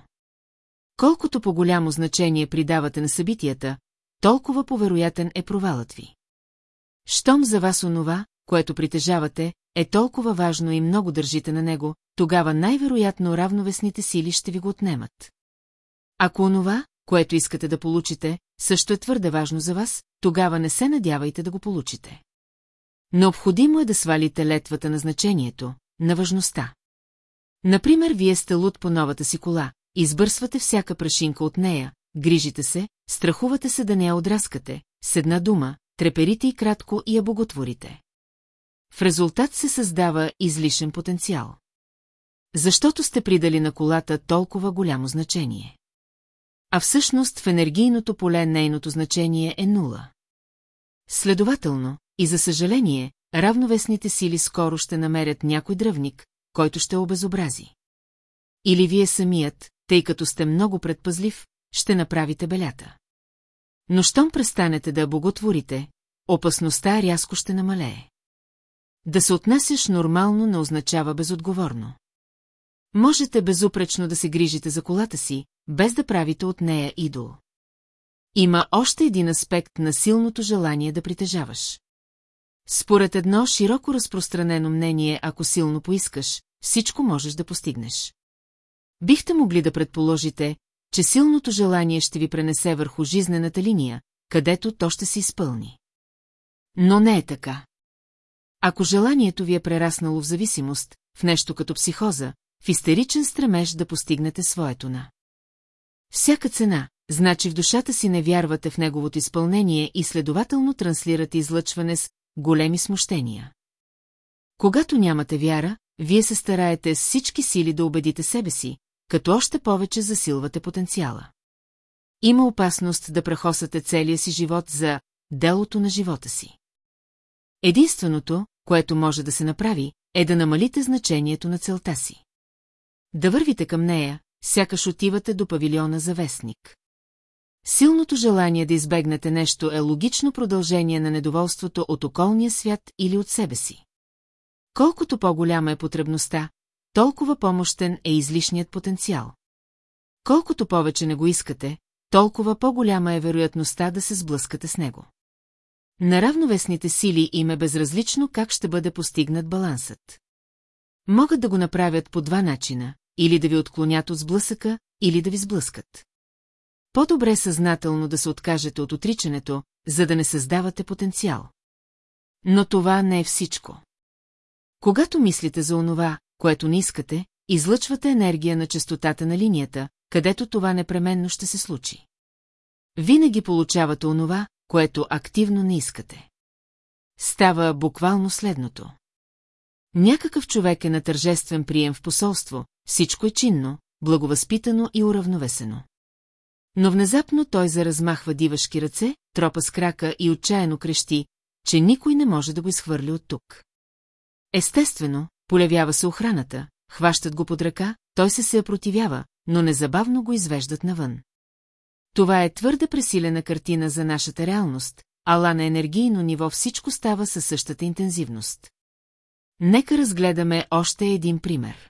A: Колкото по-голямо значение придавате на събитията, толкова повероятен е провалът ви. Щом за вас онова, което притежавате, е толкова важно и много държите на него, тогава най-вероятно равновесните сили ще ви го отнемат. Ако онова, което искате да получите, също е твърде важно за вас, тогава не се надявайте да го получите. Необходимо е да свалите летвата на значението, на важността. Например, вие сте луд по новата си кола, избърсвате всяка прашинка от нея, грижите се, страхувате се да не я отраскате, с една дума, треперите и кратко и я боготворите. В резултат се създава излишен потенциал. Защото сте придали на колата толкова голямо значение. А всъщност в енергийното поле нейното значение е нула. Следователно, и за съжаление, равновесните сили скоро ще намерят някой дръвник, който ще обезобрази. Или вие самият, тъй като сте много предпазлив, ще направите белята. Но щом престанете да боготворите, опасността рязко ще намалее. Да се отнасяш нормално не означава безотговорно. Можете безупречно да се грижите за колата си, без да правите от нея идол. Има още един аспект на силното желание да притежаваш. Според едно широко разпространено мнение, ако силно поискаш, всичко можеш да постигнеш. Бихте могли да предположите, че силното желание ще ви пренесе върху жизнената линия, където то ще се изпълни. Но не е така. Ако желанието ви е прераснало в зависимост, в нещо като психоза, в истеричен стремеж да постигнете своето на. Всяка цена, значи в душата си не вярвате в неговото изпълнение и следователно транслирате излъчване с големи смущения. Когато нямате вяра, вие се стараете с всички сили да убедите себе си, като още повече засилвате потенциала. Има опасност да прахосате целия си живот за делото на живота си. Единственото, което може да се направи, е да намалите значението на целта си. Да вървите към нея, сякаш отивате до павилиона за вестник. Силното желание да избегнете нещо е логично продължение на недоволството от околния свят или от себе си. Колкото по-голяма е потребността, толкова помощен е излишният потенциал. Колкото повече не го искате, толкова по-голяма е вероятността да се сблъскате с него. На равновесните сили им е безразлично как ще бъде постигнат балансът. Могат да го направят по два начина, или да ви отклонят от сблъсъка, или да ви сблъскат. По-добре съзнателно да се откажете от отричането, за да не създавате потенциал. Но това не е всичко. Когато мислите за онова, което не искате, излъчвате енергия на частотата на линията, където това непременно ще се случи. Винаги получавате онова, което активно не искате. Става буквално следното. Някакъв човек е на тържествен прием в посолство, всичко е чинно, благовъзпитано и уравновесено. Но внезапно той заразмахва дивашки ръце, тропа с крака и отчаяно крещи, че никой не може да го изхвърли от тук. Естествено, полявява се охраната, хващат го под ръка, той се се противява, но незабавно го извеждат навън. Това е твърде пресилена картина за нашата реалност, ала на енергийно ниво всичко става със същата интензивност. Нека разгледаме още един пример.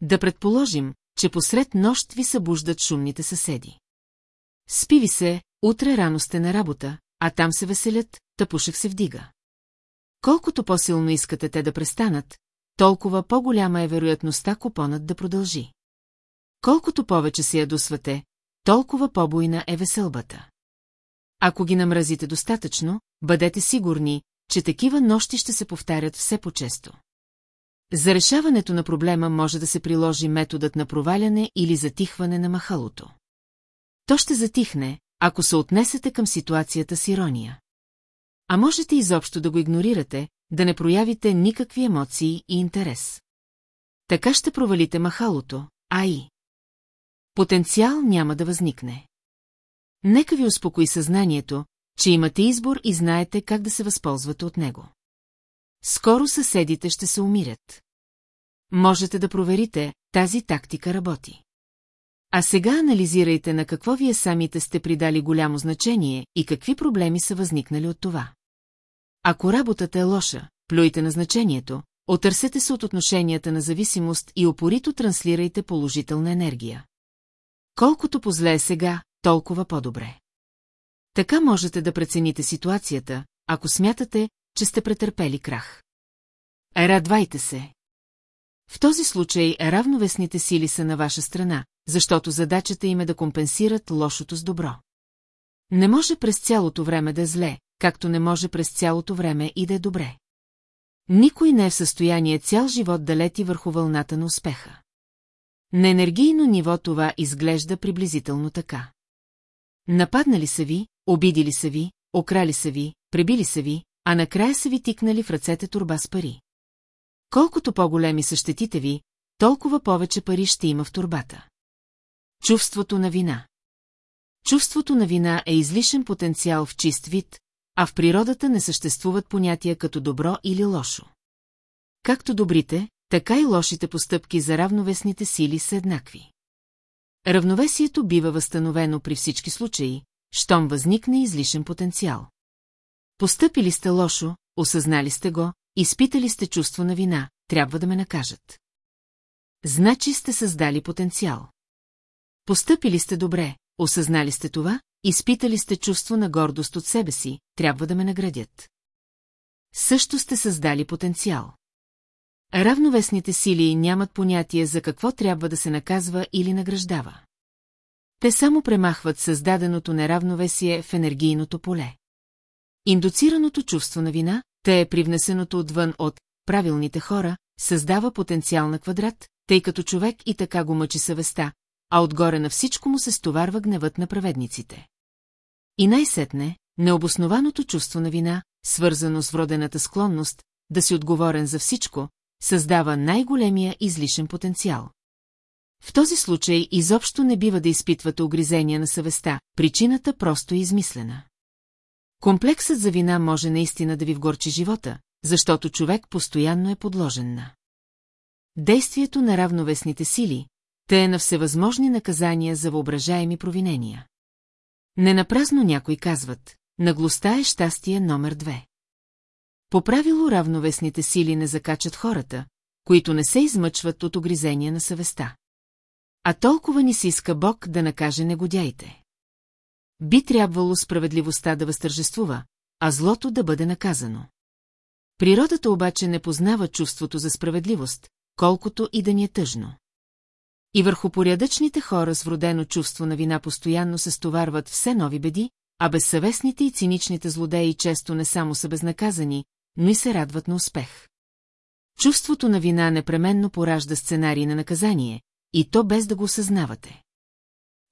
A: Да предположим, че посред нощ ви събуждат шумните съседи. Спи ви се, утре рано сте на работа, а там се веселят, тъпушек се вдига. Колкото по-силно искате те да престанат, толкова по-голяма е вероятността купонът да продължи. Колкото повече се ядосвате, толкова по-бойна е веселбата. Ако ги намразите достатъчно, бъдете сигурни, че такива нощи ще се повтарят все по-често. За решаването на проблема може да се приложи методът на проваляне или затихване на махалото. То ще затихне, ако се отнесете към ситуацията с ирония. А можете изобщо да го игнорирате, да не проявите никакви емоции и интерес. Така ще провалите махалото, а и... Потенциал няма да възникне. Нека ви успокои съзнанието, че имате избор и знаете как да се възползвате от него. Скоро съседите ще се умирят. Можете да проверите, тази тактика работи. А сега анализирайте на какво вие самите сте придали голямо значение и какви проблеми са възникнали от това. Ако работата е лоша, плюйте на значението, отърсете се от отношенията на зависимост и опорито транслирайте положителна енергия. Колкото позле е сега, толкова по-добре. Така можете да прецените ситуацията, ако смятате, че сте претърпели крах. Радвайте се. В този случай равновесните сили са на ваша страна, защото задачата им е да компенсират лошото с добро. Не може през цялото време да е зле, както не може през цялото време и да е добре. Никой не е в състояние цял живот да лети върху вълната на успеха. На енергийно ниво това изглежда приблизително така. Нападнали са ви, обидили са ви, окрали са ви, пребили са ви, а накрая са ви тикнали в ръцете турба с пари. Колкото по-големи са щетите ви, толкова повече пари ще има в турбата. Чувството на вина Чувството на вина е излишен потенциал в чист вид, а в природата не съществуват понятия като добро или лошо. Както добрите, така и лошите постъпки за равновесните сили са еднакви. Равновесието бива възстановено при всички случаи, щом възникне излишен потенциал. Постъпили сте лошо, осъзнали сте го, изпитали сте чувство на вина, трябва да ме накажат. Значи сте създали потенциал. Постъпили сте добре, осъзнали сте това, изпитали сте чувство на гордост от себе си, трябва да ме наградят. Също сте създали потенциал. Равновесните сили нямат понятие за какво трябва да се наказва или награждава. Те само премахват създаденото неравновесие в енергийното поле. Индуцираното чувство на вина, те е привнесеното отвън от правилните хора, създава потенциал на квадрат, тъй като човек и така го мъчи съвестта, а отгоре на всичко му се стоварва гневът на праведниците. И най-сетне, необоснованото чувство на вина, свързано с вродената склонност, да си отговорен за всичко, създава най-големия излишен потенциал. В този случай изобщо не бива да изпитвате огризения на съвестта, причината просто е измислена. Комплексът за вина може наистина да ви вгорчи живота, защото човек постоянно е подложен на. Действието на равновесните сили, те е на всевъзможни наказания за въображаеми провинения. Ненапразно някои казват, наглостта е щастие номер две. По правило равновесните сили не закачат хората, които не се измъчват от огризения на съвестта. А толкова ни се иска Бог да накаже негодяйте. Би трябвало справедливостта да възтържествува, а злото да бъде наказано. Природата обаче не познава чувството за справедливост, колкото и да ни е тъжно. И върху порядъчните хора с вродено чувство на вина постоянно се стоварват все нови беди, а безсъвестните и циничните злодеи често не само са безнаказани, но и се радват на успех. Чувството на вина непременно поражда сценарий на наказание, и то без да го осъзнавате.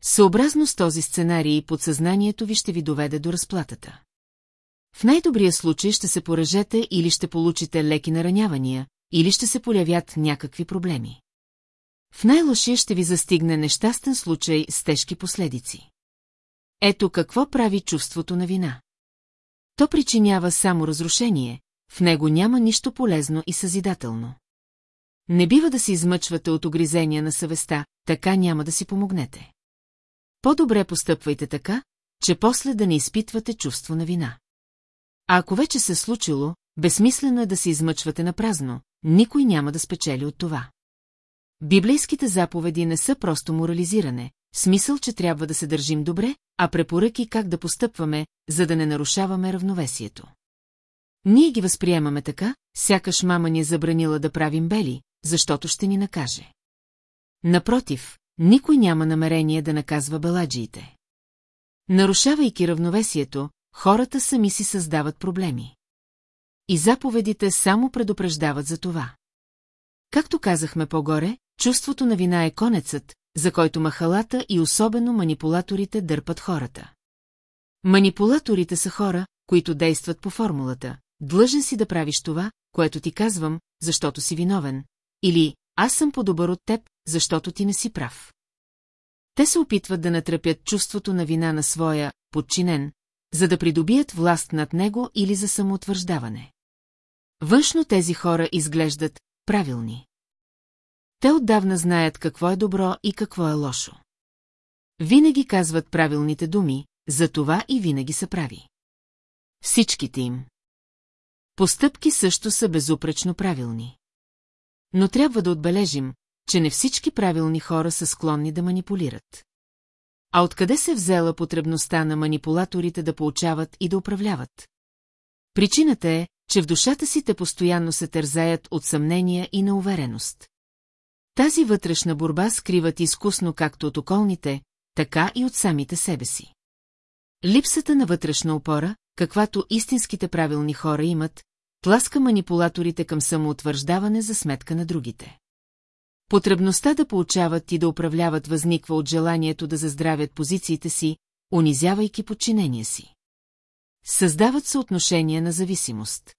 A: Съобразно с този сценарий подсъзнанието ви ще ви доведе до разплатата. В най-добрия случай ще се поражете или ще получите леки наранявания, или ще се полявят някакви проблеми. В най-лошия ще ви застигне нещастен случай с тежки последици. Ето какво прави чувството на вина. То причинява само разрушение, в него няма нищо полезно и съзидателно. Не бива да се измъчвате от огризения на съвестта, така няма да си помогнете. По-добре постъпвайте така, че после да не изпитвате чувство на вина. А ако вече се случило, безсмислено е да се измъчвате на празно, никой няма да спечели от това. Библейските заповеди не са просто морализиране, смисъл, че трябва да се държим добре, а препоръки как да постъпваме, за да не нарушаваме равновесието. Ние ги възприемаме така, сякаш мама ни е забранила да правим бели, защото ще ни накаже. Напротив, никой няма намерение да наказва беладжиите. Нарушавайки равновесието, хората сами си създават проблеми. И заповедите само предупреждават за това. Както казахме по-горе, чувството на вина е конецът, за който махалата и особено манипулаторите дърпат хората. Манипулаторите са хора, които действат по формулата. Длъжен си да правиш това, което ти казвам, защото си виновен, или аз съм по-добър от теб, защото ти не си прав. Те се опитват да натръпят чувството на вина на своя подчинен, за да придобият власт над него или за самоутвърждаване. Външно тези хора изглеждат правилни. Те отдавна знаят какво е добро и какво е лошо. Винаги казват правилните думи, за това и винаги са прави. Всичките им. Постъпки също са безупречно правилни. Но трябва да отбележим, че не всички правилни хора са склонни да манипулират. А откъде се взела потребността на манипулаторите да получават и да управляват? Причината е, че в душата си те постоянно се тързаят от съмнения и неувереност. Тази вътрешна борба скриват изкусно както от околните, така и от самите себе си. Липсата на вътрешна опора, каквато истинските правилни хора имат, тласка манипулаторите към самоутвърждаване за сметка на другите. Потребността да получават и да управляват възниква от желанието да заздравят позициите си, унизявайки подчинения си. Създават се отношения на зависимост.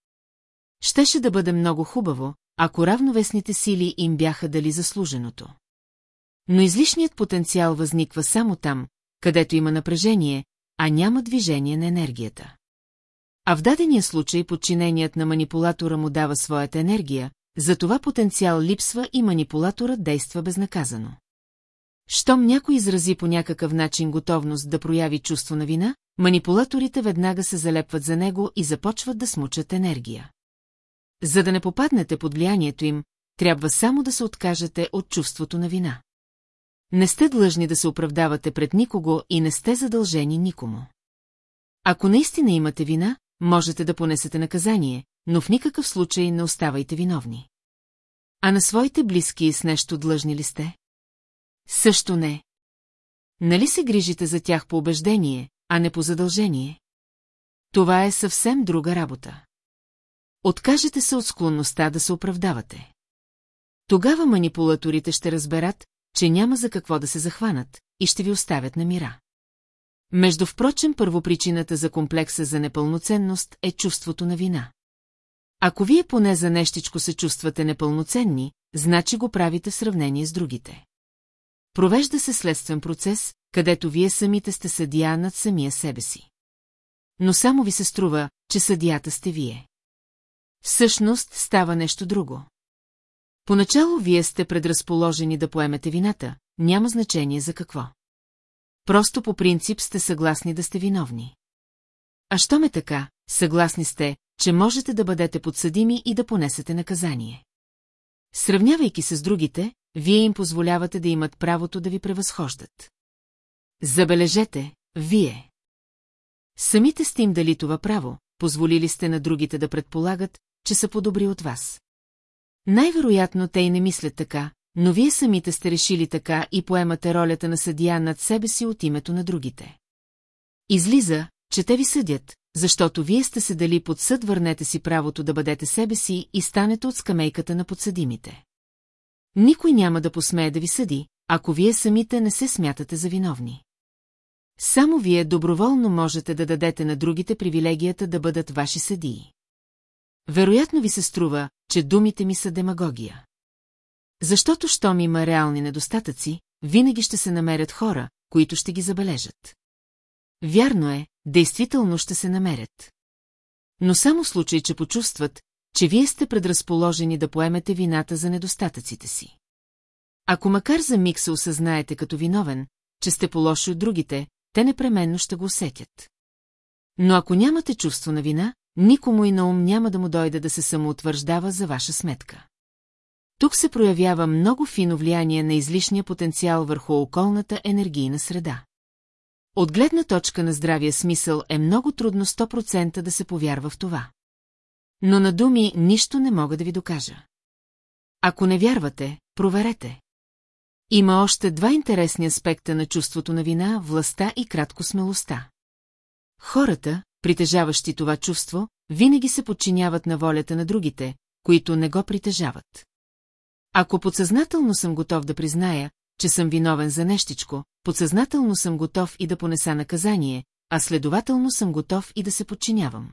A: Щеше да бъде много хубаво, ако равновесните сили им бяха дали заслуженото. Но излишният потенциал възниква само там, където има напрежение, а няма движение на енергията. А в дадения случай подчиненият на манипулатора му дава своята енергия, затова потенциал липсва и манипулаторът действа безнаказано. Щом някой изрази по някакъв начин готовност да прояви чувство на вина, манипулаторите веднага се залепват за него и започват да смучат енергия. За да не попаднете под влиянието им, трябва само да се откажете от чувството на вина. Не сте длъжни да се оправдавате пред никого и не сте задължени никому. Ако наистина имате вина, можете да понесете наказание, но в никакъв случай не оставайте виновни. А на своите близки с нещо длъжни ли сте? Също не. Нали се грижите за тях по убеждение, а не по задължение? Това е съвсем друга работа. Откажете се от склонността да се оправдавате. Тогава манипулаторите ще разберат, че няма за какво да се захванат и ще ви оставят на мира. Между впрочем, първопричината за комплекса за непълноценност е чувството на вина. Ако вие поне за нещичко се чувствате непълноценни, значи го правите в сравнение с другите. Провежда се следствен процес, където вие самите сте съдия над самия себе си. Но само ви се струва, че съдията сте вие. Всъщност става нещо друго. Поначало вие сте предразположени да поемете вината, няма значение за какво. Просто по принцип сте съгласни да сте виновни. А що ме така, съгласни сте, че можете да бъдете подсъдими и да понесете наказание. Сравнявайки се с другите, вие им позволявате да имат правото да ви превъзхождат. Забележете, вие. Самите сте им дали това право, позволили сте на другите да предполагат, че са по-добри от вас. Най-вероятно те и не мислят така, но вие самите сте решили така и поемате ролята на съдия над себе си от името на другите. Излиза, че те ви съдят, защото вие сте се дали под съд, върнете си правото да бъдете себе си и станете от скамейката на подсъдимите. Никой няма да посмее да ви съди, ако вие самите не се смятате за виновни. Само вие доброволно можете да дадете на другите привилегията да бъдат ваши съдии. Вероятно ви се струва, че думите ми са демагогия. Защото, щом има реални недостатъци, винаги ще се намерят хора, които ще ги забележат. Вярно е, действително ще се намерят. Но само случай, че почувстват, че вие сте предразположени да поемете вината за недостатъците си. Ако макар за миг се осъзнаете като виновен, че сте по-лоши от другите, те непременно ще го усетят. Но ако нямате чувство на вина, никому и на ум няма да му дойде да се самоутвърждава за ваша сметка. Тук се проявява много фино влияние на излишния потенциал върху околната енергийна среда. От гледна точка на здравия смисъл е много трудно 100% да се повярва в това. Но на думи нищо не мога да ви докажа. Ако не вярвате, проверете. Има още два интересни аспекта на чувството на вина, властта и кратко смелостта. Хората, притежаващи това чувство, винаги се подчиняват на волята на другите, които не го притежават. Ако подсъзнателно съм готов да призная, че съм виновен за нещичко, подсъзнателно съм готов и да понеса наказание, а следователно съм готов и да се подчинявам.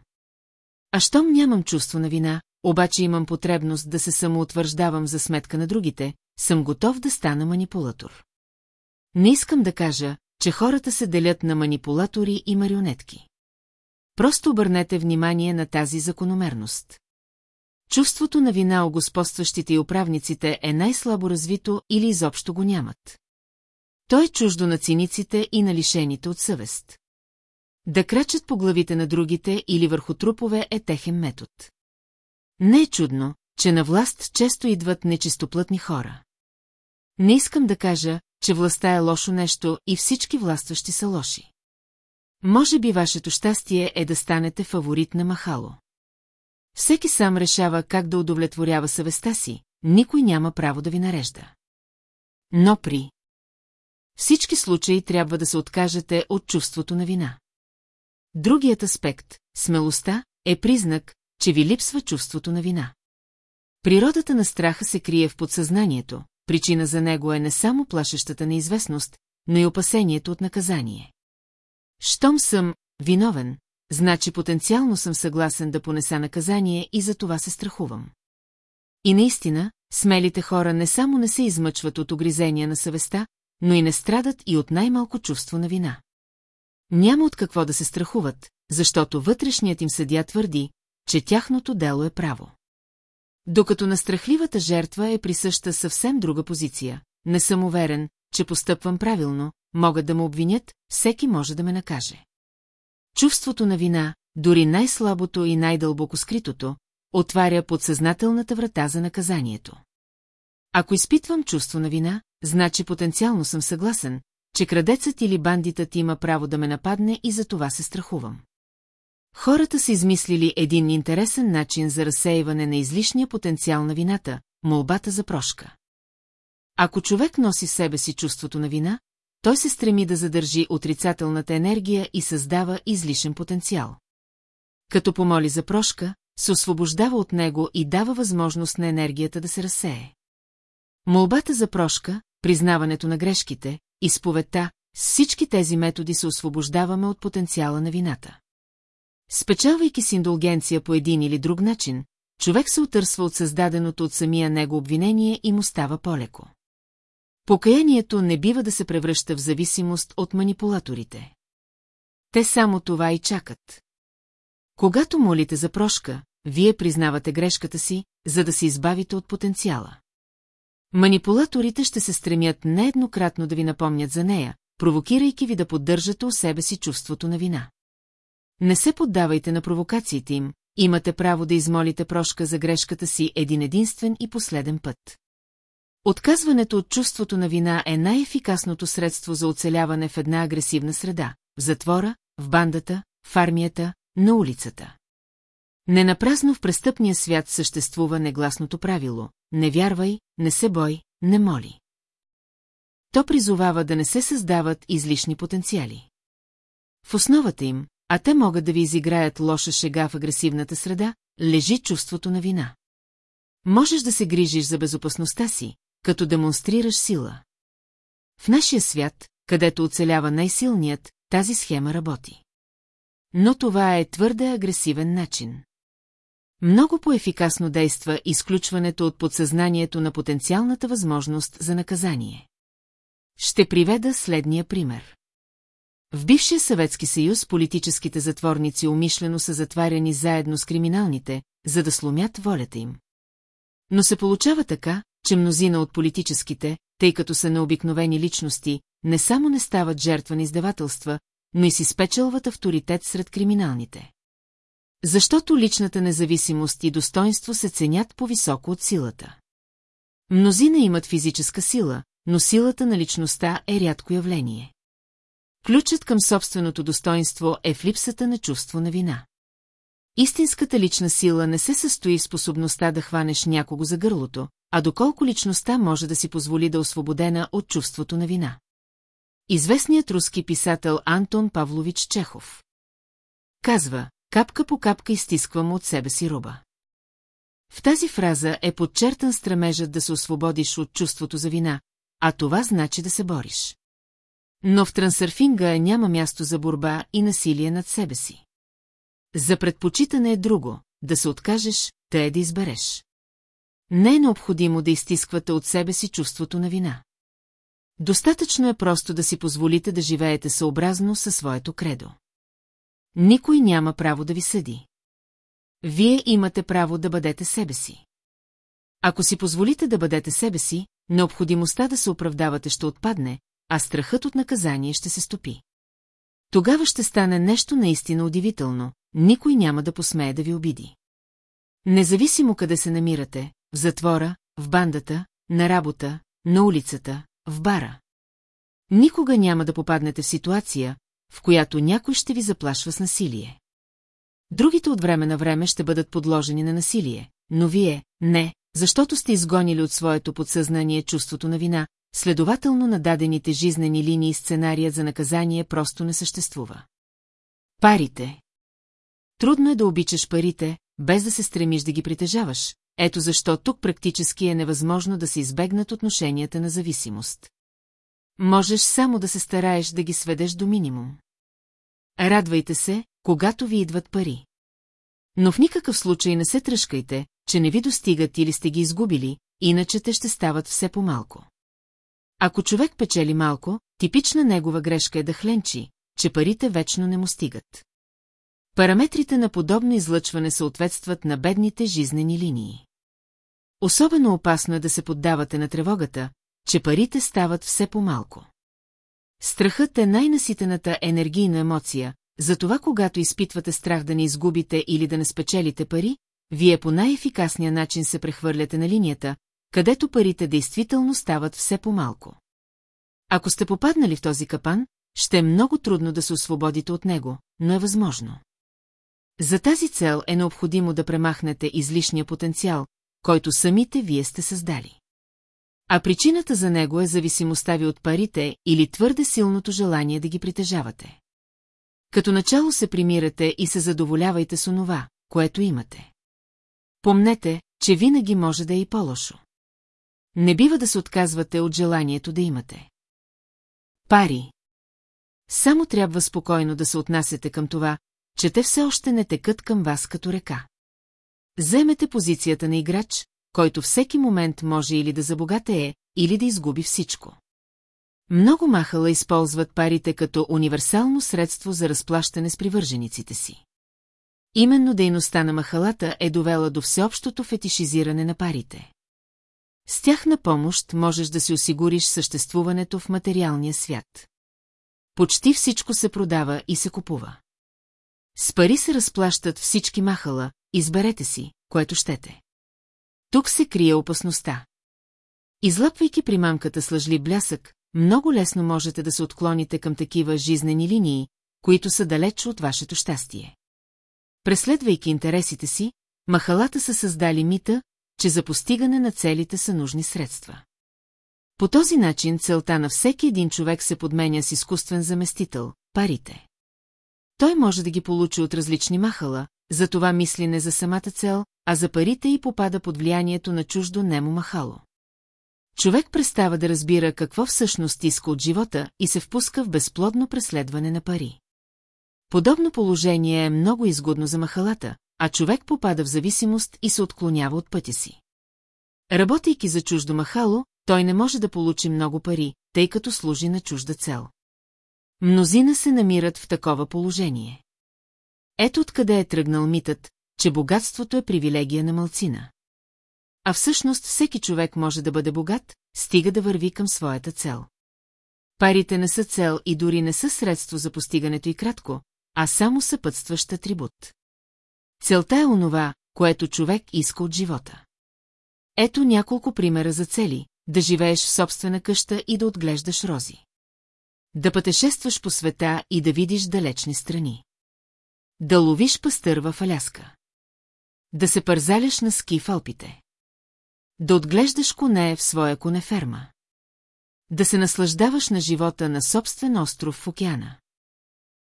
A: А щом нямам чувство на вина, обаче имам потребност да се самоутвърждавам за сметка на другите, съм готов да стана манипулатор. Не искам да кажа, че хората се делят на манипулатори и марионетки. Просто обърнете внимание на тази закономерност. Чувството на вина у господстващите и управниците е най-слабо развито или изобщо го нямат. Той е чуждо на циниците и на лишените от съвест. Да крачат по главите на другите или върху трупове е техен метод. Не е чудно, че на власт често идват нечистоплътни хора. Не искам да кажа, че властта е лошо нещо и всички властващи са лоши. Може би вашето щастие е да станете фаворит на Махало. Всеки сам решава как да удовлетворява съвестта си, никой няма право да ви нарежда. Но при всички случаи трябва да се откажете от чувството на вина. Другият аспект, смелостта, е признак, че ви липсва чувството на вина. Природата на страха се крие в подсъзнанието, причина за него е не само плашещата неизвестност, но и опасението от наказание. Щом съм виновен, значи потенциално съм съгласен да понеса наказание и за това се страхувам. И наистина, смелите хора не само не се измъчват от огризения на съвестта, но и не страдат и от най-малко чувство на вина. Няма от какво да се страхуват, защото вътрешният им съдя твърди, че тяхното дело е право. Докато на страхливата жертва е присъща съвсем друга позиция. Не съм уверен, че постъпвам правилно, могат да ме обвинят, всеки може да ме накаже. Чувството на вина, дори най-слабото и най-дълбоко скритото, отваря подсъзнателната врата за наказанието. Ако изпитвам чувство на вина, значи потенциално съм съгласен, че крадецът или бандитът има право да ме нападне и за това се страхувам. Хората са измислили един интересен начин за разсеиване на излишния потенциал на вината – молбата за прошка. Ако човек носи в себе си чувството на вина, той се стреми да задържи отрицателната енергия и създава излишен потенциал. Като помоли за прошка, се освобождава от него и дава възможност на енергията да се разсее. Молбата за прошка, признаването на грешките, изповедта, с всички тези методи се освобождаваме от потенциала на вината. Спечелвайки с индулгенция по един или друг начин, човек се отърсва от създаденото от самия него обвинение и му става по-леко. Покаянието не бива да се превръща в зависимост от манипулаторите. Те само това и чакат. Когато молите за прошка, вие признавате грешката си, за да се избавите от потенциала. Манипулаторите ще се стремят нееднократно да ви напомнят за нея, провокирайки ви да поддържате у себе си чувството на вина. Не се поддавайте на провокациите им, имате право да измолите прошка за грешката си един единствен и последен път. Отказването от чувството на вина е най-ефикасното средство за оцеляване в една агресивна среда – в затвора, в бандата, в армията, на улицата. Ненапразно в престъпния свят съществува негласното правило – не вярвай, не се бой, не моли. То призовава да не се създават излишни потенциали. В основата им, а те могат да ви изиграят лоша шега в агресивната среда, лежи чувството на вина. Можеш да се грижиш за безопасността си, като демонстрираш сила. В нашия свят, където оцелява най-силният, тази схема работи. Но това е твърде агресивен начин. Много по-ефикасно действа изключването от подсъзнанието на потенциалната възможност за наказание. Ще приведа следния пример. В бившия Съветски съюз политическите затворници умишлено са затваряни заедно с криминалните, за да сломят волята им. Но се получава така, че мнозина от политическите, тъй като са необикновени личности, не само не стават жертва на издавателства, но и си спечелват авторитет сред криминалните. Защото личната независимост и достоинство се ценят по-високо от силата. Мнозина имат физическа сила, но силата на личността е рядко явление. Ключът към собственото достоинство е в липсата на чувство на вина. Истинската лична сила не се състои в способността да хванеш някого за гърлото, а доколко личността може да си позволи да е освободена от чувството на вина. Известният руски писател Антон Павлович Чехов казва, капка по капка изтисквам от себе си руба. В тази фраза е подчертан стремежът да се освободиш от чувството за вина, а това значи да се бориш. Но в трансърфинга няма място за борба и насилие над себе си. За предпочитане е друго, да се откажеш, те е да избереш. Не е необходимо да изтисквате от себе си чувството на вина. Достатъчно е просто да си позволите да живеете съобразно със своето кредо. Никой няма право да ви съди. Вие имате право да бъдете себе си. Ако си позволите да бъдете себе си, необходимостта да се оправдавате ще отпадне, а страхът от наказание ще се стопи. Тогава ще стане нещо наистина удивително, никой няма да посмее да ви обиди. Независимо къде се намирате, в затвора, в бандата, на работа, на улицата, в бара. Никога няма да попаднете в ситуация, в която някой ще ви заплашва с насилие. Другите от време на време ще бъдат подложени на насилие, но вие – не, защото сте изгонили от своето подсъзнание чувството на вина, следователно на дадените жизнени линии сценария за наказание просто не съществува. Парите Трудно е да обичаш парите, без да се стремиш да ги притежаваш, ето защо тук практически е невъзможно да се избегнат отношенията на зависимост. Можеш само да се стараеш да ги сведеш до минимум. Радвайте се, когато ви идват пари. Но в никакъв случай не се тръжкайте, че не ви достигат или сте ги изгубили, иначе те ще стават все по-малко. Ако човек печели малко, типична негова грешка е да хленчи, че парите вечно не му стигат. Параметрите на подобно излъчване съответстват на бедните жизнени линии. Особено опасно е да се поддавате на тревогата, че парите стават все по-малко. Страхът е най-наситената енергийна емоция, затова когато изпитвате страх да не изгубите или да не спечелите пари, вие по най-ефикасния начин се прехвърляте на линията, където парите действително стават все по-малко. Ако сте попаднали в този капан, ще е много трудно да се освободите от него, но е възможно. За тази цел е необходимо да премахнете излишния потенциал, който самите вие сте създали. А причината за него е зависимостта ви от парите или твърде силното желание да ги притежавате. Като начало се примирате и се задоволявайте с онова, което имате. Помнете, че винаги може да е и по-лошо. Не бива да се отказвате от желанието да имате. Пари. Само трябва спокойно да се отнасяте към това, че те все още не текат към вас като река. Вземете позицията на играч, който всеки момент може или да забогатее, или да изгуби всичко. Много махала използват парите като универсално средство за разплащане с привържениците си. Именно дейността на махалата е довела до всеобщото фетишизиране на парите. С тях на помощ можеш да си осигуриш съществуването в материалния свят. Почти всичко се продава и се купува. С пари се разплащат всички махала, изберете си, което щете. Тук се крие опасността. Излъпвайки примамката с лъжли блясък, много лесно можете да се отклоните към такива жизнени линии, които са далеч от вашето щастие. Преследвайки интересите си, махалата са създали мита, че за постигане на целите са нужни средства. По този начин целта на всеки един човек се подменя с изкуствен заместител – парите. Той може да ги получи от различни махала, затова мисли не за самата цел, а за парите и попада под влиянието на чуждо немо махало. Човек престава да разбира какво всъщност иска от живота и се впуска в безплодно преследване на пари. Подобно положение е много изгодно за махалата, а човек попада в зависимост и се отклонява от пътя си. Работейки за чуждо махало, той не може да получи много пари, тъй като служи на чужда цел. Мнозина се намират в такова положение. Ето откъде е тръгнал митът, че богатството е привилегия на мълцина. А всъщност всеки човек може да бъде богат, стига да върви към своята цел. Парите не са цел и дори не са средство за постигането и кратко, а само съпътстващ атрибут. Целта е онова, което човек иска от живота. Ето няколко примера за цели, да живееш в собствена къща и да отглеждаш рози. Да пътешестваш по света и да видиш далечни страни. Да ловиш пастър в Аляска. Да се пързаляш на ски в Алпите. Да отглеждаш коне в своя конеферма. Да се наслаждаваш на живота на собствен остров в океана.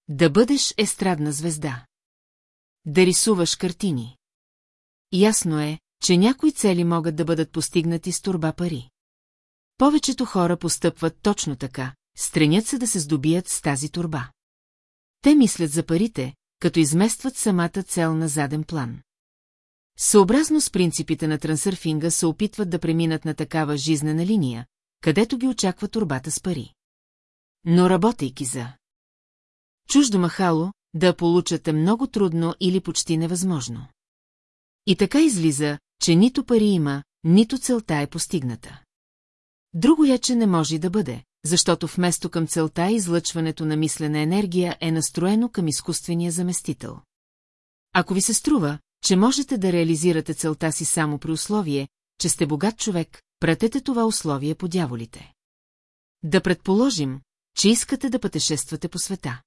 A: Да бъдеш естрадна звезда. Да рисуваш картини. Ясно е, че някои цели могат да бъдат постигнати с турба пари. Повечето хора постъпват точно така, стремят се да се здобият с тази турба. Те мислят за парите, като изместват самата цел на заден план. Съобразно с принципите на трансърфинга се опитват да преминат на такава жизнена линия, където ги очаква турбата с пари. Но работейки за чуждо махало, да получат е много трудно или почти невъзможно. И така излиза, че нито пари има, нито целта е постигната. Друго яче не може да бъде, защото вместо към целта излъчването на мислена енергия е настроено към изкуствения заместител. Ако ви се струва, че можете да реализирате целта си само при условие, че сте богат човек, пратете това условие по дяволите. Да предположим, че искате да пътешествате по света.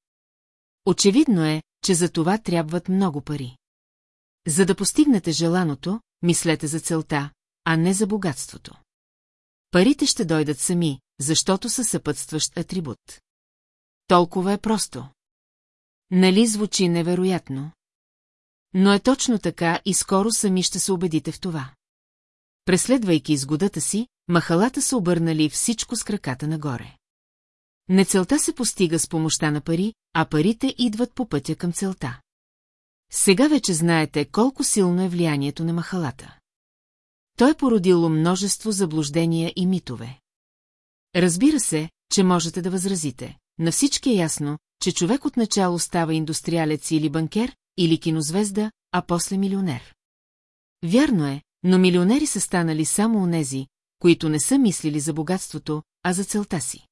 A: Очевидно е, че за това трябват много пари. За да постигнете желаното, мислете за целта, а не за богатството. Парите ще дойдат сами, защото са съпътстващ атрибут. Толкова е просто. Нали звучи невероятно? Но е точно така и скоро сами ще се убедите в това. Преследвайки изгодата си, махалата са обърнали всичко с краката нагоре. Не целта се постига с помощта на пари, а парите идват по пътя към целта. Сега вече знаете колко силно е влиянието на махалата. Той е породило множество заблуждения и митове. Разбира се, че можете да възразите. На всички е ясно, че човек отначало става индустриалец или банкер, или кинозвезда, а после милионер. Вярно е, но милионери са станали само онези, които не са мислили за богатството, а за целта си.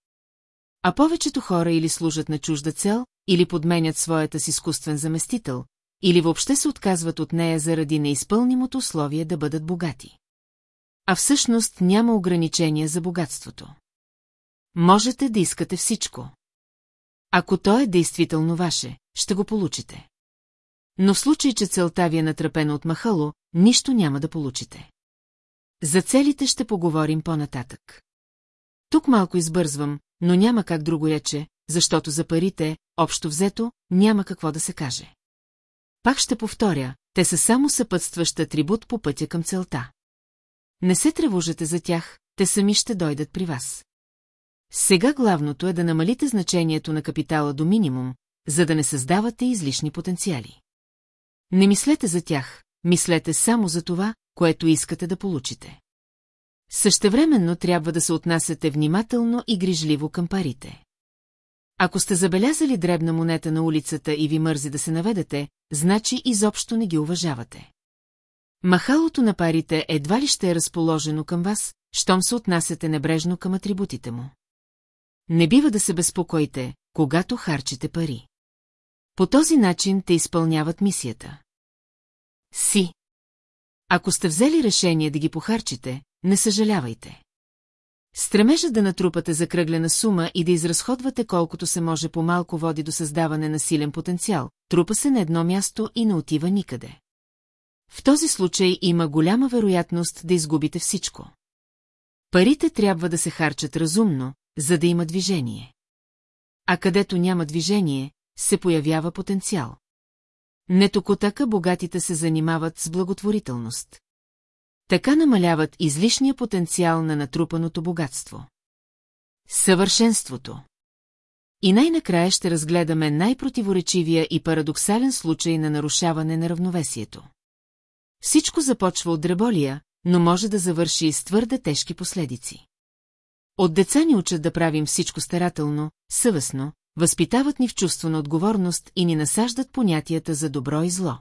A: А повечето хора или служат на чужда цел, или подменят своята си изкуствен заместител, или въобще се отказват от нея заради неизпълнимото условие да бъдат богати. А всъщност няма ограничения за богатството. Можете да искате всичко. Ако то е действително ваше, ще го получите. Но в случай, че целта ви е натрапена от махало, нищо няма да получите. За целите ще поговорим по-нататък. Тук малко избързвам, но няма как друго рече, защото за парите, общо взето, няма какво да се каже. Пак ще повторя, те са само съпътстващ атрибут по пътя към целта. Не се тревожете за тях, те сами ще дойдат при вас. Сега главното е да намалите значението на капитала до минимум, за да не създавате излишни потенциали. Не мислете за тях, мислете само за това, което искате да получите. Същевременно трябва да се отнасяте внимателно и грижливо към парите. Ако сте забелязали дребна монета на улицата и ви мързи да се наведете, значи изобщо не ги уважавате. Махалото на парите едва ли ще е разположено към вас, щом се отнасяте небрежно към атрибутите му. Не бива да се безпокоите, когато харчите пари. По този начин те изпълняват мисията. Си. Ако сте взели решение да ги похарчите, не съжалявайте. Стремежът да натрупате закръглена сума и да изразходвате колкото се може по-малко води до създаване на силен потенциал, трупа се на едно място и не отива никъде. В този случай има голяма вероятност да изгубите всичко. Парите трябва да се харчат разумно, за да има движение. А където няма движение, се появява потенциал. Не така богатите се занимават с благотворителност. Така намаляват излишния потенциал на натрупаното богатство. Съвършенството. И най-накрая ще разгледаме най-противоречивия и парадоксален случай на нарушаване на равновесието. Всичко започва от дреболия, но може да завърши с твърде тежки последици. От деца ни учат да правим всичко старателно, съвестно, възпитават ни в чувство на отговорност и ни насаждат понятията за добро и зло.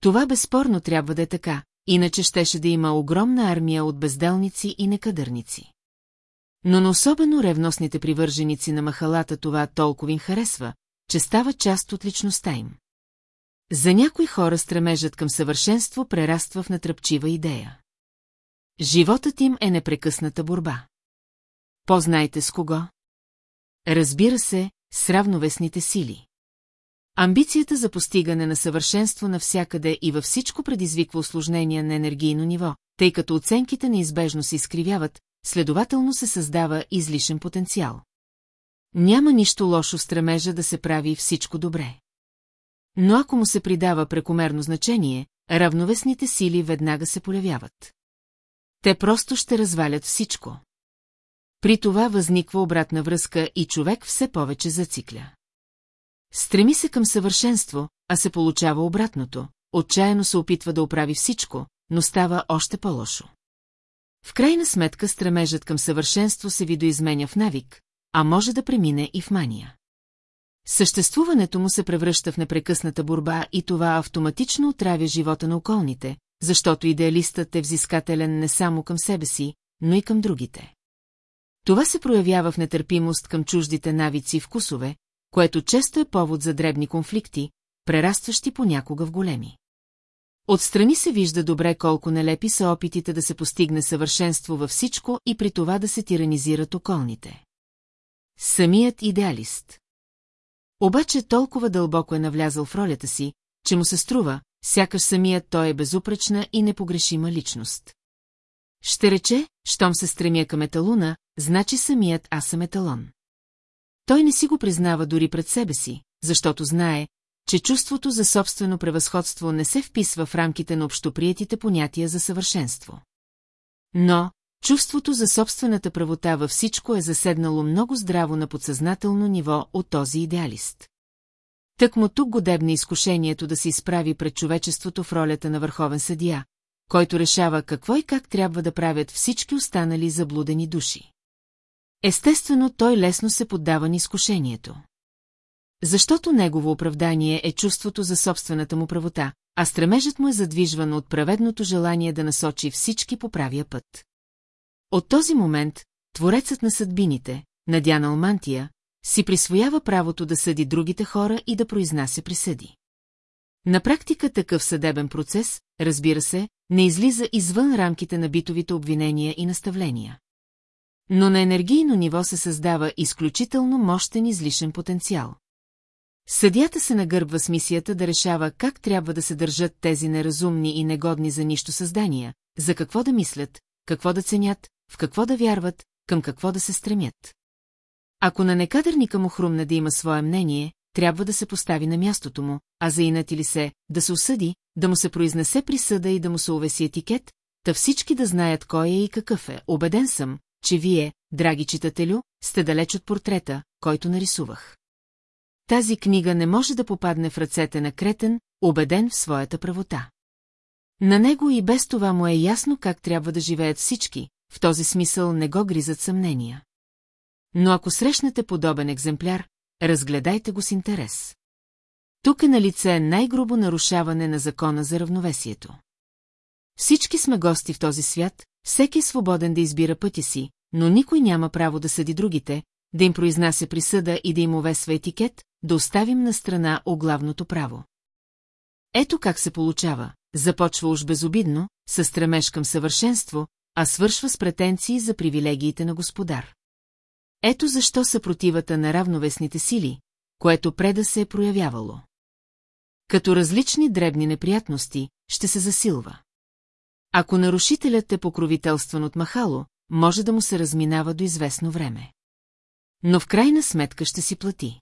A: Това безспорно трябва да е така, иначе щеше да има огромна армия от безделници и некадърници. Но на особено ревностните привърженици на махалата това толкова им харесва, че става част от личността им. За някои хора стремежът към съвършенство прераства в натръпчива идея. Животът им е непрекъсната борба. Познайте с кого? Разбира се, с равновесните сили. Амбицията за постигане на съвършенство навсякъде и във всичко предизвиква осложнения на енергийно ниво, тъй като оценките неизбежно се изкривяват, следователно се създава излишен потенциал. Няма нищо лошо в стремежа да се прави всичко добре. Но ако му се придава прекомерно значение, равновесните сили веднага се полявяват. Те просто ще развалят всичко. При това възниква обратна връзка и човек все повече зацикля. Стреми се към съвършенство, а се получава обратното. Отчаяно се опитва да оправи всичко, но става още по-лошо. В крайна сметка стремежът към съвършенство се видоизменя в навик, а може да премине и в мания. Съществуването му се превръща в непрекъсната борба и това автоматично отравя живота на околните, защото идеалистът е взискателен не само към себе си, но и към другите. Това се проявява в нетърпимост към чуждите навици и вкусове, което често е повод за дребни конфликти, прерастващи понякога в големи. Отстрани се вижда добре колко нелепи са опитите да се постигне съвършенство във всичко и при това да се тиранизират околните. Самият идеалист. Обаче толкова дълбоко е навлязъл в ролята си, че му се струва, сякаш самият той е безупречна и непогрешима личност. Ще рече, щом се стремя към еталуна, значи самият аз съм еталон. Той не си го признава дори пред себе си, защото знае, че чувството за собствено превъзходство не се вписва в рамките на общоприетите понятия за съвършенство. Но, чувството за собствената правота във всичко е заседнало много здраво на подсъзнателно ниво от този идеалист. Тък му тук го дебне изкушението да се изправи пред човечеството в ролята на върховен съдия, който решава какво и как трябва да правят всички останали заблудени души. Естествено, той лесно се поддава на изкушението. Защото негово оправдание е чувството за собствената му правота, а стремежът му е задвижван от праведното желание да насочи всички по правия път. От този момент, творецът на съдбините, надянал мантия, си присвоява правото да съди другите хора и да произнася присъди. На практика такъв съдебен процес, разбира се, не излиза извън рамките на битовите обвинения и наставления. Но на енергийно ниво се създава изключително мощен излишен потенциал. Съдята се нагърбва с мисията да решава как трябва да се държат тези неразумни и негодни за нищо създания, за какво да мислят, какво да ценят, в какво да вярват, към какво да се стремят. Ако на некадърника му хрумне да има свое мнение, трябва да се постави на мястото му, а за инати ли се, да се осъди, да му се произнесе присъда и да му се увеси етикет, та всички да знаят кой е и какъв е. Обеден съм, че вие, драги читателю, сте далеч от портрета, който нарисувах. Тази книга не може да попадне в ръцете на кретен, убеден в своята правота. На него и без това му е ясно как трябва да живеят всички, в този смисъл не го гризат съмнения. Но ако срещнете подобен екземпляр, разгледайте го с интерес. Тук е на лице най-грубо нарушаване на закона за равновесието. Всички сме гости в този свят, всеки е свободен да избира пътя си, но никой няма право да съди другите, да им произнася присъда и да им увесва етикет, да оставим на страна оглавното право. Ето как се получава. Започва уж безобидно, със стремеж към съвършенство, а свършва с претенции за привилегиите на господар. Ето защо съпротивата на равновесните сили, което преда се е проявявало. Като различни дребни неприятности, ще се засилва. Ако нарушителят е покровителстван от махало, може да му се разминава до известно време. Но в крайна сметка ще си плати.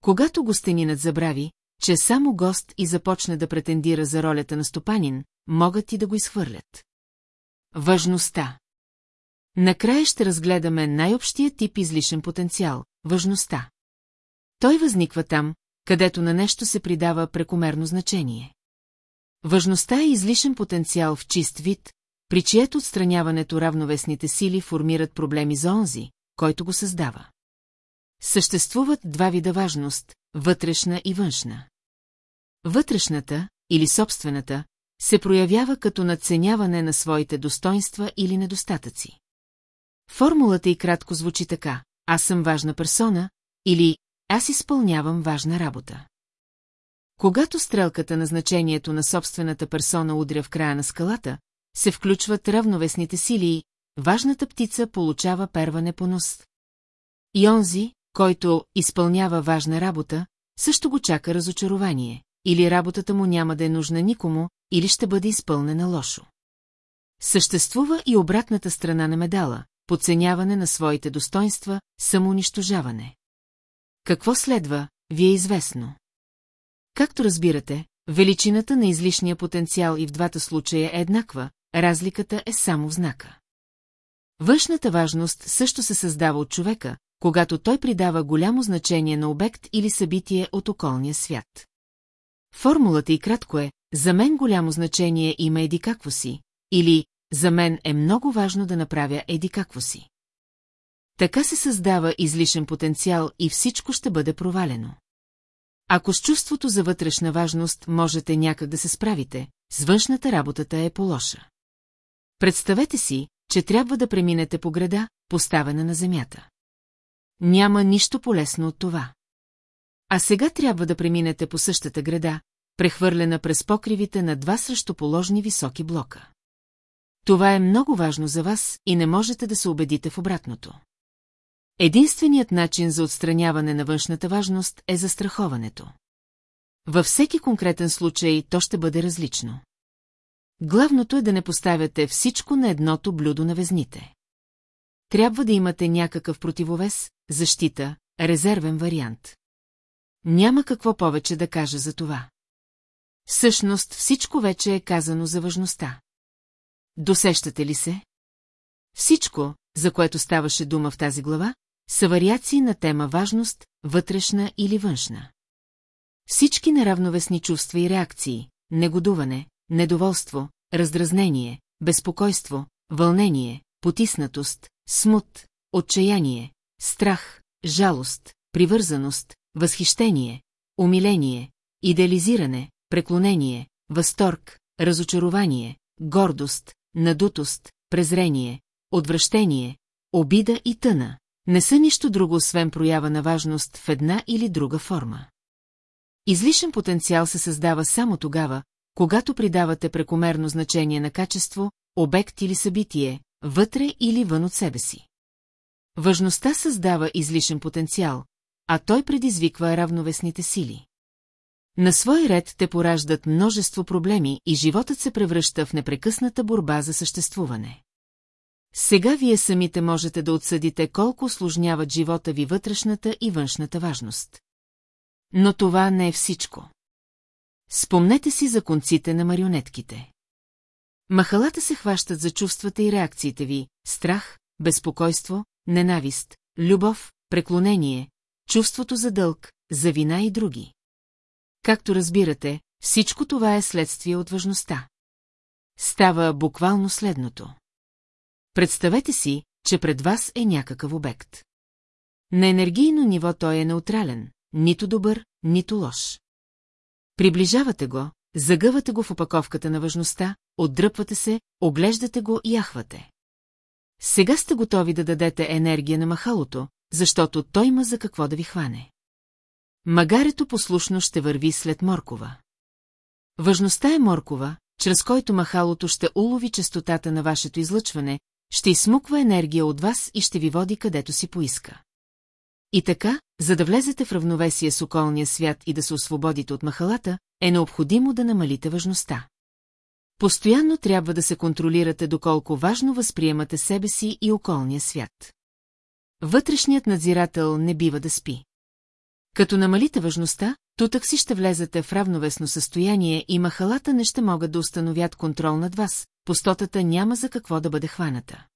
A: Когато гостенинът забрави, че само гост и започне да претендира за ролята на стопанин, могат и да го изхвърлят. Важността Накрая ще разгледаме най-общия тип излишен потенциал – важността. Той възниква там, където на нещо се придава прекомерно значение. Важността е излишен потенциал в чист вид, при чието отстраняването равновесните сили формират проблеми за онзи, който го създава. Съществуват два вида важност – вътрешна и външна. Вътрешната, или собствената, се проявява като надценяване на своите достоинства или недостатъци. Формулата и кратко звучи така – аз съм важна персона или аз изпълнявам важна работа. Когато стрелката на значението на собствената персона удря в края на скалата, се включват равновесните сили и важната птица получава перване по нос. И онзи, който изпълнява важна работа, също го чака разочарование, или работата му няма да е нужна никому, или ще бъде изпълнена лошо. Съществува и обратната страна на медала, подценяване на своите достоинства, самоунищожаване. Какво следва, ви е известно. Както разбирате, величината на излишния потенциал и в двата случая е еднаква, разликата е само в знака. Външната важност също се създава от човека, когато той придава голямо значение на обект или събитие от околния свят. Формулата и кратко е, за мен голямо значение има еди какво си, или за мен е много важно да направя еди какво си. Така се създава излишен потенциал и всичко ще бъде провалено. Ако с чувството за вътрешна важност можете някак да се справите, с външната работата е по-лоша. Представете си, че трябва да преминете по града, поставена на земята. Няма нищо полезно от това. А сега трябва да преминете по същата града, прехвърлена през покривите на два срещуположни високи блока. Това е много важно за вас и не можете да се убедите в обратното. Единственият начин за отстраняване на външната важност е застраховането. Във всеки конкретен случай то ще бъде различно. Главното е да не поставяте всичко на едното блюдо на везните. Трябва да имате някакъв противовес, защита, резервен вариант. Няма какво повече да кажа за това. Всъщност всичко вече е казано за важността. Досещате ли се? Всичко, за което ставаше дума в тази глава, са вариации на тема важност, вътрешна или външна. Всички неравновесни чувства и реакции, негодуване, недоволство, раздразнение, безпокойство, вълнение, потиснатост, смут, отчаяние, страх, жалост, привързаност, възхищение, умиление, идеализиране, преклонение, възторг, разочарование, гордост, надутост, презрение, отвращение, обида и тъна. Не са нищо друго, освен проява на важност в една или друга форма. Излишен потенциал се създава само тогава, когато придавате прекомерно значение на качество, обект или събитие, вътре или вън от себе си. Важността създава излишен потенциал, а той предизвиква равновесните сили. На свой ред те пораждат множество проблеми и животът се превръща в непрекъсната борба за съществуване. Сега вие самите можете да отсъдите колко осложняват живота ви вътрешната и външната важност. Но това не е всичко. Спомнете си за конците на марионетките. Махалата се хващат за чувствата и реакциите ви – страх, безпокойство, ненавист, любов, преклонение, чувството за дълг, за вина и други. Както разбирате, всичко това е следствие от важността. Става буквално следното. Представете си, че пред вас е някакъв обект. На енергийно ниво той е неутрален, нито добър, нито лош. Приближавате го, загъвате го в опаковката на важността, отдръпвате се, оглеждате го и яхвате. Сега сте готови да дадете енергия на махалото, защото той има за какво да ви хване. Магарето послушно ще върви след моркова. Важността е моркова, чрез който махалото ще улови частотата на вашето излъчване, ще изсмуква енергия от вас и ще ви води където си поиска. И така, за да влезете в равновесие с околния свят и да се освободите от махалата, е необходимо да намалите важността. Постоянно трябва да се контролирате доколко важно възприемате себе си и околния свят. Вътрешният надзирател не бива да спи. Като намалите важността, тутък си ще влезете в равновесно състояние и махалата не ще могат да установят контрол над вас, пустотата няма за какво да бъде хваната.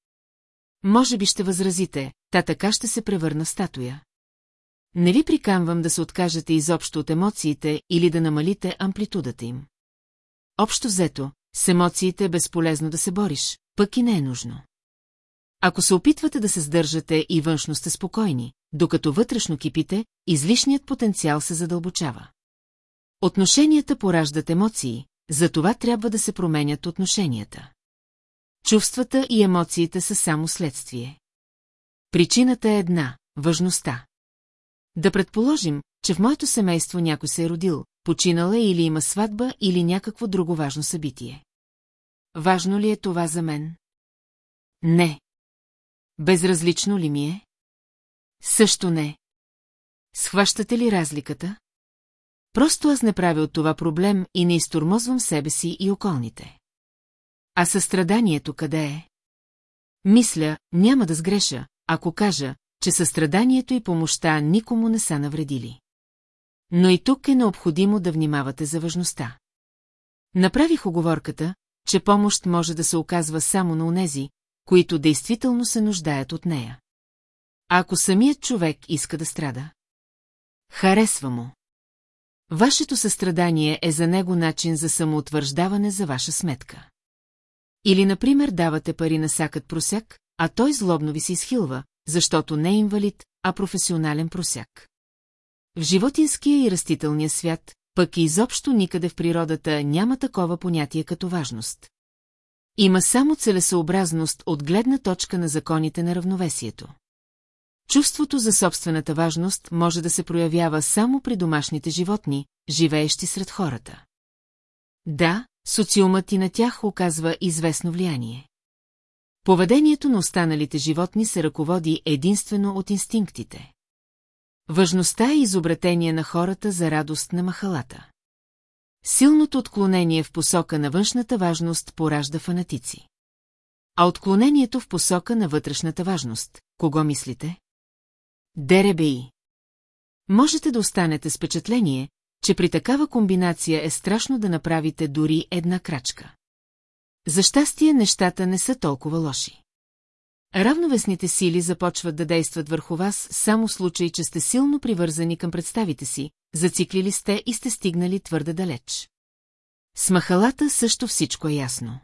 A: Може би ще възразите, та така ще се превърна в статуя. Не ви приканвам да се откажете изобщо от емоциите или да намалите амплитудата им. Общо взето, с емоциите е безполезно да се бориш, пък и не е нужно. Ако се опитвате да се сдържате и външно сте спокойни, докато вътрешно кипите, излишният потенциал се задълбочава. Отношенията пораждат емоции, затова трябва да се променят отношенията. Чувствата и емоциите са само следствие. Причината е една – важността. Да предположим, че в моето семейство някой се е родил, починала или има сватба или някакво друго важно събитие. Важно ли е това за мен? Не. Безразлично ли ми е? Също не. Схващате ли разликата? Просто аз не правя от това проблем и не изтормозвам себе си и околните. А състраданието къде е? Мисля, няма да сгреша, ако кажа, че състраданието и помощта никому не са навредили. Но и тук е необходимо да внимавате за важността. Направих оговорката, че помощ може да се оказва само на унези, които действително се нуждаят от нея. А ако самият човек иска да страда? Харесва му. Вашето състрадание е за него начин за самоутвърждаване за ваша сметка. Или, например, давате пари на сакът просяк, а той злобно ви се изхилва, защото не е инвалид, а професионален просяк. В животинския и растителния свят, пък и изобщо никъде в природата няма такова понятие като важност. Има само целесообразност от гледна точка на законите на равновесието. Чувството за собствената важност може да се проявява само при домашните животни, живеещи сред хората. Да, социумът и на тях оказва известно влияние. Поведението на останалите животни се ръководи единствено от инстинктите. Важността е изобретение на хората за радост на махалата. Силното отклонение в посока на външната важност поражда фанатици. А отклонението в посока на вътрешната важност, кого мислите? ДРБИ. Можете да останете с впечатление, че при такава комбинация е страшно да направите дори една крачка. За щастие нещата не са толкова лоши. Равновесните сили започват да действат върху вас само в случай, че сте силно привързани към представите си, зациклили сте и сте стигнали твърде далеч. С махалата също всичко е ясно.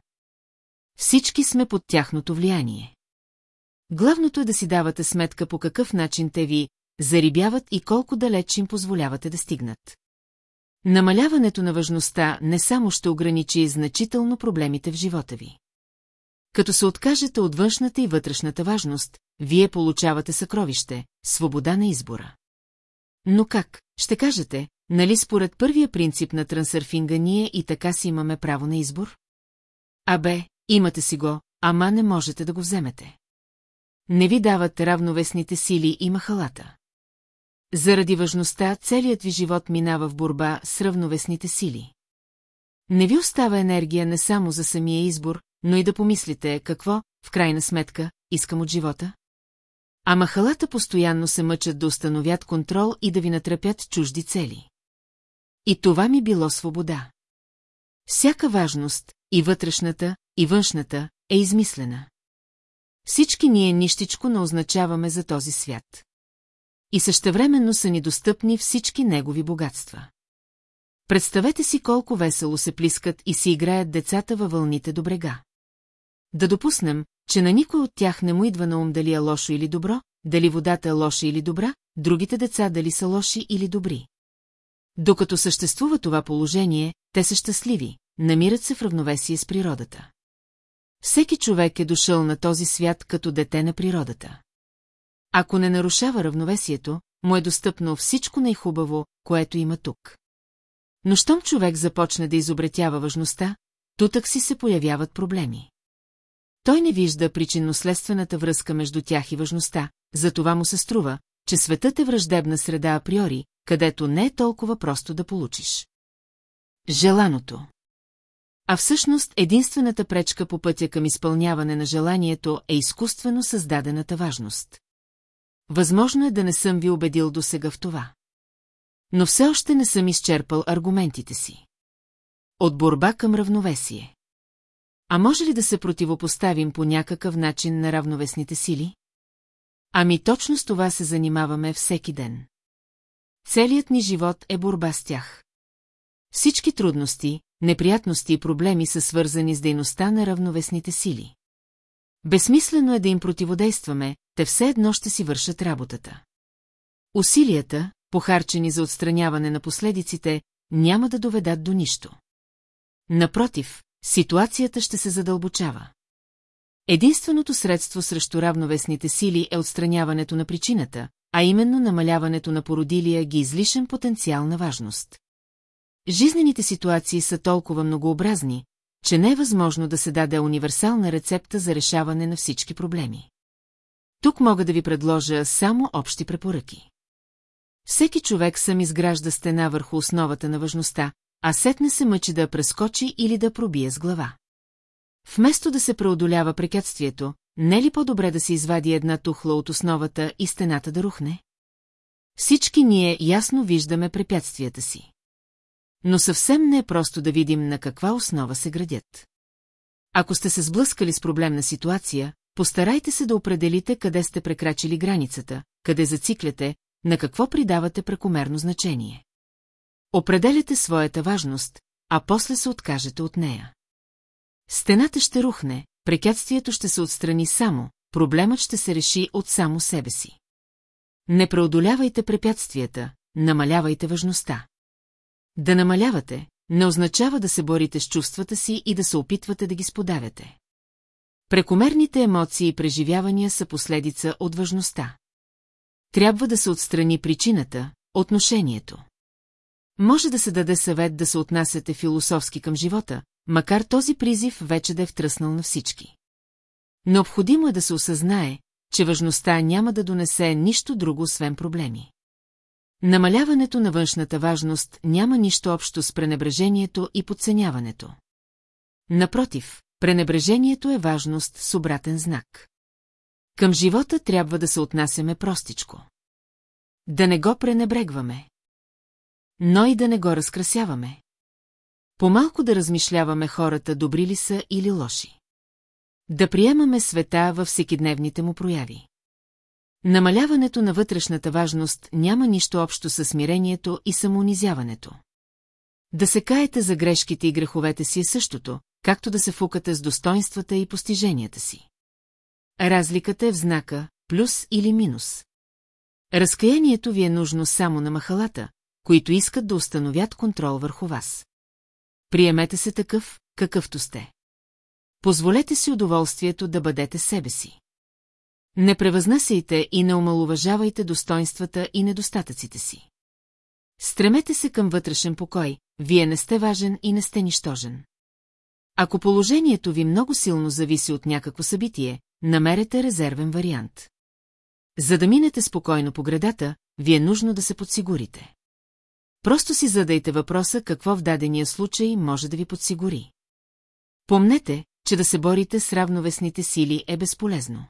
A: Всички сме под тяхното влияние. Главното е да си давате сметка по какъв начин те ви зарибяват и колко далеч им позволявате да стигнат. Намаляването на важността не само ще ограничи значително проблемите в живота ви. Като се откажете от външната и вътрешната важност, вие получавате съкровище, свобода на избора. Но как, ще кажете, нали според първия принцип на трансърфинга ние и така си имаме право на избор? Абе, имате си го, ама не можете да го вземете. Не ви дават равновесните сили и махалата. Заради важността, целият ви живот минава в борба с равновесните сили. Не ви остава енергия не само за самия избор, но и да помислите какво, в крайна сметка, искам от живота. А махалата постоянно се мъчат да установят контрол и да ви натрапят чужди цели. И това ми било свобода. Всяка важност, и вътрешната, и външната, е измислена. Всички ние нищичко не означаваме за този свят. И същевременно са ни достъпни всички негови богатства. Представете си колко весело се плискат и си играят децата във вълните до брега. Да допуснем, че на никой от тях не му идва на ум дали е лошо или добро, дали водата е лоша или добра, другите деца дали са лоши или добри. Докато съществува това положение, те са щастливи, намират се в равновесие с природата. Всеки човек е дошъл на този свят като дете на природата. Ако не нарушава равновесието, му е достъпно всичко най-хубаво, което има тук. Но щом човек започне да изобретява важността, тутък си се появяват проблеми. Той не вижда причинно-следствената връзка между тях и важността, затова му се струва, че светът е враждебна среда априори, където не е толкова просто да получиш. Желаното А всъщност единствената пречка по пътя към изпълняване на желанието е изкуствено създадената важност. Възможно е да не съм ви убедил до сега в това. Но все още не съм изчерпал аргументите си. От борба към равновесие. А може ли да се противопоставим по някакъв начин на равновесните сили? Ами точно с това се занимаваме всеки ден. Целият ни живот е борба с тях. Всички трудности, неприятности и проблеми са свързани с дейността на равновесните сили. Безсмислено е да им противодействаме, те все едно ще си вършат работата. Усилията, похарчени за отстраняване на последиците, няма да доведат до нищо. Напротив, ситуацията ще се задълбочава. Единственото средство срещу равновесните сили е отстраняването на причината, а именно намаляването на породилия ги излишен потенциал на важност. Жизнените ситуации са толкова многообразни, че не е възможно да се даде универсална рецепта за решаване на всички проблеми. Тук мога да ви предложа само общи препоръки. Всеки човек сам изгражда стена върху основата на важността, а сетне се мъчи да я прескочи или да пробие с глава. Вместо да се преодолява препятствието, не е ли по-добре да се извади една тухла от основата и стената да рухне? Всички ние ясно виждаме препятствията си. Но съвсем не е просто да видим на каква основа се градят. Ако сте се сблъскали с проблемна ситуация, постарайте се да определите къде сте прекрачили границата, къде зацикляте, на какво придавате прекомерно значение. Определяте своята важност, а после се откажете от нея. Стената ще рухне, препятствието ще се отстрани само, проблемът ще се реши от само себе си. Не преодолявайте препятствията, намалявайте важността. Да намалявате, не означава да се борите с чувствата си и да се опитвате да ги сподавяте. Прекомерните емоции и преживявания са последица от важността. Трябва да се отстрани причината, отношението. Може да се даде съвет да се отнасяте философски към живота, макар този призив вече да е втръснал на всички. Необходимо е да се осъзнае, че важността няма да донесе нищо друго, освен проблеми. Намаляването на външната важност няма нищо общо с пренебрежението и подценяването. Напротив, пренебрежението е важност с обратен знак. Към живота трябва да се отнасяме простичко. Да не го пренебрегваме. Но и да не го разкрасяваме. Помалко да размишляваме хората добри ли са или лоши. Да приемаме света във всекидневните му прояви. Намаляването на вътрешната важност няма нищо общо с смирението и самоунизяването. Да се каете за грешките и греховете си е същото, както да се фукате с достоинствата и постиженията си. Разликата е в знака плюс или минус. Разкаянието ви е нужно само на махалата, които искат да установят контрол върху вас. Приемете се такъв, какъвто сте. Позволете си удоволствието да бъдете себе си. Не превъзнасяйте и не омалуважавайте достоинствата и недостатъците си. Стремете се към вътрешен покой, вие не сте важен и не сте нищожен. Ако положението ви много силно зависи от някакво събитие, намерете резервен вариант. За да минете спокойно по градата, ви е нужно да се подсигурите. Просто си задайте въпроса какво в дадения случай може да ви подсигури. Помнете, че да се борите с равновесните сили е безполезно.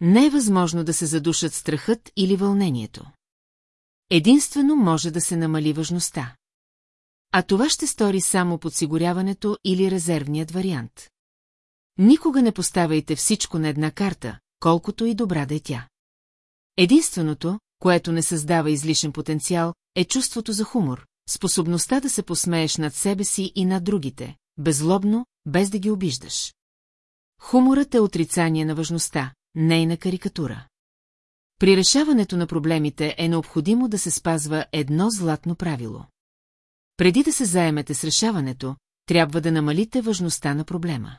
A: Не е възможно да се задушат страхът или вълнението. Единствено може да се намали важността. А това ще стори само подсигуряването или резервният вариант. Никога не поставяйте всичко на една карта, колкото и добра да е тя. Единственото, което не създава излишен потенциал, е чувството за хумор, способността да се посмееш над себе си и над другите, безлобно, без да ги обиждаш. Хуморът е отрицание на важността, нейна карикатура. При решаването на проблемите е необходимо да се спазва едно златно правило. Преди да се заемете с решаването, трябва да намалите важността на проблема.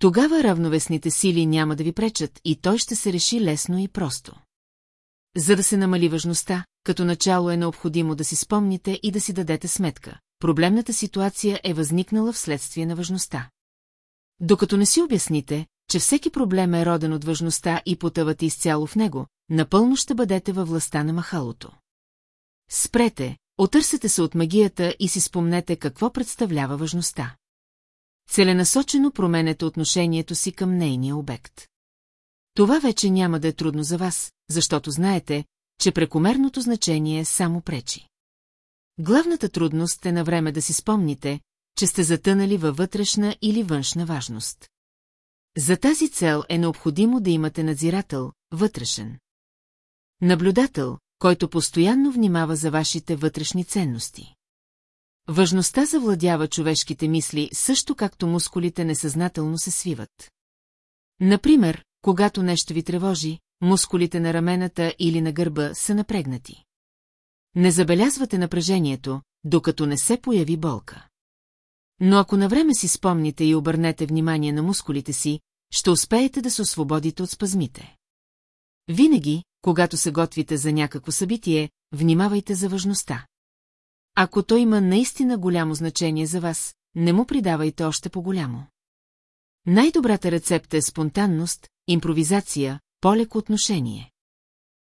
A: Тогава равновесните сили няма да ви пречат и той ще се реши лесно и просто. За да се намали важността, като начало е необходимо да си спомните и да си дадете сметка. Проблемната ситуация е възникнала вследствие на важността. Докато не си обясните, че всеки проблем е роден от важността и потъвате изцяло в него, напълно ще бъдете във властта на махалото. Спрете, отърсете се от магията и си спомнете какво представлява важността. Целенасочено променете отношението си към нейния обект. Това вече няма да е трудно за вас, защото знаете, че прекомерното значение само пречи. Главната трудност е на време да си спомните, че сте затънали във вътрешна или външна важност. За тази цел е необходимо да имате надзирател, вътрешен. Наблюдател, който постоянно внимава за вашите вътрешни ценности. Важността завладява човешките мисли, също както мускулите несъзнателно се свиват. Например, когато нещо ви тревожи, мускулите на рамената или на гърба са напрегнати. Не забелязвате напрежението, докато не се появи болка. Но ако навреме си спомните и обърнете внимание на мускулите си, ще успеете да се освободите от спазмите. Винаги, когато се готвите за някакво събитие, внимавайте за важността. Ако то има наистина голямо значение за вас, не му придавайте още по-голямо. Най-добрата рецепта е спонтанност, импровизация, полеко отношение.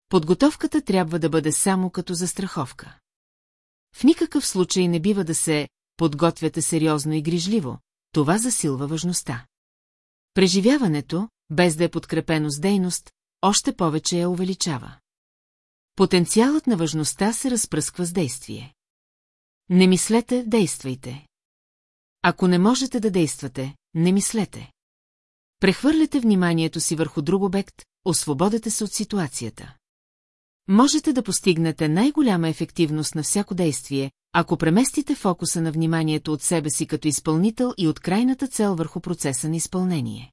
A: Подготовката трябва да бъде само като застраховка. В никакъв случай не бива да се подготвяте сериозно и грижливо, това засилва важността. Преживяването, без да е подкрепено с дейност, още повече я увеличава. Потенциалът на важността се разпръсква с действие. Не мислете, действайте. Ако не можете да действате, не мислете. Прехвърляте вниманието си върху друг обект, освободете се от ситуацията. Можете да постигнете най-голяма ефективност на всяко действие, ако преместите фокуса на вниманието от себе си като изпълнител и от крайната цел върху процеса на изпълнение.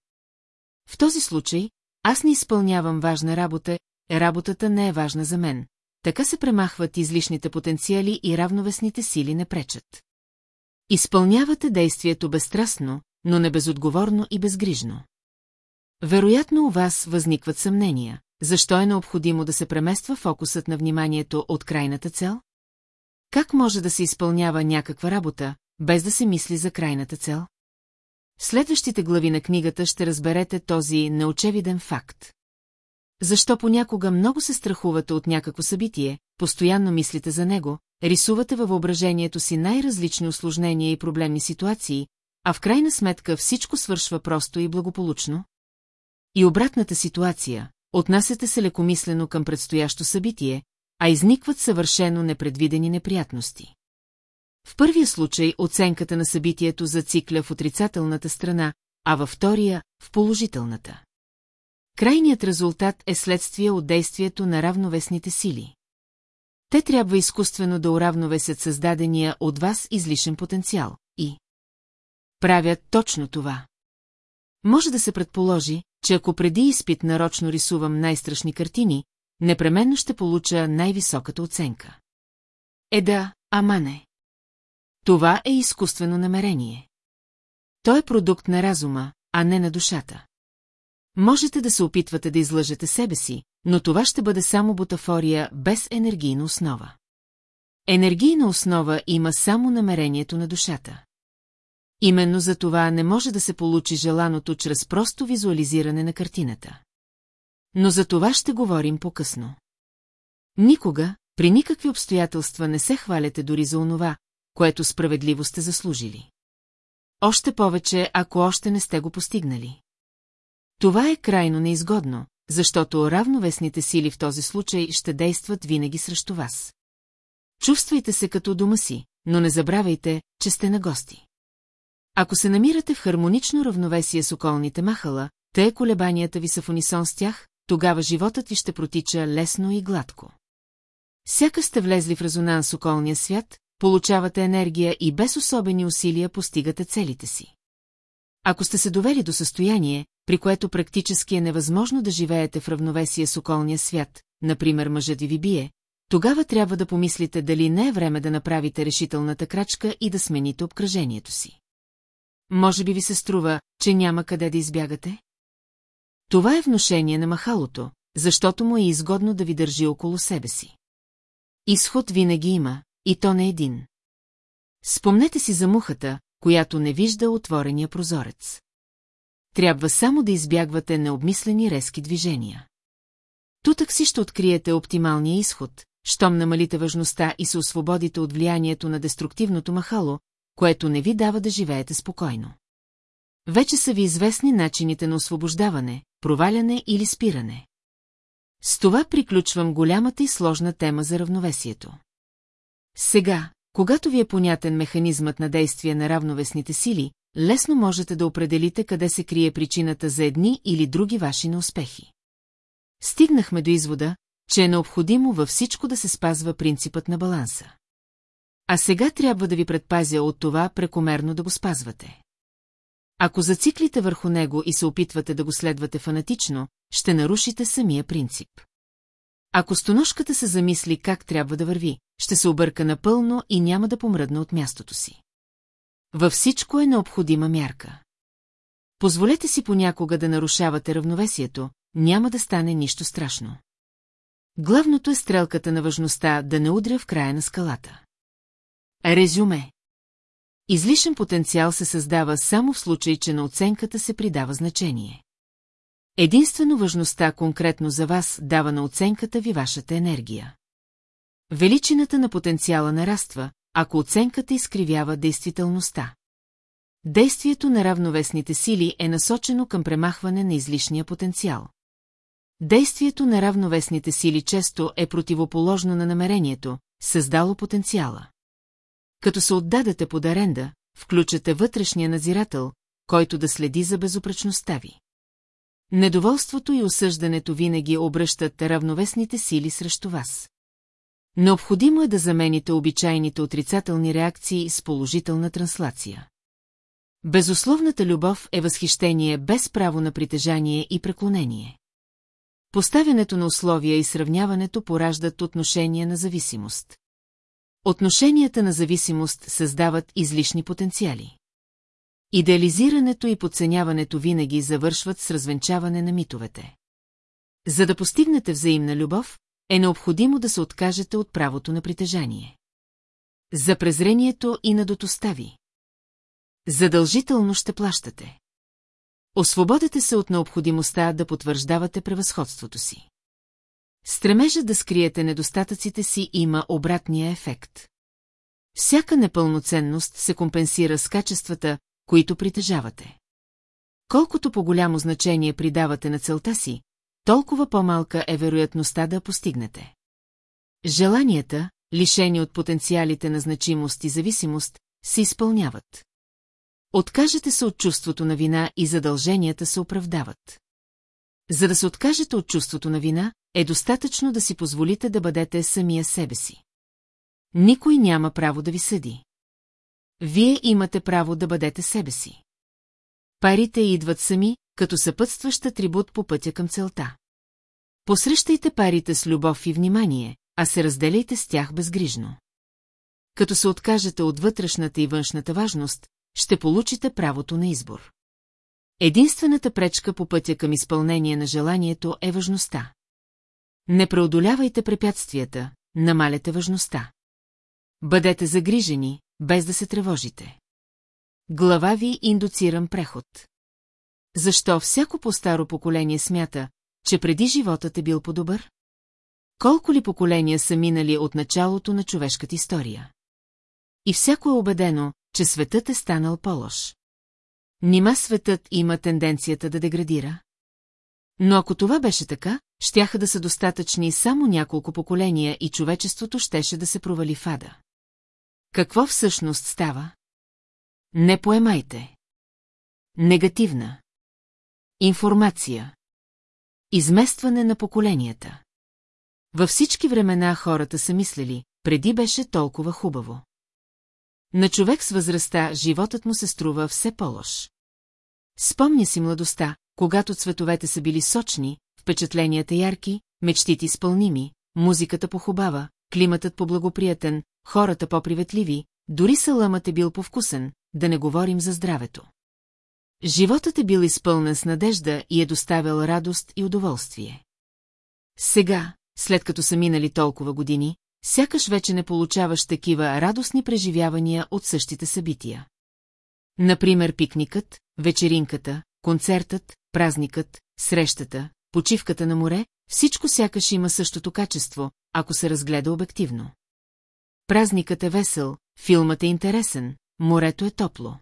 A: В този случай, аз не изпълнявам важна работа, работата не е важна за мен. Така се премахват излишните потенциали и равновесните сили не пречат. Изпълнявате действието безстрастно, но не безотговорно и безгрижно. Вероятно у вас възникват съмнения, защо е необходимо да се премества фокусът на вниманието от крайната цел? Как може да се изпълнява някаква работа, без да се мисли за крайната цел? В следващите глави на книгата ще разберете този неочевиден факт. Защо понякога много се страхувате от някакво събитие, постоянно мислите за него, рисувате във въображението си най-различни осложнения и проблемни ситуации, а в крайна сметка всичко свършва просто и благополучно? И обратната ситуация, отнасяте се лекомислено към предстоящо събитие, а изникват съвършено непредвидени неприятности. В първия случай оценката на събитието зацикля в отрицателната страна, а във втория – в положителната. Крайният резултат е следствие от действието на равновесните сили. Те трябва изкуствено да уравновесят създадения от вас излишен потенциал и правят точно това. Може да се предположи, че ако преди изпит нарочно рисувам най-страшни картини, непременно ще получа най-високата оценка. Е да, ама не. Това е изкуствено намерение. Той е продукт на разума, а не на душата. Можете да се опитвате да излъжете себе си, но това ще бъде само бутафория без енергийна основа. Енергийна основа има само намерението на душата. Именно за това не може да се получи желаното чрез просто визуализиране на картината. Но за това ще говорим по-късно. Никога, при никакви обстоятелства не се хваляте дори за онова, което справедливо сте заслужили. Още повече, ако още не сте го постигнали. Това е крайно неизгодно, защото равновесните сили в този случай ще действат винаги срещу вас. Чувствайте се като дома си, но не забравяйте, че сте на гости. Ако се намирате в хармонично равновесие с околните махала, те колебанията ви са в унисон с тях, тогава животът ви ще протича лесно и гладко. Сяка сте влезли в резонанс с околния свят, получавате енергия и без особени усилия постигате целите си. Ако сте се довели до състояние, при което практически е невъзможно да живеете в равновесие с околния свят, например мъжът ви бие, тогава трябва да помислите дали не е време да направите решителната крачка и да смените обкръжението си. Може би ви се струва, че няма къде да избягате? Това е вношение на махалото, защото му е изгодно да ви държи около себе си. Изход винаги има, и то не един. Спомнете си за мухата, която не вижда отворения прозорец. Трябва само да избягвате необмислени резки движения. Тутък си ще откриете оптималния изход, щом намалите важността и се освободите от влиянието на деструктивното махало, което не ви дава да живеете спокойно. Вече са ви известни начините на освобождаване, проваляне или спиране. С това приключвам голямата и сложна тема за равновесието. Сега, когато ви е понятен механизмът на действие на равновесните сили, лесно можете да определите къде се крие причината за едни или други ваши неуспехи. Стигнахме до извода, че е необходимо във всичко да се спазва принципът на баланса. А сега трябва да ви предпазя от това прекомерно да го спазвате. Ако зациклите върху него и се опитвате да го следвате фанатично, ще нарушите самия принцип. Ако стоножката се замисли как трябва да върви, ще се обърка напълно и няма да помръдна от мястото си. Във всичко е необходима мярка. Позволете си понякога да нарушавате равновесието, няма да стане нищо страшно. Главното е стрелката на важността да не удря в края на скалата. Резюме Излишен потенциал се създава само в случай, че на оценката се придава значение. Единствено важността конкретно за вас дава на оценката ви вашата енергия. Величината на потенциала нараства, ако оценката изкривява действителността. Действието на равновесните сили е насочено към премахване на излишния потенциал. Действието на равновесните сили често е противоположно на намерението, създало потенциала. Като се отдадете под аренда, включате вътрешния надзирател, който да следи за безопречността ви. Недоволството и осъждането винаги обръщат равновесните сили срещу вас. Необходимо е да замените обичайните отрицателни реакции с положителна транслация. Безусловната любов е възхищение без право на притежание и преклонение. Поставянето на условия и сравняването пораждат отношения на зависимост. Отношенията на зависимост създават излишни потенциали. Идеализирането и подценяването винаги завършват с развенчаване на митовете. За да постигнете взаимна любов, е необходимо да се откажете от правото на притежание. За презрението и на дотостави. Задължително ще плащате. Освободете се от необходимостта да потвърждавате превъзходството си. Стремежа да скриете недостатъците си има обратния ефект. Всяка непълноценност се компенсира с качествата, които притежавате. Колкото по-голямо значение придавате на целта си, толкова по-малка е вероятността да постигнете. Желанията, лишени от потенциалите на значимост и зависимост, се изпълняват. Откажете се от чувството на вина и задълженията се оправдават. За да се откажете от чувството на вина, е достатъчно да си позволите да бъдете самия себе си. Никой няма право да ви съди. Вие имате право да бъдете себе си. Парите идват сами, като съпътстващ атрибут по пътя към целта. Посрещайте парите с любов и внимание, а се разделяйте с тях безгрижно. Като се откажете от вътрешната и външната важност, ще получите правото на избор. Единствената пречка по пътя към изпълнение на желанието е важността. Не преодолявайте препятствията, намаляте важността. Бъдете загрижени, без да се тревожите. Глава ви индуцирам преход. Защо всяко по-старо поколение смята, че преди животът е бил по-добър? Колко ли поколения са минали от началото на човешката история? И всяко е убедено, че светът е станал по-лош. Нима светът има тенденцията да деградира? Но ако това беше така, щяха да са достатъчни само няколко поколения и човечеството щеше да се провали в ада. Какво всъщност става? Не поемайте. Негативна. Информация. Изместване на поколенията. Във всички времена хората са мислили, преди беше толкова хубаво. На човек с възрастта животът му се струва все по-лош. Спомня си младостта, когато цветовете са били сочни, впечатленията ярки, мечтите изпълними, музиката похубава, климатът по-благоприятен, хората по-приветливи, дори салъмът е бил повкусен, да не говорим за здравето. Животът е бил изпълнен с надежда и е доставял радост и удоволствие. Сега, след като са минали толкова години, сякаш вече не получаваш такива радостни преживявания от същите събития. Например, пикникът, вечеринката, концертът, празникът, срещата, почивката на море, всичко сякаш има същото качество, ако се разгледа обективно. Празникът е весел, филмът е интересен, морето е топло.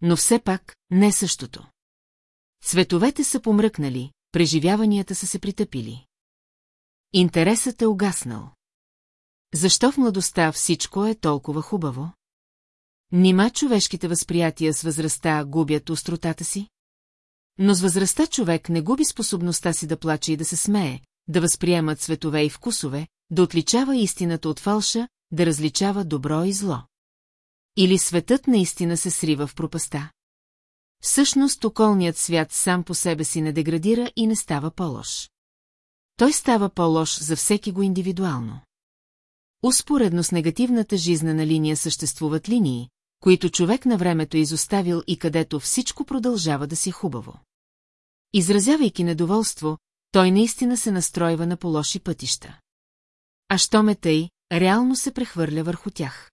A: Но все пак не същото. Цветовете са помръкнали, преживяванията са се притъпили. Интересът е угаснал. Защо в младостта всичко е толкова хубаво? Нима човешките възприятия с възрастта губят остротата си? Но с възрастта човек не губи способността си да плаче и да се смее, да възприема цветове и вкусове, да отличава истината от фалша, да различава добро и зло. Или светът наистина се срива в пропаста? Всъщност околният свят сам по себе си не деградира и не става по-лош. Той става по-лош за всеки го индивидуално. Успоредно с негативната жизнена линия съществуват линии, които човек на времето е изоставил и където всичко продължава да си хубаво. Изразявайки недоволство, той наистина се настройва на полоши пътища. А що ме тъй, реално се прехвърля върху тях.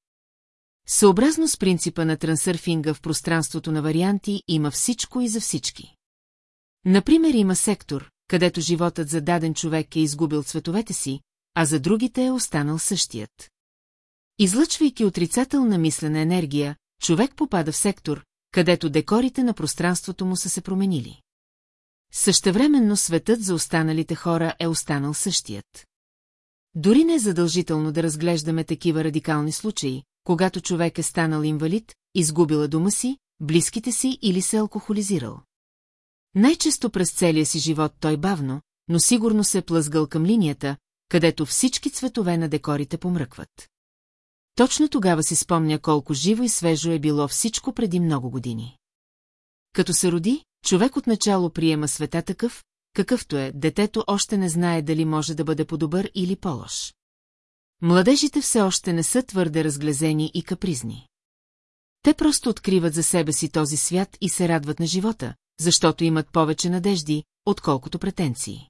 A: Съобразно с принципа на трансърфинга в пространството на варианти има всичко и за всички. Например, има сектор, където животът за даден човек е изгубил цветовете си, а за другите е останал същият. Излъчвайки отрицателна мислена енергия, човек попада в сектор, където декорите на пространството му са се променили. Същевременно светът за останалите хора е останал същият. Дори не е задължително да разглеждаме такива радикални случаи, когато човек е станал инвалид, изгубила дома си, близките си или се алкохолизирал. Най-често през целия си живот той бавно, но сигурно се е плъзгал към линията, където всички цветове на декорите помръкват. Точно тогава си спомня колко живо и свежо е било всичко преди много години. Като се роди, човек отначало приема света такъв, какъвто е, детето още не знае дали може да бъде по-добър или по-лош. Младежите все още не са твърде разглезени и капризни. Те просто откриват за себе си този свят и се радват на живота, защото имат повече надежди, отколкото претенции.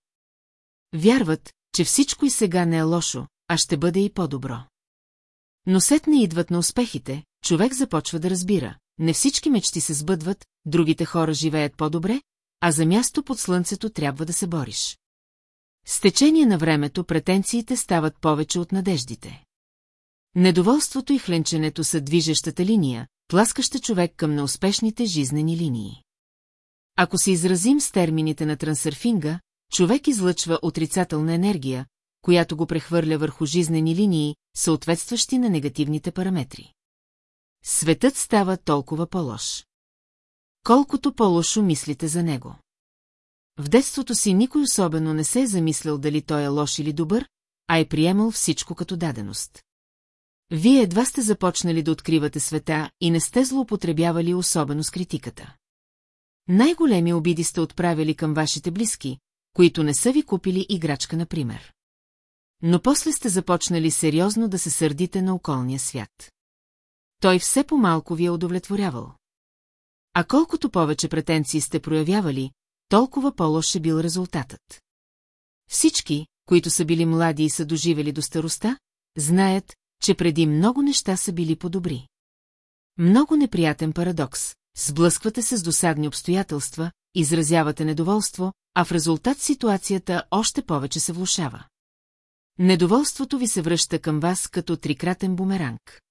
A: Вярват, че всичко и сега не е лошо, а ще бъде и по-добро. Но сетне идват на успехите, човек започва да разбира. Не всички мечти се сбъдват, другите хора живеят по-добре, а за място под слънцето трябва да се бориш. С течение на времето претенциите стават повече от надеждите. Недоволството и хленченето са движещата линия, тласкаща човек към неуспешните жизнени линии. Ако се изразим с термините на трансърфинга, човек излъчва отрицателна енергия, която го прехвърля върху жизнени линии, съответстващи на негативните параметри. Светът става толкова по-лош. Колкото по-лошо мислите за него. В детството си никой особено не се е замислял дали той е лош или добър, а е приемал всичко като даденост. Вие едва сте започнали да откривате света и не сте злоупотребявали особено с критиката. Най-големи обиди сте отправили към вашите близки, които не са ви купили играчка, например. Но после сте започнали сериозно да се сърдите на околния свят. Той все по-малко ви е удовлетворявал. А колкото повече претенции сте проявявали, толкова по-лош е бил резултатът. Всички, които са били млади и са доживели до староста, знаят, че преди много неща са били по-добри. Много неприятен парадокс. Сблъсквате се с досадни обстоятелства, изразявате недоволство, а в резултат ситуацията още повече се влушава. Недоволството ви се връща към вас като трикратен бумеранг.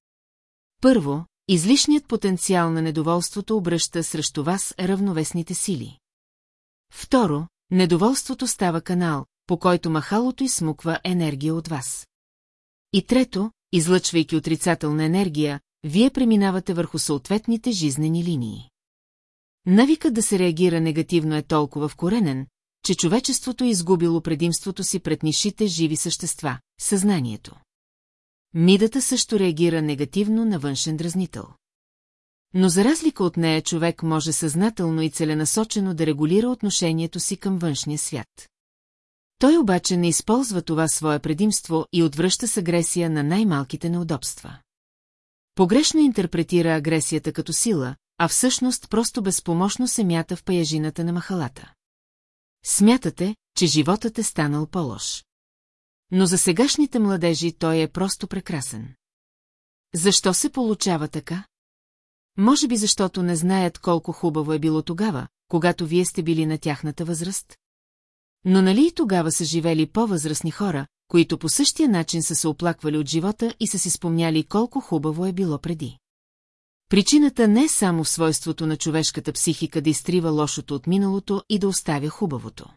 A: Първо, излишният потенциал на недоволството обръща срещу вас равновесните сили. Второ, недоволството става канал, по който махалото изсмуква енергия от вас. И трето, излъчвайки отрицателна енергия, вие преминавате върху съответните жизнени линии. Навикът да се реагира негативно е толкова вкоренен, че човечеството е изгубило предимството си пред нишите живи същества – съзнанието. Мидата също реагира негативно на външен дразнител. Но за разлика от нея човек може съзнателно и целенасочено да регулира отношението си към външния свят. Той обаче не използва това свое предимство и отвръща с агресия на най-малките неудобства. Погрешно интерпретира агресията като сила, а всъщност просто безпомощно се мята в паяжината на махалата. Смятате, че животът е станал по-лош. Но за сегашните младежи той е просто прекрасен. Защо се получава така? Може би защото не знаят колко хубаво е било тогава, когато вие сте били на тяхната възраст? Но нали и тогава са живели по-възрастни хора, които по същия начин са се оплаквали от живота и са си спомняли колко хубаво е било преди. Причината не е само в свойството на човешката психика да изтрива лошото от миналото и да оставя хубавото.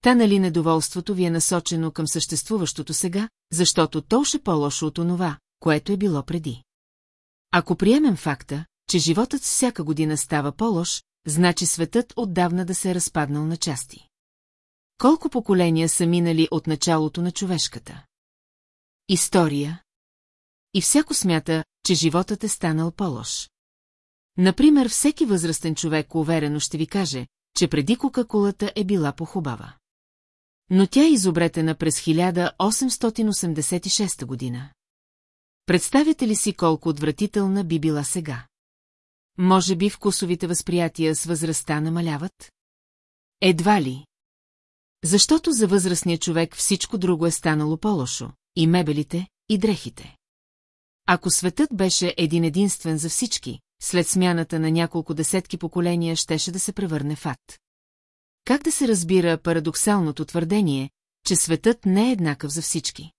A: Та нали недоволството ви е насочено към съществуващото сега, защото то ще по-лошо от онова, което е било преди. Ако приемем факта, че животът всяка година става по-лош, значи светът отдавна да се е разпаднал на части. Колко поколения са минали от началото на човешката? История. И всяко смята, че животът е станал по-лош. Например, всеки възрастен човек уверено ще ви каже, че преди Кока-колата е била похубава. Но тя е изобретена през 1886 година. Представяте ли си колко отвратителна би била сега? Може би вкусовите възприятия с възрастта намаляват? Едва ли. Защото за възрастния човек всичко друго е станало по-лошо, и мебелите, и дрехите. Ако светът беше един единствен за всички, след смяната на няколко десетки поколения щеше да се превърне в. Как да се разбира парадоксалното твърдение, че светът не е еднакъв за всички?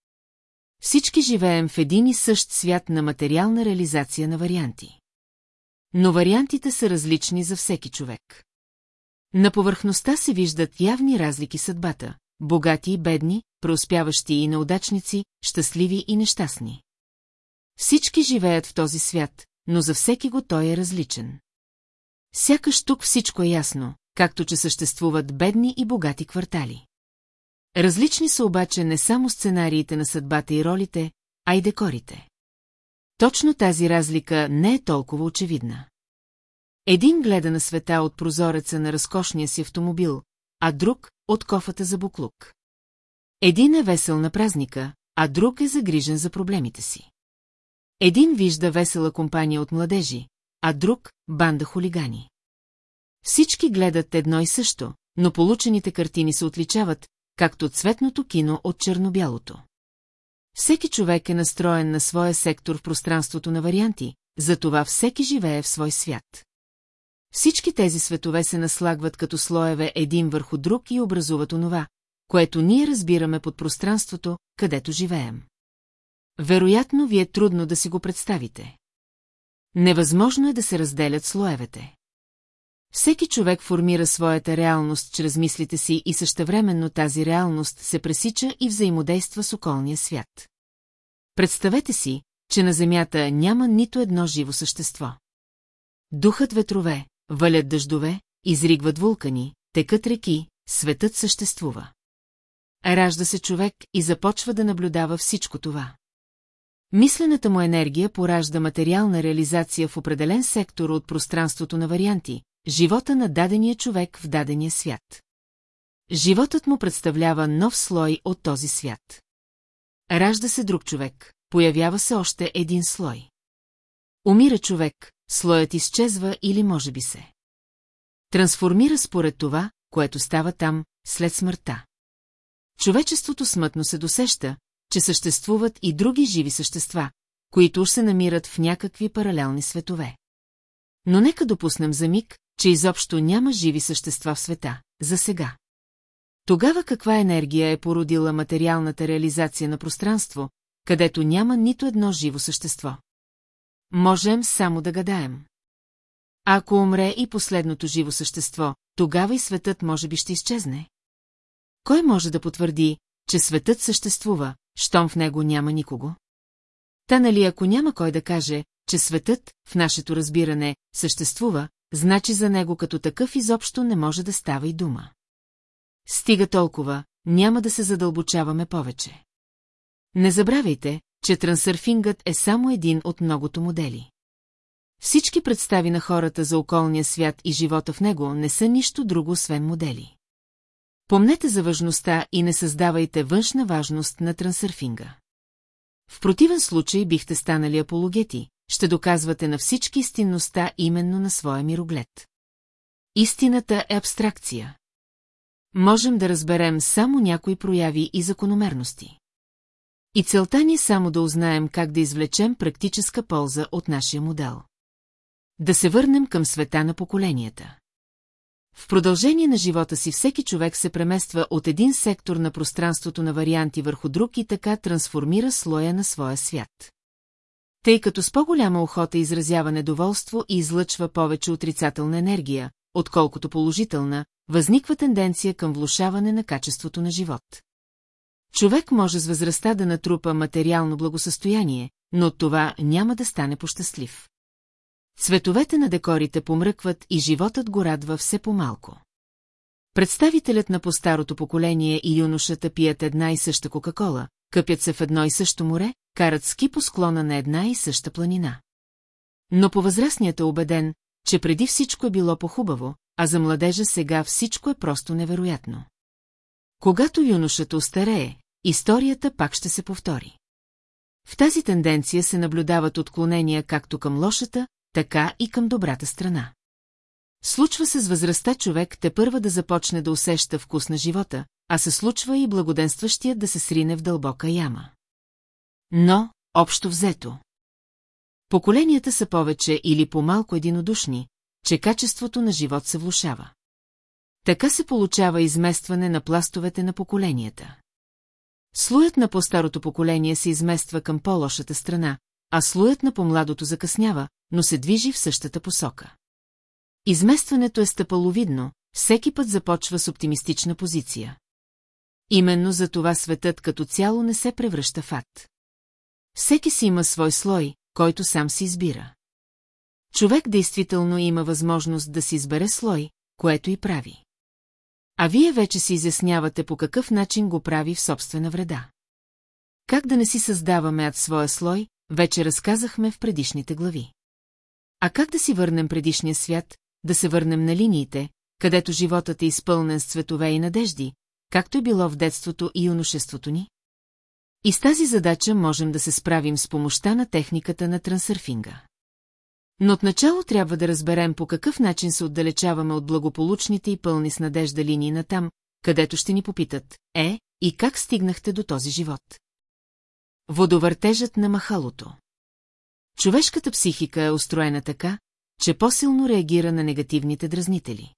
A: Всички живеем в един и същ свят на материална реализация на варианти. Но вариантите са различни за всеки човек. На повърхността се виждат явни разлики съдбата – богати и бедни, преуспяващи и неудачници, щастливи и нещастни. Всички живеят в този свят, но за всеки го той е различен. Сякаш тук всичко е ясно, както че съществуват бедни и богати квартали. Различни са обаче не само сценариите на съдбата и ролите, а и декорите. Точно тази разлика не е толкова очевидна. Един гледа на света от прозореца на разкошния си автомобил, а друг – от кофата за буклук. Един е весел на празника, а друг е загрижен за проблемите си. Един вижда весела компания от младежи, а друг – банда хулигани. Всички гледат едно и също, но получените картини се отличават, както цветното кино от чернобялото. Всеки човек е настроен на своя сектор в пространството на варианти, затова всеки живее в свой свят. Всички тези светове се наслагват като слоеве един върху друг и образуват онова, което ние разбираме под пространството, където живеем. Вероятно ви е трудно да си го представите. Невъзможно е да се разделят слоевете. Всеки човек формира своята реалност чрез мислите си и същевременно тази реалност се пресича и взаимодейства с околния свят. Представете си, че на Земята няма нито едно живо същество. Духът ветрове, валят дъждове, изригват вулкани, текат реки, светът съществува. Ражда се човек и започва да наблюдава всичко това. Мислената му енергия поражда материална реализация в определен сектор от пространството на варианти, живота на дадения човек в дадения свят. Животът му представлява нов слой от този свят. Ражда се друг човек, появява се още един слой. Умира човек, слоят изчезва или може би се. Трансформира според това, което става там, след смъртта. Човечеството смътно се досеща, че съществуват и други живи същества, които уж се намират в някакви паралелни светове. Но нека допуснем за миг, че изобщо няма живи същества в света, за сега. Тогава каква енергия е породила материалната реализация на пространство, където няма нито едно живо същество? Можем само да гадаем. Ако умре и последното живо същество, тогава и светът може би ще изчезне. Кой може да потвърди, че светът съществува, щом в него няма никого? Та нали ако няма кой да каже, че светът, в нашето разбиране, съществува, значи за него като такъв изобщо не може да става и дума. Стига толкова, няма да се задълбочаваме повече. Не забравяйте, че трансърфингът е само един от многото модели. Всички представи на хората за околния свят и живота в него не са нищо друго, освен модели. Помнете за важността и не създавайте външна важност на трансърфинга. В противен случай бихте станали апологети, ще доказвате на всички истинността именно на своя мироглед. Истината е абстракция. Можем да разберем само някои прояви и закономерности. И целта ни е само да узнаем как да извлечем практическа полза от нашия модел. Да се върнем към света на поколенията. В продължение на живота си всеки човек се премества от един сектор на пространството на варианти върху друг и така трансформира слоя на своя свят. Тъй като с по-голяма охота изразява недоволство и излъчва повече отрицателна енергия, отколкото положителна, възниква тенденция към влушаване на качеството на живот. Човек може с възрастта да натрупа материално благосъстояние, но това няма да стане пощастлив. Цветовете на декорите помръкват и животът го радва все по-малко. Представителят на по-старото поколение и юношата пият една и съща Кока-Кола, къпят се в едно и също море, карат ски по склона на една и съща планина. Но по-възрастният е убеден, че преди всичко е било по-хубаво, а за младежа сега всичко е просто невероятно. Когато юношата остарее, историята пак ще се повтори. В тази тенденция се наблюдават отклонения както към лошата, така и към добрата страна. Случва се с възрастта човек те първа да започне да усеща вкус на живота, а се случва и благоденстващият да се срине в дълбока яма. Но, общо взето. Поколенията са повече или по-малко единодушни, че качеството на живот се влушава. Така се получава изместване на пластовете на поколенията. Слоят на по-старото поколение се измества към по-лошата страна, а слоят на по-младото закъснява, но се движи в същата посока. Изместването е стъпаловидно, всеки път започва с оптимистична позиция. Именно за това светът като цяло не се превръща в ад. Всеки си има свой слой, който сам си избира. Човек действително има възможност да си избере слой, което и прави. А вие вече си изяснявате по какъв начин го прави в собствена вреда. Как да не си създаваме ад своя слой, вече разказахме в предишните глави. А как да си върнем предишния свят, да се върнем на линиите, където животът е изпълнен с цветове и надежди, както е било в детството и юношеството ни? И с тази задача можем да се справим с помощта на техниката на трансърфинга. Но отначало трябва да разберем по какъв начин се отдалечаваме от благополучните и пълни с надежда линии на там, където ще ни попитат, е, и как стигнахте до този живот? Водовъртежът на махалото Човешката психика е устроена така, че по-силно реагира на негативните дразнители.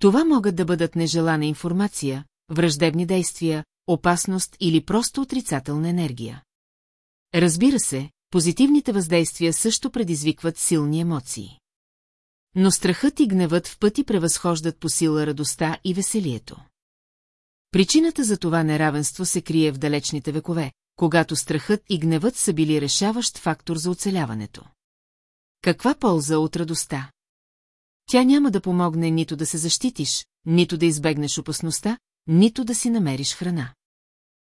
A: Това могат да бъдат нежелана информация, враждебни действия, опасност или просто отрицателна енергия. Разбира се, позитивните въздействия също предизвикват силни емоции. Но страхът и гневът в пъти превъзхождат по сила радостта и веселието. Причината за това неравенство се крие в далечните векове, когато страхът и гневът са били решаващ фактор за оцеляването. Каква полза от радостта? Тя няма да помогне нито да се защитиш, нито да избегнеш опасността, нито да си намериш храна.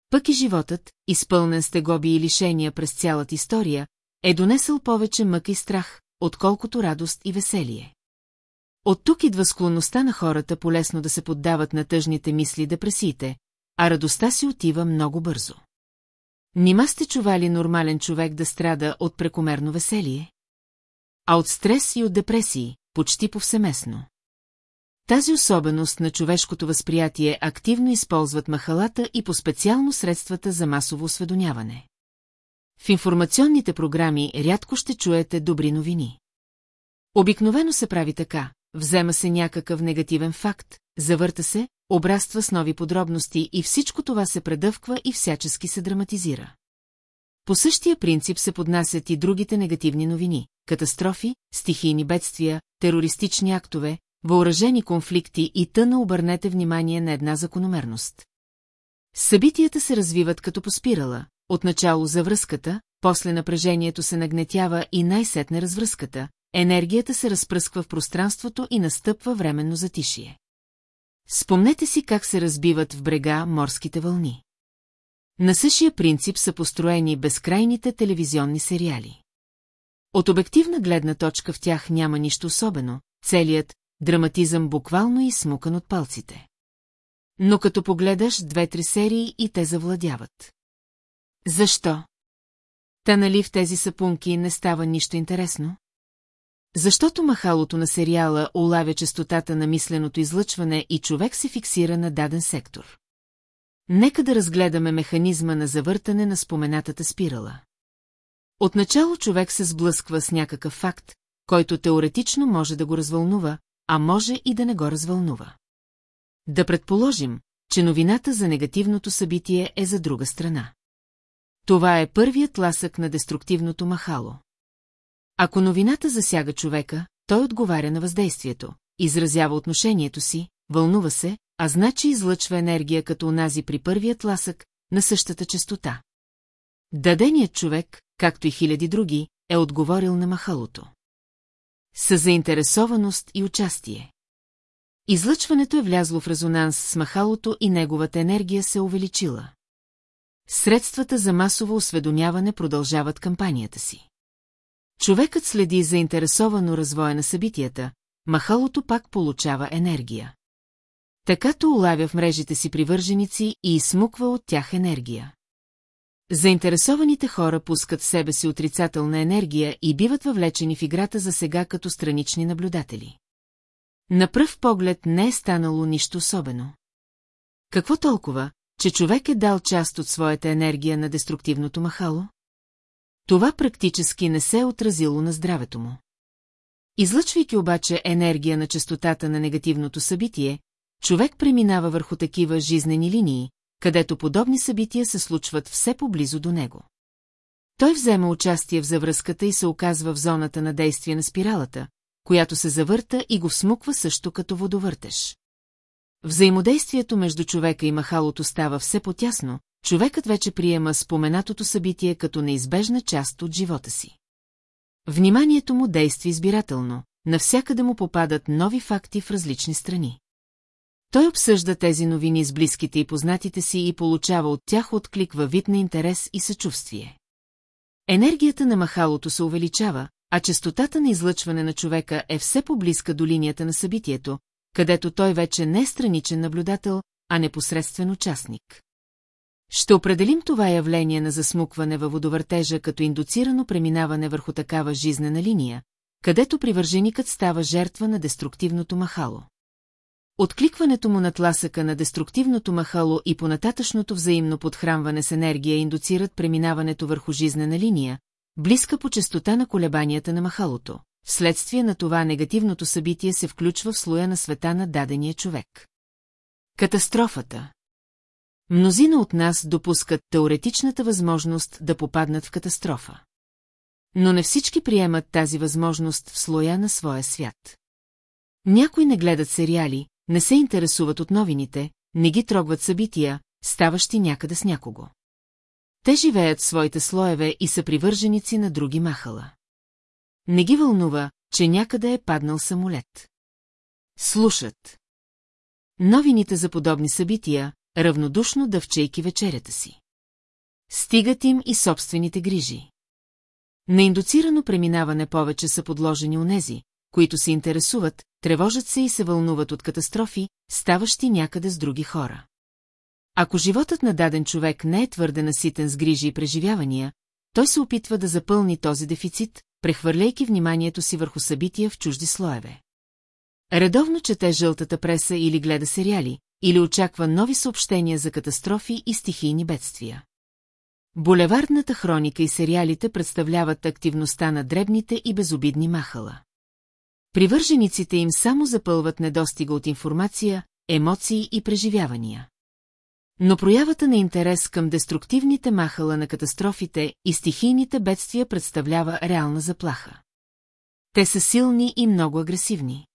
A: Пък и животът, изпълнен с тегоби и лишения през цялата история, е донесъл повече мъка и страх, отколкото радост и веселие. От тук идва склонността на хората полесно да се поддават на тъжните мисли депресиите, а радостта си отива много бързо. Нима сте чували нормален човек да страда от прекомерно веселие? А от стрес и от депресии, почти повсеместно. Тази особеност на човешкото възприятие активно използват махалата и по-специално средствата за масово осведомяване. В информационните програми рядко ще чуете добри новини. Обикновено се прави така, взема се някакъв негативен факт, завърта се, обраства с нови подробности и всичко това се предъвква и всячески се драматизира. По същия принцип се поднасят и другите негативни новини – катастрофи, стихийни бедствия, терористични актове, въоръжени конфликти и тъна обърнете внимание на една закономерност. Събитията се развиват като по спирала, отначало за връзката, после напрежението се нагнетява и най-сетне развръзката, енергията се разпръсква в пространството и настъпва временно затишие. Спомнете си как се разбиват в брега морските вълни. На същия принцип са построени безкрайните телевизионни сериали. От обективна гледна точка в тях няма нищо особено, целият драматизъм буквално и смукан от палците. Но като погледаш две-три серии и те завладяват. Защо? Та нали в тези сапунки не става нищо интересно? Защото махалото на сериала улавя частотата на мисленото излъчване и човек се фиксира на даден сектор. Нека да разгледаме механизма на завъртане на споменатата спирала. Отначало човек се сблъсква с някакъв факт, който теоретично може да го развълнува, а може и да не го развълнува. Да предположим, че новината за негативното събитие е за друга страна. Това е първият ласък на деструктивното махало. Ако новината засяга човека, той отговаря на въздействието, изразява отношението си, вълнува се, а значи излъчва енергия като онази при първият ласък на същата частота. Даденият човек, както и хиляди други, е отговорил на махалото. Със заинтересованост и участие. Излъчването е влязло в резонанс с махалото и неговата енергия се увеличила. Средствата за масово осведомяване продължават кампанията си. Човекът следи заинтересовано развоя на събитията, махалото пак получава енергия. Такато улавя в мрежите си привърженици и изсмуква от тях енергия. Заинтересованите хора пускат в себе си отрицателна енергия и биват въвлечени в играта за сега като странични наблюдатели. На пръв поглед не е станало нищо особено. Какво толкова, че човек е дал част от своята енергия на деструктивното махало? Това практически не се е отразило на здравето му. Излъчвайки обаче енергия на частотата на негативното събитие, човек преминава върху такива жизнени линии, където подобни събития се случват все поблизо до него. Той взема участие в завръзката и се оказва в зоната на действие на спиралата, която се завърта и го всмуква също като водовъртеж. Взаимодействието между човека и махалото става все по-тясно, човекът вече приема споменатото събитие като неизбежна част от живота си. Вниманието му действа избирателно, навсякъде му попадат нови факти в различни страни. Той обсъжда тези новини с близките и познатите си и получава от тях отклик във вид на интерес и съчувствие. Енергията на махалото се увеличава, а частотата на излъчване на човека е все по-близка до линията на събитието, където той вече не е страничен наблюдател, а непосредствен участник. Ще определим това явление на засмукване във водовъртежа като индуцирано преминаване върху такава жизнена линия, където привърженикът става жертва на деструктивното махало. Откликването му на тласъка на деструктивното махало и понататъчното взаимно подхранване с енергия индуцират преминаването върху жизнена линия, близка по частота на колебанията на махалото. Вследствие на това негативното събитие се включва в слоя на света на дадения човек. Катастрофата Мнозина от нас допускат теоретичната възможност да попаднат в катастрофа. Но не всички приемат тази възможност в слоя на своя свят. Някои не гледат сериали, не се интересуват от новините, не ги трогват събития, ставащи някъде с някого. Те живеят своите слоеве и са привърженици на други махала. Не ги вълнува, че някъде е паднал самолет. Слушат. Новините за подобни събития, равнодушно дъвчейки вечерята си. Стигат им и собствените грижи. На индуцирано преминаване повече са подложени онези, които се интересуват, тревожат се и се вълнуват от катастрофи, ставащи някъде с други хора. Ако животът на даден човек не е твърде наситен с грижи и преживявания, той се опитва да запълни този дефицит, прехвърляйки вниманието си върху събития в чужди слоеве. Редовно чете жълтата преса или гледа сериали, или очаква нови съобщения за катастрофи и стихийни бедствия. Булевардната хроника и сериалите представляват активността на дребните и безобидни махала. Привържениците им само запълват недостига от информация, емоции и преживявания. Но проявата на интерес към деструктивните махала на катастрофите и стихийните бедствия представлява реална заплаха. Те са силни и много агресивни.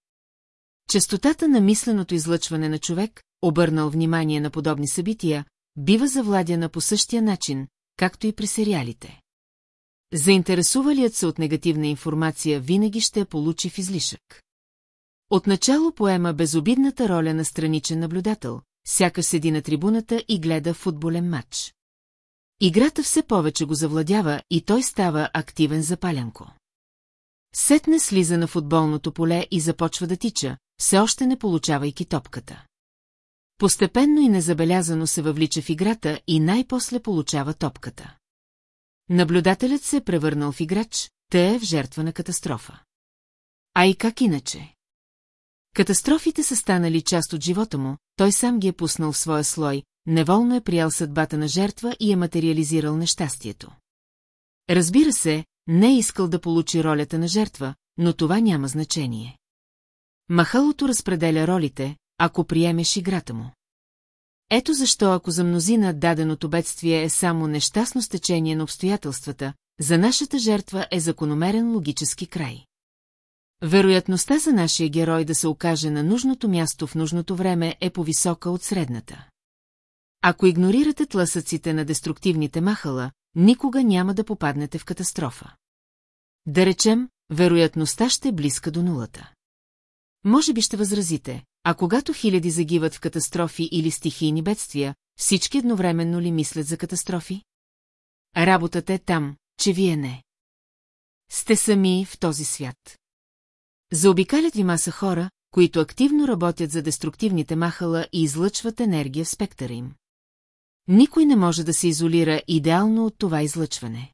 A: Частотата на мисленото излъчване на човек, обърнал внимание на подобни събития, бива завладяна по същия начин, както и при сериалите. Заинтересувалият се от негативна информация винаги ще я получи в излишък. Отначало поема безобидната роля на страничен наблюдател, сякаш седи на трибуната и гледа футболен матч. Играта все повече го завладява и той става активен запалянко. Сетне слиза на футболното поле и започва да тича, все още не получавайки топката. Постепенно и незабелязано се въвлича в играта и най-после получава топката. Наблюдателят се е превърнал в играч, те е в жертва на катастрофа. А и как иначе? Катастрофите са станали част от живота му, той сам ги е пуснал в своя слой, неволно е приял съдбата на жертва и е материализирал нещастието. Разбира се, не е искал да получи ролята на жертва, но това няма значение. Махалото разпределя ролите, ако приемеш играта му. Ето защо ако за мнозина даденото бедствие е само нещастно стечение на обстоятелствата, за нашата жертва е закономерен логически край. Вероятността за нашия герой да се окаже на нужното място в нужното време е по-висока от средната. Ако игнорирате тласъците на деструктивните махала, никога няма да попаднете в катастрофа. Да речем, вероятността ще е близка до нулата. Може би ще възразите, а когато хиляди загиват в катастрофи или стихийни бедствия, всички едновременно ли мислят за катастрофи? Работата е там, че вие не. Сте сами в този свят. Заобикалят ви маса хора, които активно работят за деструктивните махала и излъчват енергия в спектъра им. Никой не може да се изолира идеално от това излъчване.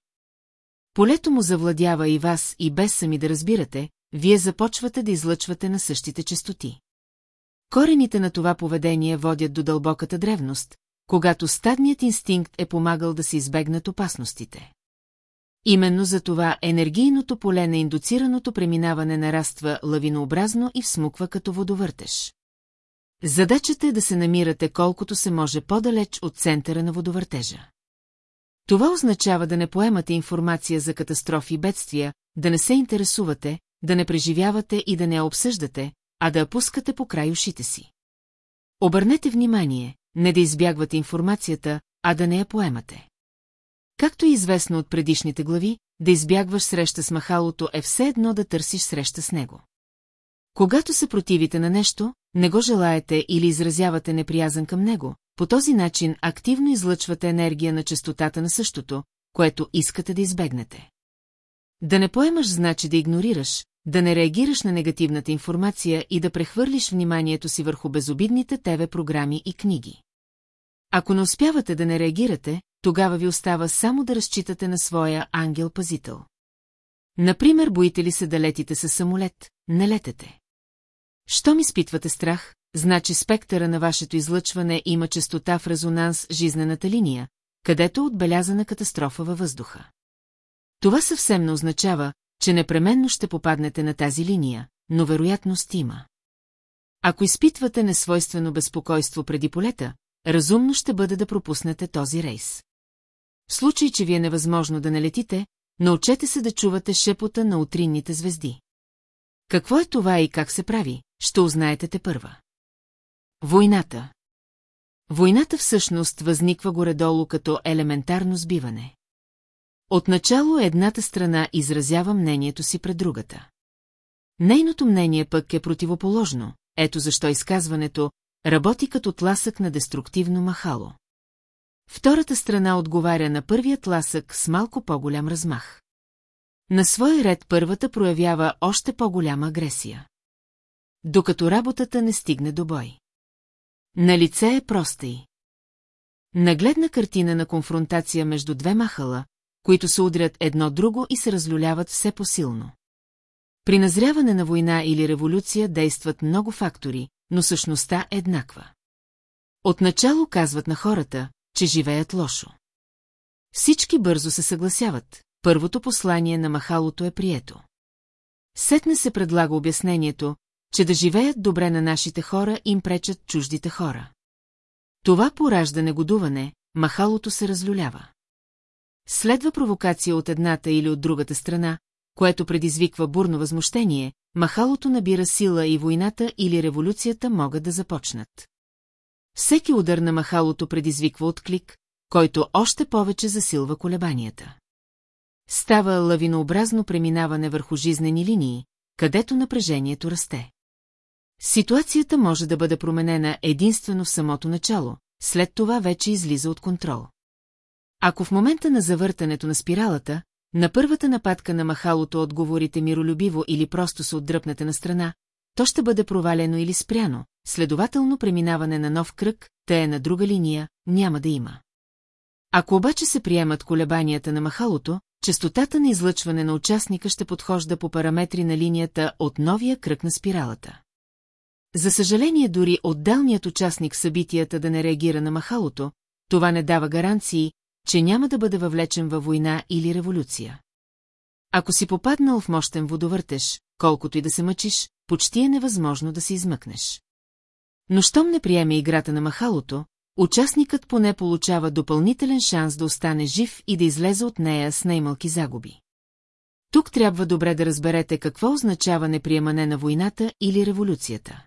A: Полето му завладява и вас и без сами да разбирате, вие започвате да излъчвате на същите частоти. Корените на това поведение водят до дълбоката древност, когато стадният инстинкт е помагал да се избегнат опасностите. Именно за това енергийното поле на индуцираното преминаване нараства лавинообразно и всмуква като водовъртеж. Задачата е да се намирате колкото се може по-далеч от центъра на водовъртежа. Това означава да не поемате информация за катастрофи и бедствия, да не се интересувате, да не преживявате и да не я обсъждате, а да я пускате по край ушите си. Обърнете внимание, не да избягвате информацията, а да не я поемате. Както е известно от предишните глави, да избягваш среща с махалото е все едно да търсиш среща с него. Когато се противите на нещо, не го желаете или изразявате неприязан към него, по този начин активно излъчвате енергия на частотата на същото, което искате да избегнете. Да не поемаш значи да игнорираш, да не реагираш на негативната информация и да прехвърлиш вниманието си върху безобидните ТВ програми и книги. Ако не успявате да не реагирате, тогава ви остава само да разчитате на своя ангел-пазител. Например, боите ли се да летите със самолет, не летете. Щом изпитвате страх, значи спектъра на вашето излъчване има частота в резонанс жизнената линия, където е отбелязана катастрофа във въздуха. Това съвсем не означава, че непременно ще попаднете на тази линия, но вероятност има. Ако изпитвате несвойствено безпокойство преди полета, разумно ще бъде да пропуснете този рейс. В случай, че ви е невъзможно да не летите, научете се да чувате шепота на утринните звезди. Какво е това и как се прави, ще узнаете те първа. Войната Войната всъщност възниква горе-долу като елементарно сбиване. Отначало едната страна изразява мнението си пред другата. Нейното мнение пък е противоположно, ето защо изказването работи като тласък на деструктивно махало. Втората страна отговаря на първият тласък с малко по-голям размах. На свой ред първата проявява още по-голяма агресия. Докато работата не стигне до бой. На лице е проста и. Нагледна картина на конфронтация между две махала, които се удрят едно друго и се разлюляват все по-силно. При назряване на война или революция действат много фактори, но същността е еднаква. Отначало казват на хората, че живеят лошо. Всички бързо се съгласяват, първото послание на махалото е прието. Сетне се предлага обяснението, че да живеят добре на нашите хора им пречат чуждите хора. Това поражда негодуване, махалото се разлюлява. Следва провокация от едната или от другата страна, което предизвиква бурно възмущение, махалото набира сила и войната или революцията могат да започнат. Всеки удар на махалото предизвиква отклик, който още повече засилва колебанията. Става лавинообразно преминаване върху жизнени линии, където напрежението расте. Ситуацията може да бъде променена единствено в самото начало, след това вече излиза от контрол. Ако в момента на завъртането на спиралата, на първата нападка на махалото отговорите миролюбиво или просто се отдръпнете на страна, то ще бъде провалено или спряно, следователно преминаване на нов кръг, те е на друга линия, няма да има. Ако обаче се приемат колебанията на махалото, частотата на излъчване на участника ще подхожда по параметри на линията от новия кръг на спиралата. За съжаление дори отделният участник събитията да не реагира на махалото, това не дава гаранции, че няма да бъде въвлечен във война или революция. Ако си попаднал в мощен водовъртеж, колкото и да се мъчиш, почти е невъзможно да се измъкнеш. Но щом не приеме играта на махалото, участникът поне получава допълнителен шанс да остане жив и да излезе от нея с най-малки загуби. Тук трябва добре да разберете какво означава неприемане на войната или революцията.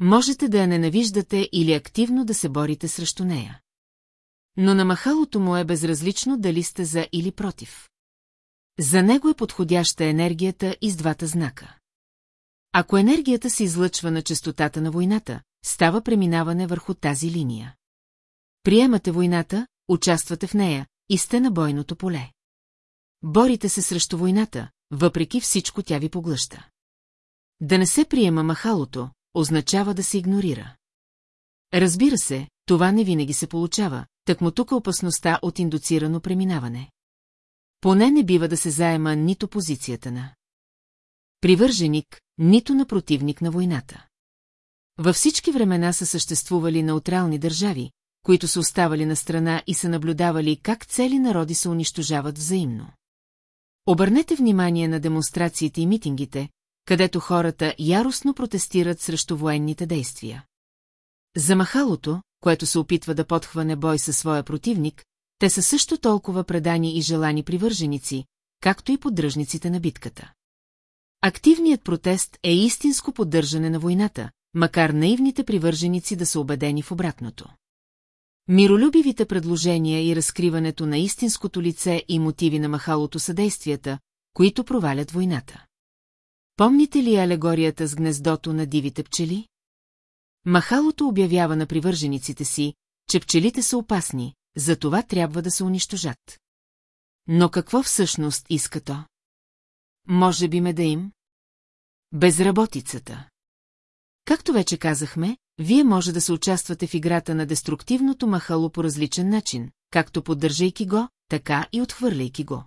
A: Можете да я ненавиждате или активно да се борите срещу нея. Но на махалото му е безразлично дали сте за или против. За него е подходяща енергията и с двата знака. Ако енергията се излъчва на частотата на войната, става преминаване върху тази линия. Приемате войната, участвате в нея и сте на бойното поле. Борите се срещу войната, въпреки всичко тя ви поглъща. Да не се приема махалото, означава да се игнорира. Разбира се, това не винаги се получава, так му тук опасността от индуцирано преминаване. Поне не бива да се заема нито позицията на привърженик, нито на противник на войната. Във всички времена са съществували неутрални държави, които са оставали на страна и са наблюдавали как цели народи се унищожават взаимно. Обърнете внимание на демонстрациите и митингите, където хората яростно протестират срещу военните действия. За махалото, което се опитва да подхване бой със своя противник, те са също толкова предани и желани привърженици, както и поддръжниците на битката. Активният протест е истинско поддържане на войната, макар наивните привърженици да са убедени в обратното. Миролюбивите предложения и разкриването на истинското лице и мотиви на махалото са действията, които провалят войната. Помните ли алегорията с гнездото на дивите пчели? Махалото обявява на привържениците си, че пчелите са опасни, за това трябва да се унищожат. Но какво всъщност иска то? Може би ме да им? Безработицата. Както вече казахме, вие може да се участвате в играта на деструктивното махало по различен начин, както поддържайки го, така и отхвърляйки го.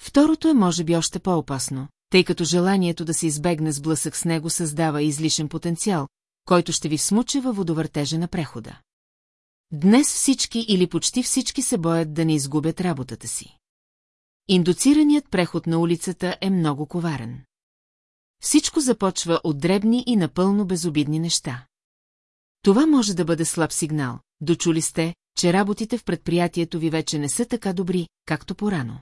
A: Второто е може би още по-опасно, тъй като желанието да се избегне сблъсък с него създава излишен потенциал, който ще ви всмуче във водовъртежа на прехода. Днес всички или почти всички се боят да не изгубят работата си. Индуцираният преход на улицата е много коварен. Всичко започва от дребни и напълно безобидни неща. Това може да бъде слаб сигнал, дочули сте, че работите в предприятието ви вече не са така добри, както порано.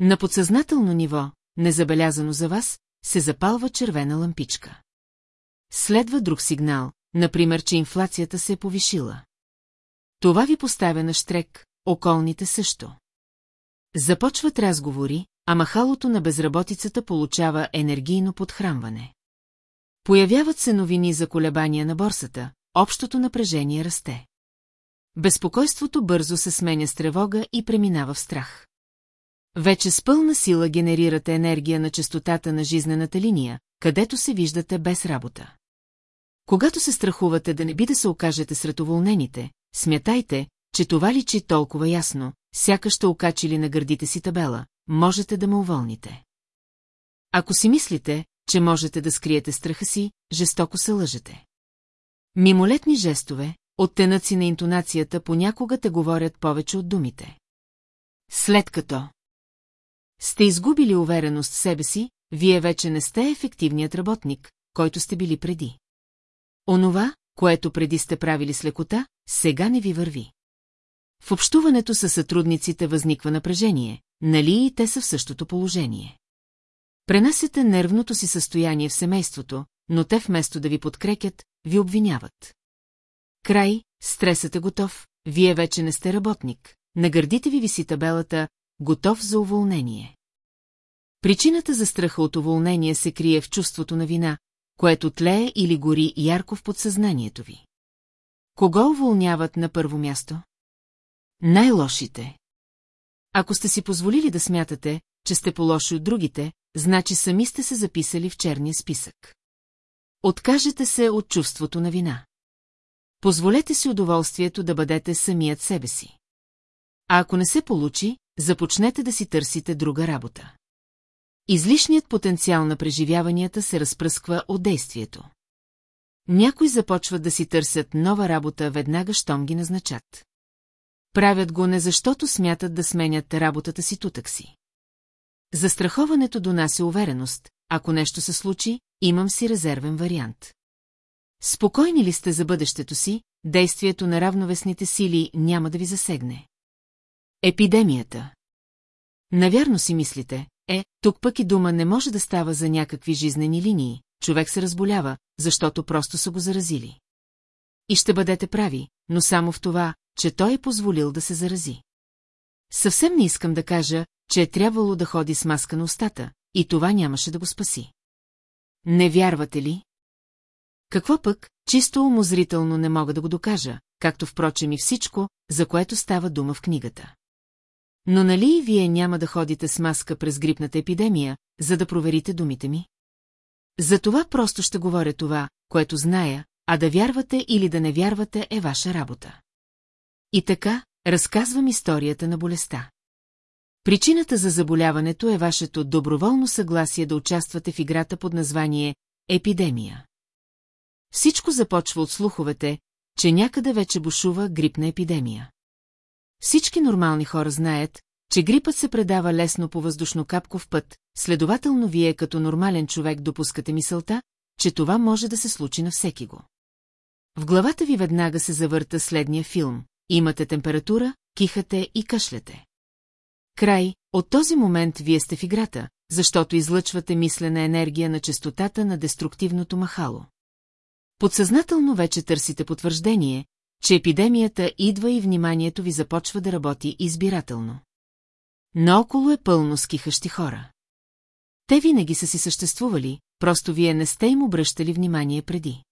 A: На подсъзнателно ниво, незабелязано за вас, се запалва червена лампичка. Следва друг сигнал, например, че инфлацията се е повишила. Това ви поставя на штрек, околните също. Започват разговори, а махалото на безработицата получава енергийно подхранване. Появяват се новини за колебания на борсата, общото напрежение расте. Безпокойството бързо се сменя с тревога и преминава в страх. Вече с пълна сила генерирате енергия на частотата на жизнената линия, където се виждате без работа. Когато се страхувате да не би да се окажете сред уволнените, смятайте, че това личи толкова ясно, сякаш ще окачили на гърдите си табела, можете да ме уволните. Ако си мислите, че можете да скриете страха си, жестоко се лъжете. Мимолетни жестове, оттенъци на интонацията понякога те говорят повече от думите. След като сте изгубили увереност в себе си, вие вече не сте ефективният работник, който сте били преди. Онова, което преди сте правили с лекота, сега не ви върви. В общуването с сътрудниците възниква напрежение, нали и те са в същото положение. Пренасяте нервното си състояние в семейството, но те вместо да ви подкрепят, ви обвиняват. Край, стресът е готов, вие вече не сте работник, на гърдите ви виси табелата «Готов за уволнение». Причината за страха от уволнение се крие в чувството на вина, което тлее или гори ярко в подсъзнанието ви. Кого уволняват на първо място? Най-лошите. Ако сте си позволили да смятате, че сте по-лоши от другите, значи сами сте се записали в черния списък. Откажете се от чувството на вина. Позволете си удоволствието да бъдете самият себе си. А ако не се получи, започнете да си търсите друга работа. Излишният потенциал на преживяванията се разпръсква от действието. Някои започват да си търсят нова работа веднага, щом ги назначат. Правят го не защото смятат да сменят работата си тутък си. Застраховането донася увереност, ако нещо се случи, имам си резервен вариант. Спокойни ли сте за бъдещето си, действието на равновесните сили няма да ви засегне. Епидемията. Навярно си мислите, тук пък и дума не може да става за някакви жизнени линии, човек се разболява, защото просто са го заразили. И ще бъдете прави, но само в това, че той е позволил да се зарази. Съвсем не искам да кажа, че е трябвало да ходи с маска на устата, и това нямаше да го спаси. Не вярвате ли? Какво пък, чисто умозрително не мога да го докажа, както впрочем и всичко, за което става дума в книгата. Но нали и вие няма да ходите с маска през грипната епидемия, за да проверите думите ми? За това просто ще говоря това, което зная, а да вярвате или да не вярвате е ваша работа. И така, разказвам историята на болестта. Причината за заболяването е вашето доброволно съгласие да участвате в играта под название «Епидемия». Всичко започва от слуховете, че някъде вече бушува грипна епидемия. Всички нормални хора знаят, че грипът се предава лесно по въздушно-капков път, следователно вие като нормален човек допускате мисълта, че това може да се случи на всеки го. В главата ви веднага се завърта следния филм. Имате температура, кихате и кашляте. Край, от този момент вие сте в играта, защото излъчвате мислена енергия на частотата на деструктивното махало. Подсъзнателно вече търсите потвърждение, че епидемията идва и вниманието ви започва да работи избирателно. Наоколо е пълно скихащи хора. Те винаги са си съществували, просто вие не сте им обръщали внимание преди.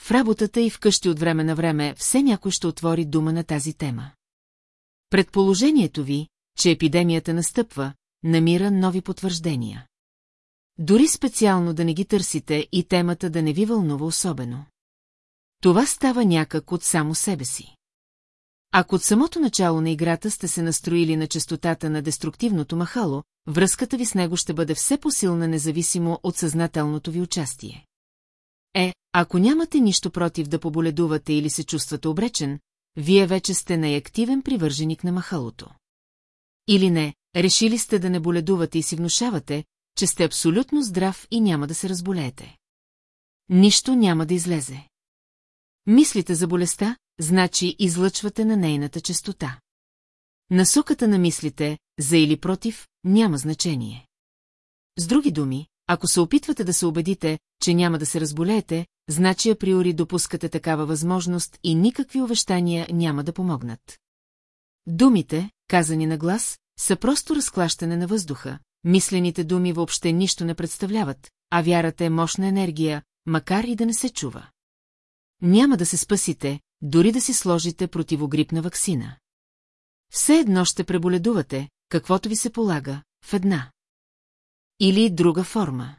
A: В работата и вкъщи от време на време все някой ще отвори дума на тази тема. Предположението ви, че епидемията настъпва, намира нови потвърждения. Дори специално да не ги търсите и темата да не ви вълнува особено. Това става някак от само себе си. Ако от самото начало на играта сте се настроили на частотата на деструктивното махало, връзката ви с него ще бъде все посилна независимо от съзнателното ви участие. Е, ако нямате нищо против да поболедувате или се чувствате обречен, вие вече сте най-активен привърженик на махалото. Или не, решили сте да не боледувате и си внушавате, че сте абсолютно здрав и няма да се разболеете. Нищо няма да излезе. Мислите за болестта, значи излъчвате на нейната частота. Насоката на мислите, за или против, няма значение. С други думи, ако се опитвате да се убедите, че няма да се разболеете, значи априори допускате такава възможност и никакви увещания няма да помогнат. Думите, казани на глас, са просто разклащане на въздуха, мислените думи въобще нищо не представляват, а вярата е мощна енергия, макар и да не се чува. Няма да се спасите, дори да си сложите противогрипна ваксина. Все едно ще преболедувате, каквото ви се полага, в една. Или друга форма.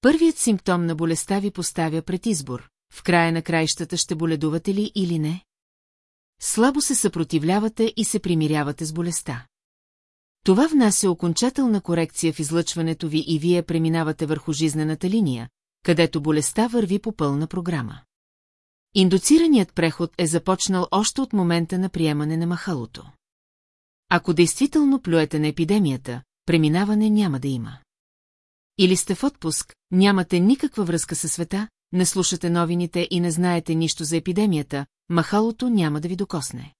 A: Първият симптом на болестта ви поставя пред избор. В края на краищата ще боледувате ли или не? Слабо се съпротивлявате и се примирявате с болестта. Това внася окончателна корекция в излъчването ви и вие преминавате върху жизнената линия, където болестта върви по пълна програма. Индуцираният преход е започнал още от момента на приемане на махалото. Ако действително плюете на епидемията, преминаване няма да има. Или сте в отпуск, нямате никаква връзка със света, не слушате новините и не знаете нищо за епидемията, махалото няма да ви докосне.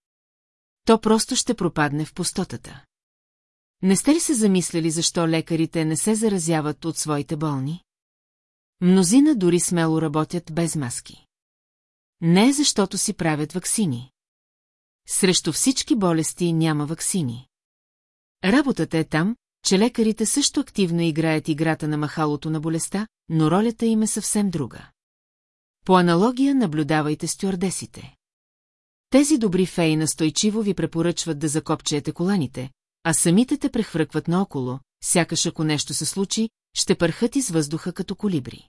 A: То просто ще пропадне в пустотата. Не сте ли се замисляли защо лекарите не се заразяват от своите болни? Мнозина дори смело работят без маски. Не е защото си правят ваксини. Срещу всички болести няма ваксини. Работата е там, че лекарите също активно играят играта на махалото на болестта, но ролята им е съвсем друга. По аналогия наблюдавайте стюардесите. Тези добри феи настойчиво ви препоръчват да закопчеете коланите, а самите те прехвъркват наоколо, сякаш ако нещо се случи, ще пърхат из въздуха като колибри.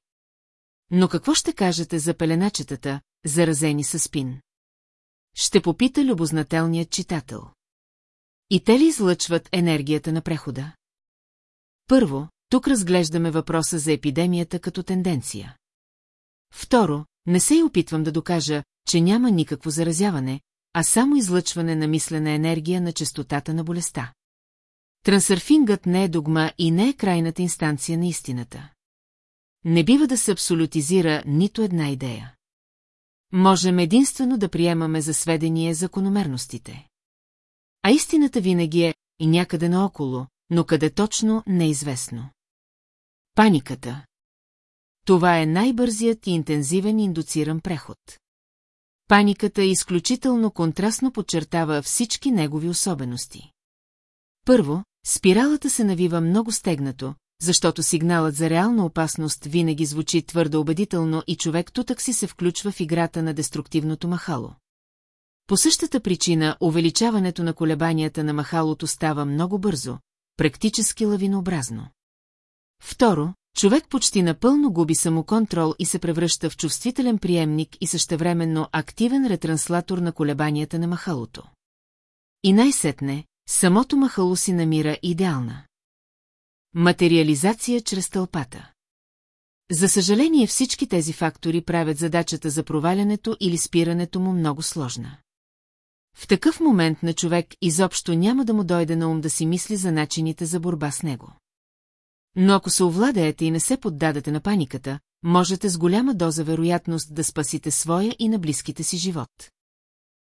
A: Но какво ще кажете за пеленачетата, заразени с спин? Ще попита любознателният читател. И те ли излъчват енергията на прехода? Първо, тук разглеждаме въпроса за епидемията като тенденция. Второ, не се и опитвам да докажа, че няма никакво заразяване, а само излъчване на мислена енергия на частотата на болестта. Трансърфингът не е догма и не е крайната инстанция на истината. Не бива да се абсолютизира нито една идея. Можем единствено да приемаме за сведение закономерностите. А истината винаги е и някъде наоколо, но къде точно неизвестно. Паниката. Това е най-бързият и интензивен индуциран преход. Паниката изключително контрастно подчертава всички негови особености. Първо, спиралата се навива много стегнато, защото сигналът за реална опасност винаги звучи твърдо убедително и човек тутък си се включва в играта на деструктивното махало. По същата причина увеличаването на колебанията на махалото става много бързо, практически лавинообразно. Второ, човек почти напълно губи самоконтрол и се превръща в чувствителен приемник и същевременно активен ретранслатор на колебанията на махалото. И най-сетне, самото махало си намира идеална. Материализация чрез тълпата. За съжаление всички тези фактори правят задачата за провалянето или спирането му много сложна. В такъв момент на човек изобщо няма да му дойде на ум да си мисли за начините за борба с него. Но ако се овладеете и не се поддадете на паниката, можете с голяма доза вероятност да спасите своя и на близките си живот.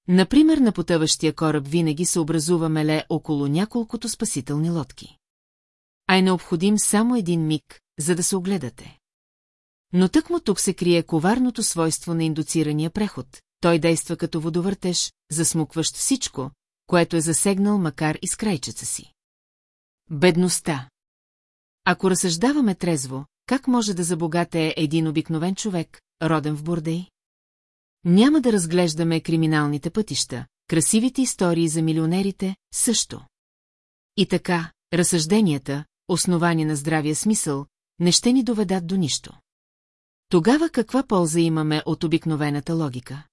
A: Например, на потъващия кораб винаги се образува меле около няколкото спасителни лодки. А е необходим само един миг, за да се огледате. Но тъкмо тук се крие коварното свойство на индуцирания преход. Той действа като водовъртеж, засмукващ всичко, което е засегнал макар и с крайчеца си. Бедността Ако разсъждаваме трезво, как може да забогате един обикновен човек, роден в Бурдей? Няма да разглеждаме криминалните пътища, красивите истории за милионерите също. И така, разсъжденията, основани на здравия смисъл, не ще ни доведат до нищо. Тогава каква полза имаме от обикновената логика?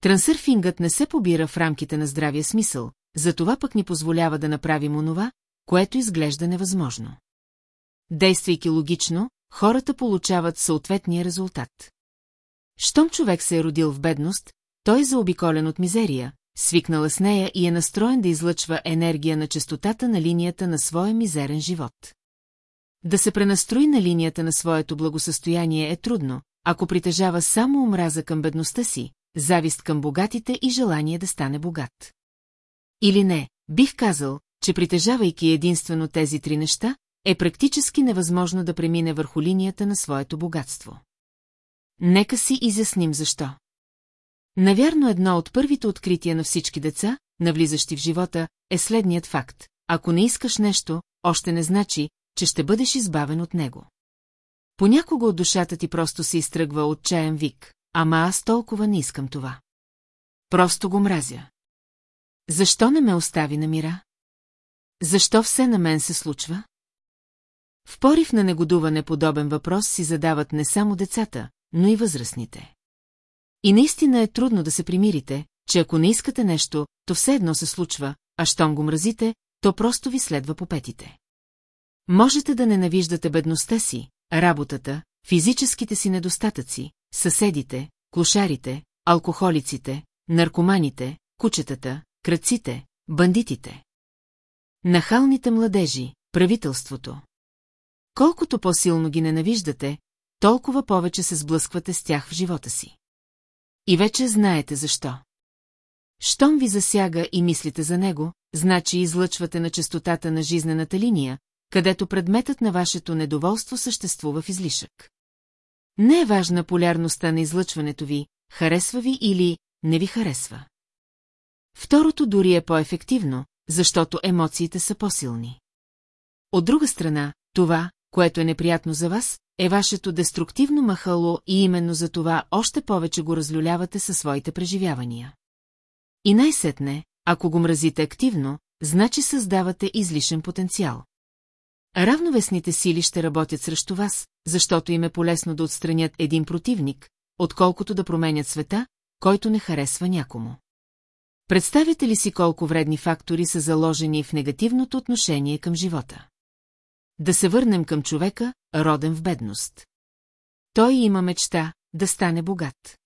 A: Трансърфингът не се побира в рамките на здравия смисъл, затова пък ни позволява да направим онова, което изглежда невъзможно. Действайки логично, хората получават съответния резултат. Щом човек се е родил в бедност, той е заобиколен от мизерия, свикнала с нея и е настроен да излъчва енергия на частотата на линията на своя мизерен живот. Да се пренастрои на линията на своето благосъстояние е трудно, ако притежава само омраза към бедността си, завист към богатите и желание да стане богат. Или не, бих казал, че притежавайки единствено тези три неща, е практически невъзможно да премине върху линията на своето богатство. Нека си изясним защо. Навярно едно от първите открития на всички деца, навлизащи в живота, е следният факт. Ако не искаш нещо, още не значи, че ще бъдеш избавен от него. Понякога от душата ти просто се изтръгва отчаян вик, ама аз толкова не искам това. Просто го мразя. Защо не ме остави на мира? Защо все на мен се случва? В порив на негодуване подобен въпрос си задават не само децата, но и възрастните. И наистина е трудно да се примирите, че ако не искате нещо, то все едно се случва, а щом го мразите, то просто ви следва по петите. Можете да ненавиждате бедността си, работата, физическите си недостатъци, съседите, клошарите, алкохолиците, наркоманите, кучетата, кръците, бандитите. Нахалните младежи, правителството. Колкото по-силно ги ненавиждате, толкова повече се сблъсквате с тях в живота си. И вече знаете защо. Щом ви засяга и мислите за него, значи излъчвате на частотата на жизнената линия, където предметът на вашето недоволство съществува в излишък. Не е важна полярността на излъчването ви, харесва ви или не ви харесва. Второто дори е по-ефективно, защото емоциите са по-силни. От друга страна, това, което е неприятно за вас, е вашето деструктивно махало и именно за това още повече го разлюлявате със своите преживявания. И най-сетне, ако го мразите активно, значи създавате излишен потенциал. Равновесните сили ще работят срещу вас, защото им е полезно да отстранят един противник, отколкото да променят света, който не харесва някому. Представете ли си колко вредни фактори са заложени в негативното отношение към живота? Да се върнем към човека, роден в бедност. Той има мечта да стане богат.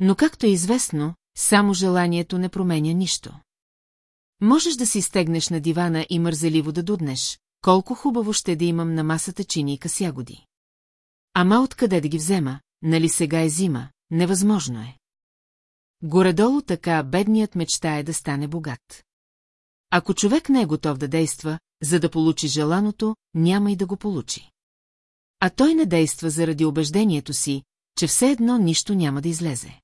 A: Но както е известно, само желанието не променя нищо. Можеш да си стегнеш на дивана и мързеливо да дуднеш, колко хубаво ще да имам на масата чиника с ягоди. Ама откъде да ги взема, нали сега е зима, невъзможно е. Горедолу така бедният мечта е да стане богат. Ако човек не е готов да действа, за да получи желаното, няма и да го получи. А той не действа заради убеждението си, че все едно нищо няма да излезе.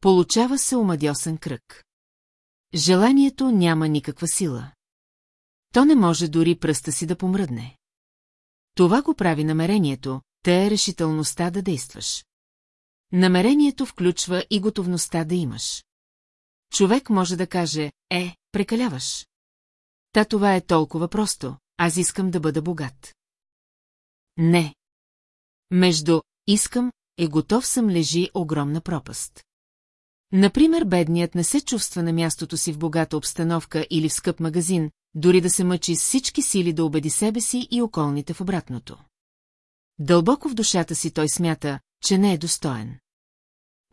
A: Получава се омадьосен кръг. Желанието няма никаква сила. То не може дори пръста си да помръдне. Това го прави намерението, те е решителността да действаш. Намерението включва и готовността да имаш. Човек може да каже, е, прекаляваш. Та това е толкова просто, аз искам да бъда богат. Не. Между «искам» и «готов съм» лежи огромна пропаст. Например, бедният не се чувства на мястото си в богата обстановка или в скъп магазин, дори да се мъчи с всички сили да убеди себе си и околните в обратното. Дълбоко в душата си той смята, че не е достоен.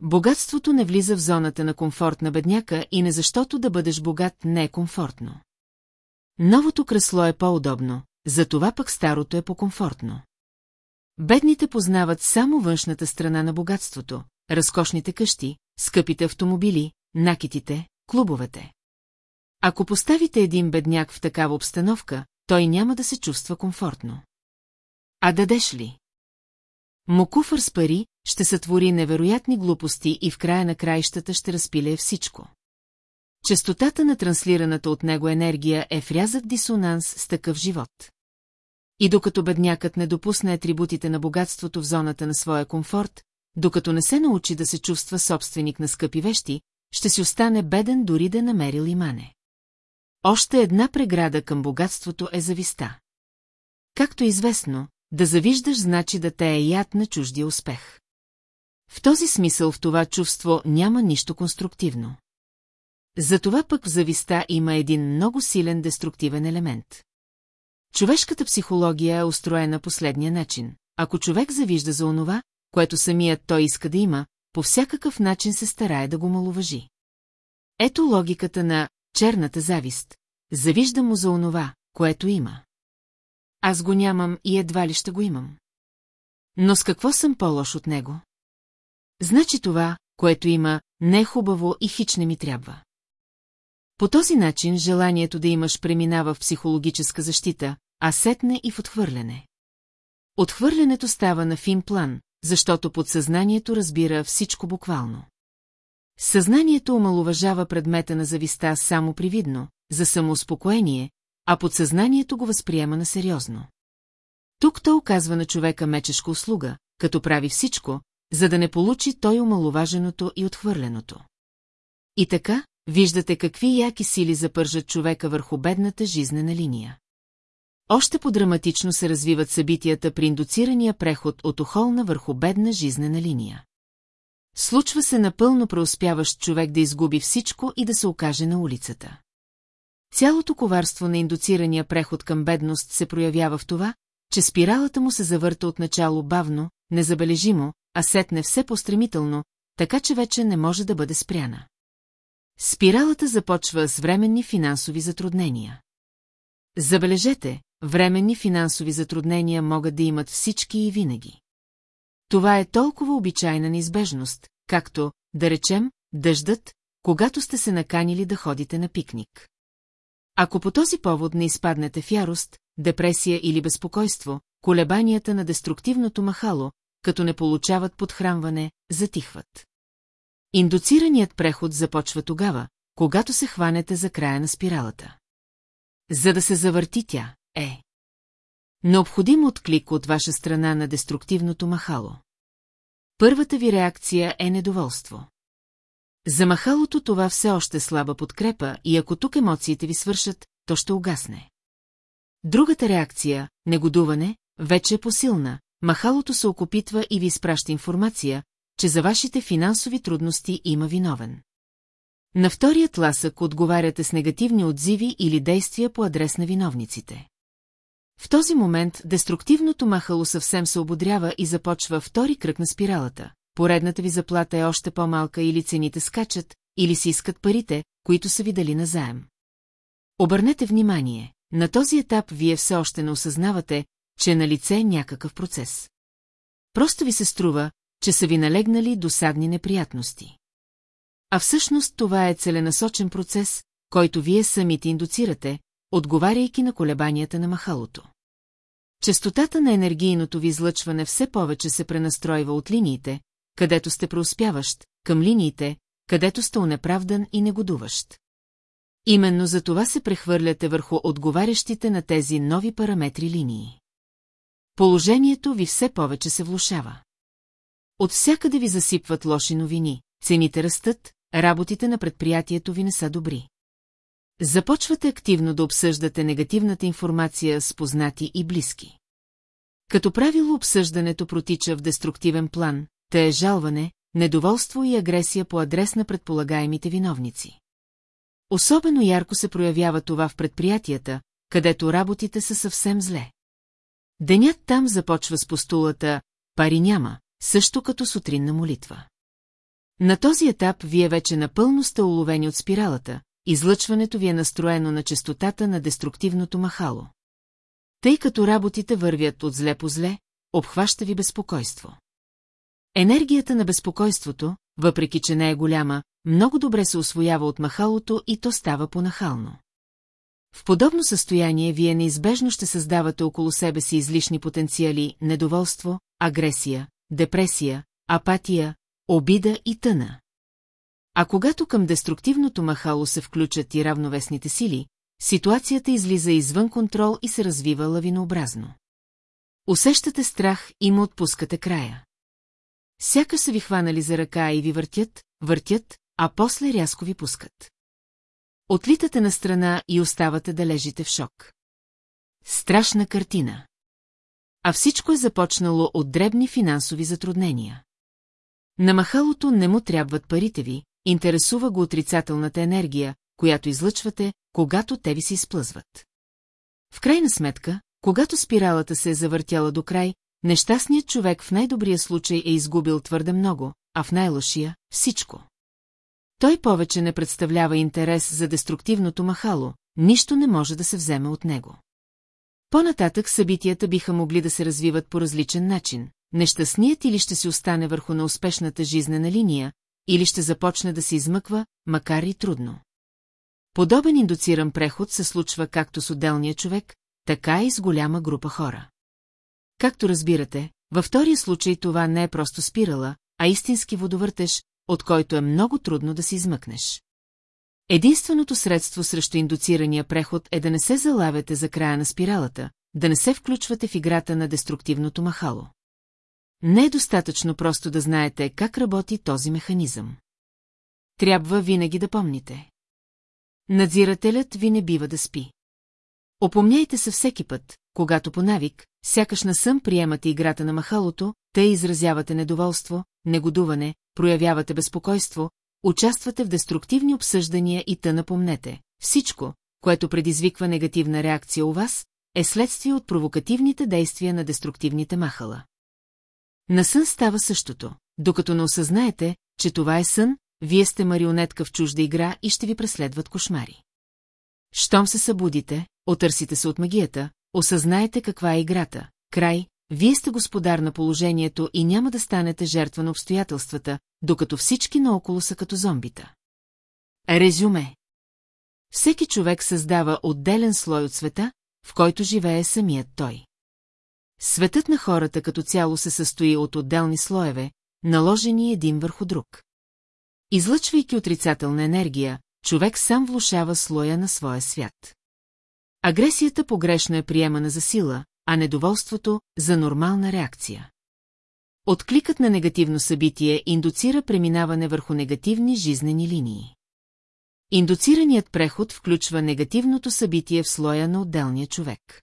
A: Богатството не влиза в зоната на комфорт на бедняка и не защото да бъдеш богат не е комфортно. Новото кресло е по-удобно, затова пък старото е по-комфортно. Бедните познават само външната страна на богатството, разкошните къщи, скъпите автомобили, накитите, клубовете. Ако поставите един бедняк в такава обстановка, той няма да се чувства комфортно. А дадеш ли? Мокуфър с пари ще сътвори невероятни глупости и в края на краищата ще разпилее всичко. Частотата на транслираната от него енергия е в рязък дисонанс с такъв живот. И докато беднякът не допусне атрибутите на богатството в зоната на своя комфорт, докато не се научи да се чувства собственик на скъпи вещи, ще си остане беден дори да намерил имане. Още една преграда към богатството е зависта. Както е известно, да завиждаш значи да те е яд на чуждия успех. В този смисъл в това чувство няма нищо конструктивно. Затова пък в зависта има един много силен деструктивен елемент. Човешката психология е устроена последния начин. Ако човек завижда за онова, което самият той иска да има, по всякакъв начин се старае да го маловажи. Ето логиката на черната завист. Завижда му за онова, което има. Аз го нямам и едва ли ще го имам. Но с какво съм по-лош от него? Значи това, което има, не е хубаво и хич не ми трябва. По този начин желанието да имаш преминава в психологическа защита, а сетне и в отхвърляне. Отхвърлянето става на фин план, защото подсъзнанието разбира всичко буквално. Съзнанието омалуважава предмета на зависта само привидно, за самоуспокоение, а подсъзнанието го възприема на сериозно. Тук то оказва на човека мечешка услуга, като прави всичко, за да не получи той омалуваженото и отхвърленото. И така, виждате какви яки сили запържат човека върху бедната жизнена линия. Още по-драматично се развиват събитията при индуцирания преход от охолна върху бедна жизнена линия. Случва се напълно преуспяващ човек да изгуби всичко и да се окаже на улицата. Цялото коварство на индуцирания преход към бедност се проявява в това, че спиралата му се завърта отначало бавно, незабележимо, а сетне все по-стремително, така че вече не може да бъде спряна. Спиралата започва с временни финансови затруднения. Забележете, временни финансови затруднения могат да имат всички и винаги. Това е толкова обичайна неизбежност, както, да речем, дъждът, когато сте се наканили да ходите на пикник. Ако по този повод не изпаднете в ярост, депресия или безпокойство, колебанията на деструктивното махало, като не получават подхранване, затихват. Индуцираният преход започва тогава, когато се хванете за края на спиралата. За да се завърти тя, е. Необходим отклик от ваша страна на деструктивното махало. Първата ви реакция е недоволство. За махалото това все още слаба подкрепа и ако тук емоциите ви свършат, то ще угасне. Другата реакция, негодуване, вече е посилна. Махалото се окопитва и ви изпраща информация, че за вашите финансови трудности има виновен. На вторият ласък отговаряте с негативни отзиви или действия по адрес на виновниците. В този момент деструктивното махало съвсем се ободрява и започва втори кръг на спиралата. Поредната ви заплата е още по-малка или цените скачат, или си искат парите, които са ви дали назаем. Обърнете внимание, на този етап вие все още не осъзнавате, че е на лице някакъв процес. Просто ви се струва, че са ви налегнали досадни неприятности. А всъщност това е целенасочен процес, който вие самите индуцирате, отговаряйки на колебанията на махалото. Частотата на енергийното ви излъчване все повече се пренастройва от линиите, където сте преуспяващ, към линиите, където сте унеправдан и негодуващ. Именно за това се прехвърляте върху отговарящите на тези нови параметри линии. Положението ви все повече се влушава. От всякъде ви засипват лоши новини, цените растат, работите на предприятието ви не са добри. Започвате активно да обсъждате негативната информация с познати и близки. Като правило обсъждането протича в деструктивен план, те е жалване, недоволство и агресия по адрес на предполагаемите виновници. Особено ярко се проявява това в предприятията, където работите са съвсем зле. Денят там започва с постулата «Пари няма», също като сутринна молитва. На този етап вие вече напълно сте уловени от спиралата, излъчването ви е настроено на частотата на деструктивното махало. Тъй като работите вървят от зле по зле, обхваща ви безпокойство. Енергията на безпокойството, въпреки че не е голяма, много добре се освоява от махалото и то става понахално. В подобно състояние вие неизбежно ще създавате около себе си излишни потенциали, недоволство, агресия, депресия, апатия, обида и тъна. А когато към деструктивното махало се включат и равновесните сили, ситуацията излиза извън контрол и се развива лавинообразно. Усещате страх и му отпускате края. Сяка са ви хванали за ръка и ви въртят, въртят, а после рязко ви пускат. Отлитате на страна и оставате да лежите в шок. Страшна картина. А всичко е започнало от дребни финансови затруднения. На махалото не му трябват парите ви, интересува го отрицателната енергия, която излъчвате, когато те ви се изплъзват. В крайна сметка, когато спиралата се е завъртяла до край, нещастният човек в най-добрия случай е изгубил твърде много, а в най-лошия – всичко. Той повече не представлява интерес за деструктивното махало, нищо не може да се вземе от него. По-нататък събитията биха могли да се развиват по различен начин. Нещастният или ще си остане върху на успешната жизнена линия, или ще започне да се измъква, макар и трудно. Подобен индуциран преход се случва както с отделния човек, така и с голяма група хора. Както разбирате, във втория случай това не е просто спирала, а истински водовъртеж, от който е много трудно да се измъкнеш. Единственото средство срещу индуцирания преход е да не се залавяте за края на спиралата, да не се включвате в играта на деструктивното махало. Не е достатъчно просто да знаете как работи този механизъм. Трябва винаги да помните. надзирателят ви не бива да спи. Опомняйте се всеки път, когато по навик, сякаш на сън приемате играта на махалото, те изразявате недоволство, негодуване, проявявате безпокойство, участвате в деструктивни обсъждания и тъна помнете. Всичко, което предизвиква негативна реакция у вас, е следствие от провокативните действия на деструктивните махала. На сън става същото. Докато не осъзнаете, че това е сън, вие сте марионетка в чужда игра и ще ви преследват кошмари. Щом се събудите, отърсите се от магията, осъзнаете каква е играта. Край, вие сте господар на положението и няма да станете жертва на обстоятелствата, докато всички наоколо са като зомбита. Резюме Всеки човек създава отделен слой от света, в който живее самият той. Светът на хората като цяло се състои от отделни слоеве, наложени един върху друг. Излъчвайки отрицателна енергия, човек сам влушава слоя на своя свят. Агресията погрешно е приемана за сила, а недоволството – за нормална реакция. Откликът на негативно събитие индуцира преминаване върху негативни жизнени линии. Индуцираният преход включва негативното събитие в слоя на отделния човек.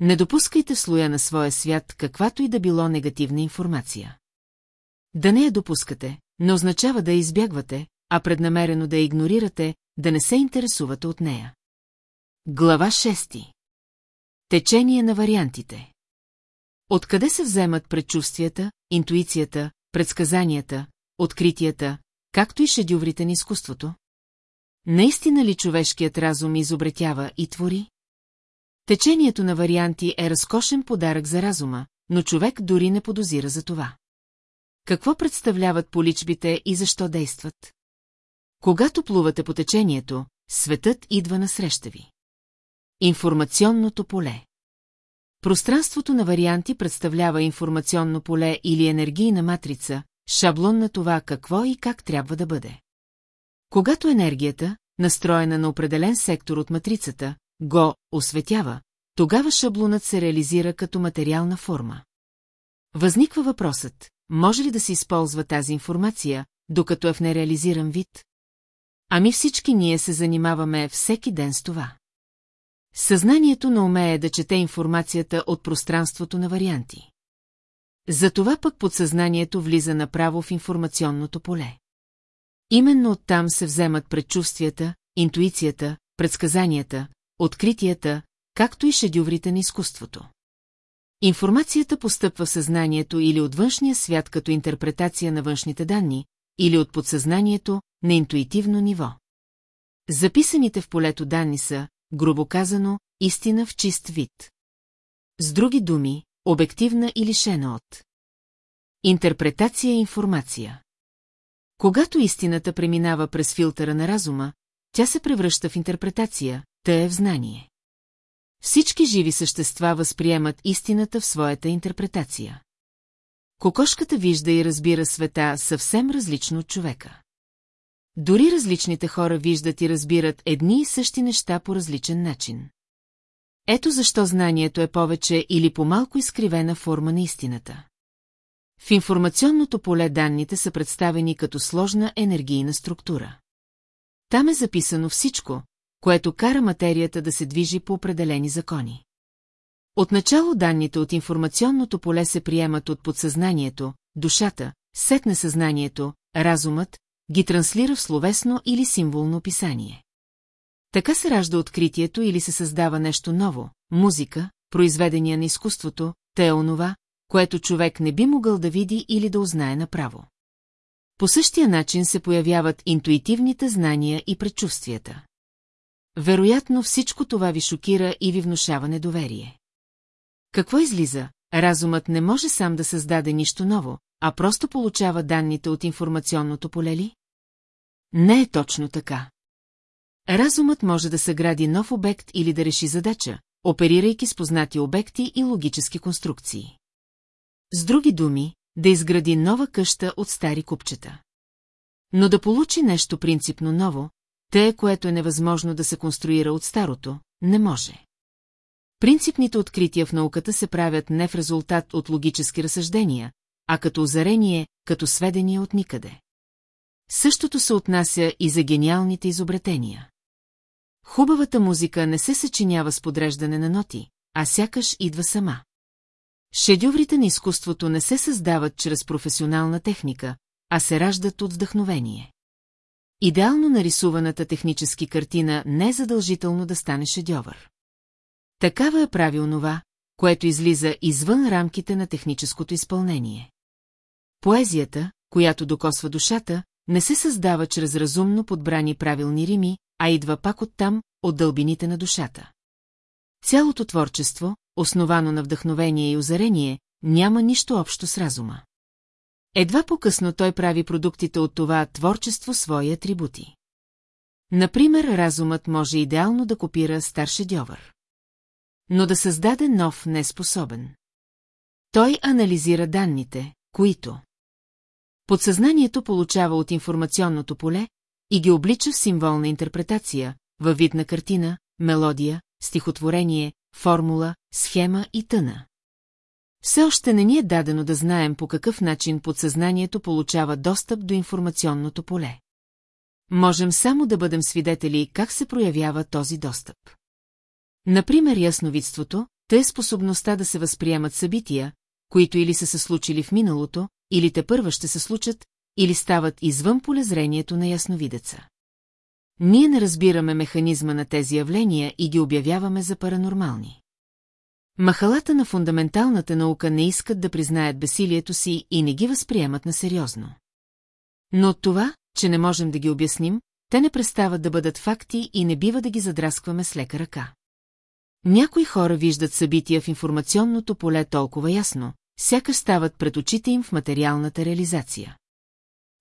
A: Не допускайте в слоя на своя свят каквато и да било негативна информация. Да не я допускате, не означава да я избягвате, а преднамерено да я игнорирате, да не се интересувате от нея. Глава 6 Течение на вариантите Откъде се вземат предчувствията, интуицията, предсказанията, откритията, както и шедюврите на изкуството? Наистина ли човешкият разум изобретява и твори? Течението на варианти е разкошен подарък за разума, но човек дори не подозира за това. Какво представляват поличбите и защо действат? Когато плувате по течението, светът идва насреща ви. Информационното поле Пространството на варианти представлява информационно поле или енергийна матрица, шаблон на това какво и как трябва да бъде. Когато енергията, настроена на определен сектор от матрицата, го осветява, тогава шаблонът се реализира като материална форма. Възниква въпросът, може ли да се използва тази информация, докато е в нереализиран вид? Ами всички ние се занимаваме всеки ден с това. Съзнанието не умее да чете информацията от пространството на варианти. Затова пък подсъзнанието влиза направо в информационното поле. Именно оттам се вземат предчувствията, интуицията, предсказанията, откритията, както и шедюврите на изкуството. Информацията постъпва в съзнанието или от външния свят като интерпретация на външните данни, или от подсъзнанието на интуитивно ниво. Записаните в полето данни са, грубо казано, истина в чист вид. С други думи, обективна и лишена от. Интерпретация и информация. Когато истината преминава през филтъра на разума, тя се превръща в интерпретация, тъй е в знание. Всички живи същества възприемат истината в своята интерпретация. Кокошката вижда и разбира света съвсем различно от човека. Дори различните хора виждат и разбират едни и същи неща по различен начин. Ето защо знанието е повече или по-малко изкривена форма на истината. В информационното поле данните са представени като сложна енергийна структура. Там е записано всичко, което кара материята да се движи по определени закони. Отначало данните от информационното поле се приемат от подсъзнанието, душата, сетне съзнанието, разумът, ги транслира в словесно или символно описание. Така се ражда откритието или се създава нещо ново, музика, произведения на изкуството, те е онова, което човек не би могъл да види или да узнае направо. По същия начин се появяват интуитивните знания и предчувствията. Вероятно всичко това ви шокира и ви внушава недоверие. Какво излиза? Разумът не може сам да създаде нищо ново, а просто получава данните от информационното поле ли? Не е точно така. Разумът може да съгради нов обект или да реши задача, оперирайки с познати обекти и логически конструкции. С други думи, да изгради нова къща от стари купчета. Но да получи нещо принципно ново, те, което е невъзможно да се конструира от старото, не може. Принципните открития в науката се правят не в резултат от логически разсъждения, а като озарение, като сведения от никъде. Същото се отнася и за гениалните изобретения. Хубавата музика не се съчинява с подреждане на ноти, а сякаш идва сама. Шедюврите на изкуството не се създават чрез професионална техника, а се раждат от вдъхновение. Идеално нарисуваната технически картина не е задължително да стане шедьовър. Такава е прави онова, което излиза извън рамките на техническото изпълнение. Поезията, която докосва душата, не се създава чрез разумно подбрани правилни рими, а идва пак оттам, от дълбините на душата. Цялото творчество, основано на вдъхновение и озарение, няма нищо общо с разума. Едва по-късно той прави продуктите от това творчество свои атрибути. Например, разумът може идеално да копира стар шедьовър. Но да създаде нов не е способен. Той анализира данните, които подсъзнанието получава от информационното поле и ги облича в символна интерпретация, във вид на картина, мелодия, стихотворение, формула, схема и тъна. Все още не ни е дадено да знаем по какъв начин подсъзнанието получава достъп до информационното поле. Можем само да бъдем свидетели как се проявява този достъп. Например, ясновидството, тъй е способността да се възприемат събития, които или са се случили в миналото, или те първа ще се случат, или стават извън полезрението на ясновидеца. Ние не разбираме механизма на тези явления и ги обявяваме за паранормални. Махалата на фундаменталната наука не искат да признаят бесилието си и не ги възприемат на сериозно. Но от това, че не можем да ги обясним, те не престават да бъдат факти и не бива да ги задраскваме с лека ръка. Някои хора виждат събития в информационното поле толкова ясно, сякаш стават пред очите им в материалната реализация.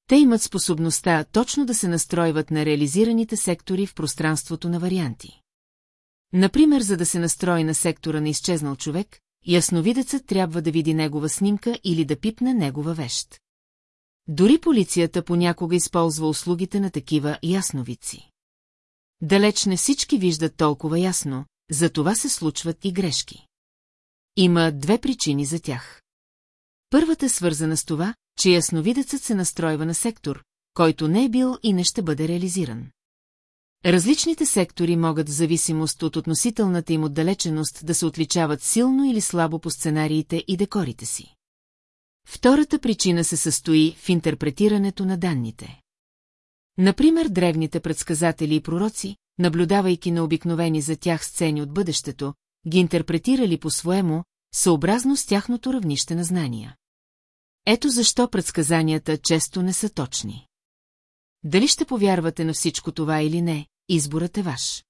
A: Те имат способността точно да се настройват на реализираните сектори в пространството на варианти. Например, за да се настрои на сектора на изчезнал човек, ясновидецът трябва да види негова снимка или да пипне негова вещ. Дори полицията понякога използва услугите на такива ясновици. Далеч не всички виждат толкова ясно, за това се случват и грешки. Има две причини за тях. Първата е свързана с това, че ясновидецът се настройва на сектор, който не е бил и не ще бъде реализиран. Различните сектори могат в зависимост от относителната им отдалеченост да се отличават силно или слабо по сценариите и декорите си. Втората причина се състои в интерпретирането на данните. Например, древните предсказатели и пророци, наблюдавайки на обикновени за тях сцени от бъдещето, ги интерпретирали по-своему, съобразно с тяхното равнище на знания. Ето защо предсказанията често не са точни. Дали ще повярвате на всичко това или не, изборът е ваш.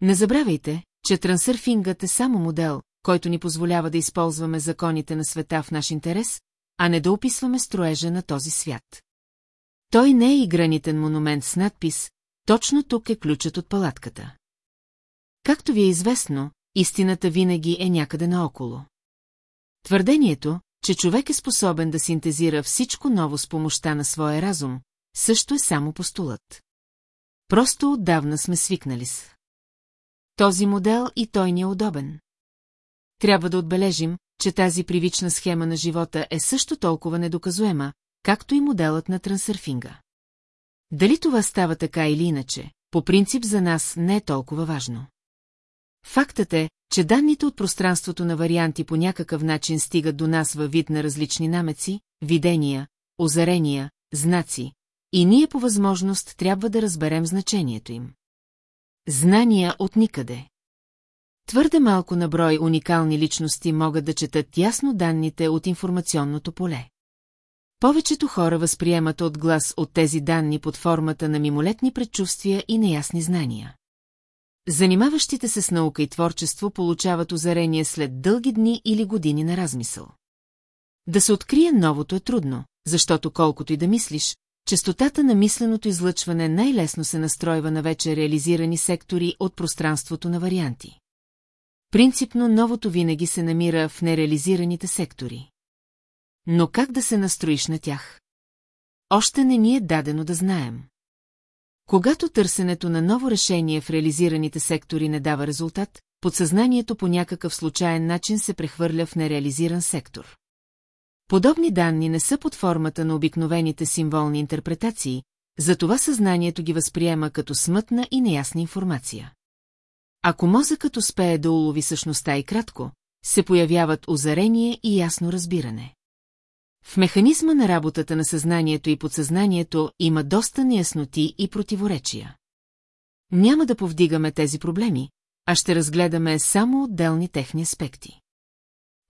A: Не забравяйте, че трансърфингът е само модел, който ни позволява да използваме законите на света в наш интерес, а не да описваме строежа на този свят. Той не е и гранитен монумент с надпис, точно тук е ключът от палатката. Както ви е известно, истината винаги е някъде наоколо. Твърдението, че човек е способен да синтезира всичко ново с помощта на своя разум, също е само постулът. Просто отдавна сме свикнали с. Този модел и той ни е удобен. Трябва да отбележим, че тази привична схема на живота е също толкова недоказуема, както и моделът на трансърфинга. Дали това става така или иначе, по принцип за нас не е толкова важно. Фактът е, че данните от пространството на варианти по някакъв начин стигат до нас във вид на различни намеци, видения, озарения, знаци, и ние по възможност трябва да разберем значението им. Знания от никъде. Твърде малко на брой уникални личности могат да четат ясно данните от информационното поле. Повечето хора възприемат от глас от тези данни под формата на мимолетни предчувствия и неясни знания. Занимаващите се с наука и творчество получават озарение след дълги дни или години на размисъл. Да се открие новото е трудно, защото колкото и да мислиш, частотата на мисленото излъчване най-лесно се настройва на вече реализирани сектори от пространството на варианти. Принципно новото винаги се намира в нереализираните сектори. Но как да се настроиш на тях? Още не ни е дадено да знаем. Когато търсенето на ново решение в реализираните сектори не дава резултат, подсъзнанието по някакъв случайен начин се прехвърля в нереализиран сектор. Подобни данни не са под формата на обикновените символни интерпретации, затова съзнанието ги възприема като смътна и неясна информация. Ако мозъкът успее да улови същността и кратко, се появяват озарение и ясно разбиране. В механизма на работата на съзнанието и подсъзнанието има доста неясноти и противоречия. Няма да повдигаме тези проблеми, а ще разгледаме само отделни техни аспекти.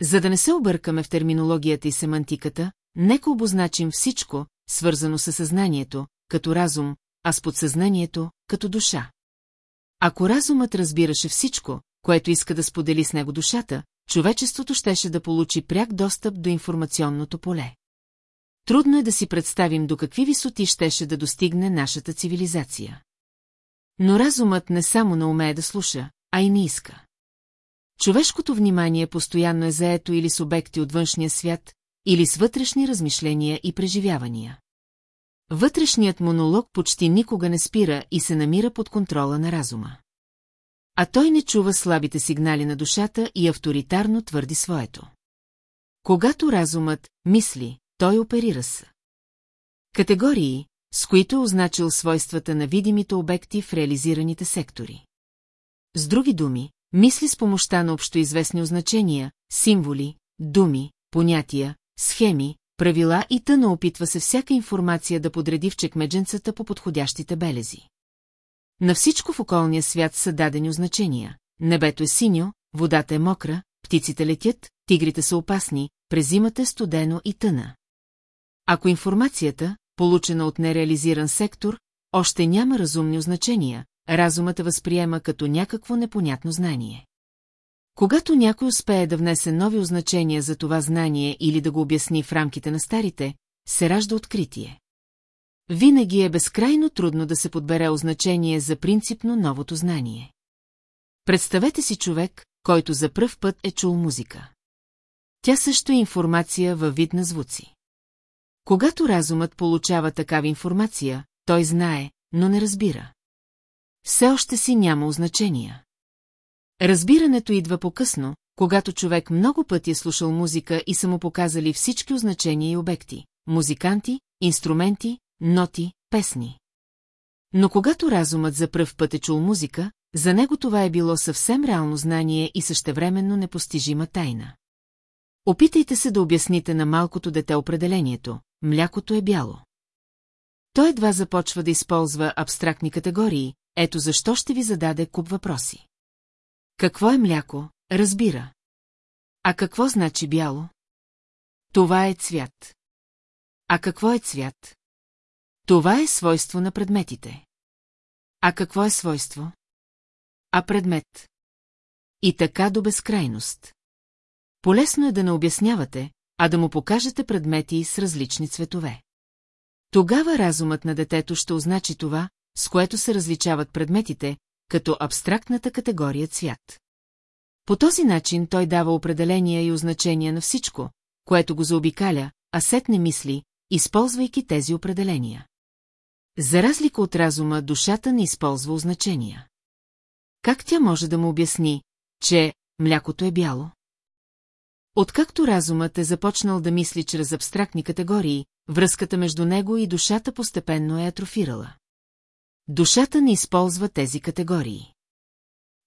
A: За да не се объркаме в терминологията и семантиката, нека обозначим всичко, свързано с съзнанието, като разум, а с подсъзнанието, като душа. Ако разумът разбираше всичко, което иска да сподели с него душата, човечеството щеше да получи пряк достъп до информационното поле. Трудно е да си представим до какви висоти щеше да достигне нашата цивилизация. Но разумът не само не умее да слуша, а и не иска. Човешкото внимание постоянно е заето или с обекти от външния свят, или с вътрешни размишления и преживявания. Вътрешният монолог почти никога не спира и се намира под контрола на разума. А той не чува слабите сигнали на душата и авторитарно твърди своето. Когато разумът мисли, той оперира с. Категории, с които е означил свойствата на видимите обекти в реализираните сектори. С други думи, мисли с помощта на общоизвестни означения, символи, думи, понятия, схеми, правила и тъна опитва се всяка информация да подреди в чекмедженцата по подходящите белези. На всичко в околния свят са дадени означения. Небето е синьо, водата е мокра, птиците летят, тигрите са опасни, през зимата е студено и тъна. Ако информацията, получена от нереализиран сектор, още няма разумни означения, разумът възприема като някакво непонятно знание. Когато някой успее да внесе нови означения за това знание или да го обясни в рамките на старите, се ражда откритие. Винаги е безкрайно трудно да се подбере означение за принципно новото знание. Представете си човек, който за пръв път е чул музика. Тя също е информация във вид на звуци. Когато разумът получава такава информация, той знае, но не разбира. Все още си няма значения. Разбирането идва по-късно, когато човек много пъти е слушал музика и са му показали всички означения и обекти – музиканти, инструменти, ноти, песни. Но когато разумът за пръв път е чул музика, за него това е било съвсем реално знание и същевременно непостижима тайна. Опитайте се да обясните на малкото дете определението – млякото е бяло. Той едва започва да използва абстрактни категории, ето защо ще ви зададе куп въпроси. Какво е мляко, разбира. А какво значи бяло? Това е цвят. А какво е цвят? Това е свойство на предметите. А какво е свойство? А предмет. И така до безкрайност. Полесно е да не обяснявате, а да му покажете предмети с различни цветове. Тогава разумът на детето ще означи това, с което се различават предметите, като абстрактната категория цвят. По този начин той дава определения и означения на всичко, което го заобикаля, а сет не мисли, използвайки тези определения. За разлика от разума, душата не използва означения. Как тя може да му обясни, че млякото е бяло? Откакто разумът е започнал да мисли чрез абстрактни категории, връзката между него и душата постепенно е атрофирала. Душата не използва тези категории.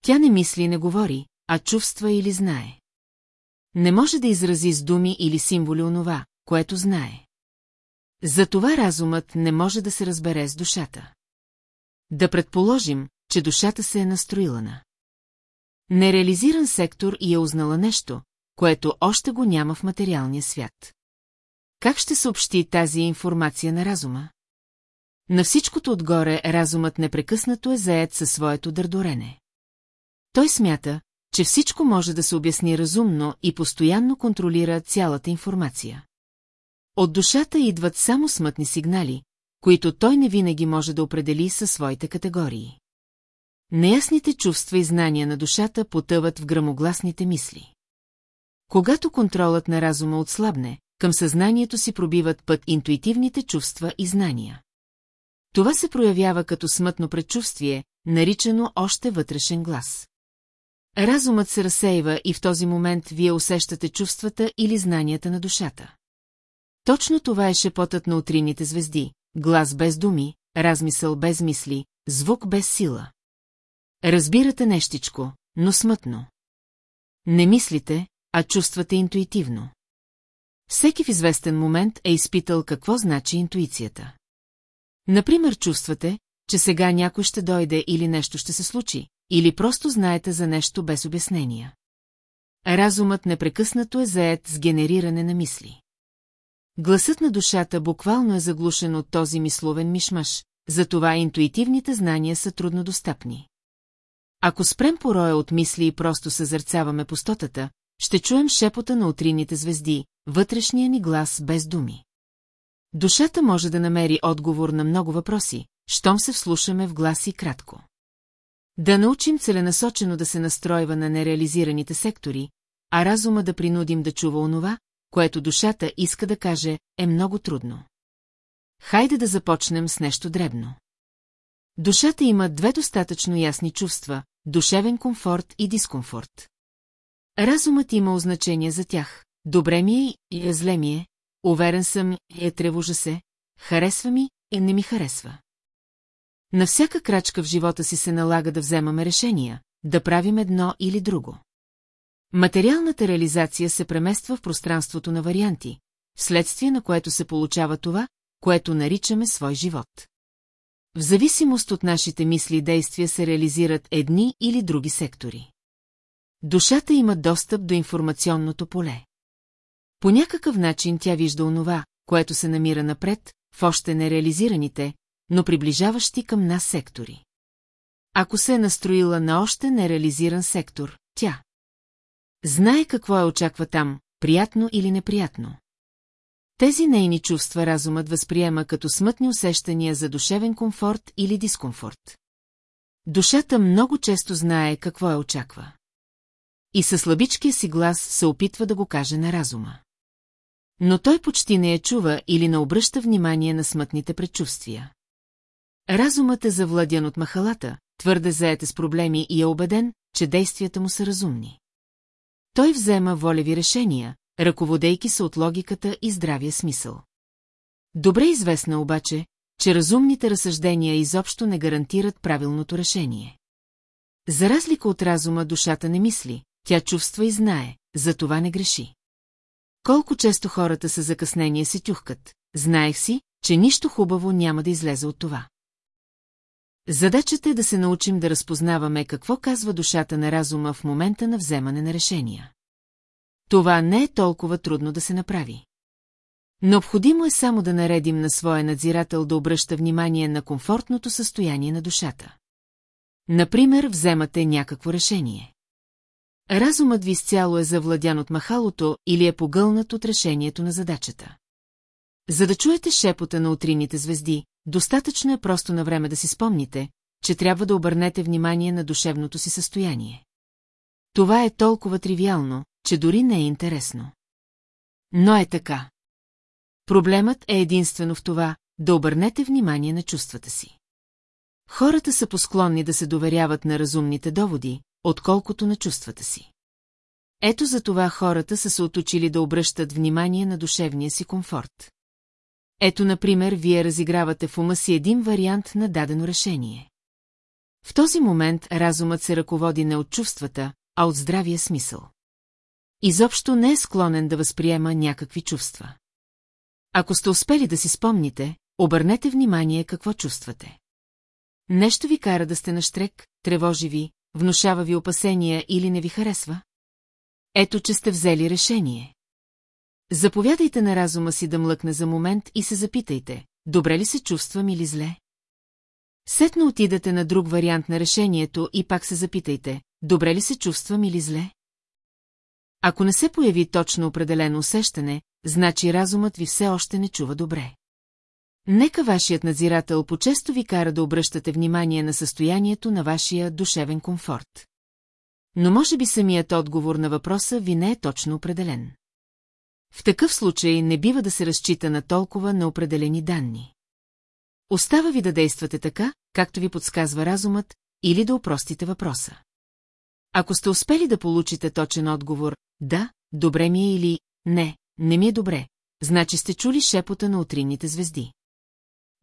A: Тя не мисли и не говори, а чувства или знае. Не може да изрази с думи или символи онова, което знае. Затова разумът не може да се разбере с душата. Да предположим, че душата се е настроила на. Нереализиран сектор и е узнала нещо, което още го няма в материалния свят. Как ще съобщи тази информация на разума? На всичкото отгоре разумът непрекъснато е заед със своето дърдорене. Той смята, че всичко може да се обясни разумно и постоянно контролира цялата информация. От душата идват само смътни сигнали, които той не винаги може да определи със своите категории. Неясните чувства и знания на душата потъват в грамогласните мисли. Когато контролът на разума отслабне, към съзнанието си пробиват път интуитивните чувства и знания. Това се проявява като смътно предчувствие, наричано още вътрешен глас. Разумът се разсейва и в този момент вие усещате чувствата или знанията на душата. Точно това е шепотът на утринните звезди, глас без думи, размисъл без мисли, звук без сила. Разбирате нещичко, но смътно. Не мислите, а чувствате интуитивно. Всеки в известен момент е изпитал какво значи интуицията. Например, чувствате, че сега някой ще дойде или нещо ще се случи, или просто знаете за нещо без обяснения. Разумът непрекъснато е заед с генериране на мисли. Гласът на душата буквално е заглушен от този мисловен мишмаш, затова интуитивните знания са труднодостъпни. Ако спрем пороя от мисли и просто съзърцаваме пустотата, ще чуем шепота на утринните звезди, вътрешния ни глас без думи. Душата може да намери отговор на много въпроси, щом се вслушаме в гласи кратко. Да научим целенасочено да се настройва на нереализираните сектори, а разума да принудим да чува онова, което душата иска да каже, е много трудно. Хайде да започнем с нещо дребно. Душата има две достатъчно ясни чувства – душевен комфорт и дискомфорт. Разумът има означение за тях. Добре ми е и е зле ми е, уверен съм и е тревожа се, харесва ми и не ми харесва. На всяка крачка в живота си се налага да вземаме решения, да правим едно или друго. Материалната реализация се премества в пространството на варианти, вследствие на което се получава това, което наричаме свой живот. В зависимост от нашите мисли и действия се реализират едни или други сектори. Душата има достъп до информационното поле. По някакъв начин тя вижда онова, което се намира напред, в още нереализираните, но приближаващи към нас сектори. Ако се е настроила на още нереализиран сектор, тя знае какво е очаква там, приятно или неприятно. Тези нейни чувства разумът възприема като смътни усещания за душевен комфорт или дискомфорт. Душата много често знае какво е очаква. И със слабичкия си глас се опитва да го каже на разума. Но той почти не я чува или не обръща внимание на смътните предчувствия. Разумът е завладян от махалата, твърде заете с проблеми и е убеден, че действията му са разумни. Той взема волеви решения, ръководейки се от логиката и здравия смисъл. Добре известно обаче, че разумните разсъждения изобщо не гарантират правилното решение. За разлика от разума душата не мисли, тя чувства и знае, за това не греши. Колко често хората са закъснение си тюхкат, знаех си, че нищо хубаво няма да излезе от това. Задачата е да се научим да разпознаваме какво казва душата на разума в момента на вземане на решения. Това не е толкова трудно да се направи. Необходимо е само да наредим на своя надзирател да обръща внимание на комфортното състояние на душата. Например, вземате някакво решение. Разумът ви изцяло е завладян от махалото или е погълнат от решението на задачата. За да чуете шепота на утрините звезди, достатъчно е просто на време да си спомните, че трябва да обърнете внимание на душевното си състояние. Това е толкова тривиално, че дори не е интересно. Но е така. Проблемът е единствено в това, да обърнете внимание на чувствата си. Хората са посклонни да се доверяват на разумните доводи, отколкото на чувствата си. Ето за това хората са се отучили да обръщат внимание на душевния си комфорт. Ето, например, вие разигравате в ума си един вариант на дадено решение. В този момент разумът се ръководи не от чувствата, а от здравия смисъл. Изобщо не е склонен да възприема някакви чувства. Ако сте успели да си спомните, обърнете внимание какво чувствате. Нещо ви кара да сте на штрек, тревожи ви, внушава ви опасения или не ви харесва? Ето, че сте взели решение. Заповядайте на разума си да млъкне за момент и се запитайте, добре ли се чувствам или зле? Сетно отидете на друг вариант на решението и пак се запитайте, добре ли се чувствам или зле? Ако не се появи точно определено усещане, значи разумът ви все още не чува добре. Нека вашият надзирател почесто ви кара да обръщате внимание на състоянието на вашия душевен комфорт. Но може би самият отговор на въпроса ви не е точно определен. В такъв случай не бива да се разчита на толкова неопределени данни. Остава ви да действате така, както ви подсказва разумът, или да упростите въпроса. Ако сте успели да получите точен отговор, да, добре ми е или не, не ми е добре, значи сте чули шепота на утринните звезди.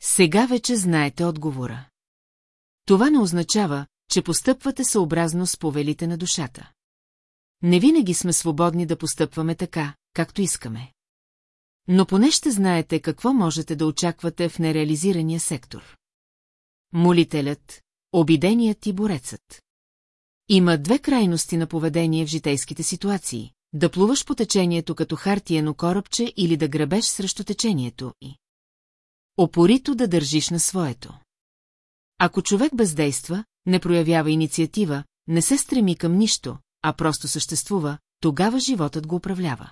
A: Сега вече знаете отговора. Това не означава, че постъпвате съобразно с повелите на душата. Не винаги сме свободни да постъпваме така, както искаме. Но поне ще знаете какво можете да очаквате в нереализирания сектор. Молителят, обиденият и борецът. Има две крайности на поведение в житейските ситуации – да плуваш по течението като хартиено корабче или да грабеш срещу течението и опорито да държиш на своето. Ако човек бездейства, не проявява инициатива, не се стреми към нищо, а просто съществува, тогава животът го управлява.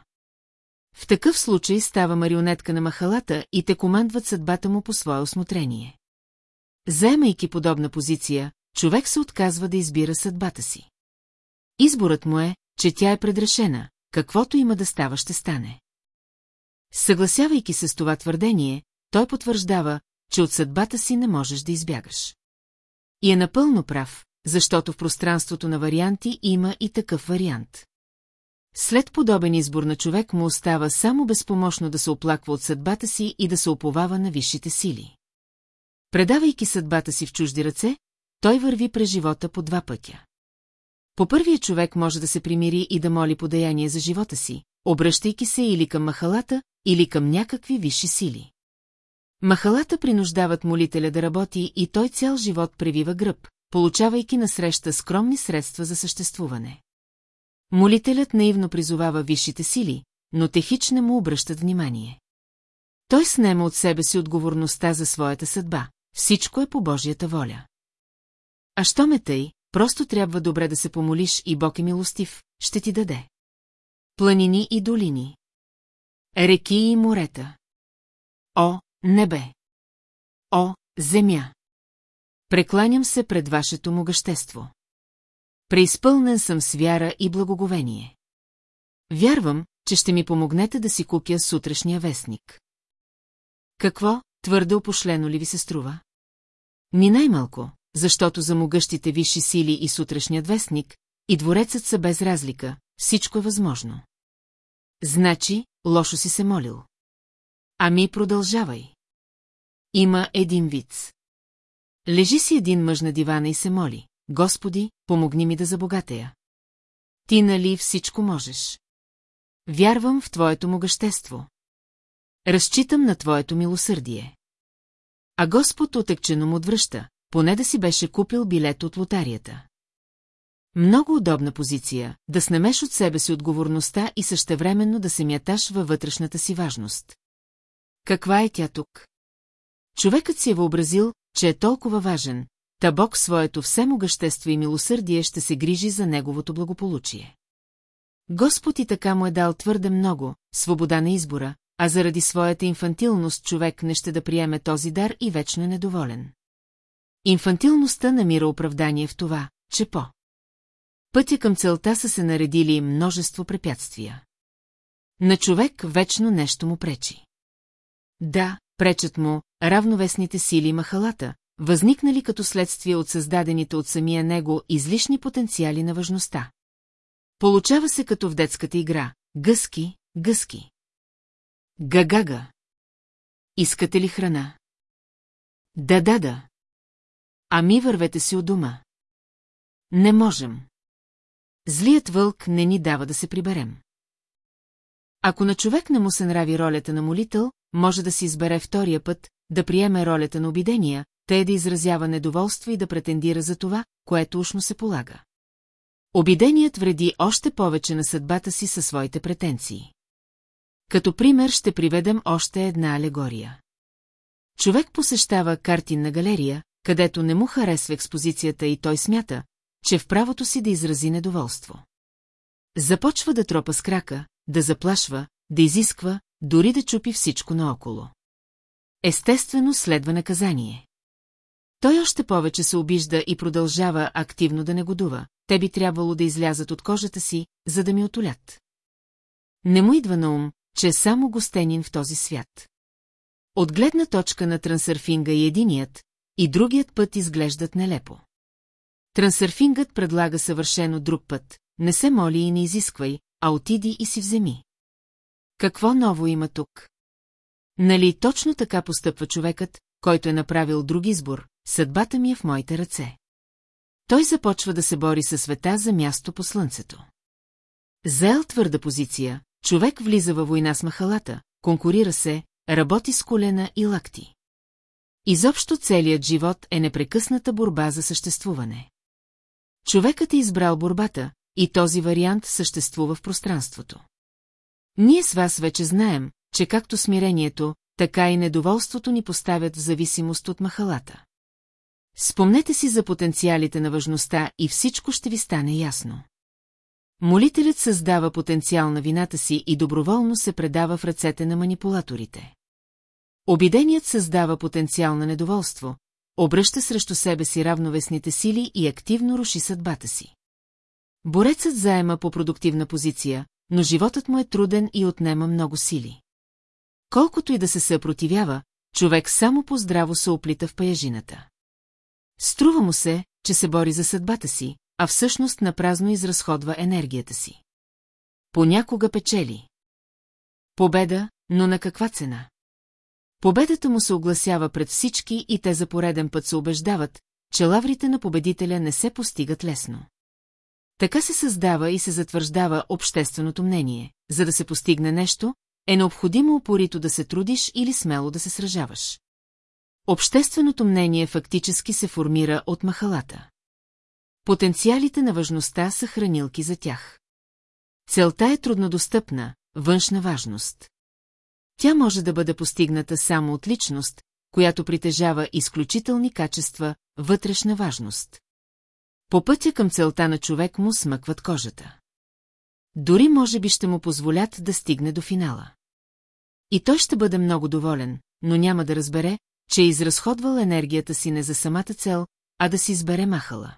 A: В такъв случай става марионетка на махалата и те командват съдбата му по свое осмотрение. Заемайки подобна позиция, човек се отказва да избира съдбата си. Изборът му е, че тя е предрешена, каквото има да става ще стане. Съгласявайки се с това твърдение, той потвърждава, че от съдбата си не можеш да избягаш. И е напълно прав, защото в пространството на варианти има и такъв вариант. След подобен избор на човек му остава само безпомощно да се оплаква от съдбата си и да се оповава на висшите сили. Предавайки съдбата си в чужди ръце, той върви през живота по два пътя. По първия човек може да се примири и да моли подаяние за живота си, обръщайки се или към махалата, или към някакви висши сили. Махалата принуждават молителя да работи и той цял живот превива гръб, получавайки насреща скромни средства за съществуване. Молителят наивно призовава висшите сили, но те хич не му обръщат внимание. Той снема от себе си отговорността за своята съдба. Всичко е по Божията воля. А що ме тъй, просто трябва добре да се помолиш и Бог е милостив, ще ти даде. Планини и долини. Реки и морета. О, небе! О, земя! Прекланям се пред вашето могъщество. Преизпълнен съм с вяра и благоговение. Вярвам, че ще ми помогнете да си купя сутрешния вестник. Какво, твърде опошлено ли ви се струва? Ни най-малко, защото за могъщите висши сили и сутрешният вестник, и дворецът са без разлика, всичко е възможно. Значи, лошо си се молил. Ами продължавай. Има един виц. Лежи си един мъж на дивана и се моли. Господи, помогни ми да забогатея. Ти нали всичко можеш? Вярвам в Твоето могъщество. Разчитам на Твоето милосърдие. А Господ отекчено му отвръща, поне да си беше купил билет от лотарията. Много удобна позиция, да снемеш от себе си отговорността и същевременно да се мяташ във вътрешната си важност. Каква е тя тук? Човекът си е въобразил, че е толкова важен, та Бог своето всемогъщество и милосърдие ще се грижи за неговото благополучие. Господ и така му е дал твърде много, свобода на избора, а заради своята инфантилност човек не ще да приеме този дар и вечно е недоволен. Инфантилността намира оправдание в това, че по. Пътя към целта са се наредили множество препятствия. На човек вечно нещо му пречи. Да, пречат му равновесните сили и махалата, възникнали като следствие от създадените от самия него излишни потенциали на важността. Получава се като в детската игра – гъски, гъски. Гагага. Искате ли храна? Да-да-да. Ами вървете си от дома. Не можем. Злият вълк не ни дава да се приберем. Ако на човек не му се нрави ролята на молител, може да си избере втория път, да приеме ролята на обидения, те да изразява недоволство и да претендира за това, което ушно се полага. Обиденият вреди още повече на съдбата си със своите претенции. Като пример ще приведем още една алегория. Човек посещава картинна галерия, където не му харесва експозицията и той смята, че в правото си да изрази недоволство. Започва да тропа с крака, да заплашва, да изисква, дори да чупи всичко наоколо. Естествено следва наказание. Той още повече се обижда и продължава активно да негодува. Те би трябвало да излязат от кожата си, за да ми отолят. Не му идва на ум, че е само гостенин в този свят. От гледна точка на трансърфинга и единият, и другият път изглеждат нелепо. Трансърфингът предлага съвършено друг път, не се моли и не изисквай, а отиди и си вземи. Какво ново има тук? Нали точно така постъпва човекът, който е направил друг избор, съдбата ми е в моите ръце. Той започва да се бори със света за място по слънцето. Заел твърда позиция, човек влиза във война с махалата, конкурира се, работи с колена и лакти. Изобщо целият живот е непрекъсната борба за съществуване. Човекът е избрал борбата, и този вариант съществува в пространството. Ние с вас вече знаем, че както смирението, така и недоволството ни поставят в зависимост от махалата. Спомнете си за потенциалите на важността и всичко ще ви стане ясно. Молителят създава потенциал на вината си и доброволно се предава в ръцете на манипулаторите. Обиденият създава потенциал на недоволство, обръща срещу себе си равновесните сили и активно руши съдбата си. Борецът заема по продуктивна позиция, но животът му е труден и отнема много сили. Колкото и да се съпротивява, човек само по-здраво се оплита в паяжината. Струва му се, че се бори за съдбата си, а всъщност напразно изразходва енергията си. Понякога печели. Победа, но на каква цена? Победата му се огласява пред всички и те за пореден път се убеждават, че лаврите на победителя не се постигат лесно. Така се създава и се затвърждава общественото мнение. За да се постигне нещо, е необходимо упорито да се трудиш или смело да се сражаваш. Общественото мнение фактически се формира от махалата. Потенциалите на важността са хранилки за тях. Целта е труднодостъпна, външна важност. Тя може да бъде постигната само от личност, която притежава изключителни качества, вътрешна важност. По пътя към целта на човек му смъкват кожата. Дори може би ще му позволят да стигне до финала. И той ще бъде много доволен, но няма да разбере, че е изразходвал енергията си не за самата цел, а да си избере махала.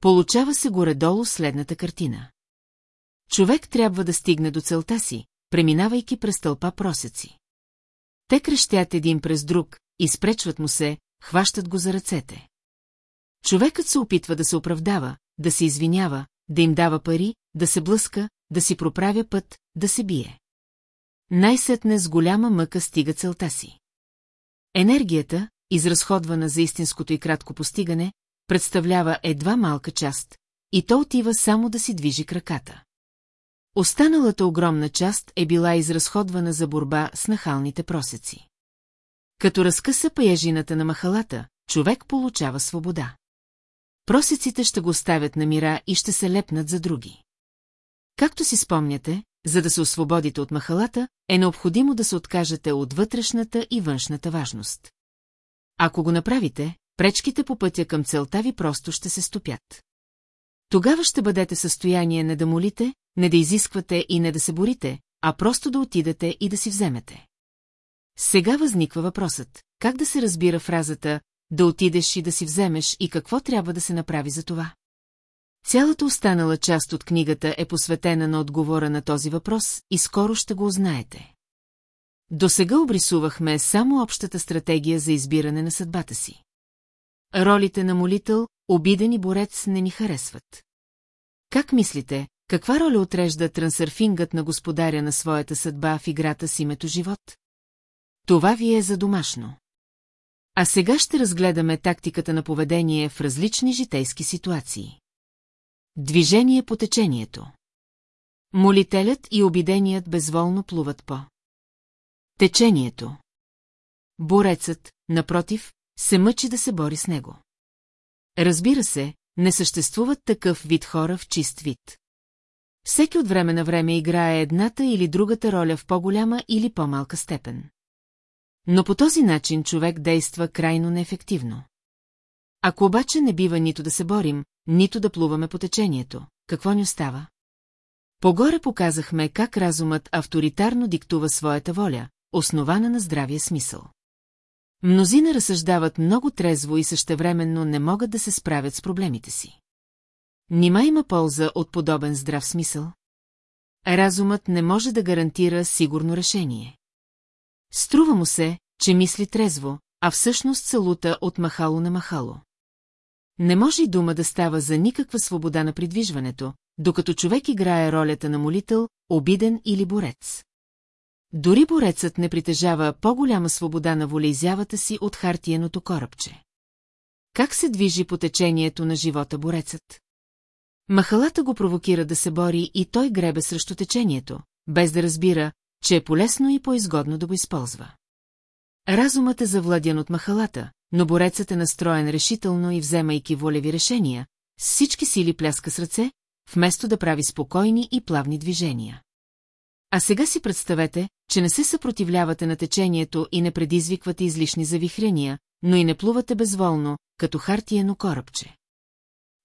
A: Получава се горе-долу следната картина. Човек трябва да стигне до целта си, преминавайки през тълпа просеци. Те крещят един през друг, изпречват му се, хващат го за ръцете. Човекът се опитва да се оправдава, да се извинява, да им дава пари, да се блъска, да си проправя път, да се бие. Най-сетне с голяма мъка стига целта си. Енергията, изразходвана за истинското и кратко постигане, представлява едва малка част, и то отива само да си движи краката. Останалата огромна част е била изразходвана за борба с нахалните просеци. Като разкъса паяжината на махалата, човек получава свобода. Просеците ще го оставят на мира и ще се лепнат за други. Както си спомняте, за да се освободите от махалата, е необходимо да се откажете от вътрешната и външната важност. Ако го направите, пречките по пътя към целта ви просто ще се стопят. Тогава ще бъдете в състояние не да молите, не да изисквате и не да се борите, а просто да отидете и да си вземете. Сега възниква въпросът, как да се разбира фразата «да отидеш и да си вземеш» и какво трябва да се направи за това? Цялата останала част от книгата е посветена на отговора на този въпрос и скоро ще го узнаете. До сега обрисувахме само общата стратегия за избиране на съдбата си. Ролите на молител, обиден и борец не ни харесват. Как мислите, каква роля отрежда трансърфингът на господаря на своята съдба в играта с името живот? Това ви е за домашно. А сега ще разгледаме тактиката на поведение в различни житейски ситуации. Движение по течението. Молителят и обиденият безволно плуват по. Течението. Борецът, напротив, се мъчи да се бори с него. Разбира се, не съществуват такъв вид хора в чист вид. Всеки от време на време играе едната или другата роля в по-голяма или по-малка степен. Но по този начин човек действа крайно неефективно. Ако обаче не бива нито да се борим, нито да плуваме по течението, какво ни остава? Погоре показахме как разумът авторитарно диктува своята воля, основана на здравия смисъл. Мнозина разсъждават много трезво и същевременно не могат да се справят с проблемите си. Нима има полза от подобен здрав смисъл? Разумът не може да гарантира сигурно решение. Струва му се, че мисли трезво, а всъщност се лута от махало на махало. Не може и дума да става за никаква свобода на придвижването, докато човек играе ролята на молител, обиден или борец. Дори борецът не притежава по-голяма свобода на волеизявата си от хартиеното корабче. Как се движи по течението на живота борецът? Махалата го провокира да се бори и той гребе срещу течението, без да разбира, че е полезно и по-изгодно да го използва. Разумът е завладян от махалата, но борецът е настроен решително и вземайки волеви решения, с всички сили пляска с ръце, вместо да прави спокойни и плавни движения. А сега си представете, че не се съпротивлявате на течението и не предизвиквате излишни завихрения, но и не плувате безволно, като хартиено корабче.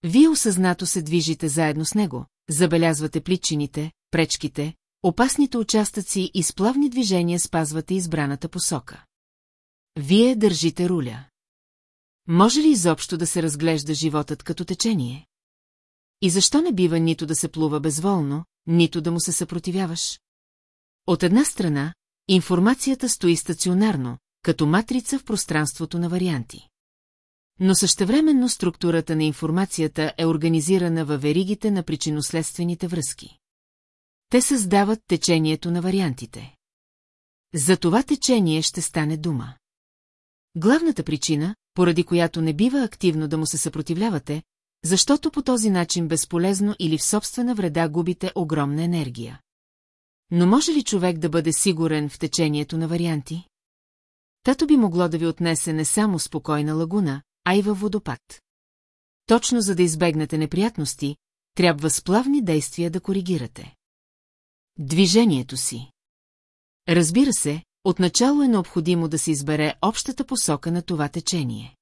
A: Вие осъзнато се движите заедно с него, забелязвате плитчините, пречките, опасните участъци и с плавни движения спазвате избраната посока. Вие държите руля. Може ли изобщо да се разглежда животът като течение? И защо не бива нито да се плува безволно, нито да му се съпротивяваш? От една страна, информацията стои стационарно, като матрица в пространството на варианти. Но същевременно структурата на информацията е организирана във веригите на причинно-следствените връзки. Те създават течението на вариантите. За това течение ще стане дума. Главната причина, поради която не бива активно да му се съпротивлявате, защото по този начин безполезно или в собствена вреда губите огромна енергия. Но може ли човек да бъде сигурен в течението на варианти? Тато би могло да ви отнесе не само спокойна лагуна, а и във водопад. Точно за да избегнете неприятности, трябва с плавни действия да коригирате. Движението си. Разбира се, отначало е необходимо да се избере общата посока на това течение.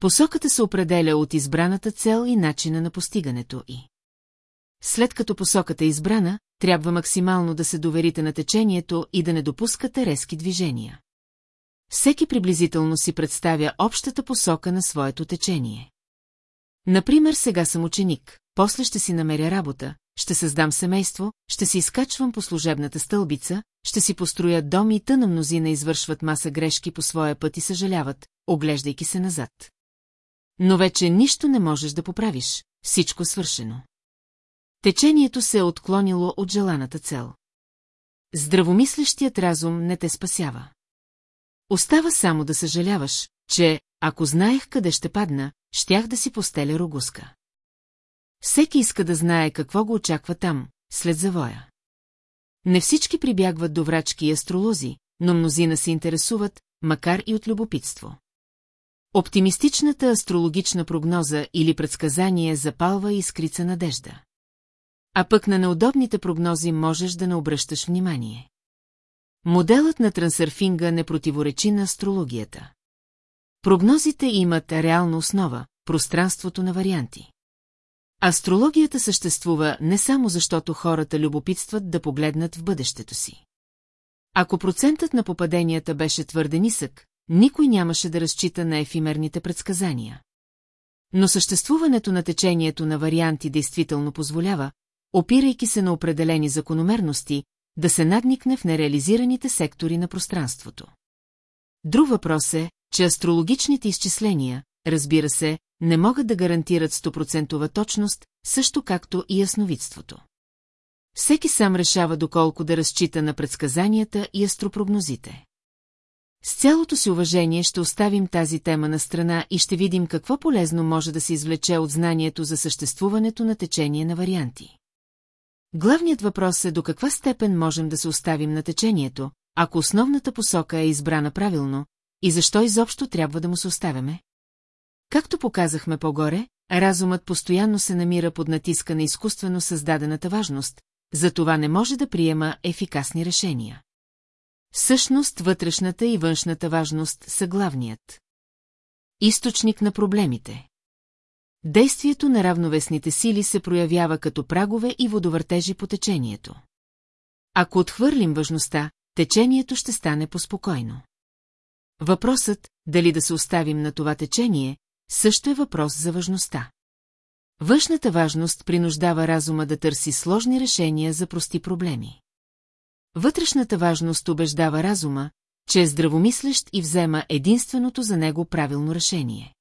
A: Посоката се определя от избраната цел и начина на постигането й. След като посоката е избрана, трябва максимално да се доверите на течението и да не допускате резки движения. Всеки приблизително си представя общата посока на своето течение. Например, сега съм ученик, после ще си намеря работа, ще създам семейство, ще си изкачвам по служебната стълбица, ще си построя дом и тъна мнозина извършват маса грешки по своя път и съжаляват, оглеждайки се назад. Но вече нищо не можеш да поправиш, всичко свършено. Течението се е отклонило от желаната цел. Здравомислещият разум не те спасява. Остава само да съжаляваш, че, ако знаех къде ще падна, щях да си постеля рогуска. Всеки иска да знае какво го очаква там, след завоя. Не всички прибягват до врачки и астролози, но мнозина се интересуват, макар и от любопитство. Оптимистичната астрологична прогноза или предсказание запалва искрица надежда. А пък на неудобните прогнози можеш да не обръщаш внимание. Моделът на трансърфинга не противоречи на астрологията. Прогнозите имат реална основа, пространството на варианти. Астрологията съществува не само защото хората любопитстват да погледнат в бъдещето си. Ако процентът на попаденията беше твърде нисък, никой нямаше да разчита на ефимерните предсказания. Но съществуването на течението на варианти действително позволява, опирайки се на определени закономерности, да се надникне в нереализираните сектори на пространството. Друг въпрос е, че астрологичните изчисления, разбира се, не могат да гарантират стопроцентова точност, също както и ясновидството. Всеки сам решава доколко да разчита на предсказанията и астропрогнозите. С цялото си уважение ще оставим тази тема на страна и ще видим какво полезно може да се извлече от знанието за съществуването на течение на варианти. Главният въпрос е до каква степен можем да се оставим на течението, ако основната посока е избрана правилно, и защо изобщо трябва да му се оставяме? Както показахме по-горе, разумът постоянно се намира под натиска на изкуствено създадената важност, затова не може да приема ефикасни решения. Всъщност вътрешната и външната важност са главният. Източник на проблемите. Действието на равновесните сили се проявява като прагове и водовъртежи по течението. Ако отхвърлим важността, течението ще стане поспокойно. Въпросът, дали да се оставим на това течение, също е въпрос за важността. Външната важност принуждава разума да търси сложни решения за прости проблеми. Вътрешната важност убеждава разума, че е здравомислещ и взема единственото за него правилно решение.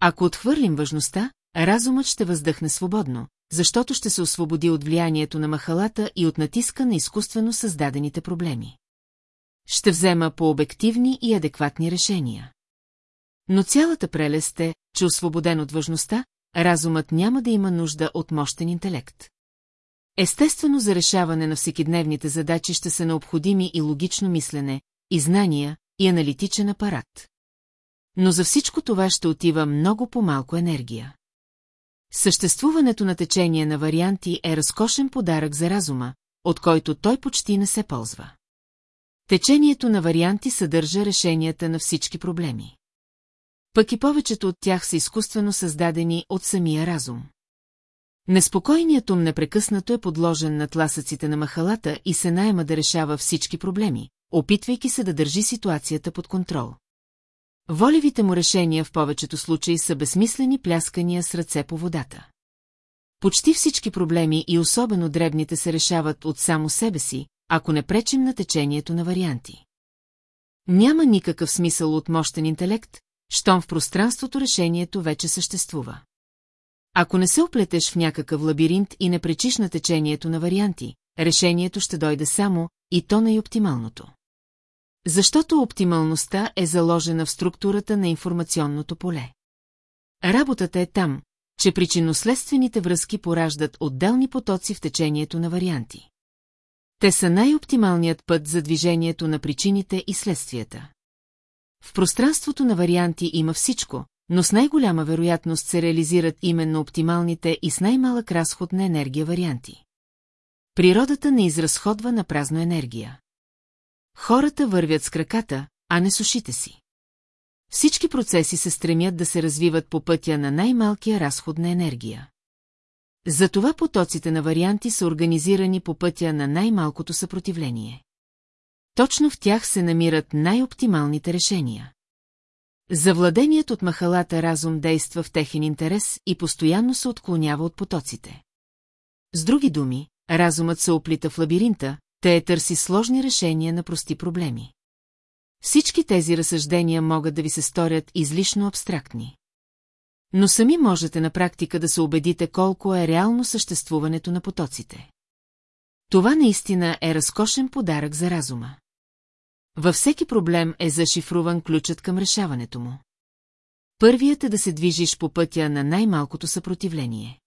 A: Ако отхвърлим важността, разумът ще въздъхне свободно, защото ще се освободи от влиянието на махалата и от натиска на изкуствено създадените проблеми. Ще взема по-обективни и адекватни решения. Но цялата прелест е, че освободен от важността, разумът няма да има нужда от мощен интелект. Естествено за решаване на всекидневните задачи ще са необходими и логично мислене, и знания, и аналитичен апарат. Но за всичко това ще отива много по-малко енергия. Съществуването на течение на варианти е разкошен подарък за разума, от който той почти не се ползва. Течението на варианти съдържа решенията на всички проблеми. Пък и повечето от тях са изкуствено създадени от самия разум. Неспокойният ум непрекъснато е подложен на тласъците на махалата и се найема да решава всички проблеми, опитвайки се да държи ситуацията под контрол. Волевите му решения в повечето случаи са безсмислени пляскания с ръце по водата. Почти всички проблеми и особено дребните се решават от само себе си, ако не пречим на течението на варианти. Няма никакъв смисъл от мощен интелект, щом в пространството решението вече съществува. Ако не се оплетеш в някакъв лабиринт и не пречиш на течението на варианти, решението ще дойде само, и то най-оптималното. Защото оптималността е заложена в структурата на информационното поле. Работата е там, че причинно-следствените връзки пораждат отделни потоци в течението на варианти. Те са най-оптималният път за движението на причините и следствията. В пространството на варианти има всичко, но с най-голяма вероятност се реализират именно оптималните и с най-малък разход на енергия варианти. Природата не изразходва на празно енергия. Хората вървят с краката, а не с ушите си. Всички процеси се стремят да се развиват по пътя на най-малкия разход на енергия. Затова потоците на варианти са организирани по пътя на най-малкото съпротивление. Точно в тях се намират най-оптималните решения. Завладеният от махалата разум действа в техен интерес и постоянно се отклонява от потоците. С други думи, разумът се оплита в лабиринта, те е търси сложни решения на прости проблеми. Всички тези разсъждения могат да ви се сторят излишно абстрактни. Но сами можете на практика да се убедите колко е реално съществуването на потоците. Това наистина е разкошен подарък за разума. Във всеки проблем е зашифруван ключът към решаването му. Първият е да се движиш по пътя на най-малкото съпротивление.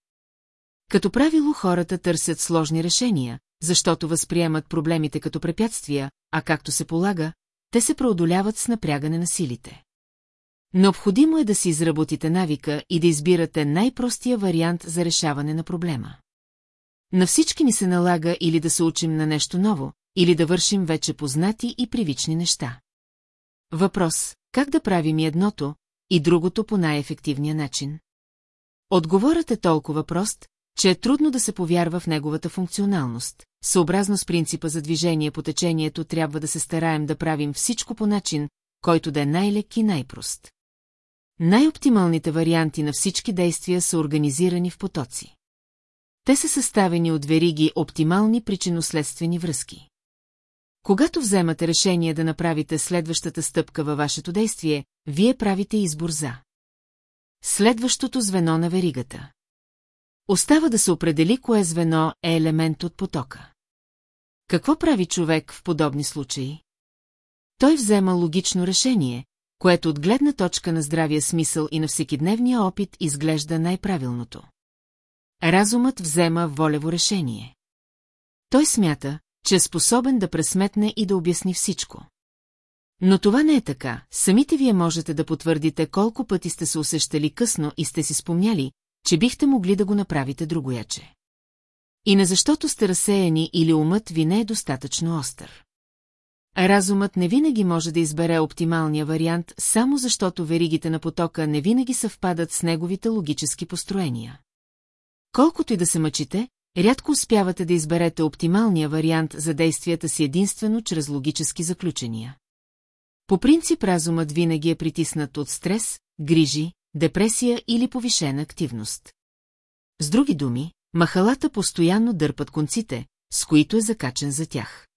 A: Като правило хората търсят сложни решения, защото възприемат проблемите като препятствия, а както се полага, те се преодоляват с напрягане на силите. Необходимо е да си изработите навика и да избирате най-простия вариант за решаване на проблема. На всички ни се налага или да се учим на нещо ново, или да вършим вече познати и привични неща. Въпрос – как да правим и едното, и другото по най-ефективния начин? Отговорът е толкова прост, че е трудно да се повярва в неговата функционалност. Съобразно с принципа за движение по течението трябва да се стараем да правим всичко по начин, който да е най-лек и най-прост. Най-оптималните варианти на всички действия са организирани в потоци. Те са съставени от вериги оптимални причинно-следствени връзки. Когато вземате решение да направите следващата стъпка във вашето действие, вие правите избор за. Следващото звено на веригата. Остава да се определи кое звено е елемент от потока. Какво прави човек в подобни случаи? Той взема логично решение, което от гледна точка на здравия смисъл и на всекидневния опит изглежда най-правилното. Разумът взема волево решение. Той смята, че е способен да пресметне и да обясни всичко. Но това не е така, самите вие можете да потвърдите колко пъти сте се усещали късно и сте си спомняли, че бихте могли да го направите другояче. И не защото сте разсеяни или умът ви не е достатъчно остър. Разумът не винаги може да избере оптималния вариант, само защото веригите на потока не винаги съвпадат с неговите логически построения. Колкото и да се мъчите, рядко успявате да изберете оптималния вариант за действията си единствено чрез логически заключения. По принцип разумът винаги е притиснат от стрес, грижи, депресия или повишена активност. С други думи, махалата постоянно дърпат конците, с които е закачен за тях.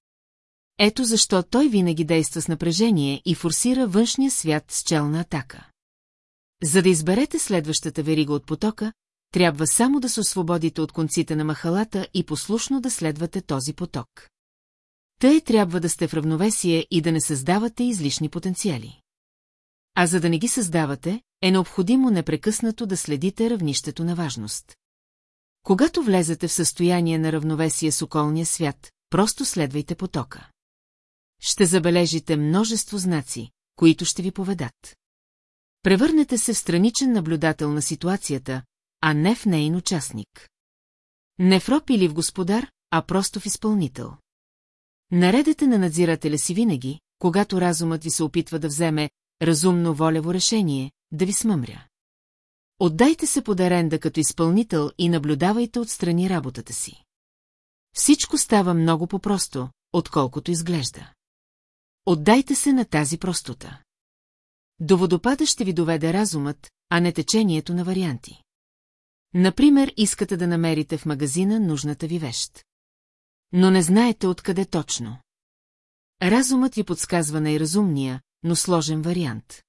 A: Ето защо той винаги действа с напрежение и форсира външния свят с челна атака. За да изберете следващата верига от потока, трябва само да се освободите от конците на махалата и послушно да следвате този поток. Тъй трябва да сте в равновесие и да не създавате излишни потенциали. А за да не ги създавате, е необходимо непрекъснато да следите равнището на важност. Когато влезете в състояние на равновесие с околния свят, просто следвайте потока. Ще забележите множество знаци, които ще ви поведат. Превърнете се в страничен наблюдател на ситуацията, а не в нейн участник. Не в роб или в господар, а просто в изпълнител. Наредете на надзирателя си винаги, когато разумът ви се опитва да вземе разумно волево решение, да ви смъмря. Отдайте се под аренда като изпълнител и наблюдавайте отстрани работата си. Всичко става много по-просто, отколкото изглежда. Отдайте се на тази простота. До водопада ще ви доведе разумът, а не течението на варианти. Например, искате да намерите в магазина нужната ви вещ. Но не знаете откъде точно. Разумът ви подсказва най-разумния, но сложен вариант.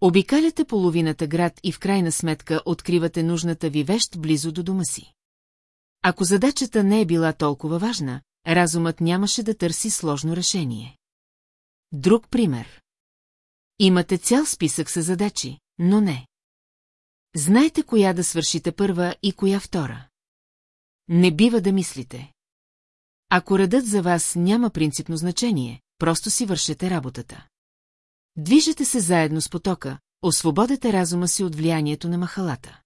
A: Обикаляте половината град и в крайна сметка откривате нужната ви вещ близо до дома си. Ако задачата не е била толкова важна, разумът нямаше да търси сложно решение. Друг пример. Имате цял списък с задачи, но не. Знаете коя да свършите първа и коя втора. Не бива да мислите. Ако редът за вас няма принципно значение, просто си вършете работата. Движете се заедно с потока, освободете разума си от влиянието на махалата.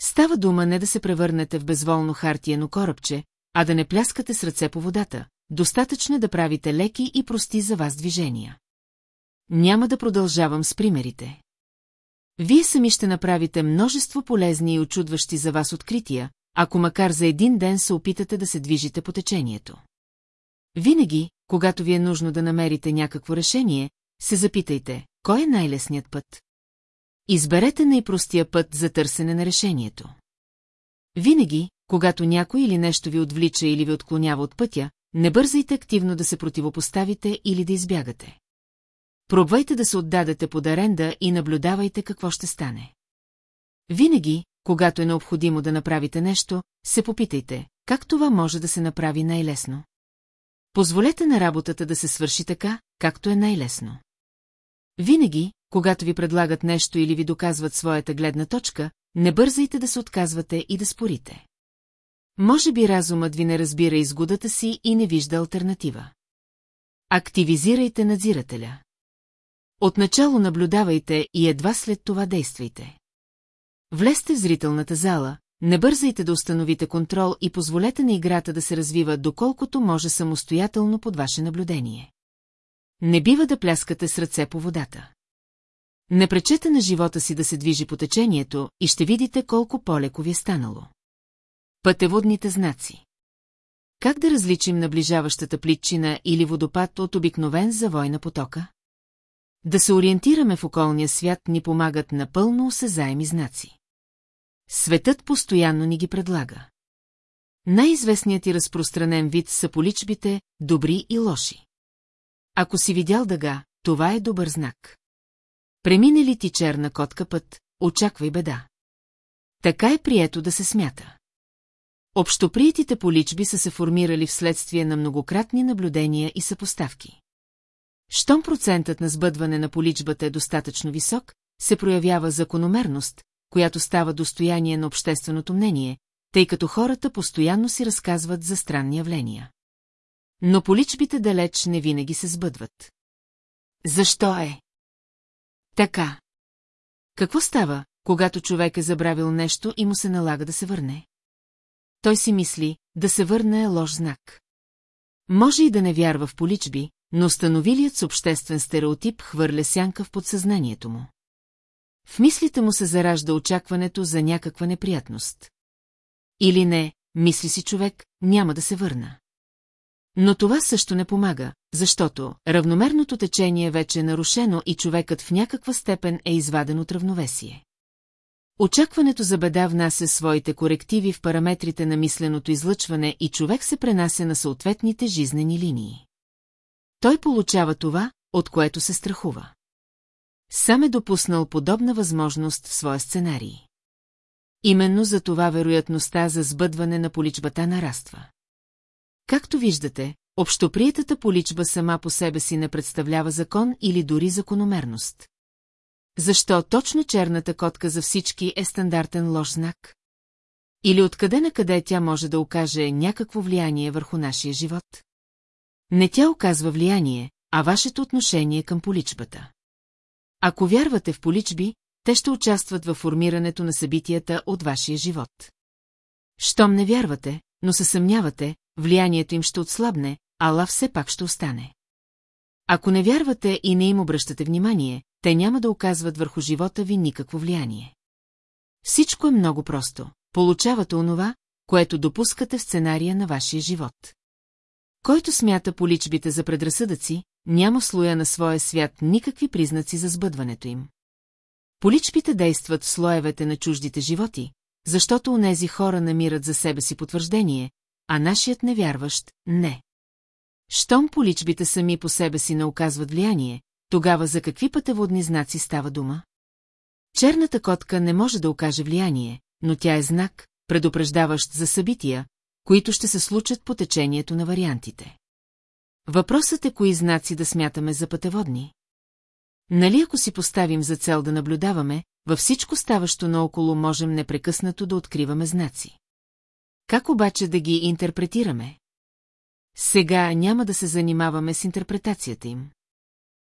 A: Става дума не да се превърнете в безволно хартиено корабче, а да не пляскате с ръце по водата, достатъчно е да правите леки и прости за вас движения. Няма да продължавам с примерите. Вие сами ще направите множество полезни и очудващи за вас открития, ако макар за един ден се опитате да се движите по течението. Винаги, когато ви е нужно да намерите някакво решение, се запитайте, кой е най-лесният път? Изберете най-простия път за търсене на решението. Винаги, когато някой или нещо ви отвлича или ви отклонява от пътя, не бързайте активно да се противопоставите или да избягате. Пробвайте да се отдадете под аренда и наблюдавайте какво ще стане. Винаги, когато е необходимо да направите нещо, се попитайте, как това може да се направи най-лесно. Позволете на работата да се свърши така, както е най-лесно. Винаги, когато ви предлагат нещо или ви доказват своята гледна точка, не бързайте да се отказвате и да спорите. Може би разумът ви не разбира изгодата си и не вижда альтернатива. Активизирайте надзирателя. Отначало наблюдавайте и едва след това действайте. Влезте в зрителната зала, не бързайте да установите контрол и позволете на играта да се развива доколкото може самостоятелно под ваше наблюдение. Не бива да пляскате с ръце по водата. Не пречете на живота си да се движи по течението и ще видите колко по-леко ви е станало. Пътеводните знаци Как да различим наближаващата плитчина или водопад от обикновен завой на потока? Да се ориентираме в околния свят ни помагат напълно осезаеми знаци. Светът постоянно ни ги предлага. Най-известният и разпространен вид са поличбите, добри и лоши. Ако си видял дъга, това е добър знак. Премине ли ти черна котка път, очаквай беда. Така е прието да се смята. Общоприетите поличби са се формирали вследствие на многократни наблюдения и съпоставки. Щом процентът на сбъдване на поличбата е достатъчно висок, се проявява закономерност, която става достояние на общественото мнение, тъй като хората постоянно си разказват за странни явления. Но поличбите далеч не винаги се сбъдват. Защо е? Така. Какво става, когато човек е забравил нещо и му се налага да се върне? Той си мисли, да се върне е лош знак. Може и да не вярва в поличби, но установилият с обществен стереотип хвърля сянка в подсъзнанието му. В мислите му се заражда очакването за някаква неприятност. Или не, мисли си човек, няма да се върна. Но това също не помага, защото равномерното течение вече е нарушено и човекът в някаква степен е изваден от равновесие. Очакването за беда внася своите корективи в параметрите на мисленото излъчване и човек се пренася на съответните жизнени линии. Той получава това, от което се страхува. Сам е допуснал подобна възможност в своя сценарий. Именно за това вероятността за сбъдване на поличбата нараства. Както виждате, общоприетата поличба сама по себе си не представлява закон или дори закономерност. Защо точно черната котка за всички е стандартен лош знак? Или откъде на къде тя може да окаже някакво влияние върху нашия живот? Не тя оказва влияние, а вашето отношение към поличбата. Ако вярвате в поличби, те ще участват във формирането на събитията от вашия живот. Щом не вярвате, но се съмнявате, влиянието им ще отслабне, ала все пак ще остане. Ако не вярвате и не им обръщате внимание, те няма да оказват върху живота ви никакво влияние. Всичко е много просто. Получавате онова, което допускате в сценария на вашия живот. Който смята поличбите за предразсъдъци, няма в слоя на своя свят никакви признаци за сбъдването им. Поличбите действат в слоевете на чуждите животи, защото онези хора намират за себе си потвърждение, а нашият невярващ – не. Щом поличбите сами по себе си не оказват влияние, тогава за какви пътеводни знаци става дума? Черната котка не може да окаже влияние, но тя е знак, предупреждаващ за събития, които ще се случат по течението на вариантите. Въпросът е кои знаци да смятаме за пътеводни. Нали ако си поставим за цел да наблюдаваме, във всичко ставащо наоколо можем непрекъснато да откриваме знаци. Как обаче да ги интерпретираме? Сега няма да се занимаваме с интерпретацията им.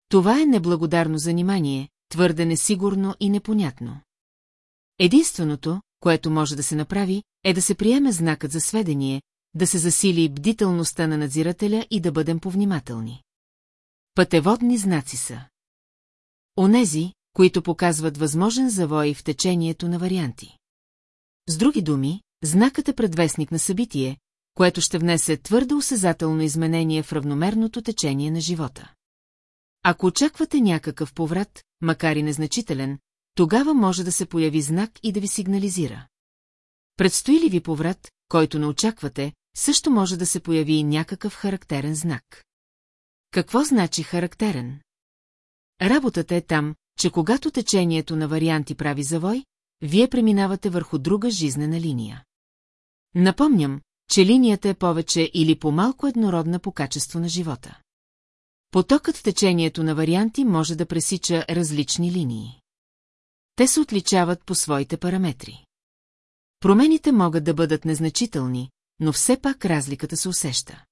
A: Това е неблагодарно занимание, твърде несигурно и непонятно. Единственото, което може да се направи, е да се приеме знакът за сведение, да се засили бдителността на надзирателя и да бъдем повнимателни. Пътеводни знаци са. Онези, които показват възможен завой в течението на варианти. С други думи, знакът е предвестник на събитие, което ще внесе твърдо осезателно изменение в равномерното течение на живота. Ако очаквате някакъв поврат, макар и незначителен, тогава може да се появи знак и да ви сигнализира. Предстои ли ви поврат, който не очаквате, също може да се появи и някакъв характерен знак. Какво значи характерен? Работата е там, че когато течението на варианти прави завой, вие преминавате върху друга жизнена линия. Напомням, че линията е повече или по-малко еднородна по качество на живота. Потокът в течението на варианти може да пресича различни линии. Те се отличават по своите параметри. Промените могат да бъдат незначителни, но все пак разликата се усеща.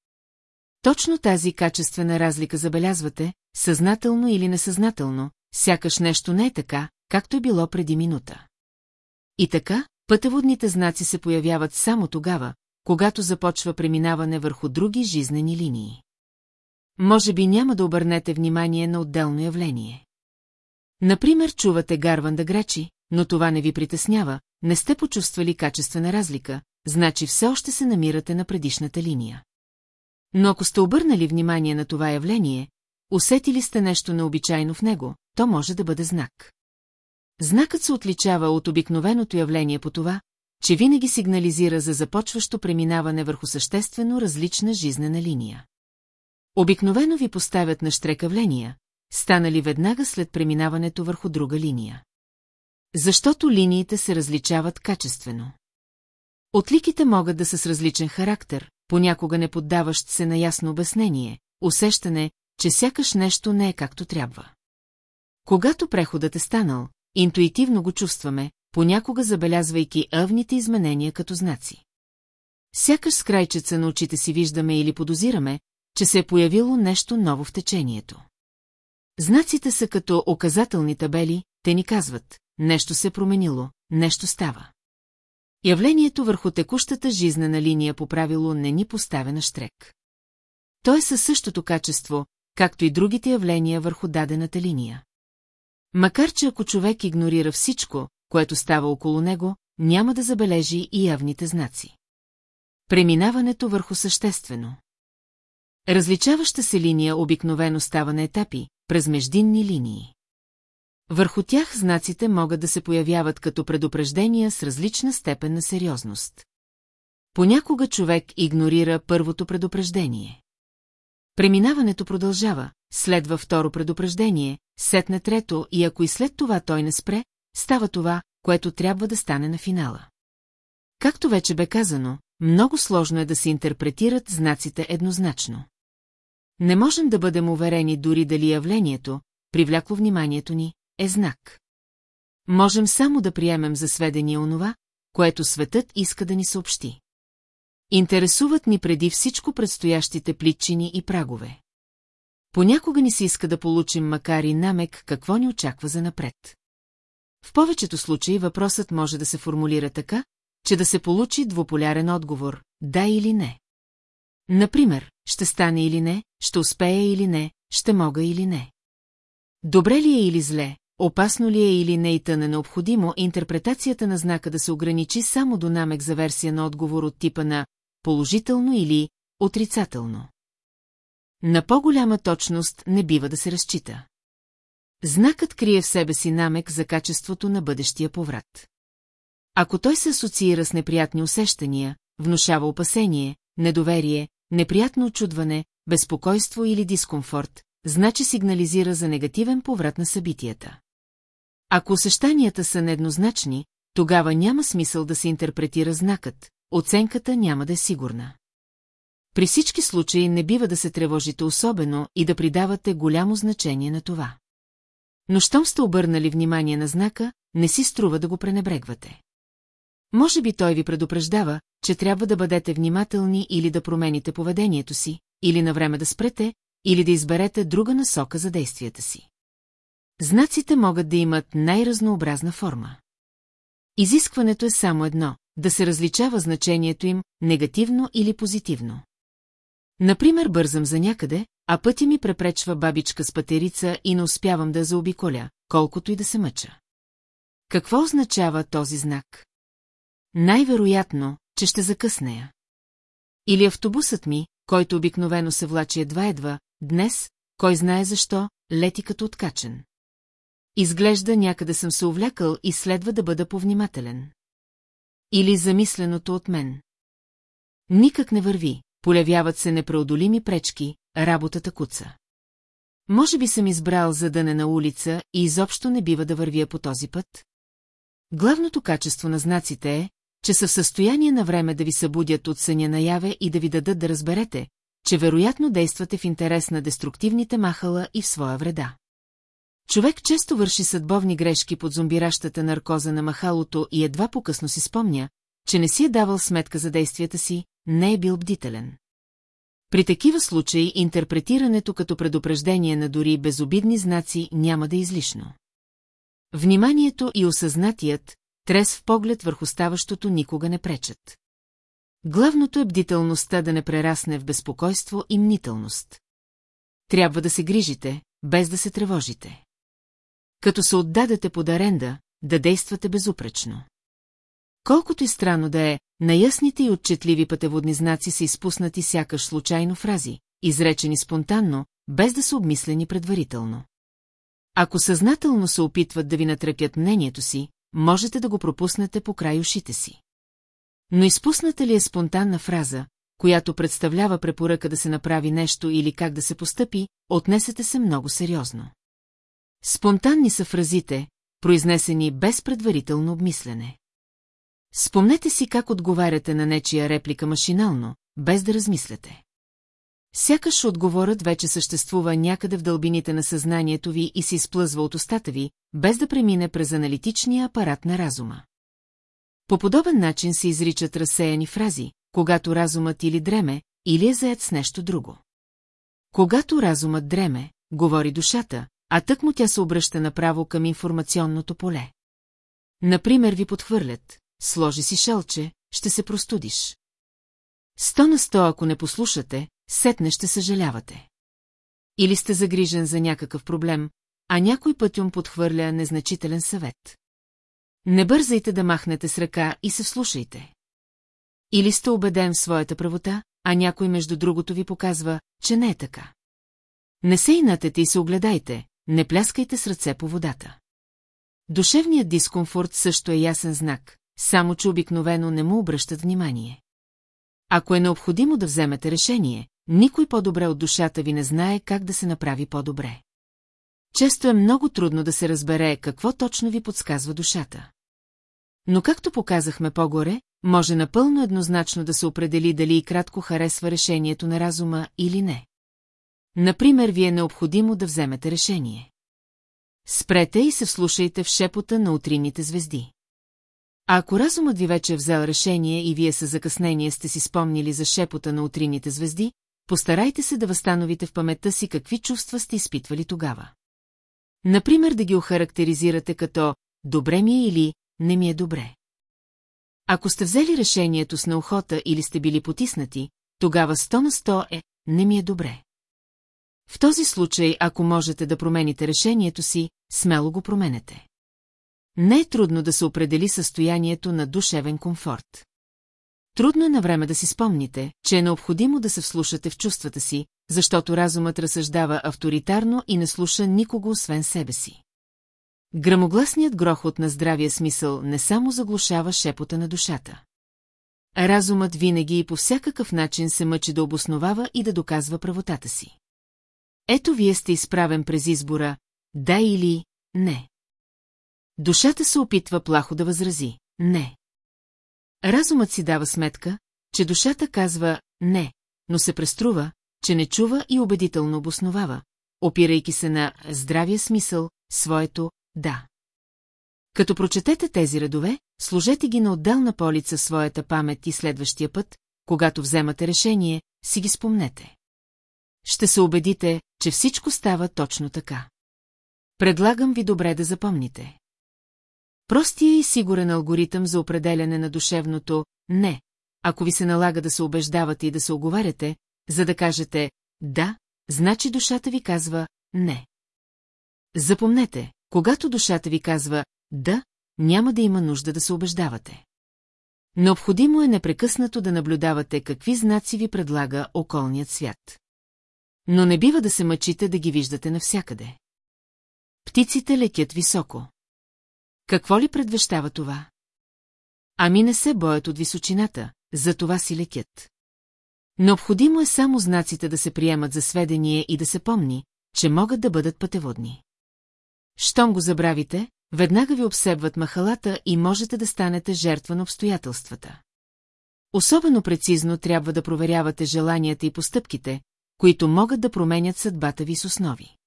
A: Точно тази качествена разлика забелязвате, съзнателно или несъзнателно, сякаш нещо не е така, както е било преди минута. И така, пътеводните знаци се появяват само тогава, когато започва преминаване върху други жизнени линии. Може би няма да обърнете внимание на отделно явление. Например, чувате гарван да гречи, но това не ви притеснява, не сте почувствали качествена разлика, значи все още се намирате на предишната линия. Но ако сте обърнали внимание на това явление, усетили сте нещо необичайно в него, то може да бъде знак. Знакът се отличава от обикновеното явление по това, че винаги сигнализира за започващо преминаване върху съществено различна жизнена линия. Обикновено ви поставят на штрекавления, станали веднага след преминаването върху друга линия. Защото линиите се различават качествено. Отликите могат да са с различен характер, понякога не поддаващ се на ясно обяснение, усещане, че сякаш нещо не е както трябва. Когато преходът е станал, интуитивно го чувстваме, понякога забелязвайки ъвните изменения като знаци. Сякаш с крайчеца на очите си виждаме или подозираме, че се е появило нещо ново в течението. Знаците са като оказателни табели, те ни казват, нещо се променило, нещо става. Явлението върху текущата жизнена линия по правило не ни поставя на штрек. То е със същото качество, както и другите явления върху дадената линия. Макар че ако човек игнорира всичко, което става около него, няма да забележи и явните знаци. Преминаването върху съществено. Различаваща се линия обикновено става на етапи, през междинни линии. Върху тях знаците могат да се появяват като предупреждения с различна степен на сериозност. Понякога човек игнорира първото предупреждение. Преминаването продължава, следва второ предупреждение, сетне трето и ако и след това той не спре, става това, което трябва да стане на финала. Както вече бе казано, много сложно е да се интерпретират знаците еднозначно. Не можем да бъдем уверени дори дали явлението, привлякло вниманието ни, е знак. Можем само да приемем за сведение онова, което светът иска да ни съобщи. Интересуват ни преди всичко предстоящите плитчини и прагове. Понякога ни се иска да получим макар и намек какво ни очаква за напред. В повечето случаи въпросът може да се формулира така, че да се получи двуполярен отговор – да или не. Например, ще стане или не, ще успея или не, ще мога или не. Добре ли е или зле, опасно ли е или не и тъне необходимо интерпретацията на знака да се ограничи само до намек за версия на отговор от типа на положително или отрицателно. На по-голяма точност не бива да се разчита. Знакът крие в себе си намек за качеството на бъдещия поврат. Ако той се асоциира с неприятни усещания, внушава опасение, недоверие, неприятно очудване, безпокойство или дискомфорт, значи сигнализира за негативен поврат на събитията. Ако усещанията са нееднозначни, тогава няма смисъл да се интерпретира знакът, оценката няма да е сигурна. При всички случаи не бива да се тревожите особено и да придавате голямо значение на това. Но щом сте обърнали внимание на знака, не си струва да го пренебрегвате. Може би той ви предупреждава, че трябва да бъдете внимателни или да промените поведението си, или на време да спрете, или да изберете друга насока за действията си. Знаците могат да имат най-разнообразна форма. Изискването е само едно – да се различава значението им, негативно или позитивно. Например, бързам за някъде, а пътя ми препречва бабичка с патерица и не успявам да заобиколя, колкото и да се мъча. Какво означава този знак? Най-вероятно, че ще закъснея. Или автобусът ми, който обикновено се влачи едва-едва, днес, кой знае защо, лети като откачен. Изглежда някъде съм се увлякал и следва да бъда повнимателен. Или замисленото от мен. Никак не върви, полявяват се непреодолими пречки, работата куца. Може би съм избрал за да не на улица и изобщо не бива да вървя по този път? Главното качество на знаците е, че са в състояние на време да ви събудят от съня наяве и да ви дадат да разберете, че вероятно действате в интерес на деструктивните махала и в своя вреда. Човек често върши съдбовни грешки под зомбиращата наркоза на махалото и едва по-късно си спомня, че не си е давал сметка за действията си, не е бил бдителен. При такива случаи интерпретирането като предупреждение на дори безобидни знаци няма да е излишно. Вниманието и осъзнатият, трес в поглед върху ставащото никога не пречат. Главното е бдителността да не прерасне в безпокойство и мнителност. Трябва да се грижите, без да се тревожите. Като се отдадете под аренда, да действате безупречно. Колкото и странно да е, наясните и отчетливи пътеводни знаци са изпуснати сякаш случайно фрази, изречени спонтанно, без да са обмислени предварително. Ако съзнателно се опитват да ви натръпят мнението си, можете да го пропуснете по край ушите си. Но изпусната ли е спонтанна фраза, която представлява препоръка да се направи нещо или как да се постъпи, отнесете се много сериозно. Спонтанни са фразите, произнесени без предварително обмислене. Спомнете си как отговаряте на нечия реплика машинално, без да размисляте. Сякаш отговорът вече съществува някъде в дълбините на съзнанието ви и се изплъзва от устата ви, без да премине през аналитичния апарат на разума. По подобен начин се изричат разсеяни фрази, когато разумът или дреме, или е заед с нещо друго. Когато разумът дреме, говори душата, а тък му тя се обръща направо към информационното поле. Например, ви подхвърлят, сложи си шелче, ще се простудиш. Сто на сто, ако не послушате, сетне ще съжалявате. Или сте загрижен за някакъв проблем, а някой пътюм подхвърля незначителен съвет. Не бързайте да махнете с ръка и се вслушайте. Или сте убеден в своята правота, а някой между другото ви показва, че не е така. Не се инатете и се огледайте, не пляскайте с ръце по водата. Душевният дискомфорт също е ясен знак, само че обикновено не му обръщат внимание. Ако е необходимо да вземете решение, никой по-добре от душата ви не знае как да се направи по-добре. Често е много трудно да се разбере какво точно ви подсказва душата. Но както показахме по-горе, може напълно еднозначно да се определи дали и кратко харесва решението на разума или не. Например, ви е необходимо да вземете решение. Спрете и се вслушайте в шепота на утринните звезди. А ако разумът ви вече е взел решение и вие с закъснение сте си спомнили за шепота на утринните звезди, постарайте се да възстановите в паметта си какви чувства сте изпитвали тогава. Например, да ги охарактеризирате като «добре ми е» или «не ми е добре». Ако сте взели решението с неохота или сте били потиснати, тогава 100 на 100 е «не ми е добре». В този случай, ако можете да промените решението си, смело го променете. Не е трудно да се определи състоянието на душевен комфорт. Трудно е на време да си спомните, че е необходимо да се вслушате в чувствата си, защото разумът разсъждава авторитарно и не слуша никого освен себе си. Грамогласният грохот на здравия смисъл не само заглушава шепота на душата. Разумът винаги и по всякакъв начин се мъчи да обосновава и да доказва правотата си. Ето вие сте изправен през избора, да или не. Душата се опитва плахо да възрази, не. Разумът си дава сметка, че душата казва не, но се преструва, че не чува и убедително обосновава, опирайки се на здравия смисъл, своето да. Като прочетете тези редове, сложете ги на отделна полица своята памет и следващия път, когато вземате решение, си ги спомнете. Ще се убедите, че всичко става точно така. Предлагам ви добре да запомните. Простия и сигурен алгоритъм за определяне на душевното «не», ако ви се налага да се убеждавате и да се оговаряте, за да кажете «да», значи душата ви казва «не». Запомнете, когато душата ви казва «да», няма да има нужда да се убеждавате. Необходимо е непрекъснато да наблюдавате какви знаци ви предлага околният свят. Но не бива да се мъчите да ги виждате навсякъде. Птиците летят високо. Какво ли предвещава това? Ами не се боят от височината, за това си летят. Необходимо е само знаците да се приемат за сведение и да се помни, че могат да бъдат пътеводни. Щом го забравите, веднага ви обсебват махалата и можете да станете жертва на обстоятелствата. Особено прецизно трябва да проверявате желанията и постъпките, които могат да променят съдбата ви с основи.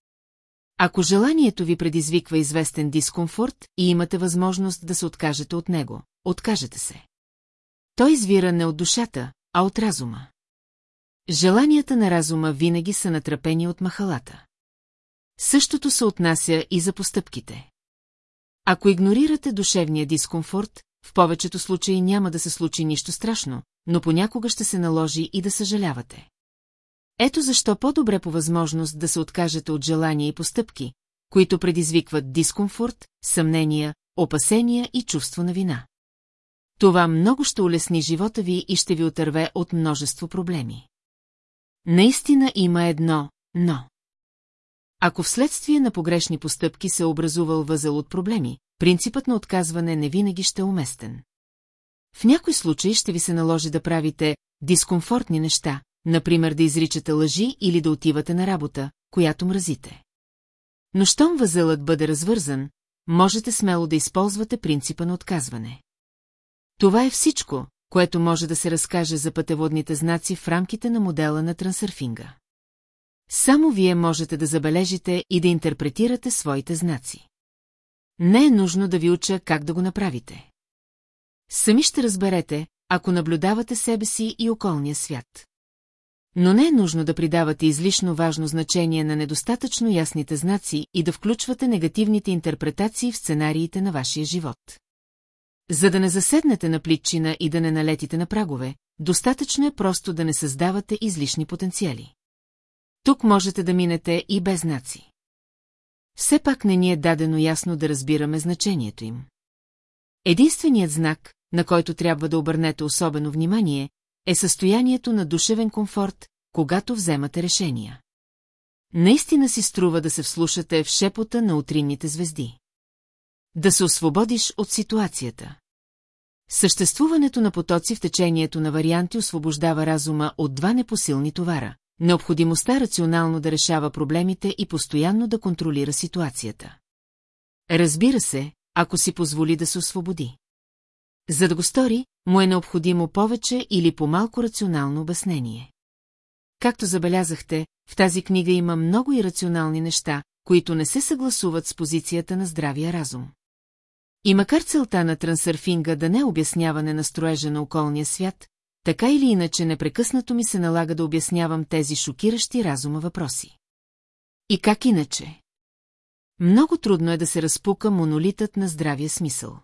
A: Ако желанието ви предизвиква известен дискомфорт и имате възможност да се откажете от него, откажете се. Той извира не от душата, а от разума. Желанията на разума винаги са натрапени от махалата. Същото се отнася и за постъпките. Ако игнорирате душевния дискомфорт, в повечето случаи няма да се случи нищо страшно, но понякога ще се наложи и да съжалявате. Ето защо по-добре по възможност да се откажете от желания и постъпки, които предизвикват дискомфорт, съмнения, опасения и чувство на вина. Това много ще улесни живота ви и ще ви отърве от множество проблеми. Наистина има едно «но». Ако вследствие на погрешни постъпки се е образувал възел от проблеми, принципът на отказване не винаги ще е уместен. В някой случай ще ви се наложи да правите дискомфортни неща, например да изричате лъжи или да отивате на работа, която мразите. Но щом възелът бъде развързан, можете смело да използвате принципа на отказване. Това е всичко, което може да се разкаже за пътеводните знаци в рамките на модела на трансърфинга. Само вие можете да забележите и да интерпретирате своите знаци. Не е нужно да ви уча как да го направите. Сами ще разберете, ако наблюдавате себе си и околния свят. Но не е нужно да придавате излишно важно значение на недостатъчно ясните знаци и да включвате негативните интерпретации в сценариите на вашия живот. За да не заседнете на плитчина и да не налетите на прагове, достатъчно е просто да не създавате излишни потенциали. Тук можете да минете и без знаци. Все пак не ни е дадено ясно да разбираме значението им. Единственият знак, на който трябва да обърнете особено внимание, е състоянието на душевен комфорт, когато вземате решения. Наистина си струва да се вслушате в шепота на утринните звезди. Да се освободиш от ситуацията. Съществуването на потоци в течението на варианти освобождава разума от два непосилни товара – необходимостта рационално да решава проблемите и постоянно да контролира ситуацията. Разбира се, ако си позволи да се освободи. За да го стори, му е необходимо повече или по-малко рационално обяснение. Както забелязахте, в тази книга има много ирационални неща, които не се съгласуват с позицията на здравия разум. И макар целта на трансърфинга да не е обясняване на строежа на околния свят, така или иначе непрекъснато ми се налага да обяснявам тези шокиращи разума въпроси. И как иначе? Много трудно е да се разпука монолитът на здравия смисъл.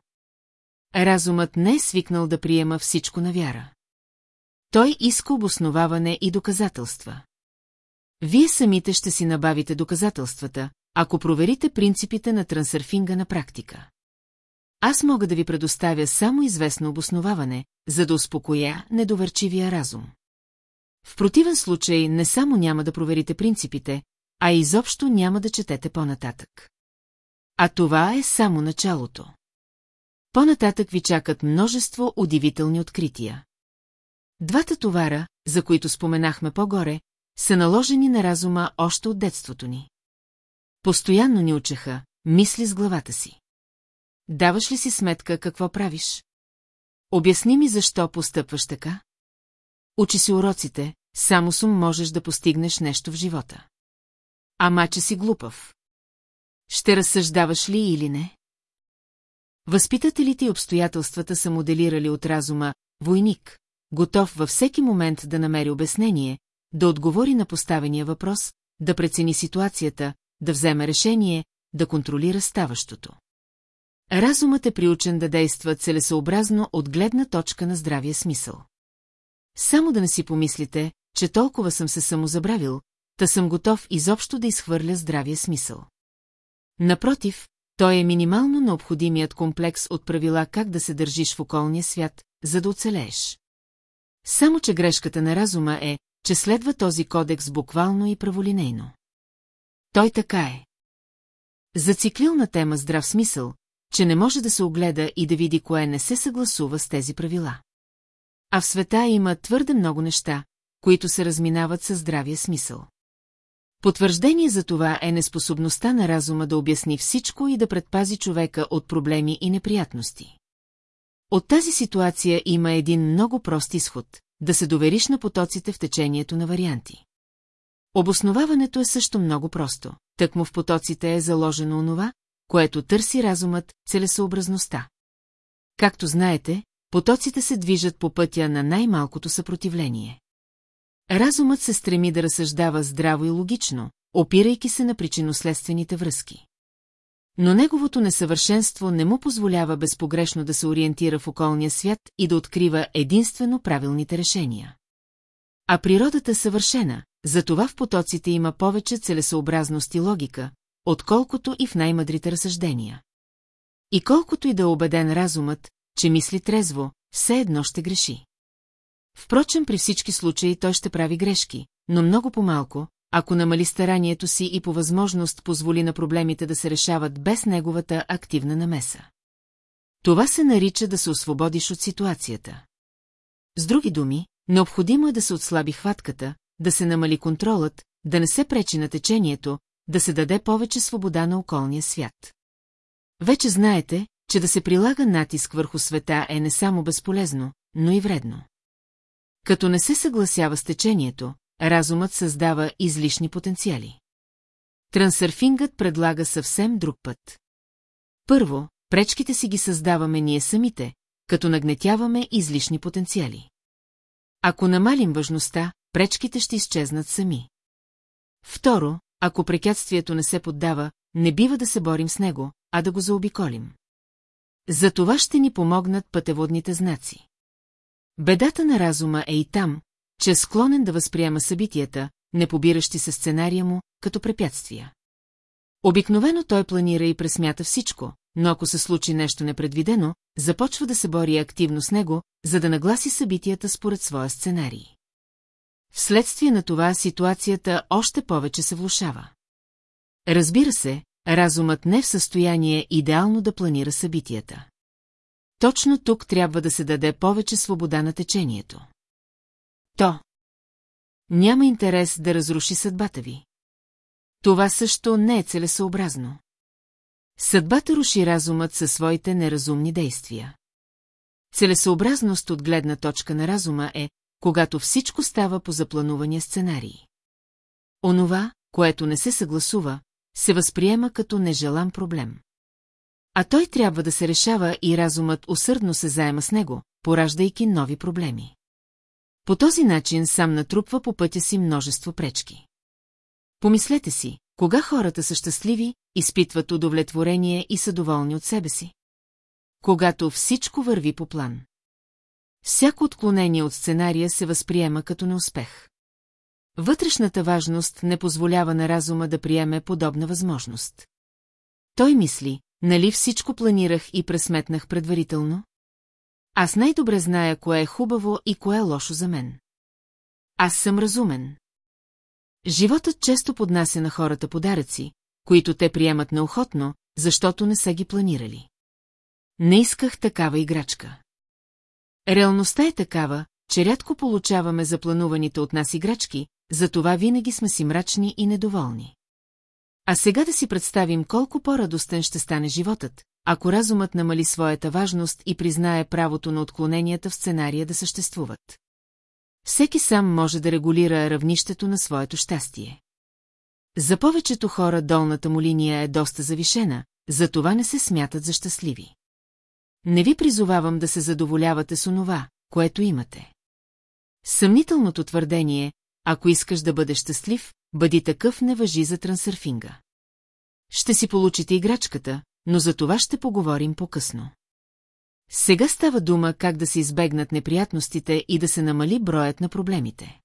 A: Разумът не е свикнал да приема всичко на вяра. Той иска обосноваване и доказателства. Вие самите ще си набавите доказателствата, ако проверите принципите на трансърфинга на практика. Аз мога да ви предоставя само известно обосноваване, за да успокоя недоверчивия разум. В противен случай не само няма да проверите принципите, а изобщо няма да четете по-нататък. А това е само началото. По-нататък ви чакат множество удивителни открития. Двата товара, за които споменахме по-горе, са наложени на разума още от детството ни. Постоянно ни учеха, мисли с главата си. Даваш ли си сметка какво правиш? Обясни ми защо постъпваш така? Учи си уроците, само сум можеш да постигнеш нещо в живота. Ама, че си глупав. Ще разсъждаваш ли или не? Възпитателите и обстоятелствата са моделирали от разума войник, готов във всеки момент да намери обяснение, да отговори на поставения въпрос, да прецени ситуацията, да вземе решение, да контролира ставащото. Разумът е приучен да действа целесообразно от гледна точка на здравия смисъл. Само да не си помислите, че толкова съм се самозабравил, та съм готов изобщо да изхвърля здравия смисъл. Напротив, той е минимално необходимият комплекс от правила как да се държиш в околния свят, за да оцелееш. Само, че грешката на разума е, че следва този кодекс буквално и праволинейно. Той така е. Зациклил на тема здрав смисъл, че не може да се огледа и да види кое не се съгласува с тези правила. А в света има твърде много неща, които се разминават със здравия смисъл. Потвърждение за това е неспособността на разума да обясни всичко и да предпази човека от проблеми и неприятности. От тази ситуация има един много прост изход – да се довериш на потоците в течението на варианти. Обосноваването е също много просто. Тъкмо в потоците е заложено онова, което търси разумът, целесообразността. Както знаете, потоците се движат по пътя на най-малкото съпротивление. Разумът се стреми да разсъждава здраво и логично, опирайки се на причинно-следствените връзки. Но неговото несъвършенство не му позволява безпогрешно да се ориентира в околния свят и да открива единствено правилните решения. А природата е съвършена, затова в потоците има повече целесообразност и логика, отколкото и в най-мъдрите разсъждения. И колкото и да е убеден разумът, че мисли трезво, все едно ще греши. Впрочем, при всички случаи той ще прави грешки, но много по-малко, ако намали старанието си и по възможност позволи на проблемите да се решават без неговата активна намеса. Това се нарича да се освободиш от ситуацията. С други думи, необходимо е да се отслаби хватката, да се намали контролът, да не се пречи на течението, да се даде повече свобода на околния свят. Вече знаете, че да се прилага натиск върху света е не само безполезно, но и вредно. Като не се съгласява с течението, разумът създава излишни потенциали. Трансърфингът предлага съвсем друг път. Първо, пречките си ги създаваме ние самите, като нагнетяваме излишни потенциали. Ако намалим важността, пречките ще изчезнат сами. Второ, ако препятствието не се поддава, не бива да се борим с него, а да го заобиколим. За това ще ни помогнат пътеводните знаци. Бедата на разума е и там, че е склонен да възприема събитията, не побиращи се сценария му, като препятствия. Обикновено той планира и пресмята всичко, но ако се случи нещо непредвидено, започва да се бори активно с него, за да нагласи събитията според своя сценарий. Вследствие на това ситуацията още повече се влушава. Разбира се, разумът не е в състояние идеално да планира събитията. Точно тук трябва да се даде повече свобода на течението. То. Няма интерес да разруши съдбата ви. Това също не е целесообразно. Съдбата руши разумът със своите неразумни действия. Целесообразност от гледна точка на разума е, когато всичко става по запланувания сценарий. Онова, което не се съгласува, се възприема като нежелан проблем. А той трябва да се решава и разумът усърдно се заема с него, пораждайки нови проблеми. По този начин сам натрупва по пътя си множество пречки. Помислете си, кога хората са щастливи, изпитват удовлетворение и са доволни от себе си. Когато всичко върви по план. Всяко отклонение от сценария се възприема като неуспех. Вътрешната важност не позволява на разума да приеме подобна възможност. Той мисли, нали всичко планирах и пресметнах предварително? Аз най-добре зная кое е хубаво и кое е лошо за мен. Аз съм разумен. Животът често поднася на хората подаръци, които те приемат неохотно, защото не са ги планирали. Не исках такава играчка. Реалността е такава, че рядко получаваме заплануваните от нас играчки, затова винаги сме си мрачни и недоволни. А сега да си представим колко по-радостен ще стане животът, ако разумът намали своята важност и признае правото на отклоненията в сценария да съществуват. Всеки сам може да регулира равнището на своето щастие. За повечето хора долната му линия е доста завишена, затова не се смятат за щастливи. Не ви призовавам да се задоволявате с онова, което имате. Съмнителното твърдение, ако искаш да бъдеш щастлив, бъди такъв не въжи за трансърфинга. Ще си получите играчката, но за това ще поговорим по-късно. Сега става дума как да се избегнат неприятностите и да се намали броят на проблемите.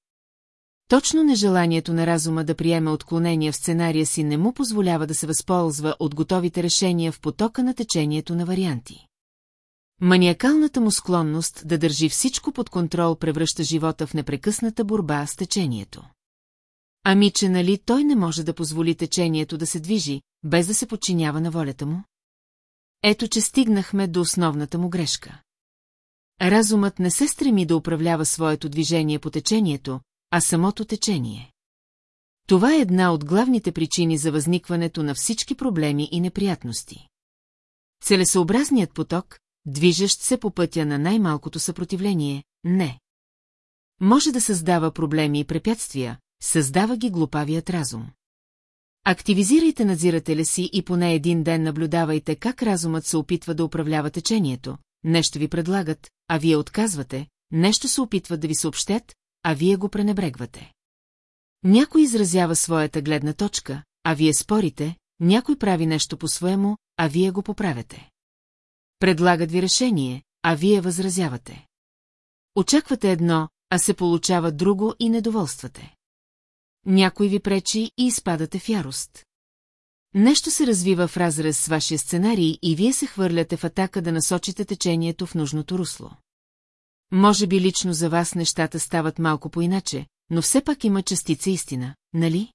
A: Точно нежеланието на разума да приеме отклонения в сценария си не му позволява да се възползва от готовите решения в потока на течението на варианти. Маниакалната му склонност да държи всичко под контрол превръща живота в непрекъсната борба с течението. Ами, че нали той не може да позволи течението да се движи, без да се подчинява на волята му? Ето, че стигнахме до основната му грешка. Разумът не се стреми да управлява своето движение по течението, а самото течение. Това е една от главните причини за възникването на всички проблеми и неприятности. Целесообразният поток, движещ се по пътя на най-малкото съпротивление, не. Може да създава проблеми и препятствия, създава ги глупавият разум. Активизирайте надзирателя си и поне един ден наблюдавайте как разумът се опитва да управлява течението, нещо ви предлагат, а вие отказвате, нещо се опитват да ви съобщят, а вие го пренебрегвате. Някой изразява своята гледна точка, а вие спорите, някой прави нещо по-своему, а вие го поправяте. Предлагат ви решение, а вие възразявате. Очаквате едно, а се получава друго и недоволствате. Някой ви пречи и изпадате в ярост. Нещо се развива в разрез с вашия сценарий и вие се хвърляте в атака да насочите течението в нужното русло. Може би лично за вас нещата стават малко по-иначе, но все пак има частица истина, нали?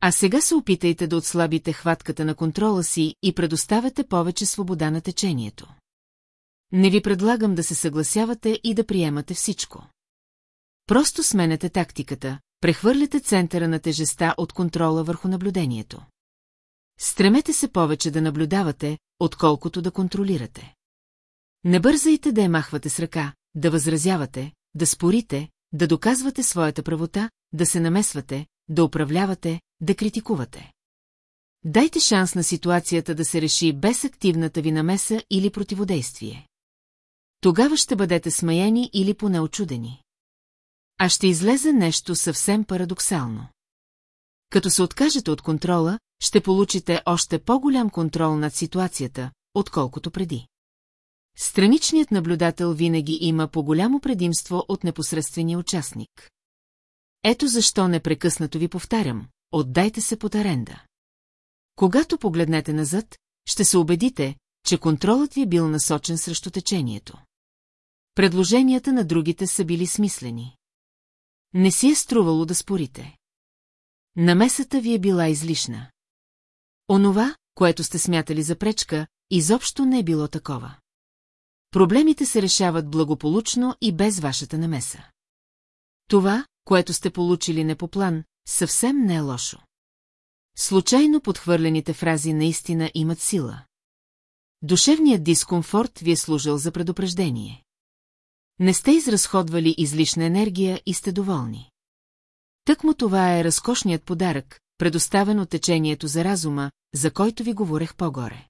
A: А сега се опитайте да отслабите хватката на контрола си и предоставяте повече свобода на течението. Не ви предлагам да се съгласявате и да приемате всичко. Просто сменете тактиката, прехвърляте центъра на тежеста от контрола върху наблюдението. Стремете се повече да наблюдавате, отколкото да контролирате. Не бързайте да я махвате с ръка, да възразявате, да спорите, да доказвате своята правота, да се намесвате, да управлявате, да критикувате. Дайте шанс на ситуацията да се реши без активната ви намеса или противодействие. Тогава ще бъдете смаяни или поне очудени. А ще излезе нещо съвсем парадоксално. Като се откажете от контрола, ще получите още по-голям контрол над ситуацията, отколкото преди. Страничният наблюдател винаги има по-голямо предимство от непосредствения участник. Ето защо непрекъснато ви повтарям, отдайте се под аренда. Когато погледнете назад, ще се убедите, че контролът ви е бил насочен срещу течението. Предложенията на другите са били смислени. Не си е струвало да спорите. Намесата ви е била излишна. Онова, което сте смятали за пречка, изобщо не е било такова. Проблемите се решават благополучно и без вашата намеса. Това, което сте получили не по план, съвсем не е лошо. Случайно подхвърлените фрази наистина имат сила. Душевният дискомфорт ви е служил за предупреждение. Не сте изразходвали излишна енергия и сте доволни. Тъкмо това е разкошният подарък, предоставен от течението за разума, за който ви говорех по-горе.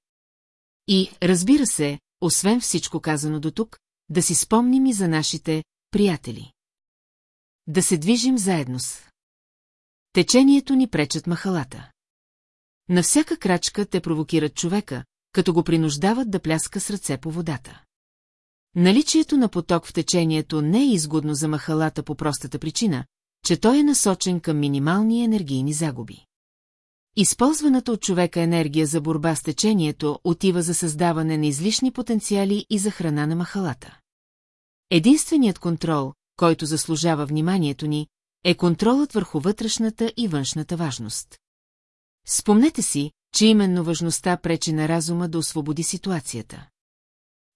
A: И, разбира се, освен всичко казано до тук, да си спомним и за нашите приятели. Да се движим заедно с. Течението ни пречат махалата. На всяка крачка те провокират човека, като го принуждават да пляска с ръце по водата. Наличието на поток в течението не е изгодно за махалата по простата причина, че той е насочен към минимални енергийни загуби. Използваната от човека енергия за борба с течението отива за създаване на излишни потенциали и за храна на махалата. Единственият контрол, който заслужава вниманието ни, е контролът върху вътрешната и външната важност. Спомнете си, че именно важността пречи на разума да освободи ситуацията.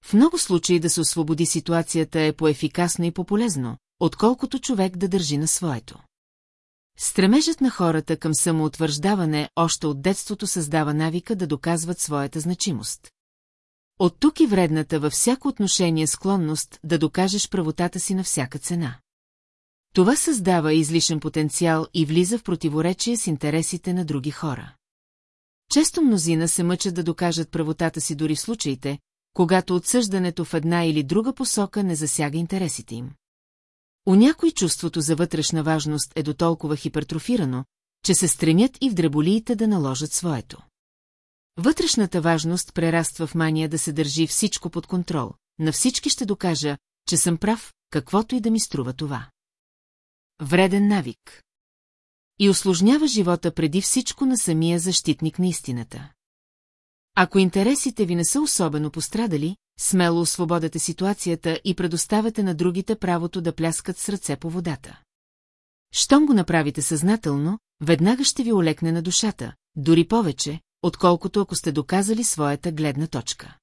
A: В много случаи да се освободи ситуацията е по-ефикасно и по-полезно, отколкото човек да държи на своето. Стремежът на хората към самоутвърждаване още от детството създава навика да доказват своята значимост. От тук и вредната във всяко отношение склонност да докажеш правотата си на всяка цена. Това създава излишен потенциал и влиза в противоречие с интересите на други хора. Често мнозина се мъчат да докажат правотата си дори в случаите, когато отсъждането в една или друга посока не засяга интересите им. У някой чувството за вътрешна важност е до толкова хипертрофирано, че се стремят и в дреболиите да наложат своето. Вътрешната важност прераства в мания да се държи всичко под контрол. На всички ще докажа, че съм прав, каквото и да ми струва това. Вреден навик. И осложнява живота преди всичко на самия защитник на истината. Ако интересите ви не са особено пострадали, смело освободете ситуацията и предоставяте на другите правото да пляскат с ръце по водата. Щом го направите съзнателно, веднага ще ви олекне на душата, дори повече, отколкото ако сте доказали своята гледна точка.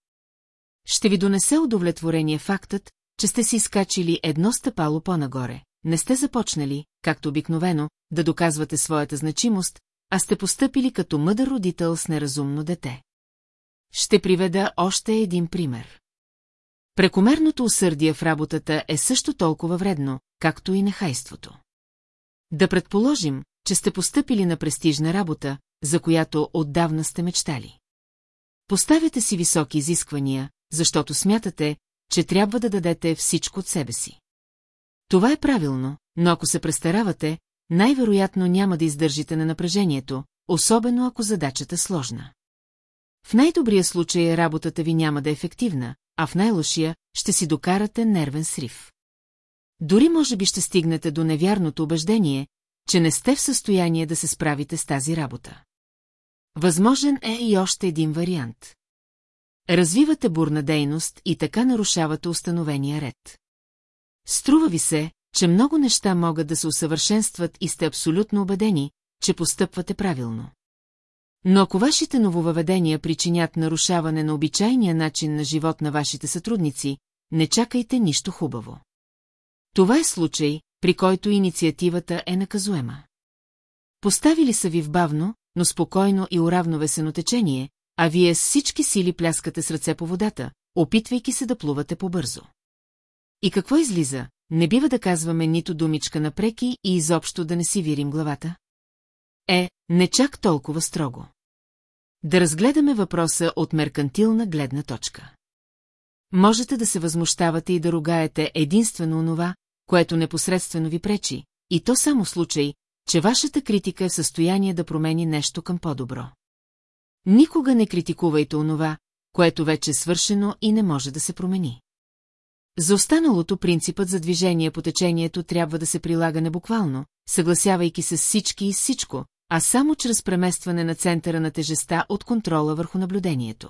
A: Ще ви донесе удовлетворение фактът, че сте си изкачили едно стъпало по-нагоре. Не сте започнали, както обикновено, да доказвате своята значимост, а сте постъпили като мъдър родител с неразумно дете. Ще приведа още един пример. Прекомерното усърдие в работата е също толкова вредно, както и нехайството. Да предположим, че сте постъпили на престижна работа, за която отдавна сте мечтали. Поставяте си високи изисквания, защото смятате, че трябва да дадете всичко от себе си. Това е правилно, но ако се престаравате, най-вероятно няма да издържите на напрежението, особено ако задачата е сложна. В най-добрия случай работата ви няма да е ефективна, а в най-лошия ще си докарате нервен срив. Дори може би ще стигнете до невярното убеждение, че не сте в състояние да се справите с тази работа. Възможен е и още един вариант. Развивате бурна дейност и така нарушавате установения ред. Струва ви се, че много неща могат да се усъвършенстват и сте абсолютно убедени, че постъпвате правилно. Но ако вашите нововъведения причинят нарушаване на обичайния начин на живот на вашите сътрудници, не чакайте нищо хубаво. Това е случай, при който инициативата е наказуема. Поставили са ви в бавно, но спокойно и уравновесено течение, а вие с всички сили пляскате с ръце по водата, опитвайки се да плувате побързо. И какво излиза? Не бива да казваме нито думичка напреки и изобщо да не си вирим главата? Е, не чак толкова строго. Да разгледаме въпроса от меркантилна гледна точка. Можете да се възмущавате и да ругаете единствено онова, което непосредствено ви пречи, и то само случай, че вашата критика е в състояние да промени нещо към по-добро. Никога не критикувайте онова, което вече е свършено и не може да се промени. За останалото принципът за движение по течението трябва да се прилага небуквално, съгласявайки се с всички и всичко, а само чрез преместване на центъра на тежеста от контрола върху наблюдението.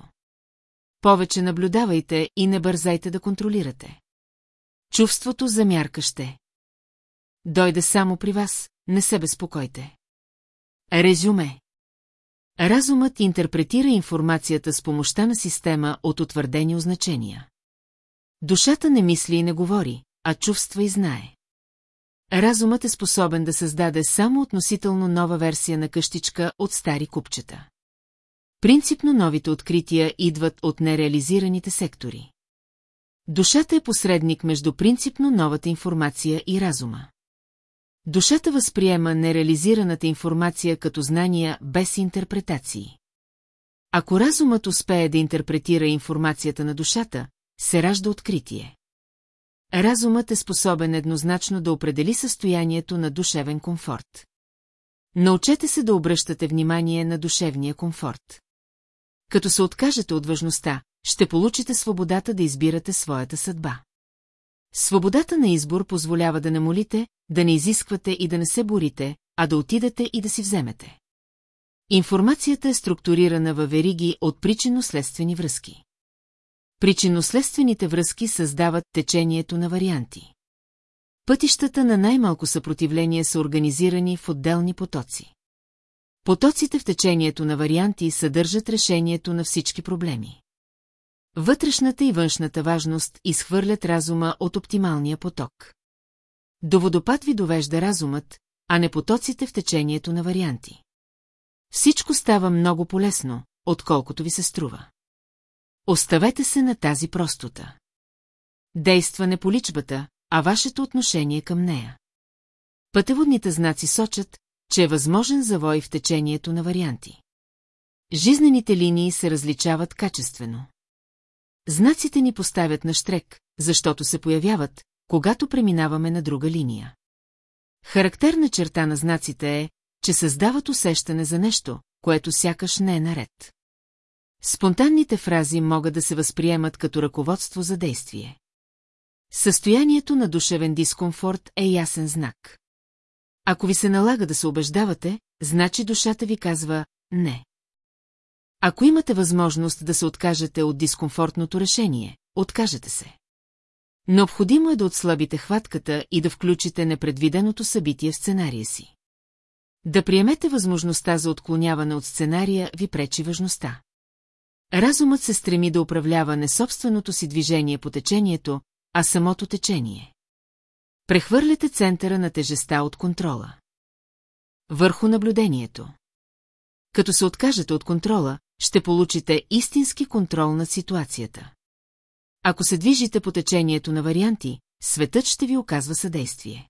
A: Повече наблюдавайте и не бързайте да контролирате. Чувството за мярка ще. Дойде само при вас, не се безпокойте. Резюме Разумът интерпретира информацията с помощта на система от утвърдени означения. Душата не мисли и не говори, а чувства и знае. Разумът е способен да създаде само относително нова версия на къщичка от стари купчета. Принципно новите открития идват от нереализираните сектори. Душата е посредник между принципно новата информация и разума. Душата възприема нереализираната информация като знания без интерпретации. Ако разумът успее да интерпретира информацията на душата, се ражда откритие. Разумът е способен еднозначно да определи състоянието на душевен комфорт. Научете се да обръщате внимание на душевния комфорт. Като се откажете от важността, ще получите свободата да избирате своята съдба. Свободата на избор позволява да не молите, да не изисквате и да не се борите, а да отидете и да си вземете. Информацията е структурирана във вериги от причинно-следствени връзки. Причинно-следствените връзки създават течението на варианти. Пътищата на най-малко съпротивление са организирани в отделни потоци. Потоците в течението на варианти съдържат решението на всички проблеми. Вътрешната и външната важност изхвърлят разума от оптималния поток. До водопад ви довежда разумът, а не потоците в течението на варианти. Всичко става много полезно, отколкото ви се струва. Оставете се на тази простота. Действа не по личбата, а вашето отношение към нея. Пътеводните знаци сочат, че е възможен завой в течението на варианти. Жизнените линии се различават качествено. Знаците ни поставят на штрек, защото се появяват, когато преминаваме на друга линия. Характерна черта на знаците е, че създават усещане за нещо, което сякаш не е наред. Спонтанните фрази могат да се възприемат като ръководство за действие. Състоянието на душевен дискомфорт е ясен знак. Ако ви се налага да се убеждавате, значи душата ви казва «не». Ако имате възможност да се откажете от дискомфортното решение, откажете се. Необходимо е да отслабите хватката и да включите непредвиденото събитие в сценария си. Да приемете възможността за отклоняване от сценария ви пречи важността. Разумът се стреми да управлява не собственото си движение по течението, а самото течение. Прехвърляте центъра на тежеста от контрола. Върху наблюдението. Като се откажете от контрола, ще получите истински контрол над ситуацията. Ако се движите по течението на варианти, светът ще ви оказва съдействие.